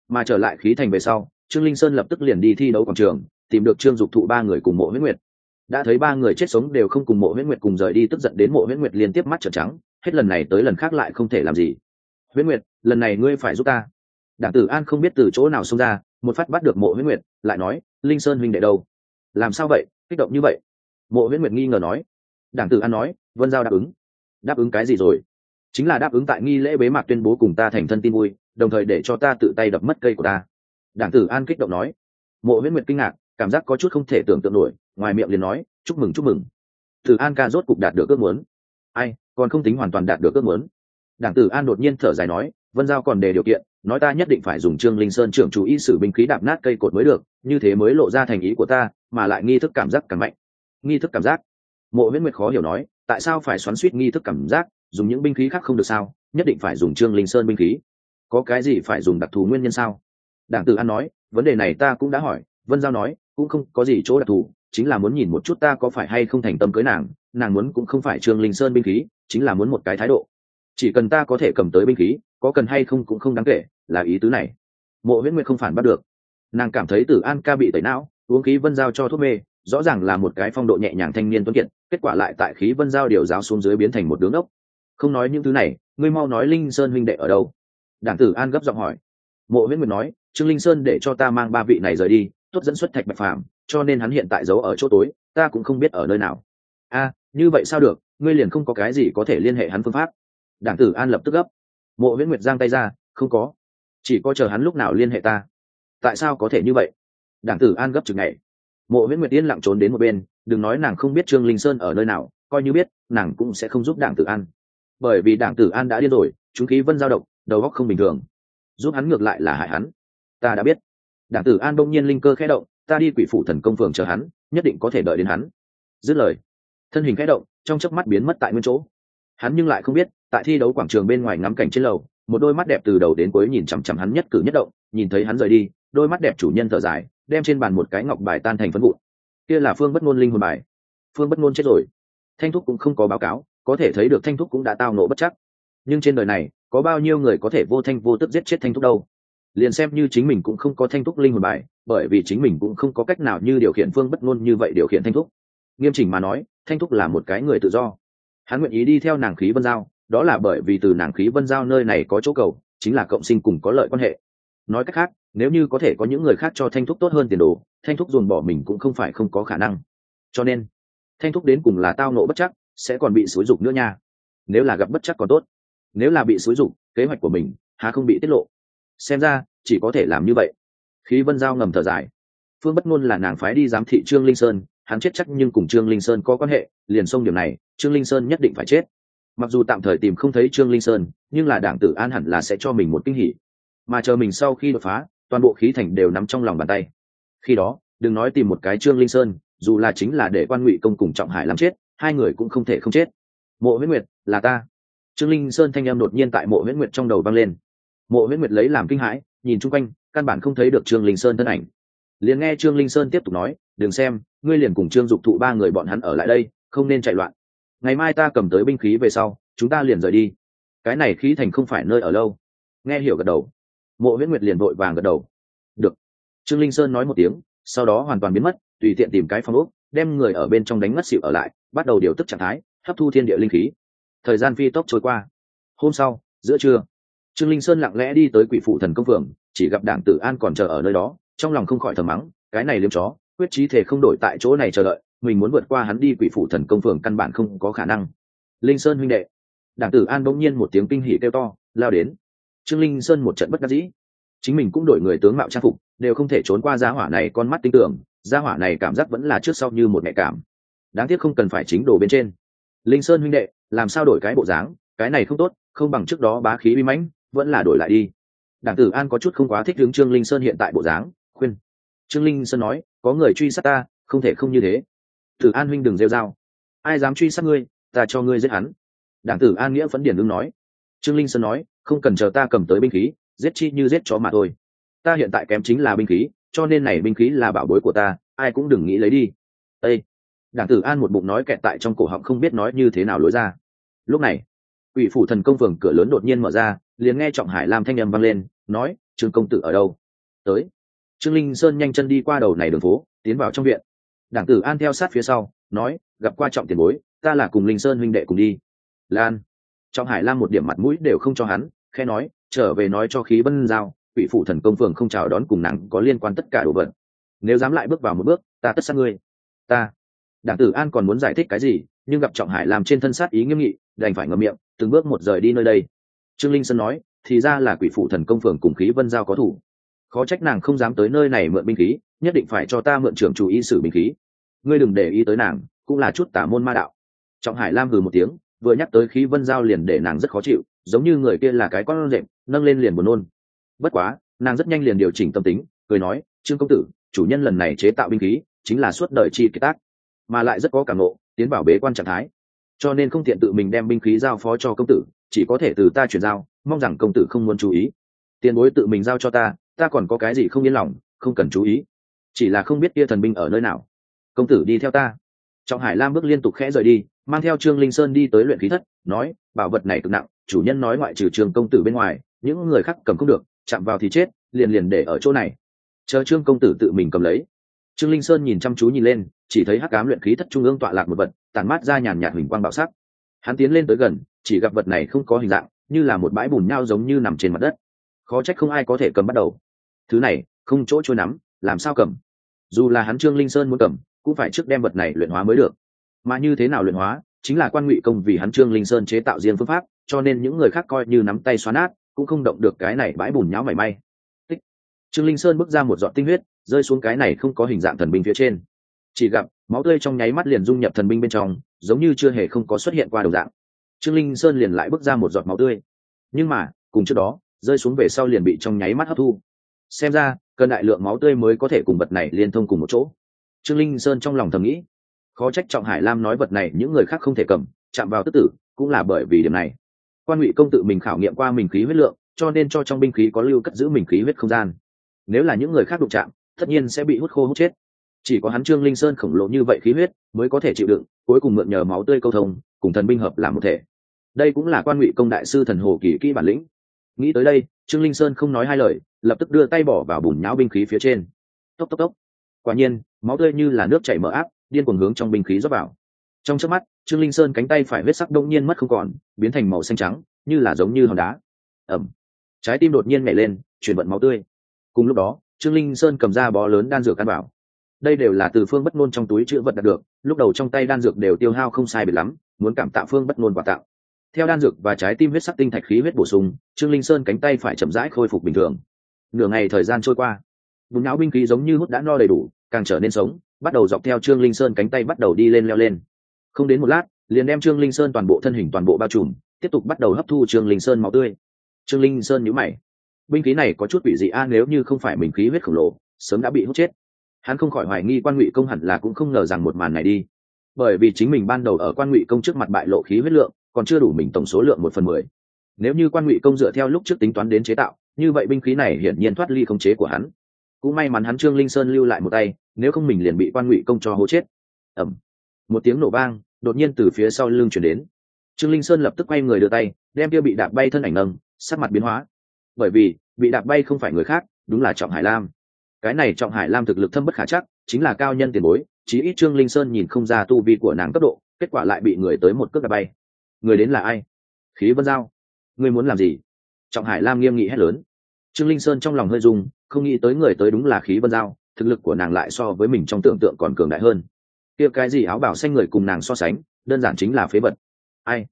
Mà trở lại khí thành về sau, trương linh sơn lập tức liền đi thi đấu quảng trường, tìm được trương dục thụ ba người cùng mộ huyết nguyệt. Đã thấy ba người chết sống đều không cùng mộ huyết nguyệt cùng rời đi, tức giận đến mộ huyết nguyệt liên tiếp mắt trợn trắng, hết lần này tới lần khác lại không thể làm gì. Huyết nguyệt, lần này ngươi phải giúp ta. Đảng tử an không biết từ chỗ nào xông ra, một phát bắt được mộ huyết nguyệt, lại nói, linh sơn huynh đệ đâu? Làm sao vậy? Kích động như vậy? Mộ huyết nguyệt nghi ngờ nói. Đảng tử an nói vân giao đáp ứng. Đáp ứng cái gì rồi? Chính là đáp ứng tại nghi lễ bế mạc tuyên bố cùng ta thành thân tin vui, đồng thời để cho ta tự tay đập mất cây của ta. Đảng tử an kích động nói. Mộ Viễn nguyệt kinh ngạc, cảm giác có chút không thể tưởng tượng nổi, ngoài miệng liền nói, chúc mừng chúc mừng. Tử an ca rốt cục đạt được ước muốn. Ai, còn không tính hoàn toàn đạt được ước muốn. Đảng tử an đột nhiên thở dài nói, vân giao còn đề điều kiện, nói ta nhất định phải dùng trương linh sơn trưởng chú ý sử binh khí đạp nát cây cột mới được, như thế mới lộ ra thành ý của ta, mà lại nghi thức cảm giác càng mạnh. Nghi thức cảm giác. Mộ Viễn nguyệt khó hiểu nói tại sao phải xoắn suýt nghi thức cảm giác, dùng những binh khí khác không được sao? Nhất định phải dùng trương linh sơn binh khí. Có cái gì phải dùng đặc thù nguyên nhân sao? Đảng tử an nói, vấn đề này ta cũng đã hỏi, vân giao nói, cũng không có gì chỗ đặc thù, chính là muốn nhìn một chút ta có phải hay không thành tâm cưới nàng nàng muốn cũng không phải trương linh sơn binh khí, chính là muốn một cái thái độ. Chỉ cần ta có thể cầm tới binh khí, có cần hay không cũng không đáng kể, là ý tứ này. Mộ huyễn nguyệt không phản bắt được. Nàng cảm thấy tử an ca bị tẩy não, uống khí vân giao cho thuốc mê, rõ ràng là một cái phong độ nhẹ nhàng thanh niên tuấn kiệt kết quả lại tại khí vân giao điều giáo xuống dưới biến thành một đứa ốc. Không nói những thứ này, ngươi mau nói linh sơn huynh đệ ở đâu? Đảng tử an gấp giọng hỏi. Mộ huyễn nguyệt nói, trương linh sơn để cho ta mang ba vị này rời đi, tốt dẫn xuất thạch bạch phàm, cho nên hắn hiện tại giấu ở chỗ tối, ta cũng không biết ở nơi nào. A, như vậy sao được, ngươi liền không có cái gì có thể liên hệ hắn phương pháp. Đảng tử an lập tức gấp. Mộ huyễn nguyệt giang tay ra, không có. Chỉ có chờ hắn lúc nào liên hệ ta. Tại sao có thể như vậy? Đảng tử an gấp chừng ngày. Mộ huyễn nguyệt yên lặng trốn đến một bên đừng nói nàng không biết trương linh sơn ở nơi nào, coi như biết, nàng cũng sẽ không giúp đảng tử an. Bởi vì đảng tử an đã điên rồi, chúng khí vân giao động, đầu óc không bình thường. Giúp hắn ngược lại là hại hắn. Ta đã biết. Đảng tử an đông nhiên linh cơ khẽ động, ta đi quỷ phủ thần công phường chờ hắn, nhất định có thể đợi đến hắn. Dứt lời, thân hình khẽ động, trong chớp mắt biến mất tại nguyên chỗ. Hắn nhưng lại không biết, tại thi đấu quảng trường bên ngoài ngắm cảnh trên lầu, một đôi mắt đẹp từ đầu đến cuối nhìn chằm chằm hắn nhất cử nhất động, nhìn thấy hắn rời đi, đôi mắt đẹp chủ nhân thở dài, đem trên bàn một cái ngọc bài tan thành phân vụn kia là phương bất ngôn linh hồn bài. Phương bất ngôn chết rồi. Thanh thúc cũng không có báo cáo, có thể thấy được thanh thúc cũng đã tao nộ bất chắc. Nhưng trên đời này, có bao nhiêu người có thể vô thanh vô tức giết chết thanh thúc đâu? Liền xem như chính mình cũng không có thanh thúc linh hồn bài, bởi vì chính mình cũng không có cách nào như điều khiển phương bất ngôn như vậy điều khiển thanh thúc. Nghiêm chỉnh mà nói, thanh thúc là một cái người tự do. Hắn nguyện ý đi theo nàng khí vân giao, đó là bởi vì từ nàng khí vân giao nơi này có chỗ cầu, chính là cộng sinh cùng có lợi quan hệ. Nói cách khác nếu như có thể có những người khác cho thanh thúc tốt hơn tiền đồ, thanh thúc dồn bỏ mình cũng không phải không có khả năng. Cho nên, thanh thúc đến cùng là tao nộ bất chắc, sẽ còn bị xúi dục nữa nha. Nếu là gặp bất chắc còn tốt. Nếu là bị xúi dục, kế hoạch của mình, há không bị tiết lộ. Xem ra, chỉ có thể làm như vậy. Khí vân giao ngầm thở dài. Phương bất ngôn là nàng phái đi giám thị trương linh sơn, hắn chết chắc nhưng cùng trương linh sơn có quan hệ, liền xông điểm này, trương linh sơn nhất định phải chết. Mặc dù tạm thời tìm không thấy trương linh sơn, nhưng là đảng tử an hẳn là sẽ cho mình một kinh hỉ. Mà chờ mình sau khi đột phá toàn bộ khí thành đều nắm trong lòng bàn tay. Khi đó, đừng nói tìm một cái trương linh sơn, dù là chính là để quan ngụy công cùng trọng hải làm chết, hai người cũng không thể không chết. Mộ huyết nguyệt, là ta. Trương linh sơn thanh em đột nhiên tại mộ huyết nguyệt trong đầu vang lên. Mộ huyết nguyệt lấy làm kinh hãi, nhìn chung quanh, căn bản không thấy được trương linh sơn thân ảnh. Liền nghe trương linh sơn tiếp tục nói, đừng xem, ngươi liền cùng trương dục thụ ba người bọn hắn ở lại đây, không nên chạy loạn. Ngày mai ta cầm tới binh khí về sau, chúng ta liền rời đi. Cái này khí thành không phải nơi ở lâu. Nghe hiểu gật đầu mộ huyễn nguyệt liền vội vàng gật đầu. Được. Trương linh sơn nói một tiếng, sau đó hoàn toàn biến mất, tùy tiện tìm cái phòng ốc, đem người ở bên trong đánh ngất xịu ở lại, bắt đầu điều tức trạng thái, hấp thu thiên địa linh khí. Thời gian phi tốc trôi qua. Hôm sau, giữa trưa, trương linh sơn lặng lẽ đi tới quỷ phụ thần công phường, chỉ gặp đảng tử an còn chờ ở nơi đó, trong lòng không khỏi thầm mắng, cái này liêm chó, quyết trí thể không đổi tại chỗ này chờ đợi, mình muốn vượt qua hắn đi quỷ phụ thần công phường căn bản không có khả năng. Linh sơn huynh đệ, đảng tử an bỗng nhiên một tiếng kinh hỉ kêu to, lao đến trương linh sơn một trận bất đắc dĩ. Chính mình cũng đổi người tướng mạo trang phục, đều không thể trốn qua gia hỏa này con mắt tinh tưởng, gia hỏa này cảm giác vẫn là trước sau như một mẹ cảm. Đáng tiếc không cần phải chính đồ bên trên. Linh sơn huynh đệ, làm sao đổi cái bộ dáng? Cái này không tốt, không bằng trước đó bá khí uy mãnh, vẫn là đổi lại đi. Đảng tử an có chút không quá thích hướng trương linh sơn hiện tại bộ dáng, khuyên. Trương linh sơn nói, có người truy sát ta, không thể không như thế. Tử an huynh đừng rêu r a o ai dám truy sát ngươi, ta cho ngươi giết hắn. Đảng tử an nghĩa phấn điển đương nói trương linh sơn nói, không cần chờ ta cầm tới binh khí, giết chi như giết chó mà thôi. Ta hiện tại kém chính là binh khí, cho nên này binh khí là bảo bối của ta, ai cũng đừng nghĩ lấy đi. Ây đảng tử an một bụng nói kẹt tại trong cổ họng không biết nói như thế nào lối ra. Lúc này ủy phủ thần công phường cửa lớn đột nhiên mở ra, liền nghe trọng hải làm thanh âm vang lên, nói, trương công tử ở đâu? Tới. Trương linh sơn nhanh chân đi qua đầu này đường phố, tiến vào trong viện. Đảng tử an theo sát phía sau, nói, gặp qua trọng tiền bối, ta là cùng linh sơn huynh đệ cùng đi. Lan trọng hải lam một điểm mặt mũi đều không cho hắn khe nói, trở về nói cho khí vân giao, quỷ phụ thần công phường không chào đón cùng nàng có liên quan tất cả đồ vật. Nếu dám lại bước vào một bước, ta tất sát ngươi. Ta? Đảng tử an còn muốn giải thích cái gì, nhưng gặp trọng hải làm trên thân sát ý nghiêm nghị, đành phải ngậm miệng, từng bước một rời đi nơi đây. Trương linh sơn nói, thì ra là quỷ phụ thần công phường cùng khí vân giao có thủ. Khó trách nàng không dám tới nơi này mượn binh khí, nhất định phải cho ta mượn trưởng chủ y sử binh khí. Ngươi đừng để ý tới nàng, cũng là chút tả môn ma đạo. Trọng hải lam hừ một tiếng vừa nhắc tới khí vân giao liền để nàng rất khó chịu, giống như người kia là cái con rệm nâng lên liền buồn nôn. Bất quá, nàng rất nhanh liền điều chỉnh tâm tính, cười nói, trương công tử, chủ nhân lần này chế tạo binh khí, chính là suốt đời chi kiệt tác, mà lại rất có cảm nộ tiến vào bế quan trạng thái. Cho nên không tiện tự mình đem binh khí giao phó cho công tử, chỉ có thể từ ta chuyển giao, mong rằng công tử không muốn chú ý. Tiền bối tự mình giao cho ta ta còn có cái gì không yên lòng, không cần chú ý. Chỉ là không biết kia thần binh ở nơi nào. Công tử đi theo ta. Trọng hải lam bước liên tục khẽ rời đi mang theo trương linh sơn đi tới luyện khí thất, nói, bảo vật này cực nặng, chủ nhân nói ngoại trừ trường công tử bên ngoài, những người khác cầm không được, chạm vào thì chết, liền liền để ở chỗ này. Chờ trương công tử tự mình cầm lấy. Trương linh sơn nhìn chăm chú nhìn lên, chỉ thấy hắc cám luyện khí thất trung ương tọa lạc một vật tàn mát ra nhàn nhạt huỳnh quang bạo sắc. Hắn tiến lên tới gần, chỉ gặp vật này không có hình dạng, như là một bãi bùn nhau giống như nằm trên mặt đất. Khó trách không ai có thể cầm bắt đầu. Thứ này, không chỗ trôi nắm, làm sao cầm? Dù là hắn trương linh sơn muốn cầm, cũng phải trước đem vật này luyện hóa mới được mà như thế nào luyện hóa, chính là quan ngụy công vì hắn trương linh sơn chế tạo riêng phương pháp, cho nên những người khác coi như nắm tay xoắn nát, cũng không động được cái này bãi bùn nháo mảy may. Tích. trương linh sơn bước ra một giọt tinh huyết, rơi xuống cái này không có hình dạng thần binh phía trên. Chỉ gặp, máu tươi trong nháy mắt liền dung nhập thần binh bên trong, giống như chưa hề không có xuất hiện qua đầu dạng. Trương linh sơn liền lại bước ra một giọt máu tươi. Nhưng mà, cùng trước đó, rơi xuống về sau liền bị trong nháy mắt hấp thu. Xem ra cơn đại lượng máu tươi mới có thể cùng vật này liên thông cùng một chỗ. Trương linh sơn trong lòng thầm nghĩ khó trách trọng hải lam nói vật này những người khác không thể cầm, chạm vào tức tử, cũng là bởi vì điểm này. Quan ngụy công tự mình khảo nghiệm qua mình khí huyết lượng, cho nên cho trong binh khí có lưu cất giữ mình khí huyết không gian. Nếu là những người khác đụng chạm, tất nhiên sẽ bị hút khô hút chết. Chỉ có hắn trương linh sơn khổng lồ như vậy khí huyết, mới có thể chịu đựng, cuối cùng mượn nhờ máu tươi câu thông, cùng thần binh hợp làm một thể. Đây cũng là quan ngụy công đại sư thần hồ kỳ kỹ bản lĩnh. Nghĩ tới đây, trương linh sơn không nói hai lời, lập tức đưa tay bỏ vào bùn nhão binh khí phía trên. Tốc tốc tốc. Quả nhiên, máu tươi như là nước chảy mở áp điên cuồng hướng trong binh khí rót vào. Trong trước mắt, trương linh sơn cánh tay phải huyết sắc đông nhiên mất không còn, biến thành màu xanh trắng, như là giống như hòn đá. Ẩm trái tim đột nhiên nhảy lên, chuyển vận máu tươi. Cùng lúc đó, trương linh sơn cầm ra bó lớn đan dược căn bảo đây đều là từ phương bất ngôn trong túi chữ vật đạt được, lúc đầu trong tay đan dược đều tiêu hao không sai biệt lắm, muốn cảm tạ phương bất ngôn quà tặng theo đan dược và trái tim huyết sắc tinh thạch khí huyết bổ sung, trương linh sơn cánh tay phải chậm rãi khôi phục bình thường. Nửa ngày thời gian trôi qua, bùn não binh khí giống như hút đã no đầy đủ, càng trở nên sống bắt đầu dọc theo trương linh sơn cánh tay bắt đầu đi lên leo lên. Không đến một lát, liền đem trương linh sơn toàn bộ thân hình toàn bộ bao trùm, tiếp tục bắt đầu hấp thu trương linh sơn máu tươi. Trương linh sơn nhíu mày. Binh khí này có chút bị dị a, nếu như không phải mình khí huyết khổng lồ, sớm đã bị hút chết. Hắn không khỏi hoài nghi quan ngụy công hẳn là cũng không ngờ rằng một màn này đi. Bởi vì chính mình ban đầu ở quan ngụy công trước mặt bại lộ khí huyết lượng, còn chưa đủ mình tổng số lượng một phần mười. Nếu như quan ngụy công dựa theo lúc trước tính toán đến chế tạo, như vậy binh khí này hiển nhiên thoát ly khống chế của hắn. Cũng may mắn hắn trương linh sơn lưu lại một tay nếu không mình liền bị quan ngụy công cho hố chết. Ẩm một tiếng nổ vang, đột nhiên từ phía sau lưng chuyển đến. Trương linh sơn lập tức quay người đưa tay, đem kia bị đạp bay thân ảnh nâng, sắc mặt biến hóa. Bởi vì, bị đạp bay không phải người khác, đúng là trọng hải lam. Cái này trọng hải lam thực lực thâm bất khả chắc, chính là cao nhân tiền bối, chí ít trương linh sơn nhìn không ra tu vi của nàng cấp độ, kết quả lại bị người tới một cước đạp bay. Người đến là ai? Khí vân giao. Ngươi muốn làm gì? Trọng hải lam nghiêm nghị hét lớn. Trương linh sơn trong lòng hơi dùng không nghĩ tới người tới đúng là khí vân giao thực lực của nàng lại so với mình trong tưởng tượng còn cường đại hơn. Kia cái gì áo bảo xanh người cùng nàng so sánh, đơn giản chính là phế vật. Ai?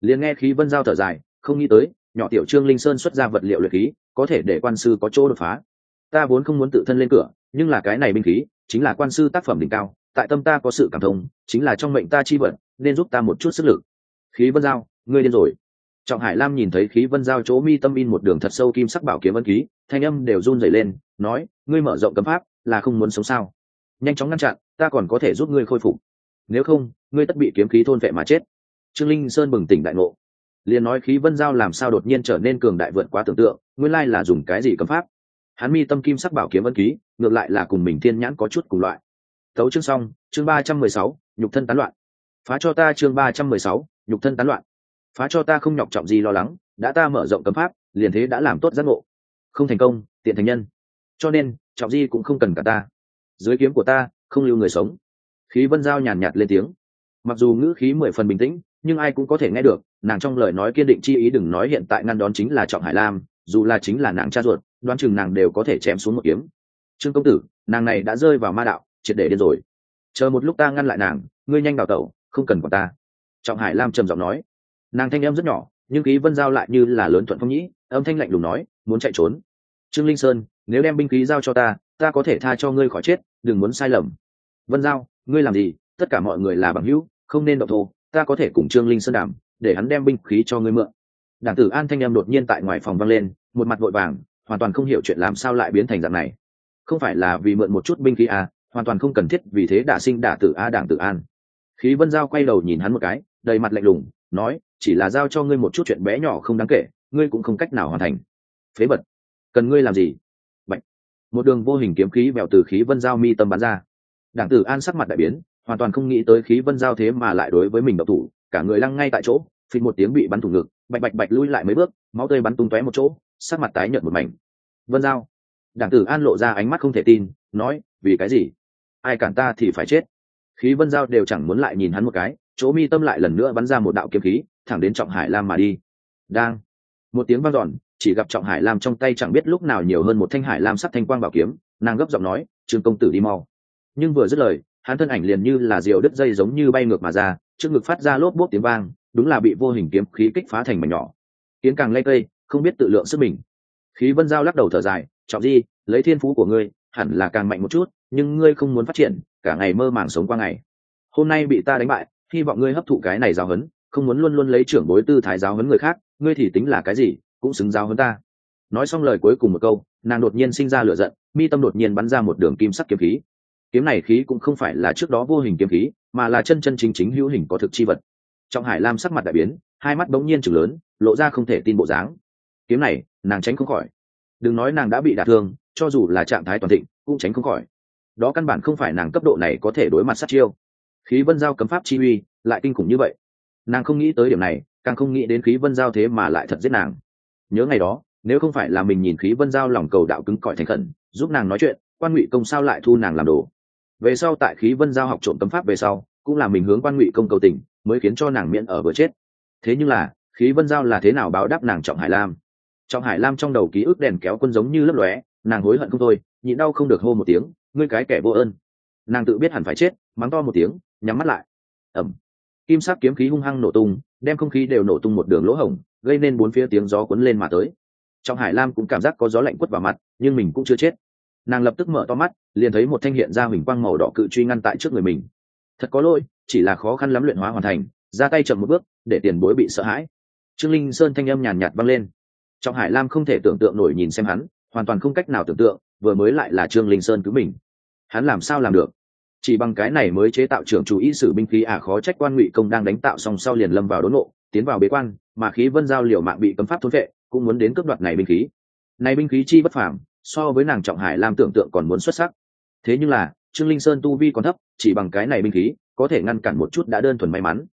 Liền nghe khí vân giao thở dài, không nghĩ tới, nhỏ tiểu trương linh sơn xuất ra vật liệu luyện khí, có thể để quan sư có chỗ đột phá. Ta vốn không muốn tự thân lên cửa, nhưng là cái này binh khí, chính là quan sư tác phẩm đỉnh cao, tại tâm ta có sự cảm thông, chính là trong mệnh ta chi vận, nên giúp ta một chút sức lực. Khí vân giao, ngươi điên rồi. Trọng hải lam nhìn thấy khí vân giao chỗ mi tâm in một đường thật sâu kim sắc bảo kiếm ân ký, thanh âm đều run rẩy lên, nói, ngươi mở rộng cấm pháp là không muốn sống sao? Nhanh chóng ngăn chặn, ta còn có thể giúp ngươi khôi phục. Nếu không, ngươi tất bị kiếm khí thôn vệ mà chết. Trương linh sơn bừng tỉnh đại ngộ. Liền nói khí vân giao làm sao đột nhiên trở nên cường đại vượt quá tưởng tượng, nguyên lai là dùng cái gì cấm pháp? Hắn mi tâm kim sắc bảo kiếm ân ký, ngược lại là cùng mình thiên nhãn có chút cùng loại. Thấu chương xong, chương ba trăm mười sáu, nhục thân tán loạn. Phá cho ta chương ba trăm mười sáu, nhục thân tán loạn. Phá cho ta không nhọc trọng gì lo lắng, đã ta mở rộng cấm pháp, liền thế đã làm tốt giác ngộ. Không thành công, tiện thành nhân. Cho nên trọng di cũng không cần cả ta. Dưới kiếm của ta, không lưu người sống. Khí vân giao nhàn nhạt lên tiếng. Mặc dù ngữ khí mười phần bình tĩnh, nhưng ai cũng có thể nghe được, nàng trong lời nói kiên định chi ý đừng nói hiện tại ngăn đón chính là trọng hải lam, dù là chính là nàng cha ruột, đoán chừng nàng đều có thể chém xuống một kiếm. Trương công tử, nàng này đã rơi vào ma đạo, triệt để điên rồi. Chờ một lúc ta ngăn lại nàng, ngươi nhanh đào tẩu, không cần còn ta. Trọng hải lam trầm giọng nói. Nàng thanh em rất nhỏ, nhưng khí vân giao lại như là lớn thuận phong nhĩ, âm thanh lạnh lùng nói, muốn chạy trốn. Trương linh sơn nếu đem binh khí giao cho ta ta có thể tha cho ngươi khỏi chết đừng muốn sai lầm. Vân giao ngươi làm gì? Tất cả mọi người là bằng hữu không nên động thô ta có thể cùng trương linh sơn đảm để hắn đem binh khí cho ngươi mượn. Đảng tử an thanh em đột nhiên tại ngoài phòng vang lên một mặt vội vàng hoàn toàn không hiểu chuyện làm sao lại biến thành dạng này. Không phải là vì mượn một chút binh khí à, hoàn toàn không cần thiết vì thế đả sinh đả tử a đảng tử an. Khí vân giao quay đầu nhìn hắn một cái đầy mặt lạnh lùng nói chỉ là giao cho ngươi một chút chuyện bé nhỏ không đáng kể ngươi cũng không cách nào hoàn thành. Phế bật cần ngươi làm gì? Một đường vô hình kiếm khí vẹo từ khí vân giao mi tâm bắn ra. Đảng tử an sắc mặt đại biến, hoàn toàn không nghĩ tới khí vân giao thế mà lại đối với mình độc thủ, cả người lăng ngay tại chỗ, phịch một tiếng bị bắn thủng ngực, bạch bạch bạch lui lại mấy bước, máu tươi bắn tung tóe một chỗ, sắc mặt tái nhợt một mảnh. Vân giao. Đảng tử an lộ ra ánh mắt không thể tin, nói, vì cái gì? Ai cản ta thì phải chết. Khí vân giao đều chẳng muốn lại nhìn hắn một cái, chỗ mi tâm lại lần nữa bắn ra một đạo kiếm khí, thẳng đến trọng hải lam mà đi. Đang. Một tiếng vang dọn chỉ gặp trọng hải lam trong tay chẳng biết lúc nào nhiều hơn một thanh hải lam sắc thanh quang bảo kiếm, nàng gấp giọng nói, trương công tử đi mau. Nhưng vừa dứt lời, hắn thân ảnh liền như là diều đứt dây giống như bay ngược mà ra, trước ngực phát ra lốp bốt tiếng vang, đúng là bị vô hình kiếm khí kích phá thành mảnh nhỏ. Kiến càng lây cây, không biết tự lượng sức mình. Khí vân giao lắc đầu thở dài, trọng di, lấy thiên phú của ngươi, hẳn là càng mạnh một chút, nhưng ngươi không muốn phát triển, cả ngày mơ màng sống qua ngày. Hôm nay bị ta đánh bại, hy vọng ngươi hấp thụ cái này giáo hấn không muốn luôn luôn lấy trưởng bối tư thái giáo hấn người khác, ngươi thì tính là cái gì? Cũng xứng giáo hơn ta. Nói xong lời cuối cùng một câu, nàng đột nhiên sinh ra lửa giận, mi tâm đột nhiên bắn ra một đường kim sắc kiếm khí. Kiếm này khí cũng không phải là trước đó vô hình kiếm khí, mà là chân chân chính chính hữu hình có thực chi vật. Trong hải lam sắc mặt đại biến, hai mắt bỗng nhiên chừng lớn, lộ ra không thể tin bộ dáng. Kiếm này, nàng tránh không khỏi. Đừng nói nàng đã bị đả thương, cho dù là trạng thái toàn thịnh, cũng tránh không khỏi. Đó căn bản không phải nàng cấp độ này có thể đối mặt sát chiêu. Khí vân giao cấm pháp chi uy, lại kinh khủng như vậy. Nàng không nghĩ tới điểm này, càng không nghĩ đến khí vân giao thế mà lại thật giết nàng nhớ ngày đó, nếu không phải là mình nhìn khí vân giao lòng cầu đạo cứng cỏi thành khẩn, giúp nàng nói chuyện, quan ngụy công sao lại thu nàng làm đồ. Về sau tại khí vân giao học trộm cấm pháp về sau, cũng là mình hướng quan ngụy công cầu tình, mới khiến cho nàng miễn ở vừa chết. Thế nhưng là, khí vân giao là thế nào báo đáp nàng trọng hải lam? Trọng hải lam trong đầu ký ức đèn kéo quân giống như lấp lóe, nàng hối hận không thôi, nhịn đau không được hô một tiếng, ngươi cái kẻ vô ơn. Nàng tự biết hẳn phải chết, mắng to một tiếng, nhắm mắt lại. Ẩm. Kim sắc kiếm khí hung hăng nổ tung, đem không khí đều nổ tung một đường lỗ hổng gây nên bốn phía tiếng gió cuốn lên mà tới. Trong hải lam cũng cảm giác có gió lạnh quất vào mặt, nhưng mình cũng chưa chết. Nàng lập tức mở to mắt, liền thấy một thanh hiện ra huỳnh quang màu đỏ cự truy ngăn tại trước người mình. Thật có lỗi, chỉ là khó khăn lắm luyện hóa hoàn thành, ra tay chậm một bước, để tiền bối bị sợ hãi. Trương linh sơn thanh âm nhàn nhạt vang lên. Trong hải lam không thể tưởng tượng nổi nhìn xem hắn, hoàn toàn không cách nào tưởng tượng, vừa mới lại là trương linh sơn cứu mình. Hắn làm sao làm được? Chỉ bằng cái này mới chế tạo trưởng chủ ý sử binh khí à khó trách quan ngụy công đang đánh tạo xong sau liền lâm vào đốn nộ tiến vào bế quan, mà khí vân giao liều mạng bị cấm pháp thốn vệ, cũng muốn đến cướp đoạt này binh khí. Này binh khí chi bất phàm, so với nàng trọng hải lam tưởng tượng còn muốn xuất sắc. Thế nhưng là, trương linh sơn tu vi còn thấp, chỉ bằng cái này binh khí, có thể ngăn cản một chút đã đơn thuần may mắn.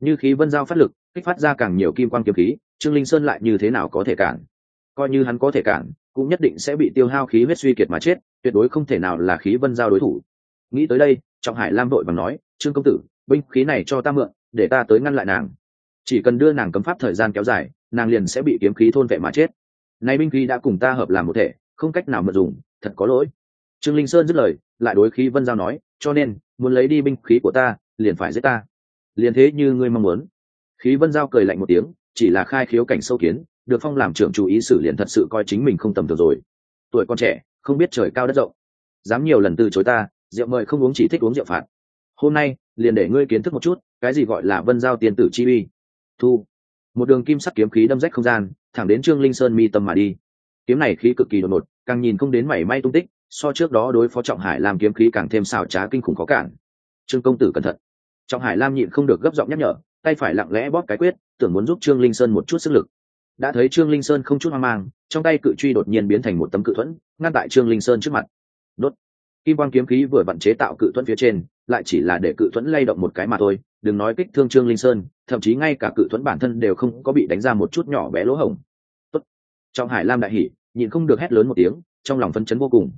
Như khí vân giao phát lực, kích phát ra càng nhiều kim quang kiếm khí, trương linh sơn lại như thế nào có thể cản? Coi như hắn có thể cản, cũng nhất định sẽ bị tiêu hao khí huyết suy kiệt mà chết, tuyệt đối không thể nào là khí vân giao đối thủ. Nghĩ tới đây, trọng hải lam vội và nói, trương công tử, binh khí này cho ta mượn, để ta tới ngăn lại nàng chỉ cần đưa nàng cấm pháp thời gian kéo dài, nàng liền sẽ bị kiếm khí thôn vệ mà chết. Nay binh khí đã cùng ta hợp làm một thể, không cách nào mượn dùng, thật có lỗi. Trương linh sơn dứt lời, lại đối khí vân giao nói, cho nên, muốn lấy đi binh khí của ta, liền phải giết ta. Liền thế như ngươi mong muốn. Khí vân giao cười lạnh một tiếng, chỉ là khai khiếu cảnh sâu kiến, được phong làm trưởng chủ ý xử liền thật sự coi chính mình không tầm thường rồi. Tuổi con trẻ, không biết trời cao đất rộng. Dám nhiều lần từ chối ta, rượu mời không uống chỉ thích uống rượu phạt. Hôm nay, liền để ngươi kiến thức một chút, cái gì gọi là vân giao tiền tử chi uy thu. Một đường kim sắc kiếm khí đâm rách không gian, thẳng đến trương linh sơn mi tâm mà đi. Kiếm này khí cực kỳ đột ngột, càng nhìn không đến mảy may tung tích, so trước đó đối phó trọng hải làm kiếm khí càng thêm xảo trá kinh khủng khó cản. Trương công tử cẩn thận. Trọng hải lam nhịn không được gấp giọng nhắc nhở, tay phải lặng lẽ bóp cái quyết, tưởng muốn giúp trương linh sơn một chút sức lực. Đã thấy trương linh sơn không chút hoang mang, trong tay cự truy đột nhiên biến thành một tấm cự thuẫn, ngăn tại trương linh sơn trước mặt. Đốt. Kim quang kiếm khí vừa vặn chế tạo cự thuẫn phía trên, lại chỉ là để cự thuẫn lay động một cái mà thôi đừng nói kích thương trương linh sơn, thậm chí ngay cả cự thuẫn bản thân đều không có bị đánh ra một chút nhỏ bé lỗ hổng. Tốt. trong hải lam đại hỉ, nhịn không được hét lớn một tiếng, trong lòng phân chấn vô cùng.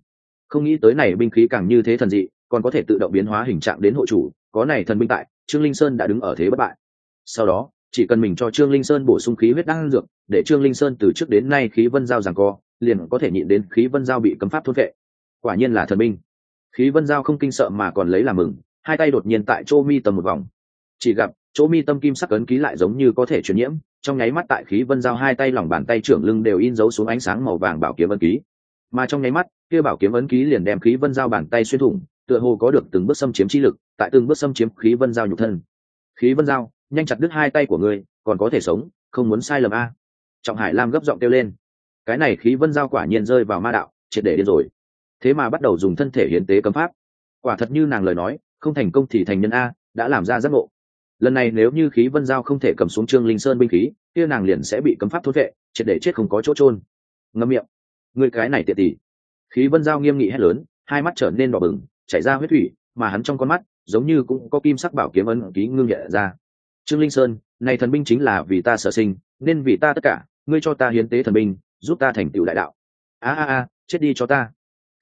Không nghĩ tới này binh khí càng như thế thần dị, còn có thể tự động biến hóa hình trạng đến hộ chủ, có này thần binh tại, trương linh sơn đã đứng ở thế bất bại. Sau đó, chỉ cần mình cho trương linh sơn bổ sung khí huyết đan dược, để trương linh sơn từ trước đến nay khí vân giao rằng co, liền có thể nhịn đến khí vân giao bị cấm pháp thôn vệ. Quả nhiên là thần binh. Khí vân giao không kinh sợ mà còn lấy làm mừng, hai tay đột nhiên tại chỗ mi tầm một vòng chỉ gặp chỗ mi tâm kim sắc ấn ký lại giống như có thể truyền nhiễm, trong nháy mắt tại khí vân giao hai tay lòng bàn tay trưởng lưng đều in dấu xuống ánh sáng màu vàng bảo kiếm ấn ký. Mà trong nháy mắt, kia bảo kiếm ấn ký liền đem khí vân giao bàn tay xuyên thủng, tựa hồ có được từng bước xâm chiếm chi lực, tại từng bước xâm chiếm khí vân giao nhục thân. Khí vân giao, nhanh chặt đứt hai tay của ngươi, còn có thể sống, không muốn sai lầm a. Trọng hải lam gấp giọng kêu lên. Cái này khí vân giao quả nhiên rơi vào ma đạo, triệt để điên rồi. Thế mà bắt đầu dùng thân thể hiến tế cấm pháp. Quả thật như nàng lời nói, không thành công thì thành nhân a, đã làm ra giác ngộ lần này nếu như khí vân giao không thể cầm xuống trương linh sơn binh khí, kia nàng liền sẽ bị cấm pháp thốt vệ, triệt để chết không có chỗ trôn ngâm miệng. Người cái này tiện tỷ khí vân giao nghiêm nghị hét lớn, hai mắt trở nên đỏ bừng, chảy ra huyết thủy, mà hắn trong con mắt, giống như cũng có kim sắc bảo kiếm ấn ký ngưng nhẹ ra. Trương linh sơn, này thần binh chính là vì ta sở sinh, nên vì ta tất cả, ngươi cho ta hiến tế thần binh, giúp ta thành tựu đại đạo. A a a, chết đi cho ta.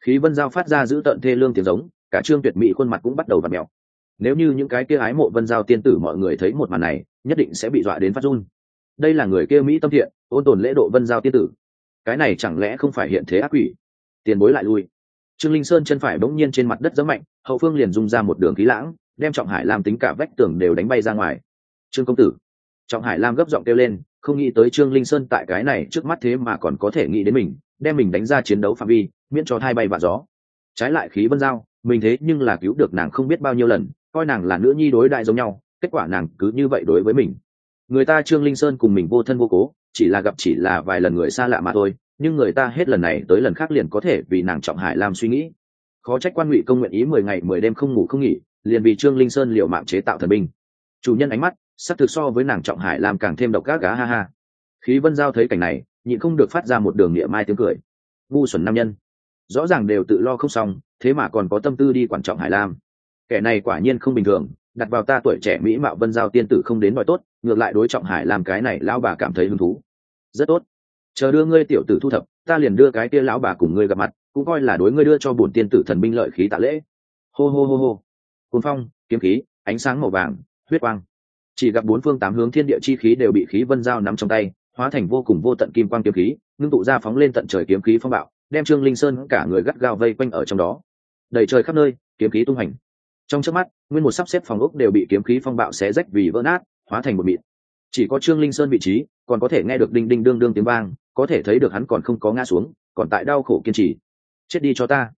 Khí vân giao phát ra giữ tận thê lương tiếng giống, cả trương tuyệt mỹ khuôn mặt cũng bắt đầu và mèo nếu như những cái kia ái mộ vân giao tiên tử mọi người thấy một màn này, nhất định sẽ bị dọa đến phát run. Đây là người kia mỹ tâm thiện, ôn tồn lễ độ vân giao tiên tử. Cái này chẳng lẽ không phải hiện thế ác quỷ? Tiền bối lại lui. Trương linh sơn chân phải bỗng nhiên trên mặt đất giấm mạnh, hậu phương liền dung ra một đường khí lãng, đem trọng hải làm tính cả vách tường đều đánh bay ra ngoài. Trương công tử. Trọng hải lam gấp giọng kêu lên, không nghĩ tới trương linh sơn tại cái này trước mắt thế mà còn có thể nghĩ đến mình, đem mình đánh ra chiến đấu phạm vi, miễn cho thai bay và gió. Trái lại khí vân giao, mình thế nhưng là cứu được nàng không biết bao nhiêu lần coi nàng là nữ nhi đối đại giống nhau, kết quả nàng cứ như vậy đối với mình. Người ta trương linh sơn cùng mình vô thân vô cố, chỉ là gặp chỉ là vài lần người xa lạ mà thôi, nhưng người ta hết lần này tới lần khác liền có thể vì nàng trọng hải làm suy nghĩ. Khó trách quan ngụy công nguyện ý mười ngày, mười đêm không ngủ không nghỉ, liền vì trương linh sơn liệu mạng chế tạo thần binh. Chủ nhân ánh mắt, sắc thực so với nàng trọng hải làm càng thêm độc gác gá ha ha. Khí vân giao thấy cảnh này, nhịn không được phát ra một đường nghĩa mai tiếng cười. Ngu xuẩn nam nhân. Rõ ràng đều tự lo không xong, thế mà còn có tâm tư đi quản trọng hải lam kẻ này quả nhiên không bình thường, đặt vào ta tuổi trẻ mỹ mạo vân giao tiên tử không đến nói tốt, ngược lại đối trọng hải làm cái này lão bà cảm thấy hứng thú. Rất tốt. Chờ đưa ngươi tiểu tử thu thập, ta liền đưa cái kia lão bà cùng ngươi gặp mặt, cũng coi là đối ngươi đưa cho bổn tiên tử thần binh lợi khí tạ lễ. Hô hô hô hô. Cồn phong, kiếm khí, ánh sáng màu vàng, huyết quang. Chỉ gặp bốn phương tám hướng thiên địa chi khí đều bị khí vân giao nắm trong tay, hóa thành vô cùng vô tận kim quang kiếm khí, ngưng tụ ra phóng lên tận trời kiếm khí phong bạo, đem trương linh sơn cả người gắt gao vây quanh ở trong đó. Đầy trời khắp nơi, kiếm khí tung hành trong trước mắt, nguyên một sắp xếp phòng ốc đều bị kiếm khí phong bạo xé rách vì vỡ nát, hóa thành một mịn. Chỉ có trương linh sơn vị trí, còn có thể nghe được đinh đinh đương đương tiếng vang, có thể thấy được hắn còn không có ngã xuống, còn tại đau khổ kiên trì. Chết đi cho ta.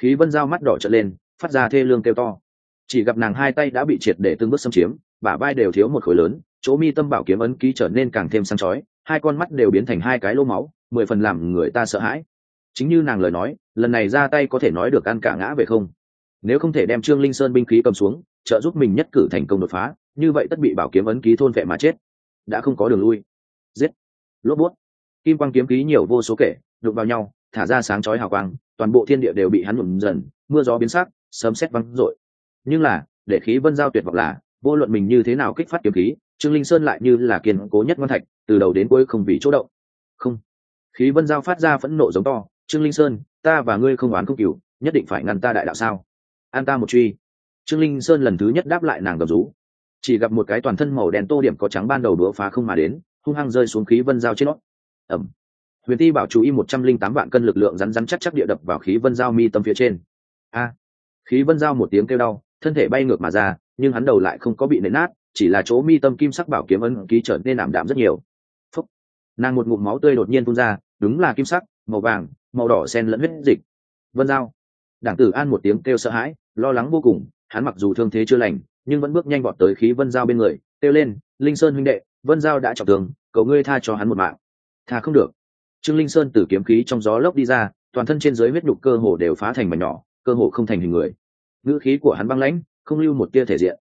Khí vân dao mắt đỏ trở lên, phát ra thê lương kêu to. Chỉ gặp nàng hai tay đã bị triệt để từng bước xâm chiếm, bả vai đều thiếu một khối lớn, chỗ mi tâm bảo kiếm ấn ký trở nên càng thêm sáng chói, hai con mắt đều biến thành hai cái lô máu, mười phần làm người ta sợ hãi. Chính như nàng lời nói, lần này ra tay có thể nói được ăn cả ngã về không nếu không thể đem trương linh sơn binh khí cầm xuống, trợ giúp mình nhất cử thành công đột phá, như vậy tất bị bảo kiếm ấn ký thôn vệ mà chết. Đã không có đường lui. Giết. Lốp bút. Kim quang kiếm khí nhiều vô số kể, đụng vào nhau, thả ra sáng chói hào quang, toàn bộ thiên địa đều bị hắn nhuộm dần, mưa gió biến sắc sớm xét văng rội nhưng là, để khí vân giao tuyệt vọng là, vô luận mình như thế nào kích phát kiếm khí, trương linh sơn lại như là kiên cố nhất ngon thạch, từ đầu đến cuối không vì chỗ động. Không. Khí vân giao phát ra phẫn nộ giống to, trương linh sơn, ta và ngươi không oán không cừu, nhất định phải ngăn ta đại đạo sao? An ta một truy. Trương linh sơn lần thứ nhất đáp lại nàng gầm rú. Chỉ gặp một cái toàn thân màu đen tô điểm có trắng ban đầu đũa phá không mà đến, hung hăng rơi xuống khí vân giao trên nó. Ẩm. Huyền ti bảo chú ý một trăm linh tám vạn cân lực lượng rắn rắn chắc chắc địa đập vào khí vân giao mi tâm phía trên. A. Khí vân giao một tiếng kêu đau, thân thể bay ngược mà ra, nhưng hắn đầu lại không có bị nện nát, chỉ là chỗ mi tâm kim sắc bảo kiếm ấn ký trở nên ảm đạm rất nhiều. Phúc. nàng một ngụm máu tươi đột nhiên phun ra, đúng là kim sắc, màu vàng, màu đỏ sen lẫn huyết dịch. Vân giao. Đảng tử an một tiếng kêu sợ hãi lo lắng vô cùng, hắn mặc dù thương thế chưa lành, nhưng vẫn bước nhanh vọt tới khí vân giao bên người, kêu lên, linh sơn huynh đệ, vân giao đã trọng thương, cầu ngươi tha cho hắn một mạng. Tha không được. Trương linh sơn từ kiếm khí trong gió lốc đi ra, toàn thân trên dưới huyết nhục cơ hồ đều phá thành mảnh nhỏ, cơ hồ không thành hình người. Ngữ khí của hắn băng lãnh, không lưu một tia thể diện.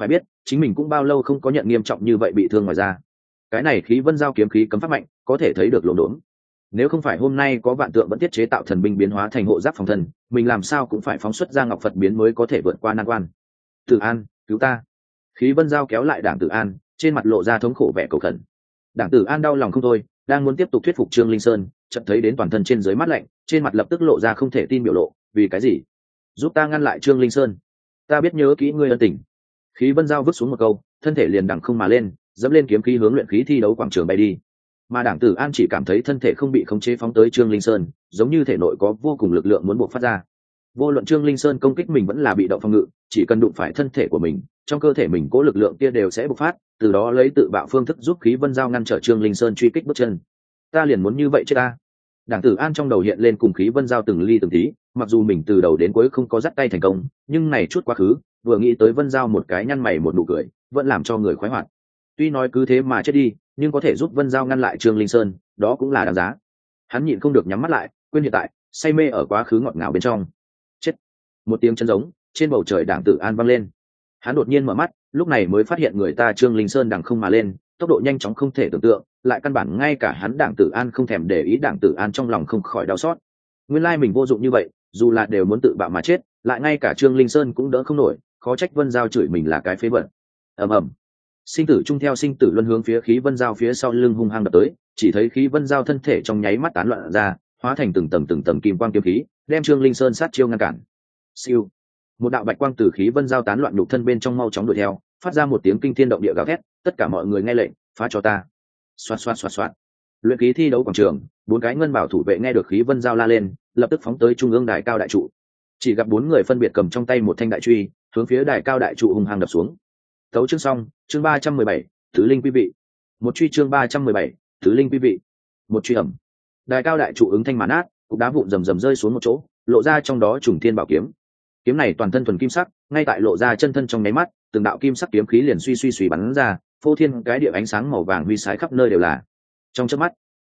Phải biết, chính mình cũng bao lâu không có nhận nghiêm trọng như vậy bị thương ngoài ra cái này khí vân giao kiếm khí cấm pháp mạnh, có thể thấy được lộn đốn nếu không phải hôm nay có vạn tượng vẫn tiết chế tạo thần binh biến hóa thành hộ giáp phòng thân, mình làm sao cũng phải phóng xuất ra ngọc phật biến mới có thể vượt qua nan quan. Tử an, cứu ta. Khí vân giao kéo lại đảng tử an, trên mặt lộ ra thống khổ vẻ cầu khẩn. Đảng tử an đau lòng không thôi, đang muốn tiếp tục thuyết phục trương linh sơn, chợt thấy đến toàn thân trên dưới mắt lạnh, trên mặt lập tức lộ ra không thể tin biểu lộ, vì cái gì? Giúp ta ngăn lại trương linh sơn. Ta biết nhớ kỹ ngươi ân tình. Khí vân giao vứt xuống một câu, thân thể liền đằng không mà lên, dẫm lên kiếm khí hướng luyện khí thi đấu quảng trường bay đi mà đảng tử an chỉ cảm thấy thân thể không bị khống chế phóng tới trương linh sơn, giống như thể nội có vô cùng lực lượng muốn buộc phát ra. Vô luận trương linh sơn công kích mình vẫn là bị động phòng ngự, chỉ cần đụng phải thân thể của mình, trong cơ thể mình cố lực lượng kia đều sẽ bộc phát, từ đó lấy tự bạo phương thức giúp khí vân giao ngăn trở trương linh sơn truy kích bước chân. Ta liền muốn như vậy chứ ta? Đảng tử an trong đầu hiện lên cùng khí vân giao từng ly từng tí, mặc dù mình từ đầu đến cuối không có dắt tay thành công, nhưng này chút quá khứ, vừa nghĩ tới vân giao một cái nhăn mày một nụ cười, vẫn làm cho người khoái hoạt tuy nói cứ thế mà chết đi, nhưng có thể giúp vân giao ngăn lại trương linh sơn, đó cũng là đáng giá. Hắn nhịn không được nhắm mắt lại, quên hiện tại, say mê ở quá khứ ngọt ngào bên trong. Chết. Một tiếng chân giống, trên bầu trời đảng tử an văng lên. Hắn đột nhiên mở mắt, lúc này mới phát hiện người ta trương linh sơn đằng không mà lên, tốc độ nhanh chóng không thể tưởng tượng, lại căn bản ngay cả hắn đảng tử an không thèm để ý đảng tử an trong lòng không khỏi đau xót. Nguyên lai mình vô dụng như vậy, dù là đều muốn tự bạo mà chết, lại ngay cả trương linh sơn cũng đỡ không nổi, khó trách vân giao chửi mình là cái phế vật. Ầm ầm sinh tử chung theo sinh tử luân hướng phía khí vân giao phía sau lưng hung hăng đập tới, chỉ thấy khí vân giao thân thể trong nháy mắt tán loạn ra, hóa thành từng tầng từng tầng kim quang kiếm khí, đem trương linh sơn sát chiêu ngăn cản. Siêu. Một đạo bạch quang từ khí vân giao tán loạn đục thân bên trong mau chóng đuổi theo, phát ra một tiếng kinh thiên động địa gào thét, tất cả mọi người nghe lệnh, phá cho ta. Xoạt xoạt xoạt xoạt. Luyện khí thi đấu quảng trường, bốn cái ngân bảo thủ vệ nghe được khí vân giao la lên, lập tức phóng tới trung ương đài cao đại trụ. Chỉ gặp bốn người phân biệt cầm trong tay một thanh đại truy, hướng phía đài cao đại trụ hung hăng đập xuống thấu chương xong, chương ba trăm mười bảy thứ linh quý vị. Một truy chương ba trăm mười bảy thứ linh quý vị. Một truy ẩm. Đài cao đại trụ ứng thanh mãn át, cục đá vụn rầm rầm rơi xuống một chỗ, lộ ra trong đó trùng thiên bảo kiếm. Kiếm này toàn thân thuần kim sắc, ngay tại lộ ra chân thân trong nháy mắt, từng đạo kim sắc kiếm khí liền suy suy suy bắn ra, phô thiên cái địa ánh sáng màu vàng huy sái khắp nơi đều là. Trong chớp mắt,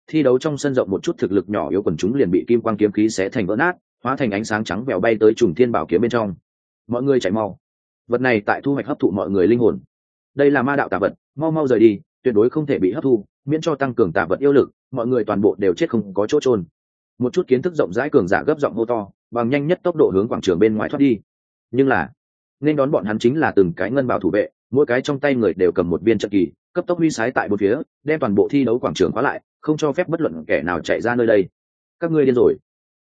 thi đấu trong sân rộng một chút thực lực nhỏ yếu quần chúng liền bị kim quang kiếm khí xé thành vỡ nát, hóa thành ánh sáng trắng vẹo bay tới trùng thiên bảo kiếm bên trong. Mọi người chạy mau vật này tại thu hoạch hấp thụ mọi người linh hồn. Đây là ma đạo tà vật, mau mau rời đi, tuyệt đối không thể bị hấp thu, miễn cho tăng cường tà vật yêu lực, mọi người toàn bộ đều chết không có chỗ trôn một chút kiến thức rộng rãi cường giả gấp giọng hô to, bằng nhanh nhất tốc độ hướng quảng trường bên ngoài thoát đi. Nhưng là, nên đón bọn hắn chính là từng cái ngân bảo thủ vệ, mỗi cái trong tay người đều cầm một viên trận kỳ, cấp tốc huy sái tại bốn phía, đem toàn bộ thi đấu quảng trường khóa lại, không cho phép bất luận kẻ nào chạy ra nơi đây. Các ngươi điên rồi.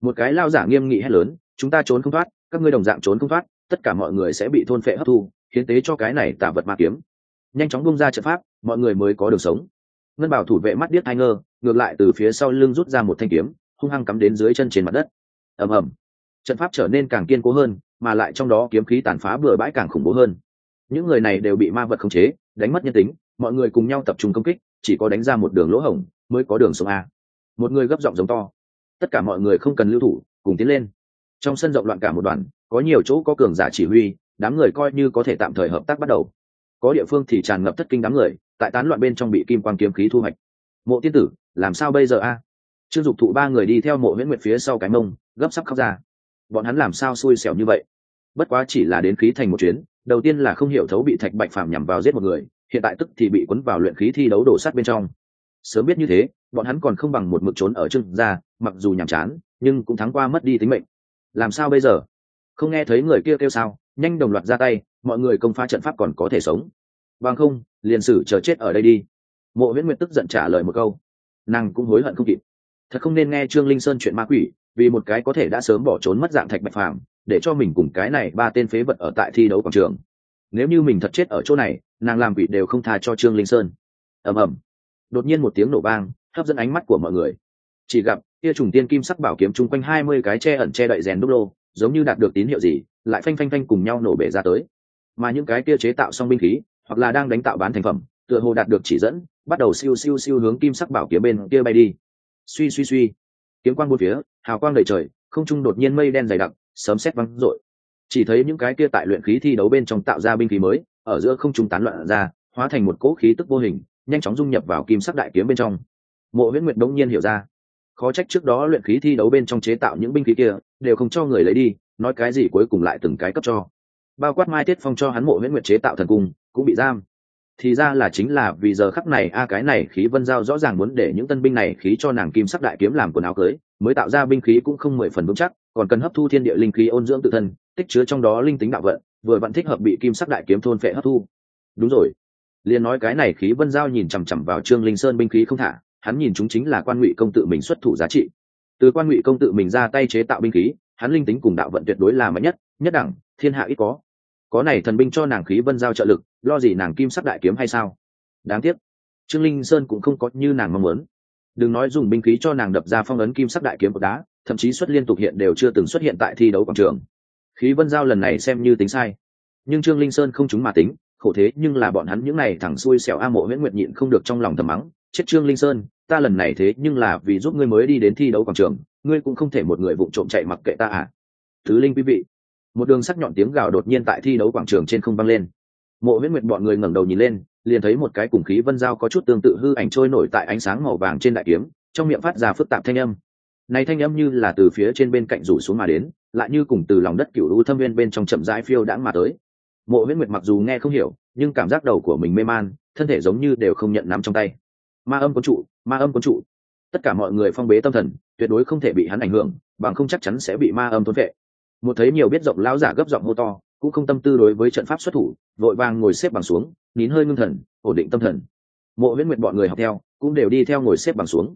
Một cái lao giả nghiêm nghị hét lớn, chúng ta trốn không thoát, các ngươi đồng dạng trốn không thoát tất cả mọi người sẽ bị thôn phệ hấp thu, hiến tế cho cái này tả vật ma kiếm. Nhanh chóng bung ra trận pháp, mọi người mới có đường sống. Ngân bảo thủ vệ mắt điếc hai ngơ ngược lại từ phía sau lưng rút ra một thanh kiếm, hung hăng cắm đến dưới chân trên mặt đất. Ầm ầm. Trận pháp trở nên càng kiên cố hơn, mà lại trong đó kiếm khí tàn phá bừa bãi càng khủng bố hơn. Những người này đều bị ma vật khống chế, đánh mất nhân tính, mọi người cùng nhau tập trung công kích, chỉ có đánh ra một đường lỗ hổng mới có đường sống a. Một người gấp giọng giống to. Tất cả mọi người không cần lưu thủ, cùng tiến lên. Trong sân rộng loạn cả một đoàn có nhiều chỗ có cường giả chỉ huy, đám người coi như có thể tạm thời hợp tác bắt đầu. Có địa phương thì tràn ngập thất kinh đám người, tại tán loạn bên trong bị kim quang kiếm khí thu hoạch. Mộ tiên tử, làm sao bây giờ a? Trương dục thụ ba người đi theo mộ nguyễn nguyệt phía sau cái mông, gấp sắp khóc ra. Bọn hắn làm sao xui xẻo như vậy? Bất quá chỉ là đến khí thành một chuyến, đầu tiên là không hiểu thấu bị thạch bạch phàm nhằm vào giết một người, hiện tại tức thì bị cuốn vào luyện khí thi đấu đổ sát bên trong. Sớm biết như thế, bọn hắn còn không bằng một mực trốn ở trưng ra mặc dù nhàm chán, nhưng cũng thắng qua mất đi tính mệnh. Làm sao bây giờ? Không nghe thấy người kia kêu sao, nhanh đồng loạt ra tay, mọi người công phá trận pháp còn có thể sống. Bằng không, liền sử chờ chết ở đây đi. Mộ viễn nguyệt tức giận trả lời một câu. Nàng cũng hối hận không kịp. Thật không nên nghe trương linh sơn chuyện ma quỷ, vì một cái có thể đã sớm bỏ trốn mất dạng thạch bạch phàm, để cho mình cùng cái này ba tên phế vật ở tại thi đấu quảng trường. Nếu như mình thật chết ở chỗ này, nàng làm vị đều không tha cho trương linh sơn. Ầm ầm. Đột nhiên một tiếng nổ vang, hấp dẫn ánh mắt của mọi người. Chỉ gặp, kia trùng tiên kim sắc bảo kiếm chung quanh hai mươi cái che ẩn che đậy rèn đúc lô giống như đạt được tín hiệu gì, lại phanh phanh phanh cùng nhau nổ bể ra tới. Mà những cái kia chế tạo xong binh khí, hoặc là đang đánh tạo bán thành phẩm, tựa hồ đạt được chỉ dẫn, bắt đầu siêu siêu siêu hướng kim sắc bảo kiếm bên kia bay đi. Suy suy suy. Kiếm quang bốn phía, hào quang đầy trời, không trung đột nhiên mây đen dày đặc, sấm sét văng rội chỉ thấy những cái kia tại luyện khí thi đấu bên trong tạo ra binh khí mới, ở giữa không trung tán loạn ra, hóa thành một cỗ khí tức vô hình, nhanh chóng dung nhập vào kim sắc đại kiếm bên trong. Mộ huyễn nguyệt đống nhiên hiểu ra khó trách trước đó luyện khí thi đấu bên trong chế tạo những binh khí kia, đều không cho người lấy đi, nói cái gì cuối cùng lại từng cái cấp cho. Bao quát mai tiết phong cho hắn mộ huyễn nguyệt chế tạo thần cung, cũng bị giam. Thì ra là chính là vì giờ khắc này, a, cái này khí vân giao rõ ràng muốn để những tân binh này khí cho nàng kim sắc đại kiếm làm quần áo cưới, mới tạo ra binh khí cũng không mười phần vững chắc, còn cần hấp thu thiên địa linh khí ôn dưỡng tự thân, tích chứa trong đó linh tính đạo vận, vừa vẫn thích hợp bị kim sắc đại kiếm thôn phệ hấp thu. Đúng rồi. Liền nói cái này khí vân giao nhìn chằm chằm vào trương linh sơn binh khí không thả hắn nhìn chúng chính là quan ngụy công tự mình xuất thủ giá trị. Từ quan ngụy công tự mình ra tay chế tạo binh khí, hắn linh tính cùng đạo vận tuyệt đối là mạnh nhất nhất đẳng, thiên hạ ít có. Có này thần binh cho nàng khí vân giao trợ lực, lo gì nàng kim sắc đại kiếm hay sao? Đáng tiếc. Trương linh sơn cũng không có như nàng mong muốn. Đừng nói dùng binh khí cho nàng đập ra phong ấn kim sắc đại kiếm của đá, thậm chí xuất liên tục hiện đều chưa từng xuất hiện tại thi đấu quảng trường. Khí vân giao lần này xem như tính sai. Nhưng trương linh sơn không chúng mà tính, khổ thế nhưng là bọn hắn những này thẳng xuôi xẻo a mộ nguyễn nguyện nhịn không được trong lòng thầm mắng chết trương linh sơn, ta lần này thế nhưng là vì giúp ngươi mới đi đến thi đấu quảng trường, ngươi cũng không thể một người vụng trộm chạy mặc kệ ta à. Thứ linh quý vị, một đường sắc nhọn tiếng gào đột nhiên tại thi đấu quảng trường trên không vang lên. Mộ Viễn nguyệt bọn người ngẩng đầu nhìn lên, liền thấy một cái cùng khí vân giao có chút tương tự hư ảnh trôi nổi tại ánh sáng màu vàng trên đại kiếm, trong miệng phát ra phức tạp thanh âm. Này thanh âm như là từ phía trên bên cạnh rủ xuống mà đến, lại như cùng từ lòng đất cựu lũ thâm viên bên trong chậm rãi phiêu đãng mà tới. Mộ Viễn nguyệt mặc dù nghe không hiểu, nhưng cảm giác đầu của mình mê man, thân thể giống như đều không nhận nắm trong tay ma âm quân trụ, ma âm quân trụ. Tất cả mọi người phong bế tâm thần, tuyệt đối không thể bị hắn ảnh hưởng, bằng không chắc chắn sẽ bị ma âm tuấn vệ. Một thấy nhiều biết rộng lão giả gấp giọng hô to, cũng không tâm tư đối với trận pháp xuất thủ, vội vàng ngồi xếp bằng xuống, nín hơi ngưng thần, ổn định tâm thần. Mộ viễn nguyệt bọn người học theo, cũng đều đi theo ngồi xếp bằng xuống.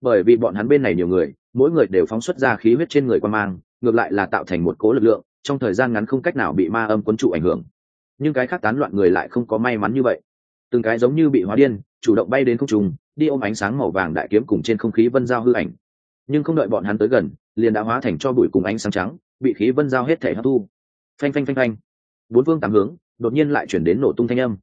Bởi vì bọn hắn bên này nhiều người, mỗi người đều phóng xuất ra khí huyết trên người quan mang, ngược lại là tạo thành một cố lực lượng, trong thời gian ngắn không cách nào bị ma âm quấn trụ ảnh hưởng. Nhưng cái khác tán loạn người lại không có may mắn như vậy. Từng cái giống như bị hóa điên chủ động bay đến không trùng đi ôm ánh sáng màu vàng đại kiếm cùng trên không khí vân giao hư ảnh. Nhưng không đợi bọn hắn tới gần, liền đã hóa thành cho bụi cùng ánh sáng trắng, bị khí vân giao hết thể hấp thu. Phanh phanh phanh phanh. Bốn phương tám hướng, đột nhiên lại chuyển đến nổ tung thanh âm.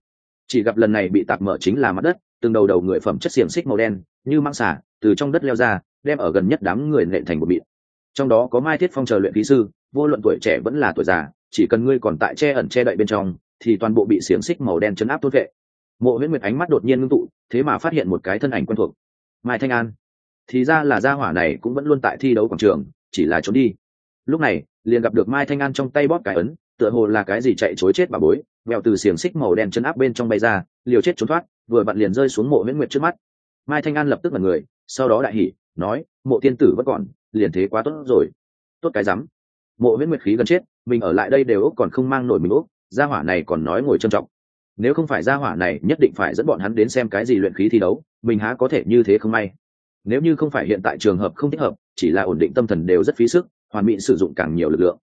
Chỉ gặp lần này bị tạc mở chính là mặt đất, từng đầu đầu người phẩm chất xiềng xích màu đen, như mang xả từ trong đất leo ra, đem ở gần nhất đám người nện thành một mịn trong đó có mai thiết phong chờ luyện khí sư, vô luận tuổi trẻ vẫn là tuổi già, chỉ cần ngươi còn tại che ẩn che đậy bên trong, thì toàn bộ bị xiềng xích màu đen chấn áp tốt vệ mộ huyết nguyệt ánh mắt đột nhiên ngưng tụ, thế mà phát hiện một cái thân ảnh quen thuộc. Mai thanh an. Thì ra là gia hỏa này cũng vẫn luôn tại thi đấu quảng trường, chỉ là trốn đi. Lúc này, liền gặp được mai thanh an trong tay bóp cái ấn, tựa hồ là cái gì chạy chối chết bà bối, vẹo từ xiềng xích màu đen chân áp bên trong bay ra, liều chết trốn thoát, vừa vặn liền rơi xuống mộ huyễn nguyệt trước mắt. Mai thanh an lập tức là người, sau đó đại hỉ, nói, mộ tiên tử vẫn còn, liền thế quá tốt rồi. Tốt cái rắm. Mộ huyễn nguyệt khí gần chết, mình ở lại đây đều úc còn không mang nổi mình úc gia hỏa này còn nói ngồi trân trọng nếu không phải gia hỏa này, nhất định phải dẫn bọn hắn đến xem cái gì luyện khí thi đấu, mình há có thể như thế không may. Nếu như không phải hiện tại trường hợp không thích hợp, chỉ là ổn định tâm thần đều rất phí sức, hoàn mỹ sử dụng càng nhiều lực lượng.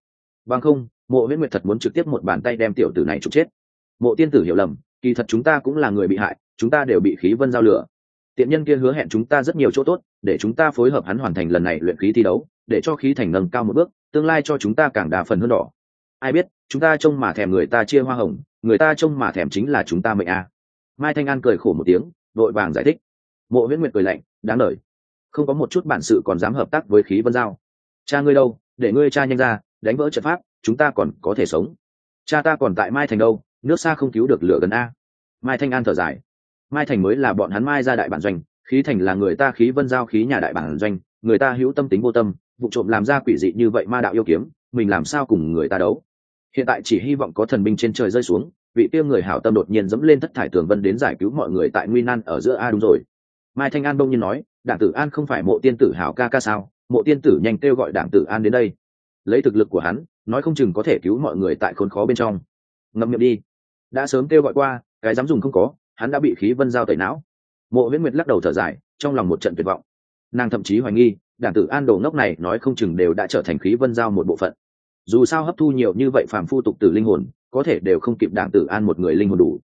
Bằng không, mộ huyết nguyệt thật muốn trực tiếp một bàn tay đem tiểu tử này trục chết. Mộ tiên tử hiểu lầm, kỳ thật chúng ta cũng là người bị hại, chúng ta đều bị khí vân giao lửa. Tiện nhân kia hứa hẹn chúng ta rất nhiều chỗ tốt, để chúng ta phối hợp hắn hoàn thành lần này luyện khí thi đấu, để cho khí thành nâng cao một bước, tương lai cho chúng ta càng đà phần hơn đỏ. Ai biết, chúng ta trông mà thèm người ta chia hoa hồng người ta trông mà thèm chính là chúng ta mệnh a. Mai thanh an cười khổ một tiếng, đội vàng giải thích. Mộ huyết nguyệt cười lạnh, đáng lời. Không có một chút bản sự còn dám hợp tác với khí vân giao. Cha ngươi đâu, để ngươi cha nhanh ra, đánh vỡ trận pháp, chúng ta còn có thể sống. Cha ta còn tại mai thành đâu, nước xa không cứu được lửa gần a. Mai thanh an thở dài. Mai thành mới là bọn hắn mai ra đại bản doanh, khí thành là người ta khí vân giao khí nhà đại bản doanh, người ta hữu tâm tính vô tâm, vụ trộm làm ra quỷ dị như vậy ma đạo yêu kiếm, mình làm sao cùng người ta đấu? Hiện tại chỉ hy vọng có thần binh trên trời rơi xuống, vị tiêu người hảo tâm đột nhiên dẫm lên thất thải tường vân đến giải cứu mọi người tại nguy nan ở giữa a đúng rồi. Mai thanh an đông nhiên nói, đảng tử an không phải mộ tiên tử hảo ca ca sao? Mộ tiên tử nhanh kêu gọi đảng tử an đến đây. Lấy thực lực của hắn, nói không chừng có thể cứu mọi người tại khốn khó bên trong. Ngậm miệng đi. Đã sớm kêu gọi qua, cái dám dùng không có, hắn đã bị khí vân giao tẩy não. Mộ viễn nguyệt lắc đầu thở dài, trong lòng một trận tuyệt vọng. Nàng thậm chí hoài nghi, đảng tử an đồ ngốc này nói không chừng đều đã trở thành khí vân giao một bộ phận dù sao hấp thu nhiều như vậy phàm phu tục tử linh hồn, có thể đều không kịp đảng tử an một người linh hồn đủ.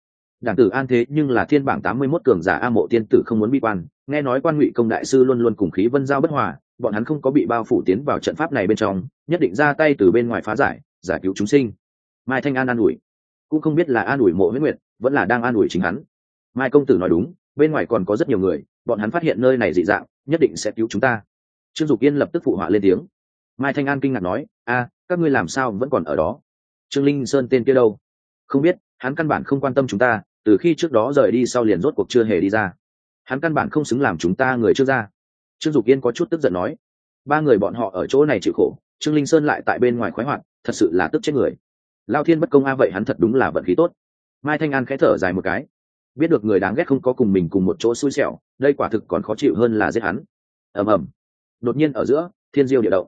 Đảng tử an thế nhưng là thiên bảng tám mươi mốt cường giả a mộ tiên tử không muốn bi quan, nghe nói quan ngụy công đại sư luôn luôn cùng khí vân giao bất hòa, bọn hắn không có bị bao phủ tiến vào trận pháp này bên trong, nhất định ra tay từ bên ngoài phá giải giải cứu chúng sinh. Mai thanh an an ủi. Cũng không biết là an ủi mộ huyết nguyệt, vẫn là đang an ủi chính hắn. Mai công tử nói đúng, bên ngoài còn có rất nhiều người, bọn hắn phát hiện nơi này dị dạng, nhất định sẽ cứu chúng ta. Trương dục yên lập tức phụ họa lên tiếng mai thanh an kinh ngạc nói, a, các ngươi làm sao vẫn còn ở đó? Trương linh sơn tên kia đâu? Không biết, hắn căn bản không quan tâm chúng ta, từ khi trước đó rời đi sau liền rốt cuộc chưa hề đi ra. Hắn căn bản không xứng làm chúng ta người trước ra. Trương dục yên có chút tức giận nói, ba người bọn họ ở chỗ này chịu khổ, trương linh sơn lại tại bên ngoài khoái hoạt, thật sự là tức chết người. Lao thiên bất công a, vậy hắn thật đúng là vận khí tốt. Mai thanh an khẽ thở dài một cái, biết được người đáng ghét không có cùng mình cùng một chỗ xui xẻo, đây quả thực còn khó chịu hơn là giết hắn. Ầm ầm. Đột nhiên ở giữa, thiên diêu địa động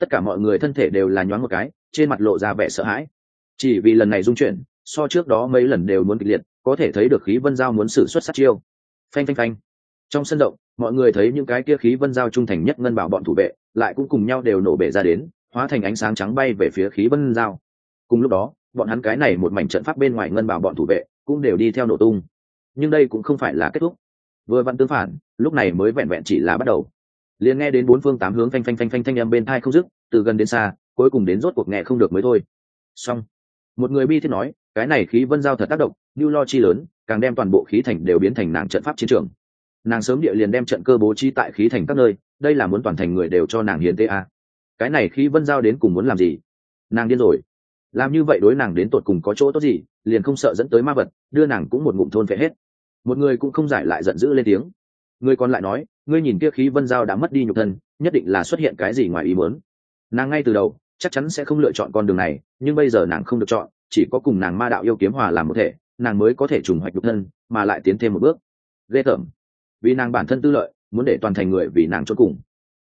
tất cả mọi người thân thể đều là nhoáng một cái, trên mặt lộ ra vẻ sợ hãi. Chỉ vì lần này dung chuyển, so trước đó mấy lần đều muốn kịch liệt, có thể thấy được khí vân giao muốn xử xuất sát chiêu. Phanh phanh phanh. Trong sân động, mọi người thấy những cái kia khí vân giao trung thành nhất ngân bảo bọn thủ vệ, lại cũng cùng nhau đều nổ bể ra đến, hóa thành ánh sáng trắng bay về phía khí vân giao. Cùng lúc đó, bọn hắn cái này một mảnh trận pháp bên ngoài ngân bảo bọn thủ vệ cũng đều đi theo nổ tung. Nhưng đây cũng không phải là kết thúc. Vừa văn tương phản, lúc này mới vẹn vẹn chỉ là bắt đầu liền nghe đến bốn phương tám hướng phanh phanh phanh phanh thanh em bên thai không dứt, từ gần đến xa, cuối cùng đến rốt cuộc nghe không được mới thôi. Xong. Một người bi thiết nói, cái này khí vân giao thật tác động, như lo chi lớn, càng đem toàn bộ khí thành đều biến thành nàng trận pháp chiến trường. Nàng sớm địa liền đem trận cơ bố trí tại khí thành các nơi, đây là muốn toàn thành người đều cho nàng hiến à cái này khí vân giao đến cùng muốn làm gì? Nàng điên rồi. Làm như vậy đối nàng đến tột cùng có chỗ tốt gì, liền không sợ dẫn tới ma vật, đưa nàng cũng một ngụm thôn phệ hết. Một người cũng không giải lại giận dữ lên tiếng. Người còn lại nói ngươi nhìn kia khí vân giao đã mất đi nhục thân, nhất định là xuất hiện cái gì ngoài ý muốn. Nàng ngay từ đầu, chắc chắn sẽ không lựa chọn con đường này, nhưng bây giờ nàng không được chọn, chỉ có cùng nàng ma đạo yêu kiếm hòa làm một thể, nàng mới có thể trùng hoạch nhục thân, mà lại tiến thêm một bước. Ghê tởm. Vì nàng bản thân tư lợi, muốn để toàn thành người vì nàng chốt cùng.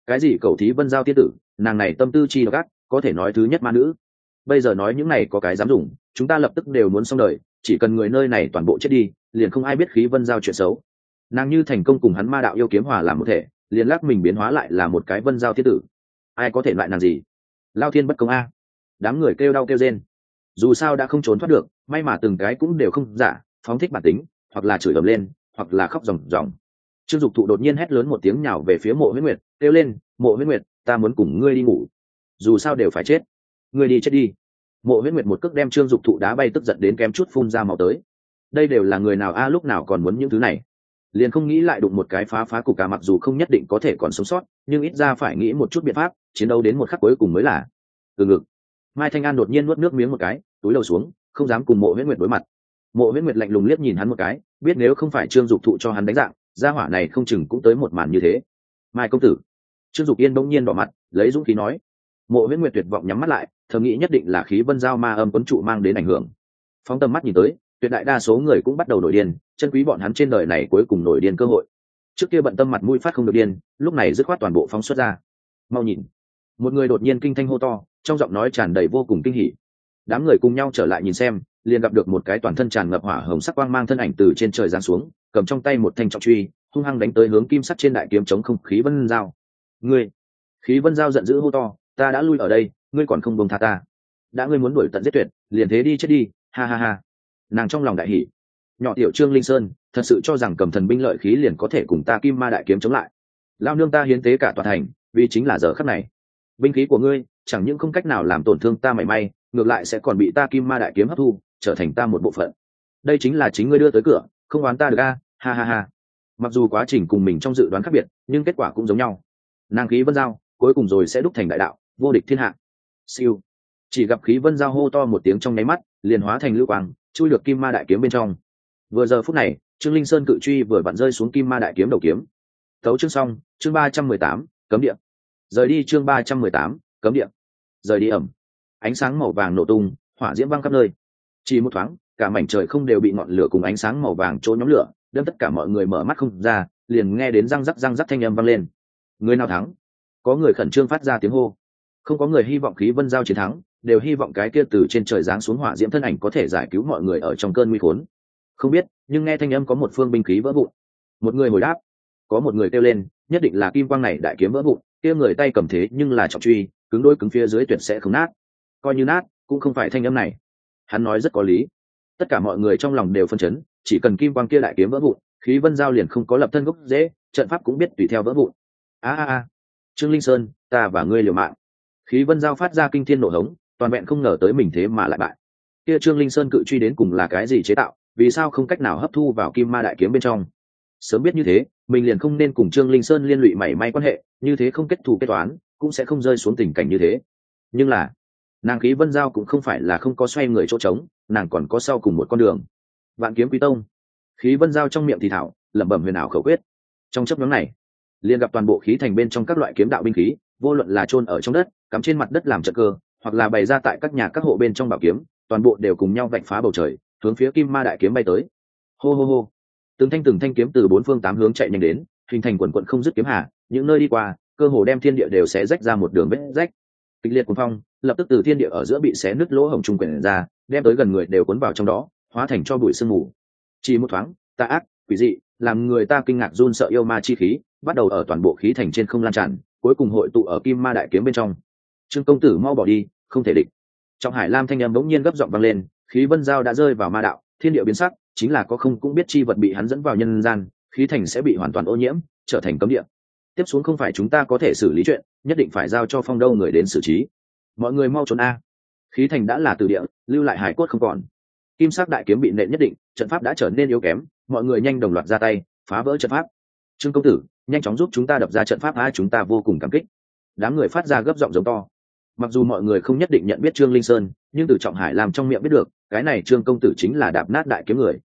Cái gì cầu thí vân giao tiên tử, nàng này tâm tư chi gắt có thể nói thứ nhất ma nữ. Bây giờ nói những này có cái dám dùng, chúng ta lập tức đều muốn xong đời, chỉ cần người nơi này toàn bộ chết đi, liền không ai biết khí vân giao chuyện xấu nàng như thành công cùng hắn ma đạo yêu kiếm hòa làm một thể, liền lắc mình biến hóa lại là một cái vân giao thiên tử. Ai có thể loại nàng gì? Lao thiên bất công a. Đám người kêu đau kêu rên. Dù sao đã không trốn thoát được, may mà từng cái cũng đều không giả, phóng thích bản tính, hoặc là chửi ầm lên, hoặc là khóc ròng ròng. Trương dục thụ đột nhiên hét lớn một tiếng nhào về phía mộ huyết nguyệt, kêu lên, mộ huyết nguyệt, ta muốn cùng ngươi đi ngủ. Dù sao đều phải chết. Ngươi đi chết đi. Mộ huyết nguyệt một cước đem trương dục thụ đá bay tức giận đến kém chút phun ra màu tới. Đây đều là người nào a, lúc nào còn muốn những thứ này? Liền không nghĩ lại đụng một cái phá phá cục cả mặc dù không nhất định có thể còn sống sót, nhưng ít ra phải nghĩ một chút biện pháp, chiến đấu đến một khắc cuối cùng mới là. Từ ngực, mai thanh an đột nhiên nuốt nước miếng một cái, túi đầu xuống, không dám cùng mộ huyết nguyệt đối mặt. Mộ huyết nguyệt lạnh lùng liếc nhìn hắn một cái, biết nếu không phải trương dục thụ cho hắn đánh dạng, gia hỏa này không chừng cũng tới một màn như thế. Mai công tử, trương dục yên bỗng nhiên đỏ mặt, lấy dũng khí nói. Mộ huyết nguyệt tuyệt vọng nhắm mắt lại, thầm nghĩ nhất định là khí vân giao ma âm quấn trụ mang đến ảnh hưởng. Phóng tầm mắt nhìn tới tuyệt đại đa số người cũng bắt đầu nổi điên, chân quý bọn hắn trên đời này cuối cùng nổi điên cơ hội. Trước kia bận tâm mặt mũi phát không được điên, lúc này dứt khoát toàn bộ phóng xuất ra. Mau nhìn. Một người đột nhiên kinh thanh hô to, trong giọng nói tràn đầy vô cùng kinh hỉ. Đám người cùng nhau trở lại nhìn xem, liền gặp được một cái toàn thân tràn ngập hỏa hồng sắc quang mang thân ảnh từ trên trời giáng xuống, cầm trong tay một thanh trọng truy, hung hăng đánh tới hướng kim sắt trên đại kiếm chống không khí vân giao. Ngươi, khí vân giao giận dữ hô to, ta đã lui ở đây, ngươi còn không bông tha ta. Đã ngươi muốn đuổi tận giết tuyệt, liền thế đi chết đi, ha ha ha nàng trong lòng đại hỷ nhỏ tiểu trương linh sơn, thật sự cho rằng cầm thần binh lợi khí liền có thể cùng ta kim ma đại kiếm chống lại. Lao nương ta hiến tế cả tòa thành, vì chính là giờ khắc này. Binh khí của ngươi, chẳng những không cách nào làm tổn thương ta mảy may, ngược lại sẽ còn bị ta kim ma đại kiếm hấp thu, trở thành ta một bộ phận. Đây chính là chính ngươi đưa tới cửa, không oán ta được a, ha ha ha. Mặc dù quá trình cùng mình trong dự đoán khác biệt, nhưng kết quả cũng giống nhau. Nàng khí vân giao, cuối cùng rồi sẽ đúc thành đại đạo, vô địch thiên hạ. Siêu. Chỉ gặp khí vân giao hô to một tiếng trong nháy mắt, liền hóa thành lưu quang chui được kim ma đại kiếm bên trong. Vừa giờ phút này, trương linh sơn cự truy vừa vặn rơi xuống kim ma đại kiếm đầu kiếm. Thấu chương xong, chương ba trăm mười tám, cấm điện rời đi chương ba trăm mười tám, cấm điện rời đi ẩm. Ánh sáng màu vàng nổ tung, hỏa diễm văng khắp nơi. Chỉ một thoáng, cả mảnh trời không đều bị ngọn lửa cùng ánh sáng màu vàng trôi nhóm lửa đâm tất cả mọi người mở mắt không ra, liền nghe đến răng rắc răng rắc thanh âm vang lên. Người nào thắng? Có người khẩn trương phát ra tiếng hô. Không có người hy vọng khí vân giao chiến thắng đều hy vọng cái kia từ trên trời giáng xuống hỏa diễm thân ảnh có thể giải cứu mọi người ở trong cơn nguy khốn. Không biết, nhưng nghe thanh âm có một phương binh khí vỡ vụn. Một người hồi đáp. Có một người kêu lên, nhất định là kim quang này đại kiếm vỡ vụn, kia người tay cầm thế nhưng là trọng truy, cứng đôi cứng phía dưới tuyệt sẽ không nát. Coi như nát, cũng không phải thanh âm này. Hắn nói rất có lý. Tất cả mọi người trong lòng đều phân chấn, chỉ cần kim quang kia đại kiếm vỡ vụn, khí vân giao liền không có lập thân gốc dễ trận pháp cũng biết tùy theo vỡ vụn. A a a. Trương linh sơn, ta và ngươi liều mạng. Khí vân giao phát ra kinh thiên nổ hống toàn vẹn không ngờ tới mình thế mà lại bại. Kia trương linh sơn cự truy đến cùng là cái gì chế tạo, vì sao không cách nào hấp thu vào kim ma đại kiếm bên trong? Sớm biết như thế, mình liền không nên cùng trương linh sơn liên lụy mảy may quan hệ, như thế không kết thù kết toán, cũng sẽ không rơi xuống tình cảnh như thế. Nhưng là, nàng khí vân giao cũng không phải là không có xoay người chỗ trống, nàng còn có sau cùng một con đường. Vạn kiếm quý tông. Khí vân giao trong miệng thì thảo, lẩm bẩm huyền ảo khẩu quyết. Trong chấp nhóm này, liền gặp toàn bộ khí thành bên trong các loại kiếm đạo binh khí, vô luận là chôn ở trong đất, cắm trên mặt đất làm trợ cơ hoặc là bày ra tại các nhà các hộ bên trong bảo kiếm, toàn bộ đều cùng nhau vạch phá bầu trời, hướng phía kim ma đại kiếm bay tới. Hô hô hô. Từng thanh từng thanh kiếm từ bốn phương tám hướng chạy nhanh đến, hình thành quần quận không dứt kiếm hạ những nơi đi qua, cơ hồ đem thiên địa đều sẽ rách ra một đường vết rách. Kịch liệt cuồng phong, lập tức từ thiên địa ở giữa bị xé nứt lỗ hổng trung quyển ra, đem tới gần người đều cuốn vào trong đó, hóa thành cho bụi sương mù. Chỉ một thoáng, tà ác, quỷ dị, làm người ta kinh ngạc run sợ yêu ma chi khí, bắt đầu ở toàn bộ khí thành trên không lan tràn, cuối cùng hội tụ ở kim ma đại kiếm bên trong trương công tử mau bỏ đi, không thể địch. Trọng hải lam thanh em bỗng nhiên gấp giọng vang lên, khí vân giao đã rơi vào ma đạo, thiên địa biến sắc, chính là có không cũng biết chi vật bị hắn dẫn vào nhân gian, khí thành sẽ bị hoàn toàn ô nhiễm, trở thành cấm địa. Tiếp xuống không phải chúng ta có thể xử lý chuyện, nhất định phải giao cho phong đâu người đến xử trí. Mọi người mau trốn a. Khí thành đã là từ địa, lưu lại hải cốt không còn. Kim sắc đại kiếm bị nện nhất định, trận pháp đã trở nên yếu kém, mọi người nhanh đồng loạt ra tay, phá vỡ trận pháp. Trương công tử, nhanh chóng giúp chúng ta đập ra trận pháp a chúng ta vô cùng cảm kích. Đám người phát ra gấp giọng giống to mặc dù mọi người không nhất định nhận biết trương linh sơn, nhưng từ trọng hải làm trong miệng biết được, cái này trương công tử chính là đạp nát đại kiếm người.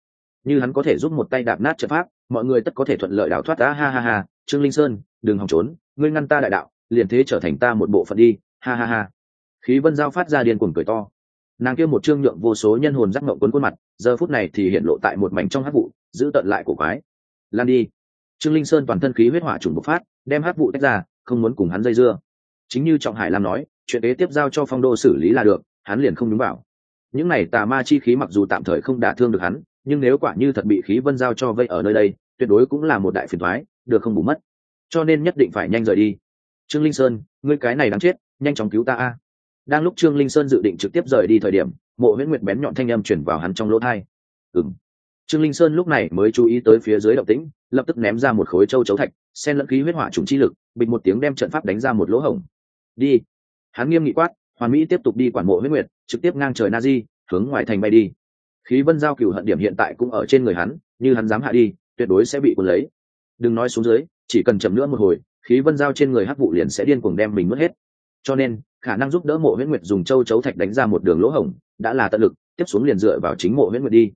Như hắn có thể giúp một tay đạp nát trận pháp, mọi người tất có thể thuận lợi đào thoát. Á ha ha ha, trương linh sơn, đừng hòng trốn, ngươi ngăn ta đại đạo, liền thế trở thành ta một bộ phận đi. Ha ha ha. Khí vân giao phát ra điên cuồng cười to. Nàng kia một trương nhượng vô số nhân hồn giác ngậu quấn khuôn mặt, giờ phút này thì hiện lộ tại một mảnh trong hát vụ, giữ tận lại của quái. Lan đi. Trương linh sơn toàn thân khí huyết hỏa trùng bộc phát, đem hát vụ tách ra, không muốn cùng hắn dây dưa. Chính như trọng hải lam nói chuyện kế tiếp giao cho phong đô xử lý là được, hắn liền không đúng vào những này tà ma chi khí mặc dù tạm thời không đả thương được hắn, nhưng nếu quả như thật bị khí vân giao cho vây ở nơi đây, tuyệt đối cũng là một đại phiền thoái được không bù mất. Cho nên nhất định phải nhanh rời đi. Trương linh sơn, ngươi cái này đáng chết, nhanh chóng cứu ta a. Đang lúc trương linh sơn dự định trực tiếp rời đi thời điểm, mộ huyễn nguyệt bén nhọn thanh âm chuyển vào hắn trong lỗ thai. Ừng trương linh sơn lúc này mới chú ý tới phía dưới động tĩnh, lập tức ném ra một khối châu chấu thạch, xen lẫn khí huyết hỏa trùng chi lực, bịch một tiếng đem trận pháp đánh ra một lỗ hổng. Đi hắn nghiêm nghị quát, hoàn mỹ tiếp tục đi quản mộ huyết nguyệt, trực tiếp ngang trời na di, hướng ngoài thành bay đi. Khí vân giao cửu hận điểm hiện tại cũng ở trên người hắn, như hắn dám hạ đi, tuyệt đối sẽ bị cuốn lấy. Đừng nói xuống dưới, chỉ cần chậm nữa một hồi, khí vân giao trên người hắc vụ liền sẽ điên cuồng đem mình mất hết. Cho nên, khả năng giúp đỡ mộ huyễn nguyệt dùng châu chấu thạch đánh ra một đường lỗ hổng, đã là tận lực, tiếp xuống liền dựa vào chính mộ huyễn nguyệt đi.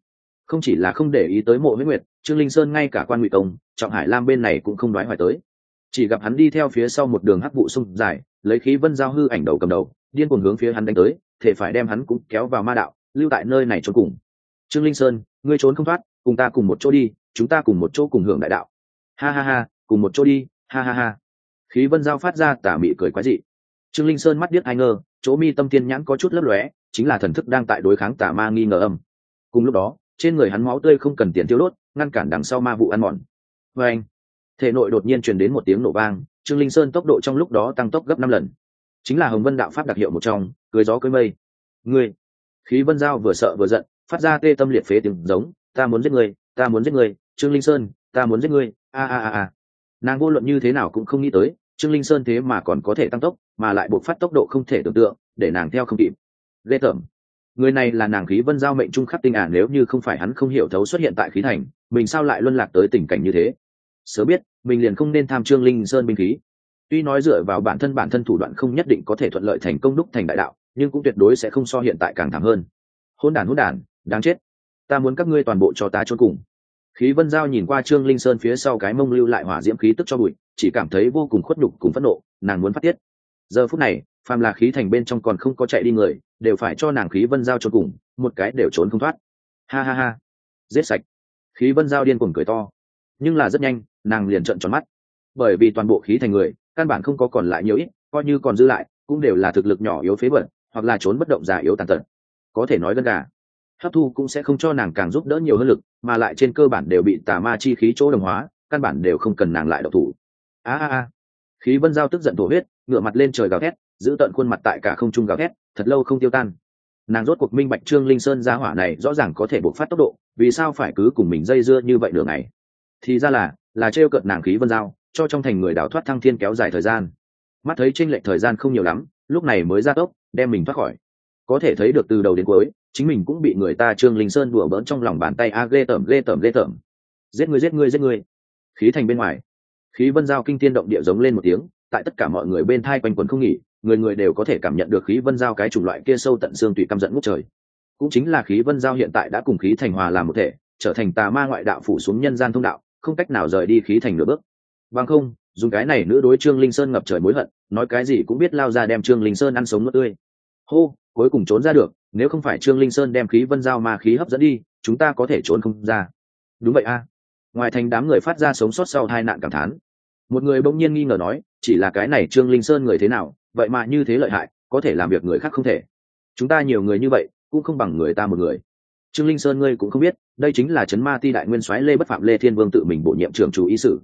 Không chỉ là không để ý tới mộ huyễn nguyệt, trương linh sơn ngay cả quan ngụy công, trọng hải lam bên này cũng không đoái hoài tới. Chỉ gặp hắn đi theo phía sau một đường hắc vụ sông dài lấy khí vân giao hư ảnh đầu cầm đầu, điên cuồng hướng phía hắn đánh tới, thể phải đem hắn cũng kéo vào ma đạo, lưu tại nơi này trốn cùng. Trương linh sơn, ngươi trốn không thoát, cùng ta cùng một chỗ đi, chúng ta cùng một chỗ cùng hưởng đại đạo. Ha ha ha, cùng một chỗ đi, ha ha ha. Khí vân giao phát ra tà mị cười quái dị. Trương linh sơn mắt biết ai ngơ chỗ mi tâm tiên nhãn có chút lấp lóe, chính là thần thức đang tại đối kháng tà ma nghi ngờ âm. Cùng lúc đó, trên người hắn máu tươi không cần tiền tiêu đốt, ngăn cản đằng sau ma vụ ăn mòn. Vê anh thể nội đột nhiên truyền đến một tiếng nổ vang trương linh sơn tốc độ trong lúc đó tăng tốc gấp năm lần. Chính là hồng vân đạo pháp đặc hiệu một trong cưới gió cưới mây. Ngươi, khí vân giao vừa sợ vừa giận, phát ra tê tâm liệt phế tiếng giống, ta muốn giết người ta muốn giết người trương linh sơn, ta muốn giết người a a a a. Nàng vô luận như thế nào cũng không nghĩ tới, trương linh sơn thế mà còn có thể tăng tốc, mà lại buộc phát tốc độ không thể tưởng tượng, để nàng theo không kịp. Ghê tởm. Người này là nàng khí vân giao mệnh trung khắc tinh à nếu như không phải hắn không hiểu thấu xuất hiện tại khí thành, mình sao lại luân lạc tới tình cảnh như thế? Sớm biết, mình liền không nên tham trương linh sơn binh khí. Tuy nói dựa vào bản thân bản thân thủ đoạn không nhất định có thể thuận lợi thành công đúc thành đại đạo, nhưng cũng tuyệt đối sẽ không so hiện tại càng thảm hơn. Hôn đản hôn đản, đáng chết. Ta muốn các ngươi toàn bộ cho ta trốn cùng. Khí vân giao nhìn qua trương linh sơn phía sau cái mông lưu lại hỏa diễm khí tức cho bụi, chỉ cảm thấy vô cùng khuất nhục cùng phẫn nộ, nàng muốn phát tiết. Giờ phút này, phàm là khí thành bên trong còn không có chạy đi người, đều phải cho nàng khí vân giao cho cùng, một cái đều trốn không thoát. Ha ha ha. Giết sạch. Khí vân giao điên cuồng cười to. Nhưng là rất nhanh nàng liền trợn tròn mắt. Bởi vì toàn bộ khí thành người, căn bản không có còn lại nhiều ít, coi như còn giữ lại, cũng đều là thực lực nhỏ yếu phế bẩn hoặc là trốn bất động già yếu tàn tật. Có thể nói gân gà. Hấp thu cũng sẽ không cho nàng càng giúp đỡ nhiều hơn lực, mà lại trên cơ bản đều bị tà ma chi khí chỗ đồng hóa, căn bản đều không cần nàng lại độc thủ. A a a. Khí vân giao tức giận thổ huyết ngựa mặt lên trời gào thét, giữ tận khuôn mặt tại cả không trung gào thét, thật lâu không tiêu tan. Nàng rốt cuộc minh bạch trương linh sơn gia hỏa này rõ ràng có thể bộc phát tốc độ, vì sao phải cứ cùng mình dây dưa như vậy nửa ngày? Thì ra là là trêu cợt nàng khí vân giao, cho trong thành người đào thoát thăng thiên kéo dài thời gian. Mắt thấy tranh lệch thời gian không nhiều lắm, lúc này mới ra tốc, đem mình thoát khỏi. Có thể thấy được từ đầu đến cuối, chính mình cũng bị người ta trương linh sơn đùa bỡn trong lòng bàn tay a ghê tởm ghê tởm ghê tởm. Giết người giết người giết người khí thành bên ngoài. Khí vân giao kinh tiên động địa giống lên một tiếng, tại tất cả mọi người bên thai quanh quần không nghỉ, người người đều có thể cảm nhận được khí vân giao cái chủng loại kia sâu tận xương tùy căm giận ngút trời. Cũng chính là khí vân giao hiện tại đã cùng khí thành hòa làm một thể, trở thành tà ma ngoại đạo phủ xuống nhân gian thông đạo không cách nào rời đi khí thành nửa bước. Bằng không, dùng cái này nữ đối trương linh sơn ngập trời mối hận, nói cái gì cũng biết lao ra đem trương linh sơn ăn sống nuốt tươi. Hô, cuối cùng trốn ra được, nếu không phải trương linh sơn đem khí vân giao ma khí hấp dẫn đi, chúng ta có thể trốn không ra. Đúng vậy a. Ngoài thành đám người phát ra sống sót sau hai nạn cảm thán. Một người bỗng nhiên nghi ngờ nói, chỉ là cái này trương linh sơn người thế nào, vậy mà như thế lợi hại, có thể làm việc người khác không thể. Chúng ta nhiều người như vậy, cũng không bằng người ta một người. Trương linh sơn ngươi cũng không biết đây chính là chấn ma ti đại nguyên soái lê bất phạm lê thiên vương tự mình bổ nhiệm trưởng chủ ý sử.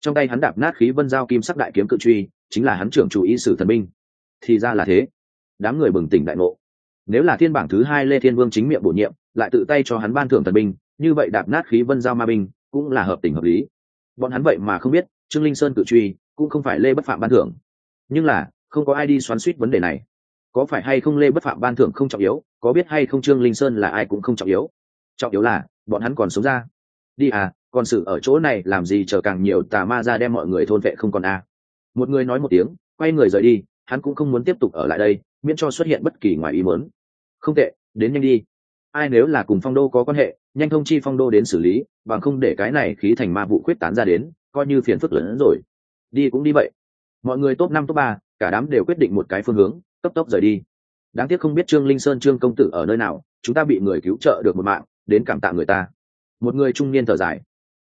Trong tay hắn đạp nát khí vân giao kim sắc đại kiếm cự truy, chính là hắn trưởng chủ ý sử thần binh. Thì ra là thế. Đám người bừng tỉnh đại ngộ. Nếu là thiên bảng thứ hai lê thiên vương chính miệng bổ nhiệm, lại tự tay cho hắn ban thưởng thần binh, như vậy đạp nát khí vân giao ma binh cũng là hợp tình hợp lý. Bọn hắn vậy mà không biết, trương linh sơn cự truy cũng không phải lê bất phạm ban thưởng. Nhưng là, không có ai đi xoắn suýt vấn đề này. Có phải hay không lê bất phạm ban thưởng không trọng yếu, có biết hay không trương linh sơn là ai cũng không trọng yếu. Trọng yếu là bọn hắn còn sống ra. Đi à còn sự ở chỗ này làm gì chờ càng nhiều tà ma ra đem mọi người thôn vệ không còn à. một người nói một tiếng, quay người rời đi, hắn cũng không muốn tiếp tục ở lại đây, miễn cho xuất hiện bất kỳ ngoài ý muốn. Không tệ, đến nhanh đi. Ai nếu là cùng phong đô có quan hệ, nhanh thông chi phong đô đến xử lý, bằng không để cái này khí thành ma vụ khuyết tán ra đến, coi như phiền phức lớn hơn rồi. Đi cũng đi vậy. Mọi người top năm top ba, cả đám đều quyết định một cái phương hướng, cấp tốc rời đi. Đáng tiếc không biết trương linh sơn trương công tử ở nơi nào, chúng ta bị người cứu trợ được một mạng đến cảm tạ người ta. Một người trung niên thở dài.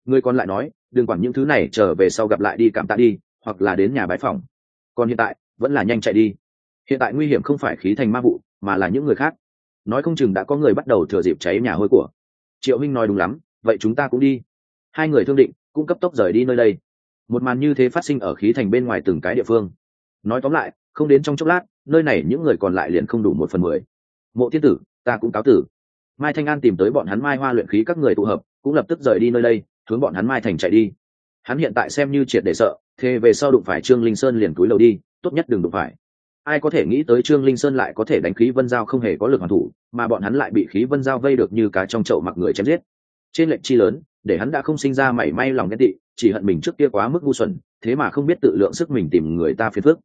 Người còn lại nói, đừng quản những thứ này trở về sau gặp lại đi, cảm tạ đi, hoặc là đến nhà bái phòng còn hiện tại, vẫn là nhanh chạy đi. Hiện tại nguy hiểm không phải khí thành ma vụ, mà là những người khác. Nói không chừng đã có người bắt đầu thừa dịp cháy nhà hôi của. Triệu minh nói đúng lắm, vậy chúng ta cũng đi. Hai người thương định, cũng cấp tốc rời đi nơi đây. Một màn như thế phát sinh ở khí thành bên ngoài từng cái địa phương. Nói tóm lại, không đến trong chốc lát, nơi này những người còn lại liền không đủ một phần mười. Mộ thiên tử, ta cũng cáo tử mai thanh an tìm tới bọn hắn mai hoa luyện khí các người tụ hợp, cũng lập tức rời đi nơi đây, hướng bọn hắn mai thành chạy đi. Hắn hiện tại xem như triệt để sợ, thế về sau đụng phải trương linh sơn liền túi lầu đi, tốt nhất đừng đụng phải. Ai có thể nghĩ tới trương linh sơn lại có thể đánh khí vân giao không hề có lực hoàn thủ, mà bọn hắn lại bị khí vân giao vây được như cá trong chậu mặc người chém giết. Trên lệnh chi lớn, để hắn đã không sinh ra mảy may lòng ghen tị, chỉ hận mình trước kia quá mức ngu xuẩn, thế mà không biết tự lượng sức mình tìm người ta phiền phức.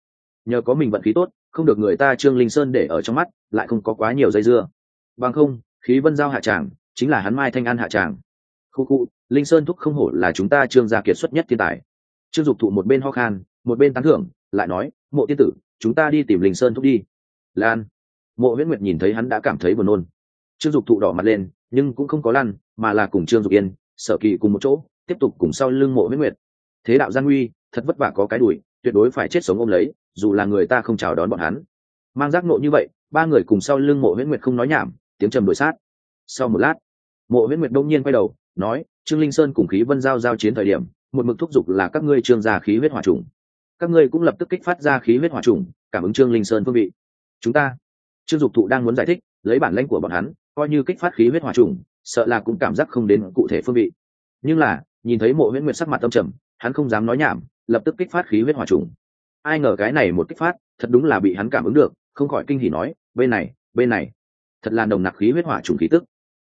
Nhờ có mình vận khí tốt, không được người ta trương linh sơn để ở trong mắt, lại không có quá nhiều dây dưa. Bằng không khí vân giao hạ tràng, chính là hắn mai thanh an hạ tràng. Khu khu, linh sơn thúc không hổ là chúng ta trương gia kiệt xuất nhất thiên tài. Trương dục thụ một bên ho khan, một bên tán thưởng, lại nói, mộ tiên tử, chúng ta đi tìm linh sơn thúc đi. Lan. Mộ Viễn nguyệt nhìn thấy hắn đã cảm thấy buồn nôn. Trương dục thụ đỏ mặt lên, nhưng cũng không có lăn, mà là cùng trương dục yên, sở kỳ cùng một chỗ, tiếp tục cùng sau lưng mộ Viễn nguyệt. Thế đạo gian nguy, thật vất vả có cái đùi tuyệt đối phải chết sống ôm lấy, dù là người ta không chào đón bọn hắn. Mang giác nộ như vậy, ba người cùng sau lưng mộ Viễn nguyệt không nói nhảm tiếng trầm đổi sát. Sau một lát, mộ huyễn nguyệt đông nhiên quay đầu, nói, trương linh sơn cùng khí vân giao giao chiến thời điểm, một mực thúc giục là các ngươi trương gia khí huyết hỏa trùng. Các ngươi cũng lập tức kích phát ra khí huyết hỏa trùng, cảm ứng trương linh sơn phương vị. Chúng ta, trương dục thụ đang muốn giải thích, lấy bản lãnh của bọn hắn, coi như kích phát khí huyết hỏa trùng, sợ là cũng cảm giác không đến cụ thể phương vị. Nhưng là, nhìn thấy mộ huyễn nguyệt sắc mặt tâm trầm, hắn không dám nói nhảm, lập tức kích phát khí huyết hỏa trùng. Ai ngờ cái này một kích phát, thật đúng là bị hắn cảm ứng được, không khỏi kinh hỉ nói, bên này bên này thật là nồng nặc khí huyết hỏa trùng khí tức.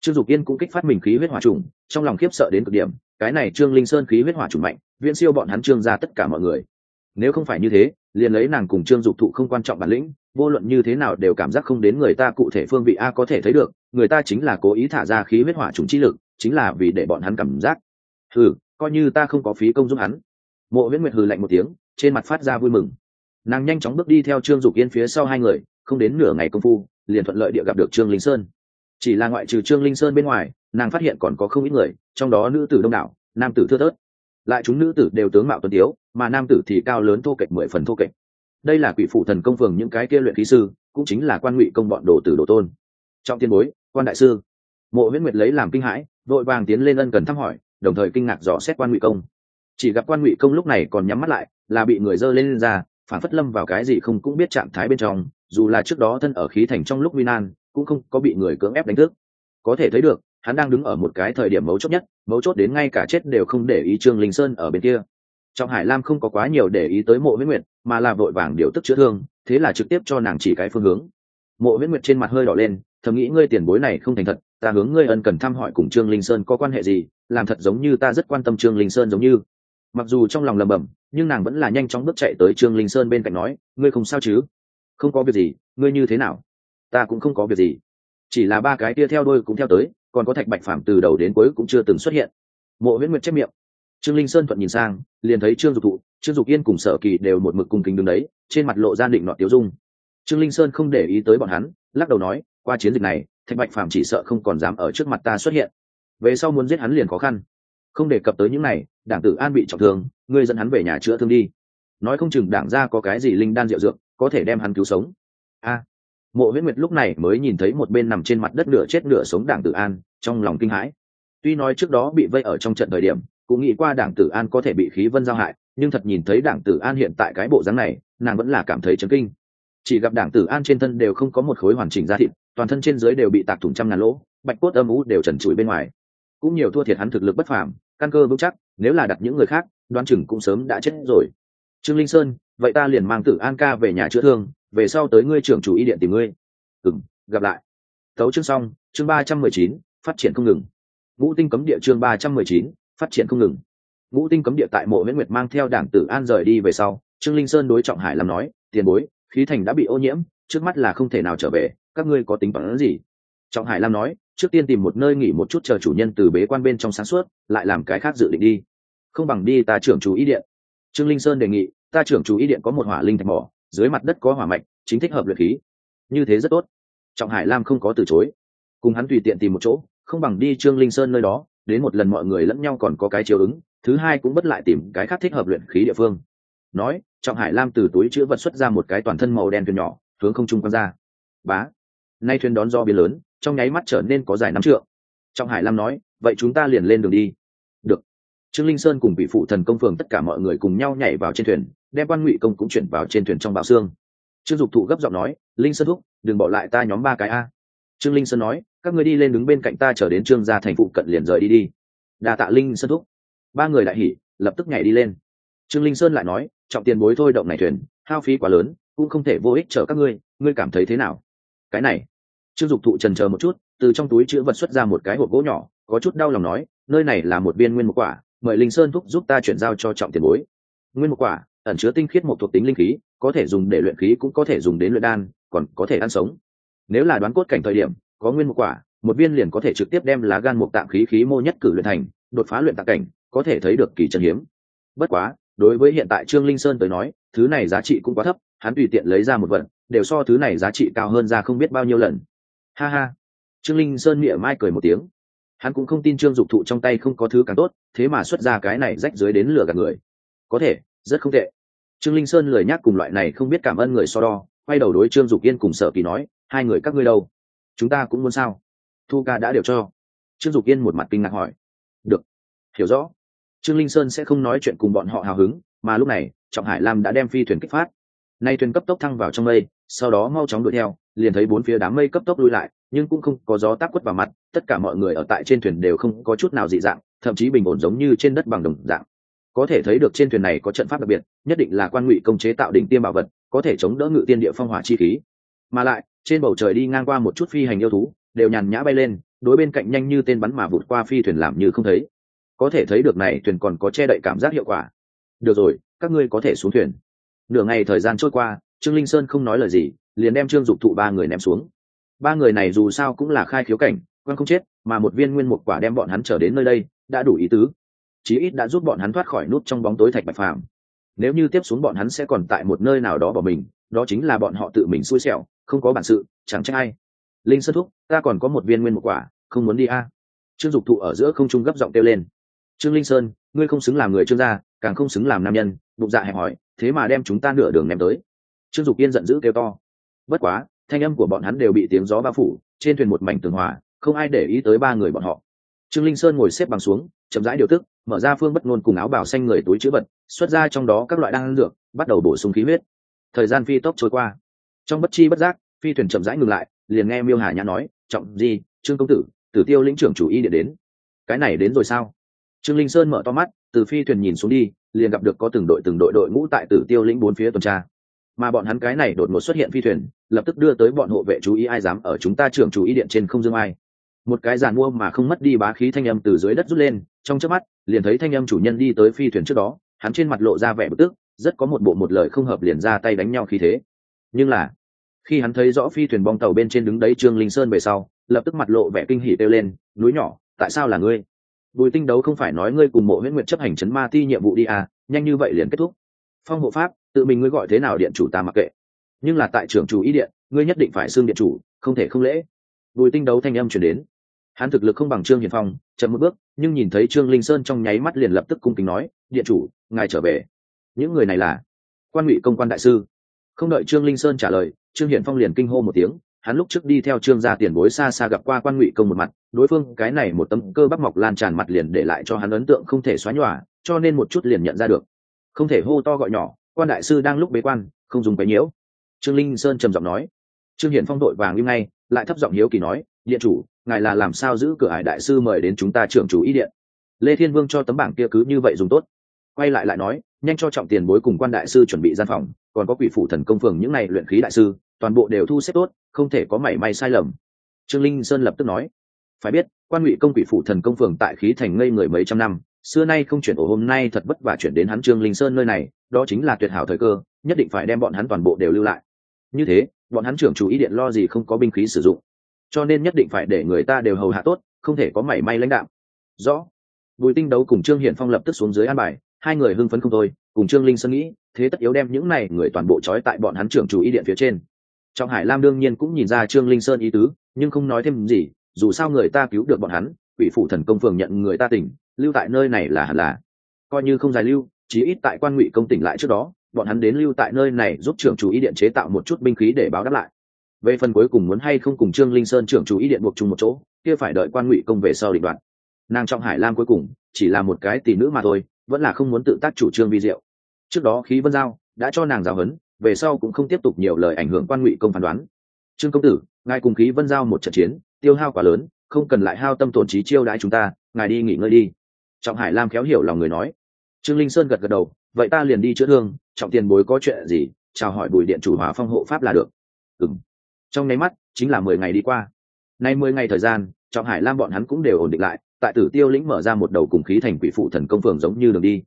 Trương dục yên cũng kích phát mình khí huyết hỏa trùng, trong lòng khiếp sợ đến cực điểm, cái này trương linh sơn khí huyết hỏa trùng mạnh, viễn siêu bọn hắn trương ra tất cả mọi người. Nếu không phải như thế, liền lấy nàng cùng trương dục thụ không quan trọng bản lĩnh, vô luận như thế nào đều cảm giác không đến người ta cụ thể phương vị a có thể thấy được, người ta chính là cố ý thả ra khí huyết hỏa trùng chi lực, chính là vì để bọn hắn cảm giác. Hừ, coi như ta không có phí công giúp hắn. Mộ Viễn nguyệt hừ lạnh một tiếng, trên mặt phát ra vui mừng. Nàng nhanh chóng bước đi theo trương dục yên phía sau hai người không đến nửa ngày công phu liền thuận lợi địa gặp được trương linh sơn. Chỉ là ngoại trừ trương linh sơn bên ngoài nàng phát hiện còn có không ít người trong đó nữ tử đông đảo nam tử thưa thớt. Lại chúng nữ tử đều tướng mạo tuấn tiếu mà nam tử thì cao lớn thô kệch mười phần thô kệch. Đây là quỷ phụ thần công phường những cái kia luyện khí sư cũng chính là quan ngụy công bọn đồ tử đồ tôn. Trong tiên bối quan đại sư. Mộ huyễn nguyệt lấy làm kinh hãi vội vàng tiến lên ân cần thăm hỏi đồng thời kinh ngạc dò xét quan ngụy công. Chỉ gặp quan ngụy công lúc này còn nhắm mắt lại là bị người dơ lên, lên ra phản phất lâm vào cái gì không cũng biết trạng thái bên trong dù là trước đó thân ở khí thành trong lúc nguy nan, cũng không có bị người cưỡng ép đánh thức. Có thể thấy được, hắn đang đứng ở một cái thời điểm mấu chốt nhất, mấu chốt đến ngay cả chết đều không để ý trương linh sơn ở bên kia. Trọng hải lam không có quá nhiều để ý tới mộ viễn nguyệt, mà là vội vàng điều tức chữa thương, thế là trực tiếp cho nàng chỉ cái phương hướng. Mộ viễn nguyệt trên mặt hơi đỏ lên, thầm nghĩ ngươi tiền bối này không thành thật, ta hướng ngươi ân cần thăm hỏi cùng trương linh sơn có quan hệ gì, làm thật giống như ta rất quan tâm trương linh sơn giống như. Mặc dù trong lòng lầm bầm nhưng nàng vẫn là nhanh chóng bước chạy tới trương linh sơn bên cạnh nói, ngươi không sao chứ? Không có việc gì, ngươi như thế nào? Ta cũng không có việc gì. Chỉ là ba cái kia theo đôi cũng theo tới, còn có thạch bạch phàm từ đầu đến cuối cũng chưa từng xuất hiện. Mộ viễn nguyệt chép miệng. Trương linh sơn thuận nhìn sang, liền thấy trương dục thụ, trương dục yên cùng sở kỳ đều một mực cùng kính đứng đấy, trên mặt lộ ra định nọ tiếu dung. Trương linh sơn không để ý tới bọn hắn, lắc đầu nói, qua chiến dịch này, thạch bạch phàm chỉ sợ không còn dám ở trước mặt ta xuất hiện. Về sau muốn giết hắn liền khó khăn. Không đề cập tới những này, đảng tử an bị trọng thương, ngươi dẫn hắn về nhà chữa thương đi. Nói không chừng đảng ra có cái gì linh đan diệu dược có thể đem hắn cứu sống. A, mộ Viễn nguyệt lúc này mới nhìn thấy một bên nằm trên mặt đất nửa chết nửa sống đảng tử an, trong lòng kinh hãi. Tuy nói trước đó bị vây ở trong trận thời điểm, cũng nghĩ qua đảng tử an có thể bị khí vân giao hại, nhưng thật nhìn thấy đảng tử an hiện tại cái bộ dáng này, nàng vẫn là cảm thấy chấn kinh. Chỉ gặp đảng tử an trên thân đều không có một khối hoàn chỉnh da thịt, toàn thân trên dưới đều bị tạc thủng trăm ngàn lỗ, bạch cốt âm ú đều trần trụi bên ngoài. Cũng nhiều thua thiệt hắn thực lực bất phàm, căn cơ vững chắc, nếu là đặt những người khác đoan chừng cũng sớm đã chết rồi. Trương linh sơn vậy ta liền mang tử an ca về nhà chữa thương, về sau tới ngươi trưởng chủ y điện tìm ngươi. Ừ gặp lại. Tấu chương xong, chương ba trăm mười chín, phát triển không ngừng. Ngũ tinh cấm địa chương ba trăm mười chín, phát triển không ngừng. Ngũ tinh cấm địa tại mộ nguyễn nguyệt mang theo đảng tử an rời đi về sau, trương linh sơn đối trọng hải làm nói, tiền bối, khí thành đã bị ô nhiễm, trước mắt là không thể nào trở về, các ngươi có tính bằng gì? Trọng hải lam nói, trước tiên tìm một nơi nghỉ một chút chờ chủ nhân từ bế quan bên trong sáng suốt, lại làm cái khác dự định đi. Không bằng đi ta trưởng chủ ý điện. Trương linh sơn đề nghị ta trưởng chú ý điện có một hỏa linh thạch mỏ, dưới mặt đất có hỏa mạch, chính thích hợp luyện khí. Như thế rất tốt. Trọng hải lam không có từ chối. Cùng hắn tùy tiện tìm một chỗ, không bằng đi trương linh sơn nơi đó, đến một lần mọi người lẫn nhau còn có cái chiều ứng, thứ hai cũng bất lại tìm cái khác thích hợp luyện khí địa phương. Nói, trọng hải lam từ túi chữ vật xuất ra một cái toàn thân màu đen thuyền nhỏ, hướng không trung quan ra. Bá! Nay thuyền đón do biến lớn, trong nháy mắt trở nên có dài năm trượng. Trọng hải lam nói, vậy chúng ta liền lên đường đi trương linh sơn cùng bị phụ thần công phường tất cả mọi người cùng nhau nhảy vào trên thuyền, đem quan ngụy công cũng chuyển vào trên thuyền trong bào xương. Trương dục thụ gấp giọng nói, linh sơn thúc, đừng bỏ lại ta nhóm ba cái a. Trương linh sơn nói, các người đi lên đứng bên cạnh ta trở đến trương gia thành phụ cận liền rời đi đi. Đà tạ linh sơn thúc. Ba người đại hỉ, lập tức nhảy đi lên. Trương linh sơn lại nói, trọng tiền bối thôi động này thuyền, hao phí quá lớn, cũng không thể vô ích chở các ngươi ngươi cảm thấy thế nào? Cái này. Trương dục thụ trần chờ một chút, từ trong túi chữ vật xuất ra một cái hộp gỗ nhỏ, có chút đau lòng nói, nơi này là một viên nguyên một quả mời linh sơn thúc giúp ta chuyển giao cho trọng tiền bối. Nguyên một quả, ẩn chứa tinh khiết một thuộc tính linh khí, có thể dùng để luyện khí cũng có thể dùng đến luyện đan, còn có thể ăn sống. Nếu là đoán cốt cảnh thời điểm, có nguyên một quả, một viên liền có thể trực tiếp đem lá gan một tạng khí khí mô nhất cử luyện thành, đột phá luyện tạng cảnh, có thể thấy được kỳ chân hiếm. Bất quá, đối với hiện tại trương linh sơn tới nói, thứ này giá trị cũng quá thấp, hắn tùy tiện lấy ra một vận đều so thứ này giá trị cao hơn ra không biết bao nhiêu lần. Ha ha. Trương linh sơn miệng mai cười một tiếng hắn cũng không tin trương dục thụ trong tay không có thứ càng tốt, thế mà xuất ra cái này rách dưới đến lửa gạt người. Có thể, rất không tệ. Trương linh sơn lời nhắc cùng loại này không biết cảm ơn người so đo, quay đầu đối trương dục yên cùng sở kỳ nói, hai người các ngươi đâu? Chúng ta cũng muốn sao? Thu ca đã điều cho. Trương dục yên một mặt kinh ngạc hỏi. Được, hiểu rõ. Trương linh sơn sẽ không nói chuyện cùng bọn họ hào hứng, mà lúc này, trọng hải lam đã đem phi thuyền kích phát. Nay thuyền cấp tốc thăng vào trong mây, sau đó mau chóng đuổi theo liền thấy bốn phía đám mây cấp tốc lui lại, nhưng cũng không có gió tác quất vào mặt, tất cả mọi người ở tại trên thuyền đều không có chút nào dị dạng, thậm chí bình ổn giống như trên đất bằng đồng dạng. Có thể thấy được trên thuyền này có trận pháp đặc biệt, nhất định là quan ngụy công chế tạo đỉnh tiêm bảo vật, có thể chống đỡ ngự tiên địa phong hỏa chi khí. Mà lại, trên bầu trời đi ngang qua một chút phi hành yêu thú, đều nhàn nhã bay lên, đối bên cạnh nhanh như tên bắn mà vụt qua phi thuyền làm như không thấy. Có thể thấy được này thuyền còn có che đậy cảm giác hiệu quả. Được rồi, các ngươi có thể xuống thuyền. Nửa ngày thời gian trôi qua, trương linh sơn không nói lời gì liền đem trương dục thụ ba người ném xuống. Ba người này dù sao cũng là khai khiếu cảnh quan không chết, mà một viên nguyên một quả đem bọn hắn trở đến nơi đây, đã đủ ý tứ. Chí ít đã giúp bọn hắn thoát khỏi nút trong bóng tối thạch bạch phàm. Nếu như tiếp xuống bọn hắn sẽ còn tại một nơi nào đó bỏ mình, đó chính là bọn họ tự mình xui xẻo, không có bản sự, chẳng trách ai. Linh sơn thúc, ta còn có một viên nguyên một quả, không muốn đi a. Trương dục thụ ở giữa không trung gấp giọng kêu lên. Trương linh sơn, ngươi không xứng làm người trương gia, càng không xứng làm nam nhân, bụng dạ hẹp hỏi thế mà đem chúng ta nửa đường ném tới. Trương dục yên giận dữ kêu to bất quá, thanh âm của bọn hắn đều bị tiếng gió bao phủ, trên thuyền một mảnh tường hòa, không ai để ý tới ba người bọn họ. Trương linh sơn ngồi xếp bằng xuống, chậm rãi điều tức, mở ra phương bất ngôn cùng áo bào xanh người túi chữ vật, xuất ra trong đó các loại đan dược, bắt đầu bổ sung khí huyết. Thời gian phi tốc trôi qua. Trong bất chi bất giác, phi thuyền chậm rãi ngừng lại, liền nghe miêu hà nhã nói, trọng di, trương công tử tử tiêu lĩnh trưởng chủ y điện đến. Cái này đến rồi sao? Trương linh sơn mở to mắt, từ phi thuyền nhìn xuống đi, liền gặp được có từng đội từng đội đội ngũ tại tử tiêu lĩnh bốn phía tuần tra mà bọn hắn cái này đột ngột xuất hiện phi thuyền, lập tức đưa tới bọn hộ vệ chú ý ai dám ở chúng ta trưởng chú ý điện trên không dương ai. Một cái giàn mua mà không mất đi bá khí thanh âm từ dưới đất rút lên, trong chớp mắt, liền thấy thanh âm chủ nhân đi tới phi thuyền trước đó, hắn trên mặt lộ ra vẻ bực tức, rất có một bộ một lời không hợp liền ra tay đánh nhau khí thế. Nhưng là, khi hắn thấy rõ phi thuyền bong tàu bên trên đứng đấy trương linh sơn về sau, lập tức mặt lộ vẻ kinh hỉ kêu lên, núi nhỏ, tại sao là ngươi? Bùi tinh đấu không phải nói ngươi cùng mộ huyễn nguyệt chấp hành chấn ma ti nhiệm vụ đi à nhanh như vậy liền kết thúc. Phong hộ pháp tự mình ngươi gọi thế nào điện chủ ta mặc kệ. Nhưng là tại trưởng chủ ý điện, ngươi nhất định phải xưng điện chủ, không thể không lễ. Bùi tinh đấu thanh âm chuyển đến. Hắn thực lực không bằng trương hiền phong, chậm một bước, nhưng nhìn thấy trương linh sơn trong nháy mắt liền lập tức cung kính nói, điện chủ, ngài trở về. Những người này là quan ngụy công quan đại sư. Không đợi trương linh sơn trả lời, trương hiển phong liền kinh hô một tiếng, hắn lúc trước đi theo trương gia tiền bối xa xa gặp qua quan ngụy công một mặt, đối phương cái này một tấm cơ bắp mọc lan tràn mặt liền để lại cho hắn ấn tượng không thể xóa nhòa, cho nên một chút liền nhận ra được. Không thể hô to gọi nhỏ quan đại sư đang lúc bế quan, không dùng bấy nhiễu. Trương linh sơn trầm giọng nói. Trương hiển phong đội vàng im ngay, lại thấp giọng hiếu kỳ nói, điện chủ, ngài là làm sao giữ cửa hải đại sư mời đến chúng ta trưởng chủ ý điện? Lê thiên vương cho tấm bảng kia cứ như vậy dùng tốt. Quay lại lại nói, nhanh cho trọng tiền bối cùng quan đại sư chuẩn bị gian phòng, còn có quỷ phủ thần công phường những n à y luyện khí đại sư, toàn bộ đều thu xếp tốt, không thể có mảy may sai lầm. Trương linh sơn lập tức nói. Phải biết, quan ngụy công quỷ phủ thần công phường tại khí thành ngây người mấy trăm năm, xưa nay không chuyển ổ hôm nay thật vất vả chuyển đến hắn trương linh sơn nơi này đó chính là tuyệt hảo thời cơ, nhất định phải đem bọn hắn toàn bộ đều lưu lại. Như thế, bọn hắn trưởng chủ ý điện lo gì không có binh khí sử dụng. Cho nên nhất định phải để người ta đều hầu hạ tốt, không thể có mảy may lãnh đạo rõ. Bùi tinh đấu cùng trương hiển phong lập tức xuống dưới an bài, hai người hưng phấn không thôi, cùng trương linh sơn nghĩ, thế tất yếu đem những này người toàn bộ trói tại bọn hắn trưởng chủ ý điện phía trên. Trọng hải lam đương nhiên cũng nhìn ra trương linh sơn ý tứ, nhưng không nói thêm gì, dù sao người ta cứu được bọn hắn, quỷ phủ thần công phường nhận người ta tỉnh, lưu tại nơi này là hẳn là, coi như không giải lưu chí ít tại quan ngụy công tỉnh lại trước đó, bọn hắn đến lưu tại nơi này giúp trưởng chủ ý điện chế tạo một chút binh khí để báo đáp lại. Về phần cuối cùng muốn hay không cùng trương linh sơn trưởng chủ ý điện buộc chung một chỗ, kia phải đợi quan ngụy công về sau định đoạn nàng trọng hải lam cuối cùng, chỉ là một cái tỷ nữ mà thôi, vẫn là không muốn tự tác chủ trương vi diệu. Trước đó khí vân giao, đã cho nàng giáo huấn, về sau cũng không tiếp tục nhiều lời ảnh hưởng quan ngụy công phán đoán. Trương công tử, ngài cùng khí vân giao một trận chiến, tiêu hao quá lớn, không cần lại hao tâm tổn trí chiêu đãi chúng ta, ngài đi nghỉ ngơi đi. Trọng hải lam khéo hiểu lòng người nói trương linh sơn gật gật đầu, vậy ta liền đi chữa thương, trọng tiền bối có chuyện gì, chào hỏi bùi điện chủ hóa phong hộ pháp là được. Ừng trong nháy mắt, chính là mười ngày đi qua. Nay mười ngày thời gian, trọng hải lam bọn hắn cũng đều ổn định lại, tại tử tiêu lĩnh mở ra một đầu cùng khí thành quỷ phụ thần công phường giống như đường đi.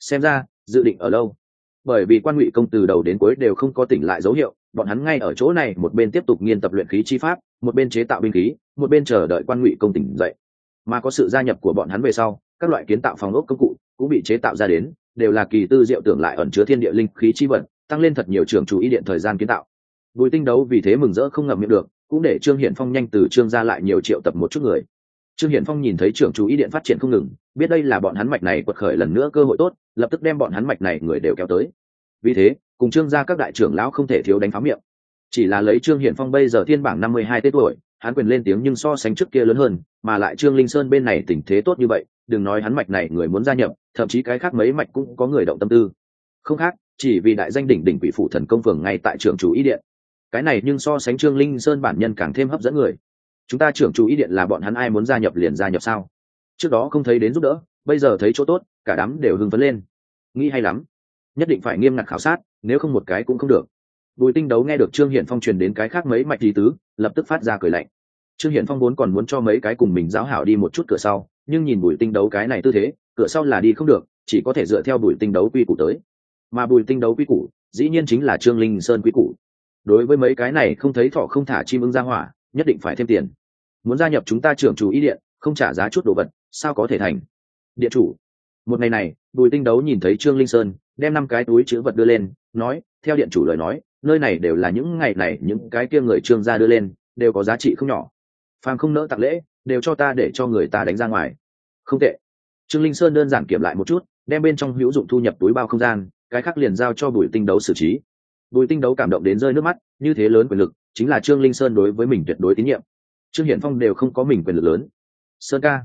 Xem ra, dự định ở lâu. Bởi vì quan ngụy công từ đầu đến cuối đều không có tỉnh lại dấu hiệu, bọn hắn ngay ở chỗ này, một bên tiếp tục nghiên tập luyện khí chi pháp, một bên chế tạo binh khí, một bên chờ đợi quan ngụy công tỉnh dậy. Mà có sự gia nhập của bọn hắn về sau, các loại kiến tạo phòng ốc công cụ cũng bị chế tạo ra đến, đều là kỳ tư diệu tưởng lại ẩn chứa thiên địa linh khí chi vận tăng lên thật nhiều trường chú ý điện thời gian kiến tạo. Bùi tinh đấu vì thế mừng rỡ không ngậm miệng được, cũng để trương hiển phong nhanh từ trương ra lại nhiều triệu tập một chút người. Trương hiển phong nhìn thấy trưởng chú ý điện phát triển không ngừng, biết đây là bọn hắn mạch này quật khởi lần nữa cơ hội tốt, lập tức đem bọn hắn mạch này người đều kéo tới. Vì thế, cùng trương gia các đại trưởng lão không thể thiếu đánh phá miệng. Chỉ là lấy trương hiển phong bây giờ thiên bảng năm mươi hai tết tuổi hắn quyền lên tiếng nhưng so sánh trước kia lớn hơn, mà lại trương linh sơn bên này tình thế tốt như vậy, đừng nói hắn mạch này người muốn gia nhập, thậm chí cái khác mấy mạch cũng có người động tâm tư. Không khác, chỉ vì đại danh đỉnh đỉnh quỷ phủ thần công phường ngay tại trường chủ ý điện. Cái này nhưng so sánh trương linh sơn bản nhân càng thêm hấp dẫn người. Chúng ta trưởng chủ ý điện là bọn hắn ai muốn gia nhập liền gia nhập sao? Trước đó không thấy đến giúp đỡ, bây giờ thấy chỗ tốt, cả đám đều hưng phấn lên. Nghĩ hay lắm. Nhất định phải nghiêm ngặt khảo sát, nếu không một cái cũng không được bùi tinh đấu nghe được trương hiển phong truyền đến cái khác mấy mạch lý tứ, lập tức phát ra cười lạnh. Trương hiển phong vốn còn muốn cho mấy cái cùng mình giáo hảo đi một chút cửa sau, nhưng nhìn bùi tinh đấu cái này tư thế, cửa sau là đi không được, chỉ có thể dựa theo bùi tinh đấu quy củ tới. Mà bùi tinh đấu quy củ, dĩ nhiên chính là trương linh sơn quy củ. Đối với mấy cái này không thấy thọ không thả chim ưng ra hỏa, nhất định phải thêm tiền. Muốn gia nhập chúng ta trưởng chủ ý điện, không trả giá chút đồ vật, sao có thể thành? Địa chủ. Một ngày này, bùi tinh đấu nhìn thấy trương linh sơn, đem năm cái túi chữ vật đưa lên, nói, theo điện chủ lời nói nơi này đều là những ngày này những cái kia người trương gia đưa lên, đều có giá trị không nhỏ. Phàm không nỡ tặng lễ, đều cho ta để cho người ta đánh ra ngoài. Không tệ. Trương linh sơn đơn giản kiểm lại một chút, đem bên trong hữu dụng thu nhập túi bao không gian, cái khác liền giao cho bùi tinh đấu xử trí. Bùi tinh đấu cảm động đến rơi nước mắt, như thế lớn quyền lực, chính là trương linh sơn đối với mình tuyệt đối tín nhiệm. Trương hiển phong đều không có mình quyền lực lớn. Sơn ca.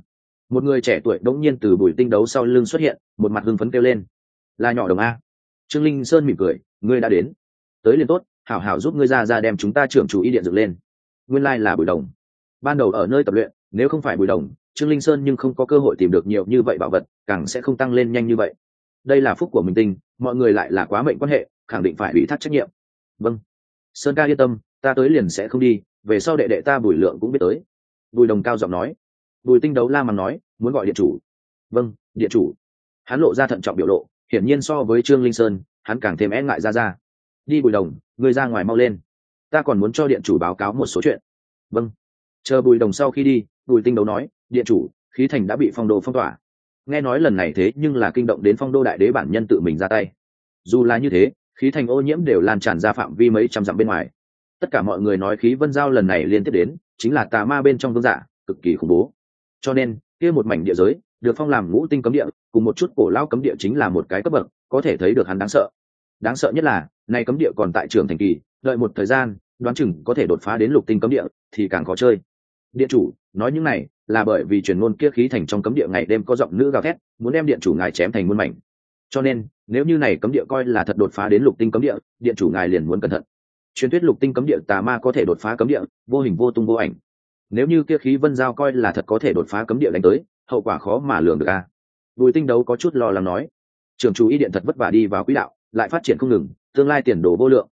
Một người trẻ tuổi đống nhiên từ bùi tinh đấu sau lưng xuất hiện, một mặt hưng phấn kêu lên. Là nhỏ đồng a. Trương linh sơn mỉm cười, ngươi đã đến tới liền tốt, hảo hảo giúp ngươi ra ra đem chúng ta trưởng chủ y điện dựng lên. Nguyên lai là bùi đồng. Ban đầu ở nơi tập luyện, nếu không phải bùi đồng, trương linh sơn nhưng không có cơ hội tìm được nhiều như vậy bảo vật, càng sẽ không tăng lên nhanh như vậy. Đây là phúc của mình tinh, mọi người lại là quá mệnh quan hệ, khẳng định phải ủy thác trách nhiệm. Vâng. Sơn ca yên tâm, ta tới liền sẽ không đi, về sau đệ đệ ta bùi lượng cũng biết tới. Bùi đồng cao giọng nói. Bùi tinh đấu la mắng nói, muốn gọi điện chủ. Vâng điện chủ. Hắn lộ ra thận trọng biểu lộ, hiển nhiên so với trương linh sơn, hắn càng thêm e ngại ra ra đi bùi đồng người ra ngoài mau lên. Ta còn muốn cho điện chủ báo cáo một số chuyện. Vâng. Chờ bùi đồng sau khi đi, bùi tinh đấu nói, điện chủ, khí thành đã bị phong đô phong tỏa. Nghe nói lần này thế nhưng là kinh động đến phong đô đại đế bản nhân tự mình ra tay. Dù là như thế, khí thành ô nhiễm đều lan tràn ra phạm vi mấy trăm dặm bên ngoài. Tất cả mọi người nói khí vân giao lần này liên tiếp đến, chính là tà ma bên trong vương giả, cực kỳ khủng bố. Cho nên, kia một mảnh địa giới, được phong làm ngũ tinh cấm địa, cùng một chút cổ lao cấm địa chính là một cái cấp bậc, có thể thấy được hắn đáng sợ. Đáng sợ nhất là nay cấm địa còn tại trường thành kỳ, đợi một thời gian, đoán chừng có thể đột phá đến lục tinh cấm địa, thì càng khó chơi. Điện chủ, nói những này là bởi vì truyền ngôn kia khí thành trong cấm địa ngày đêm có giọng nữ gào thét, muốn đem điện chủ ngài chém thành muôn mảnh. Cho nên, nếu như này cấm địa coi là thật đột phá đến lục tinh cấm địa, điện chủ ngài liền muốn cẩn thận. Truyền thuyết lục tinh cấm địa tà ma có thể đột phá cấm địa, vô hình vô tung vô ảnh. Nếu như kia khí vân giao coi là thật có thể đột phá cấm địa đánh tới, hậu quả khó mà lường được a. Bùi tinh đấu có chút lo lắng nói, trường chủ y điện thật vất vả đi vào quỹ đạo, lại phát triển không ngừng tương lai tiền đồ vô lượng.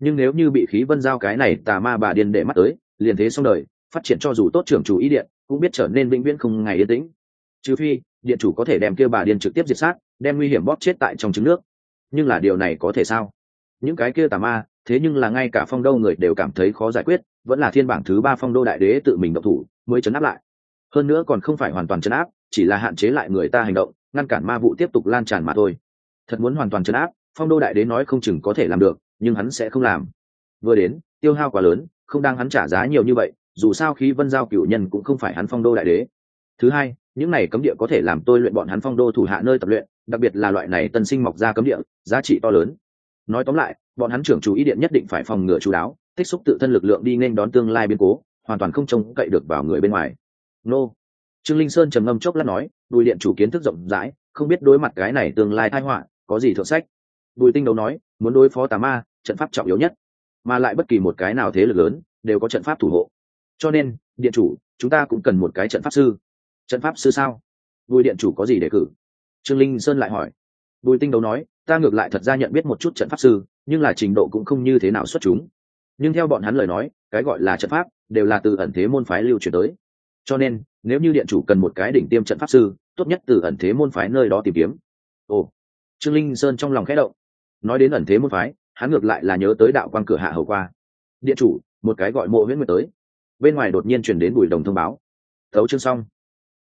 Nhưng nếu như bị khí vân giao cái này tà ma bà điên để mắt tới, liền thế xong đời, phát triển cho dù tốt trưởng chủ ý điện, cũng biết trở nên vĩnh viễn không ngày yên tĩnh. Trừ phi, điện chủ có thể đem kia bà điên trực tiếp diệt sát, đem nguy hiểm bóp chết tại trong trứng nước. Nhưng là điều này có thể sao? Những cái kia tà ma, thế nhưng là ngay cả phong đô người đều cảm thấy khó giải quyết, vẫn là thiên bảng thứ ba phong đô đại đế tự mình độc thủ, mới chấn áp lại. Hơn nữa còn không phải hoàn toàn chấn áp, chỉ là hạn chế lại người ta hành động, ngăn cản ma vụ tiếp tục lan tràn mà thôi. Thật muốn hoàn toàn chấn áp phong đô đại đế nói không chừng có thể làm được, nhưng hắn sẽ không làm. Vừa đến, tiêu hao quá lớn, không đang hắn trả giá nhiều như vậy, dù sao khí vân giao cửu nhân cũng không phải hắn phong đô đại đế. Thứ hai, những này cấm địa có thể làm tôi luyện bọn hắn phong đô thủ hạ nơi tập luyện, đặc biệt là loại này tân sinh mọc ra cấm địa, giá trị to lớn. Nói tóm lại, bọn hắn trưởng chú ý điện nhất định phải phòng ngừa chú đáo, tích xúc tự thân lực lượng đi nên đón tương lai biến cố, hoàn toàn không trông cậy được vào người bên ngoài. Nô. Trương linh sơn trầm ngâm chốc lát nói, đùi điện chủ kiến thức rộng rãi, không biết đối mặt cái này tương lai thai họa, có gì thượng sách? Bùi tinh đấu nói, muốn đối phó tà ma, trận pháp trọng yếu nhất. Mà lại bất kỳ một cái nào thế lực lớn, đều có trận pháp thủ hộ. Cho nên, điện chủ, chúng ta cũng cần một cái trận pháp sư. Trận pháp sư sao? Bùi điện chủ có gì để cử? Trương linh sơn lại hỏi. Bùi tinh đấu nói, ta ngược lại thật ra nhận biết một chút trận pháp sư, nhưng là trình độ cũng không như thế nào xuất chúng. Nhưng theo bọn hắn lời nói, cái gọi là trận pháp, đều là từ ẩn thế môn phái lưu truyền tới. Cho nên, nếu như điện chủ cần một cái đỉnh tiêm trận pháp sư, tốt nhất từ ẩn thế môn phái nơi đó tìm kiếm. Ồ. Trương linh sơn trong lòng khẽ động nói đến ẩn thế môn phái, hắn ngược lại là nhớ tới đạo quan cửa hạ hầu qua. Điện chủ, một cái gọi mộ huyễn nguyệt tới. Bên ngoài đột nhiên chuyển đến bùi đồng thông báo. Thấu chương xong.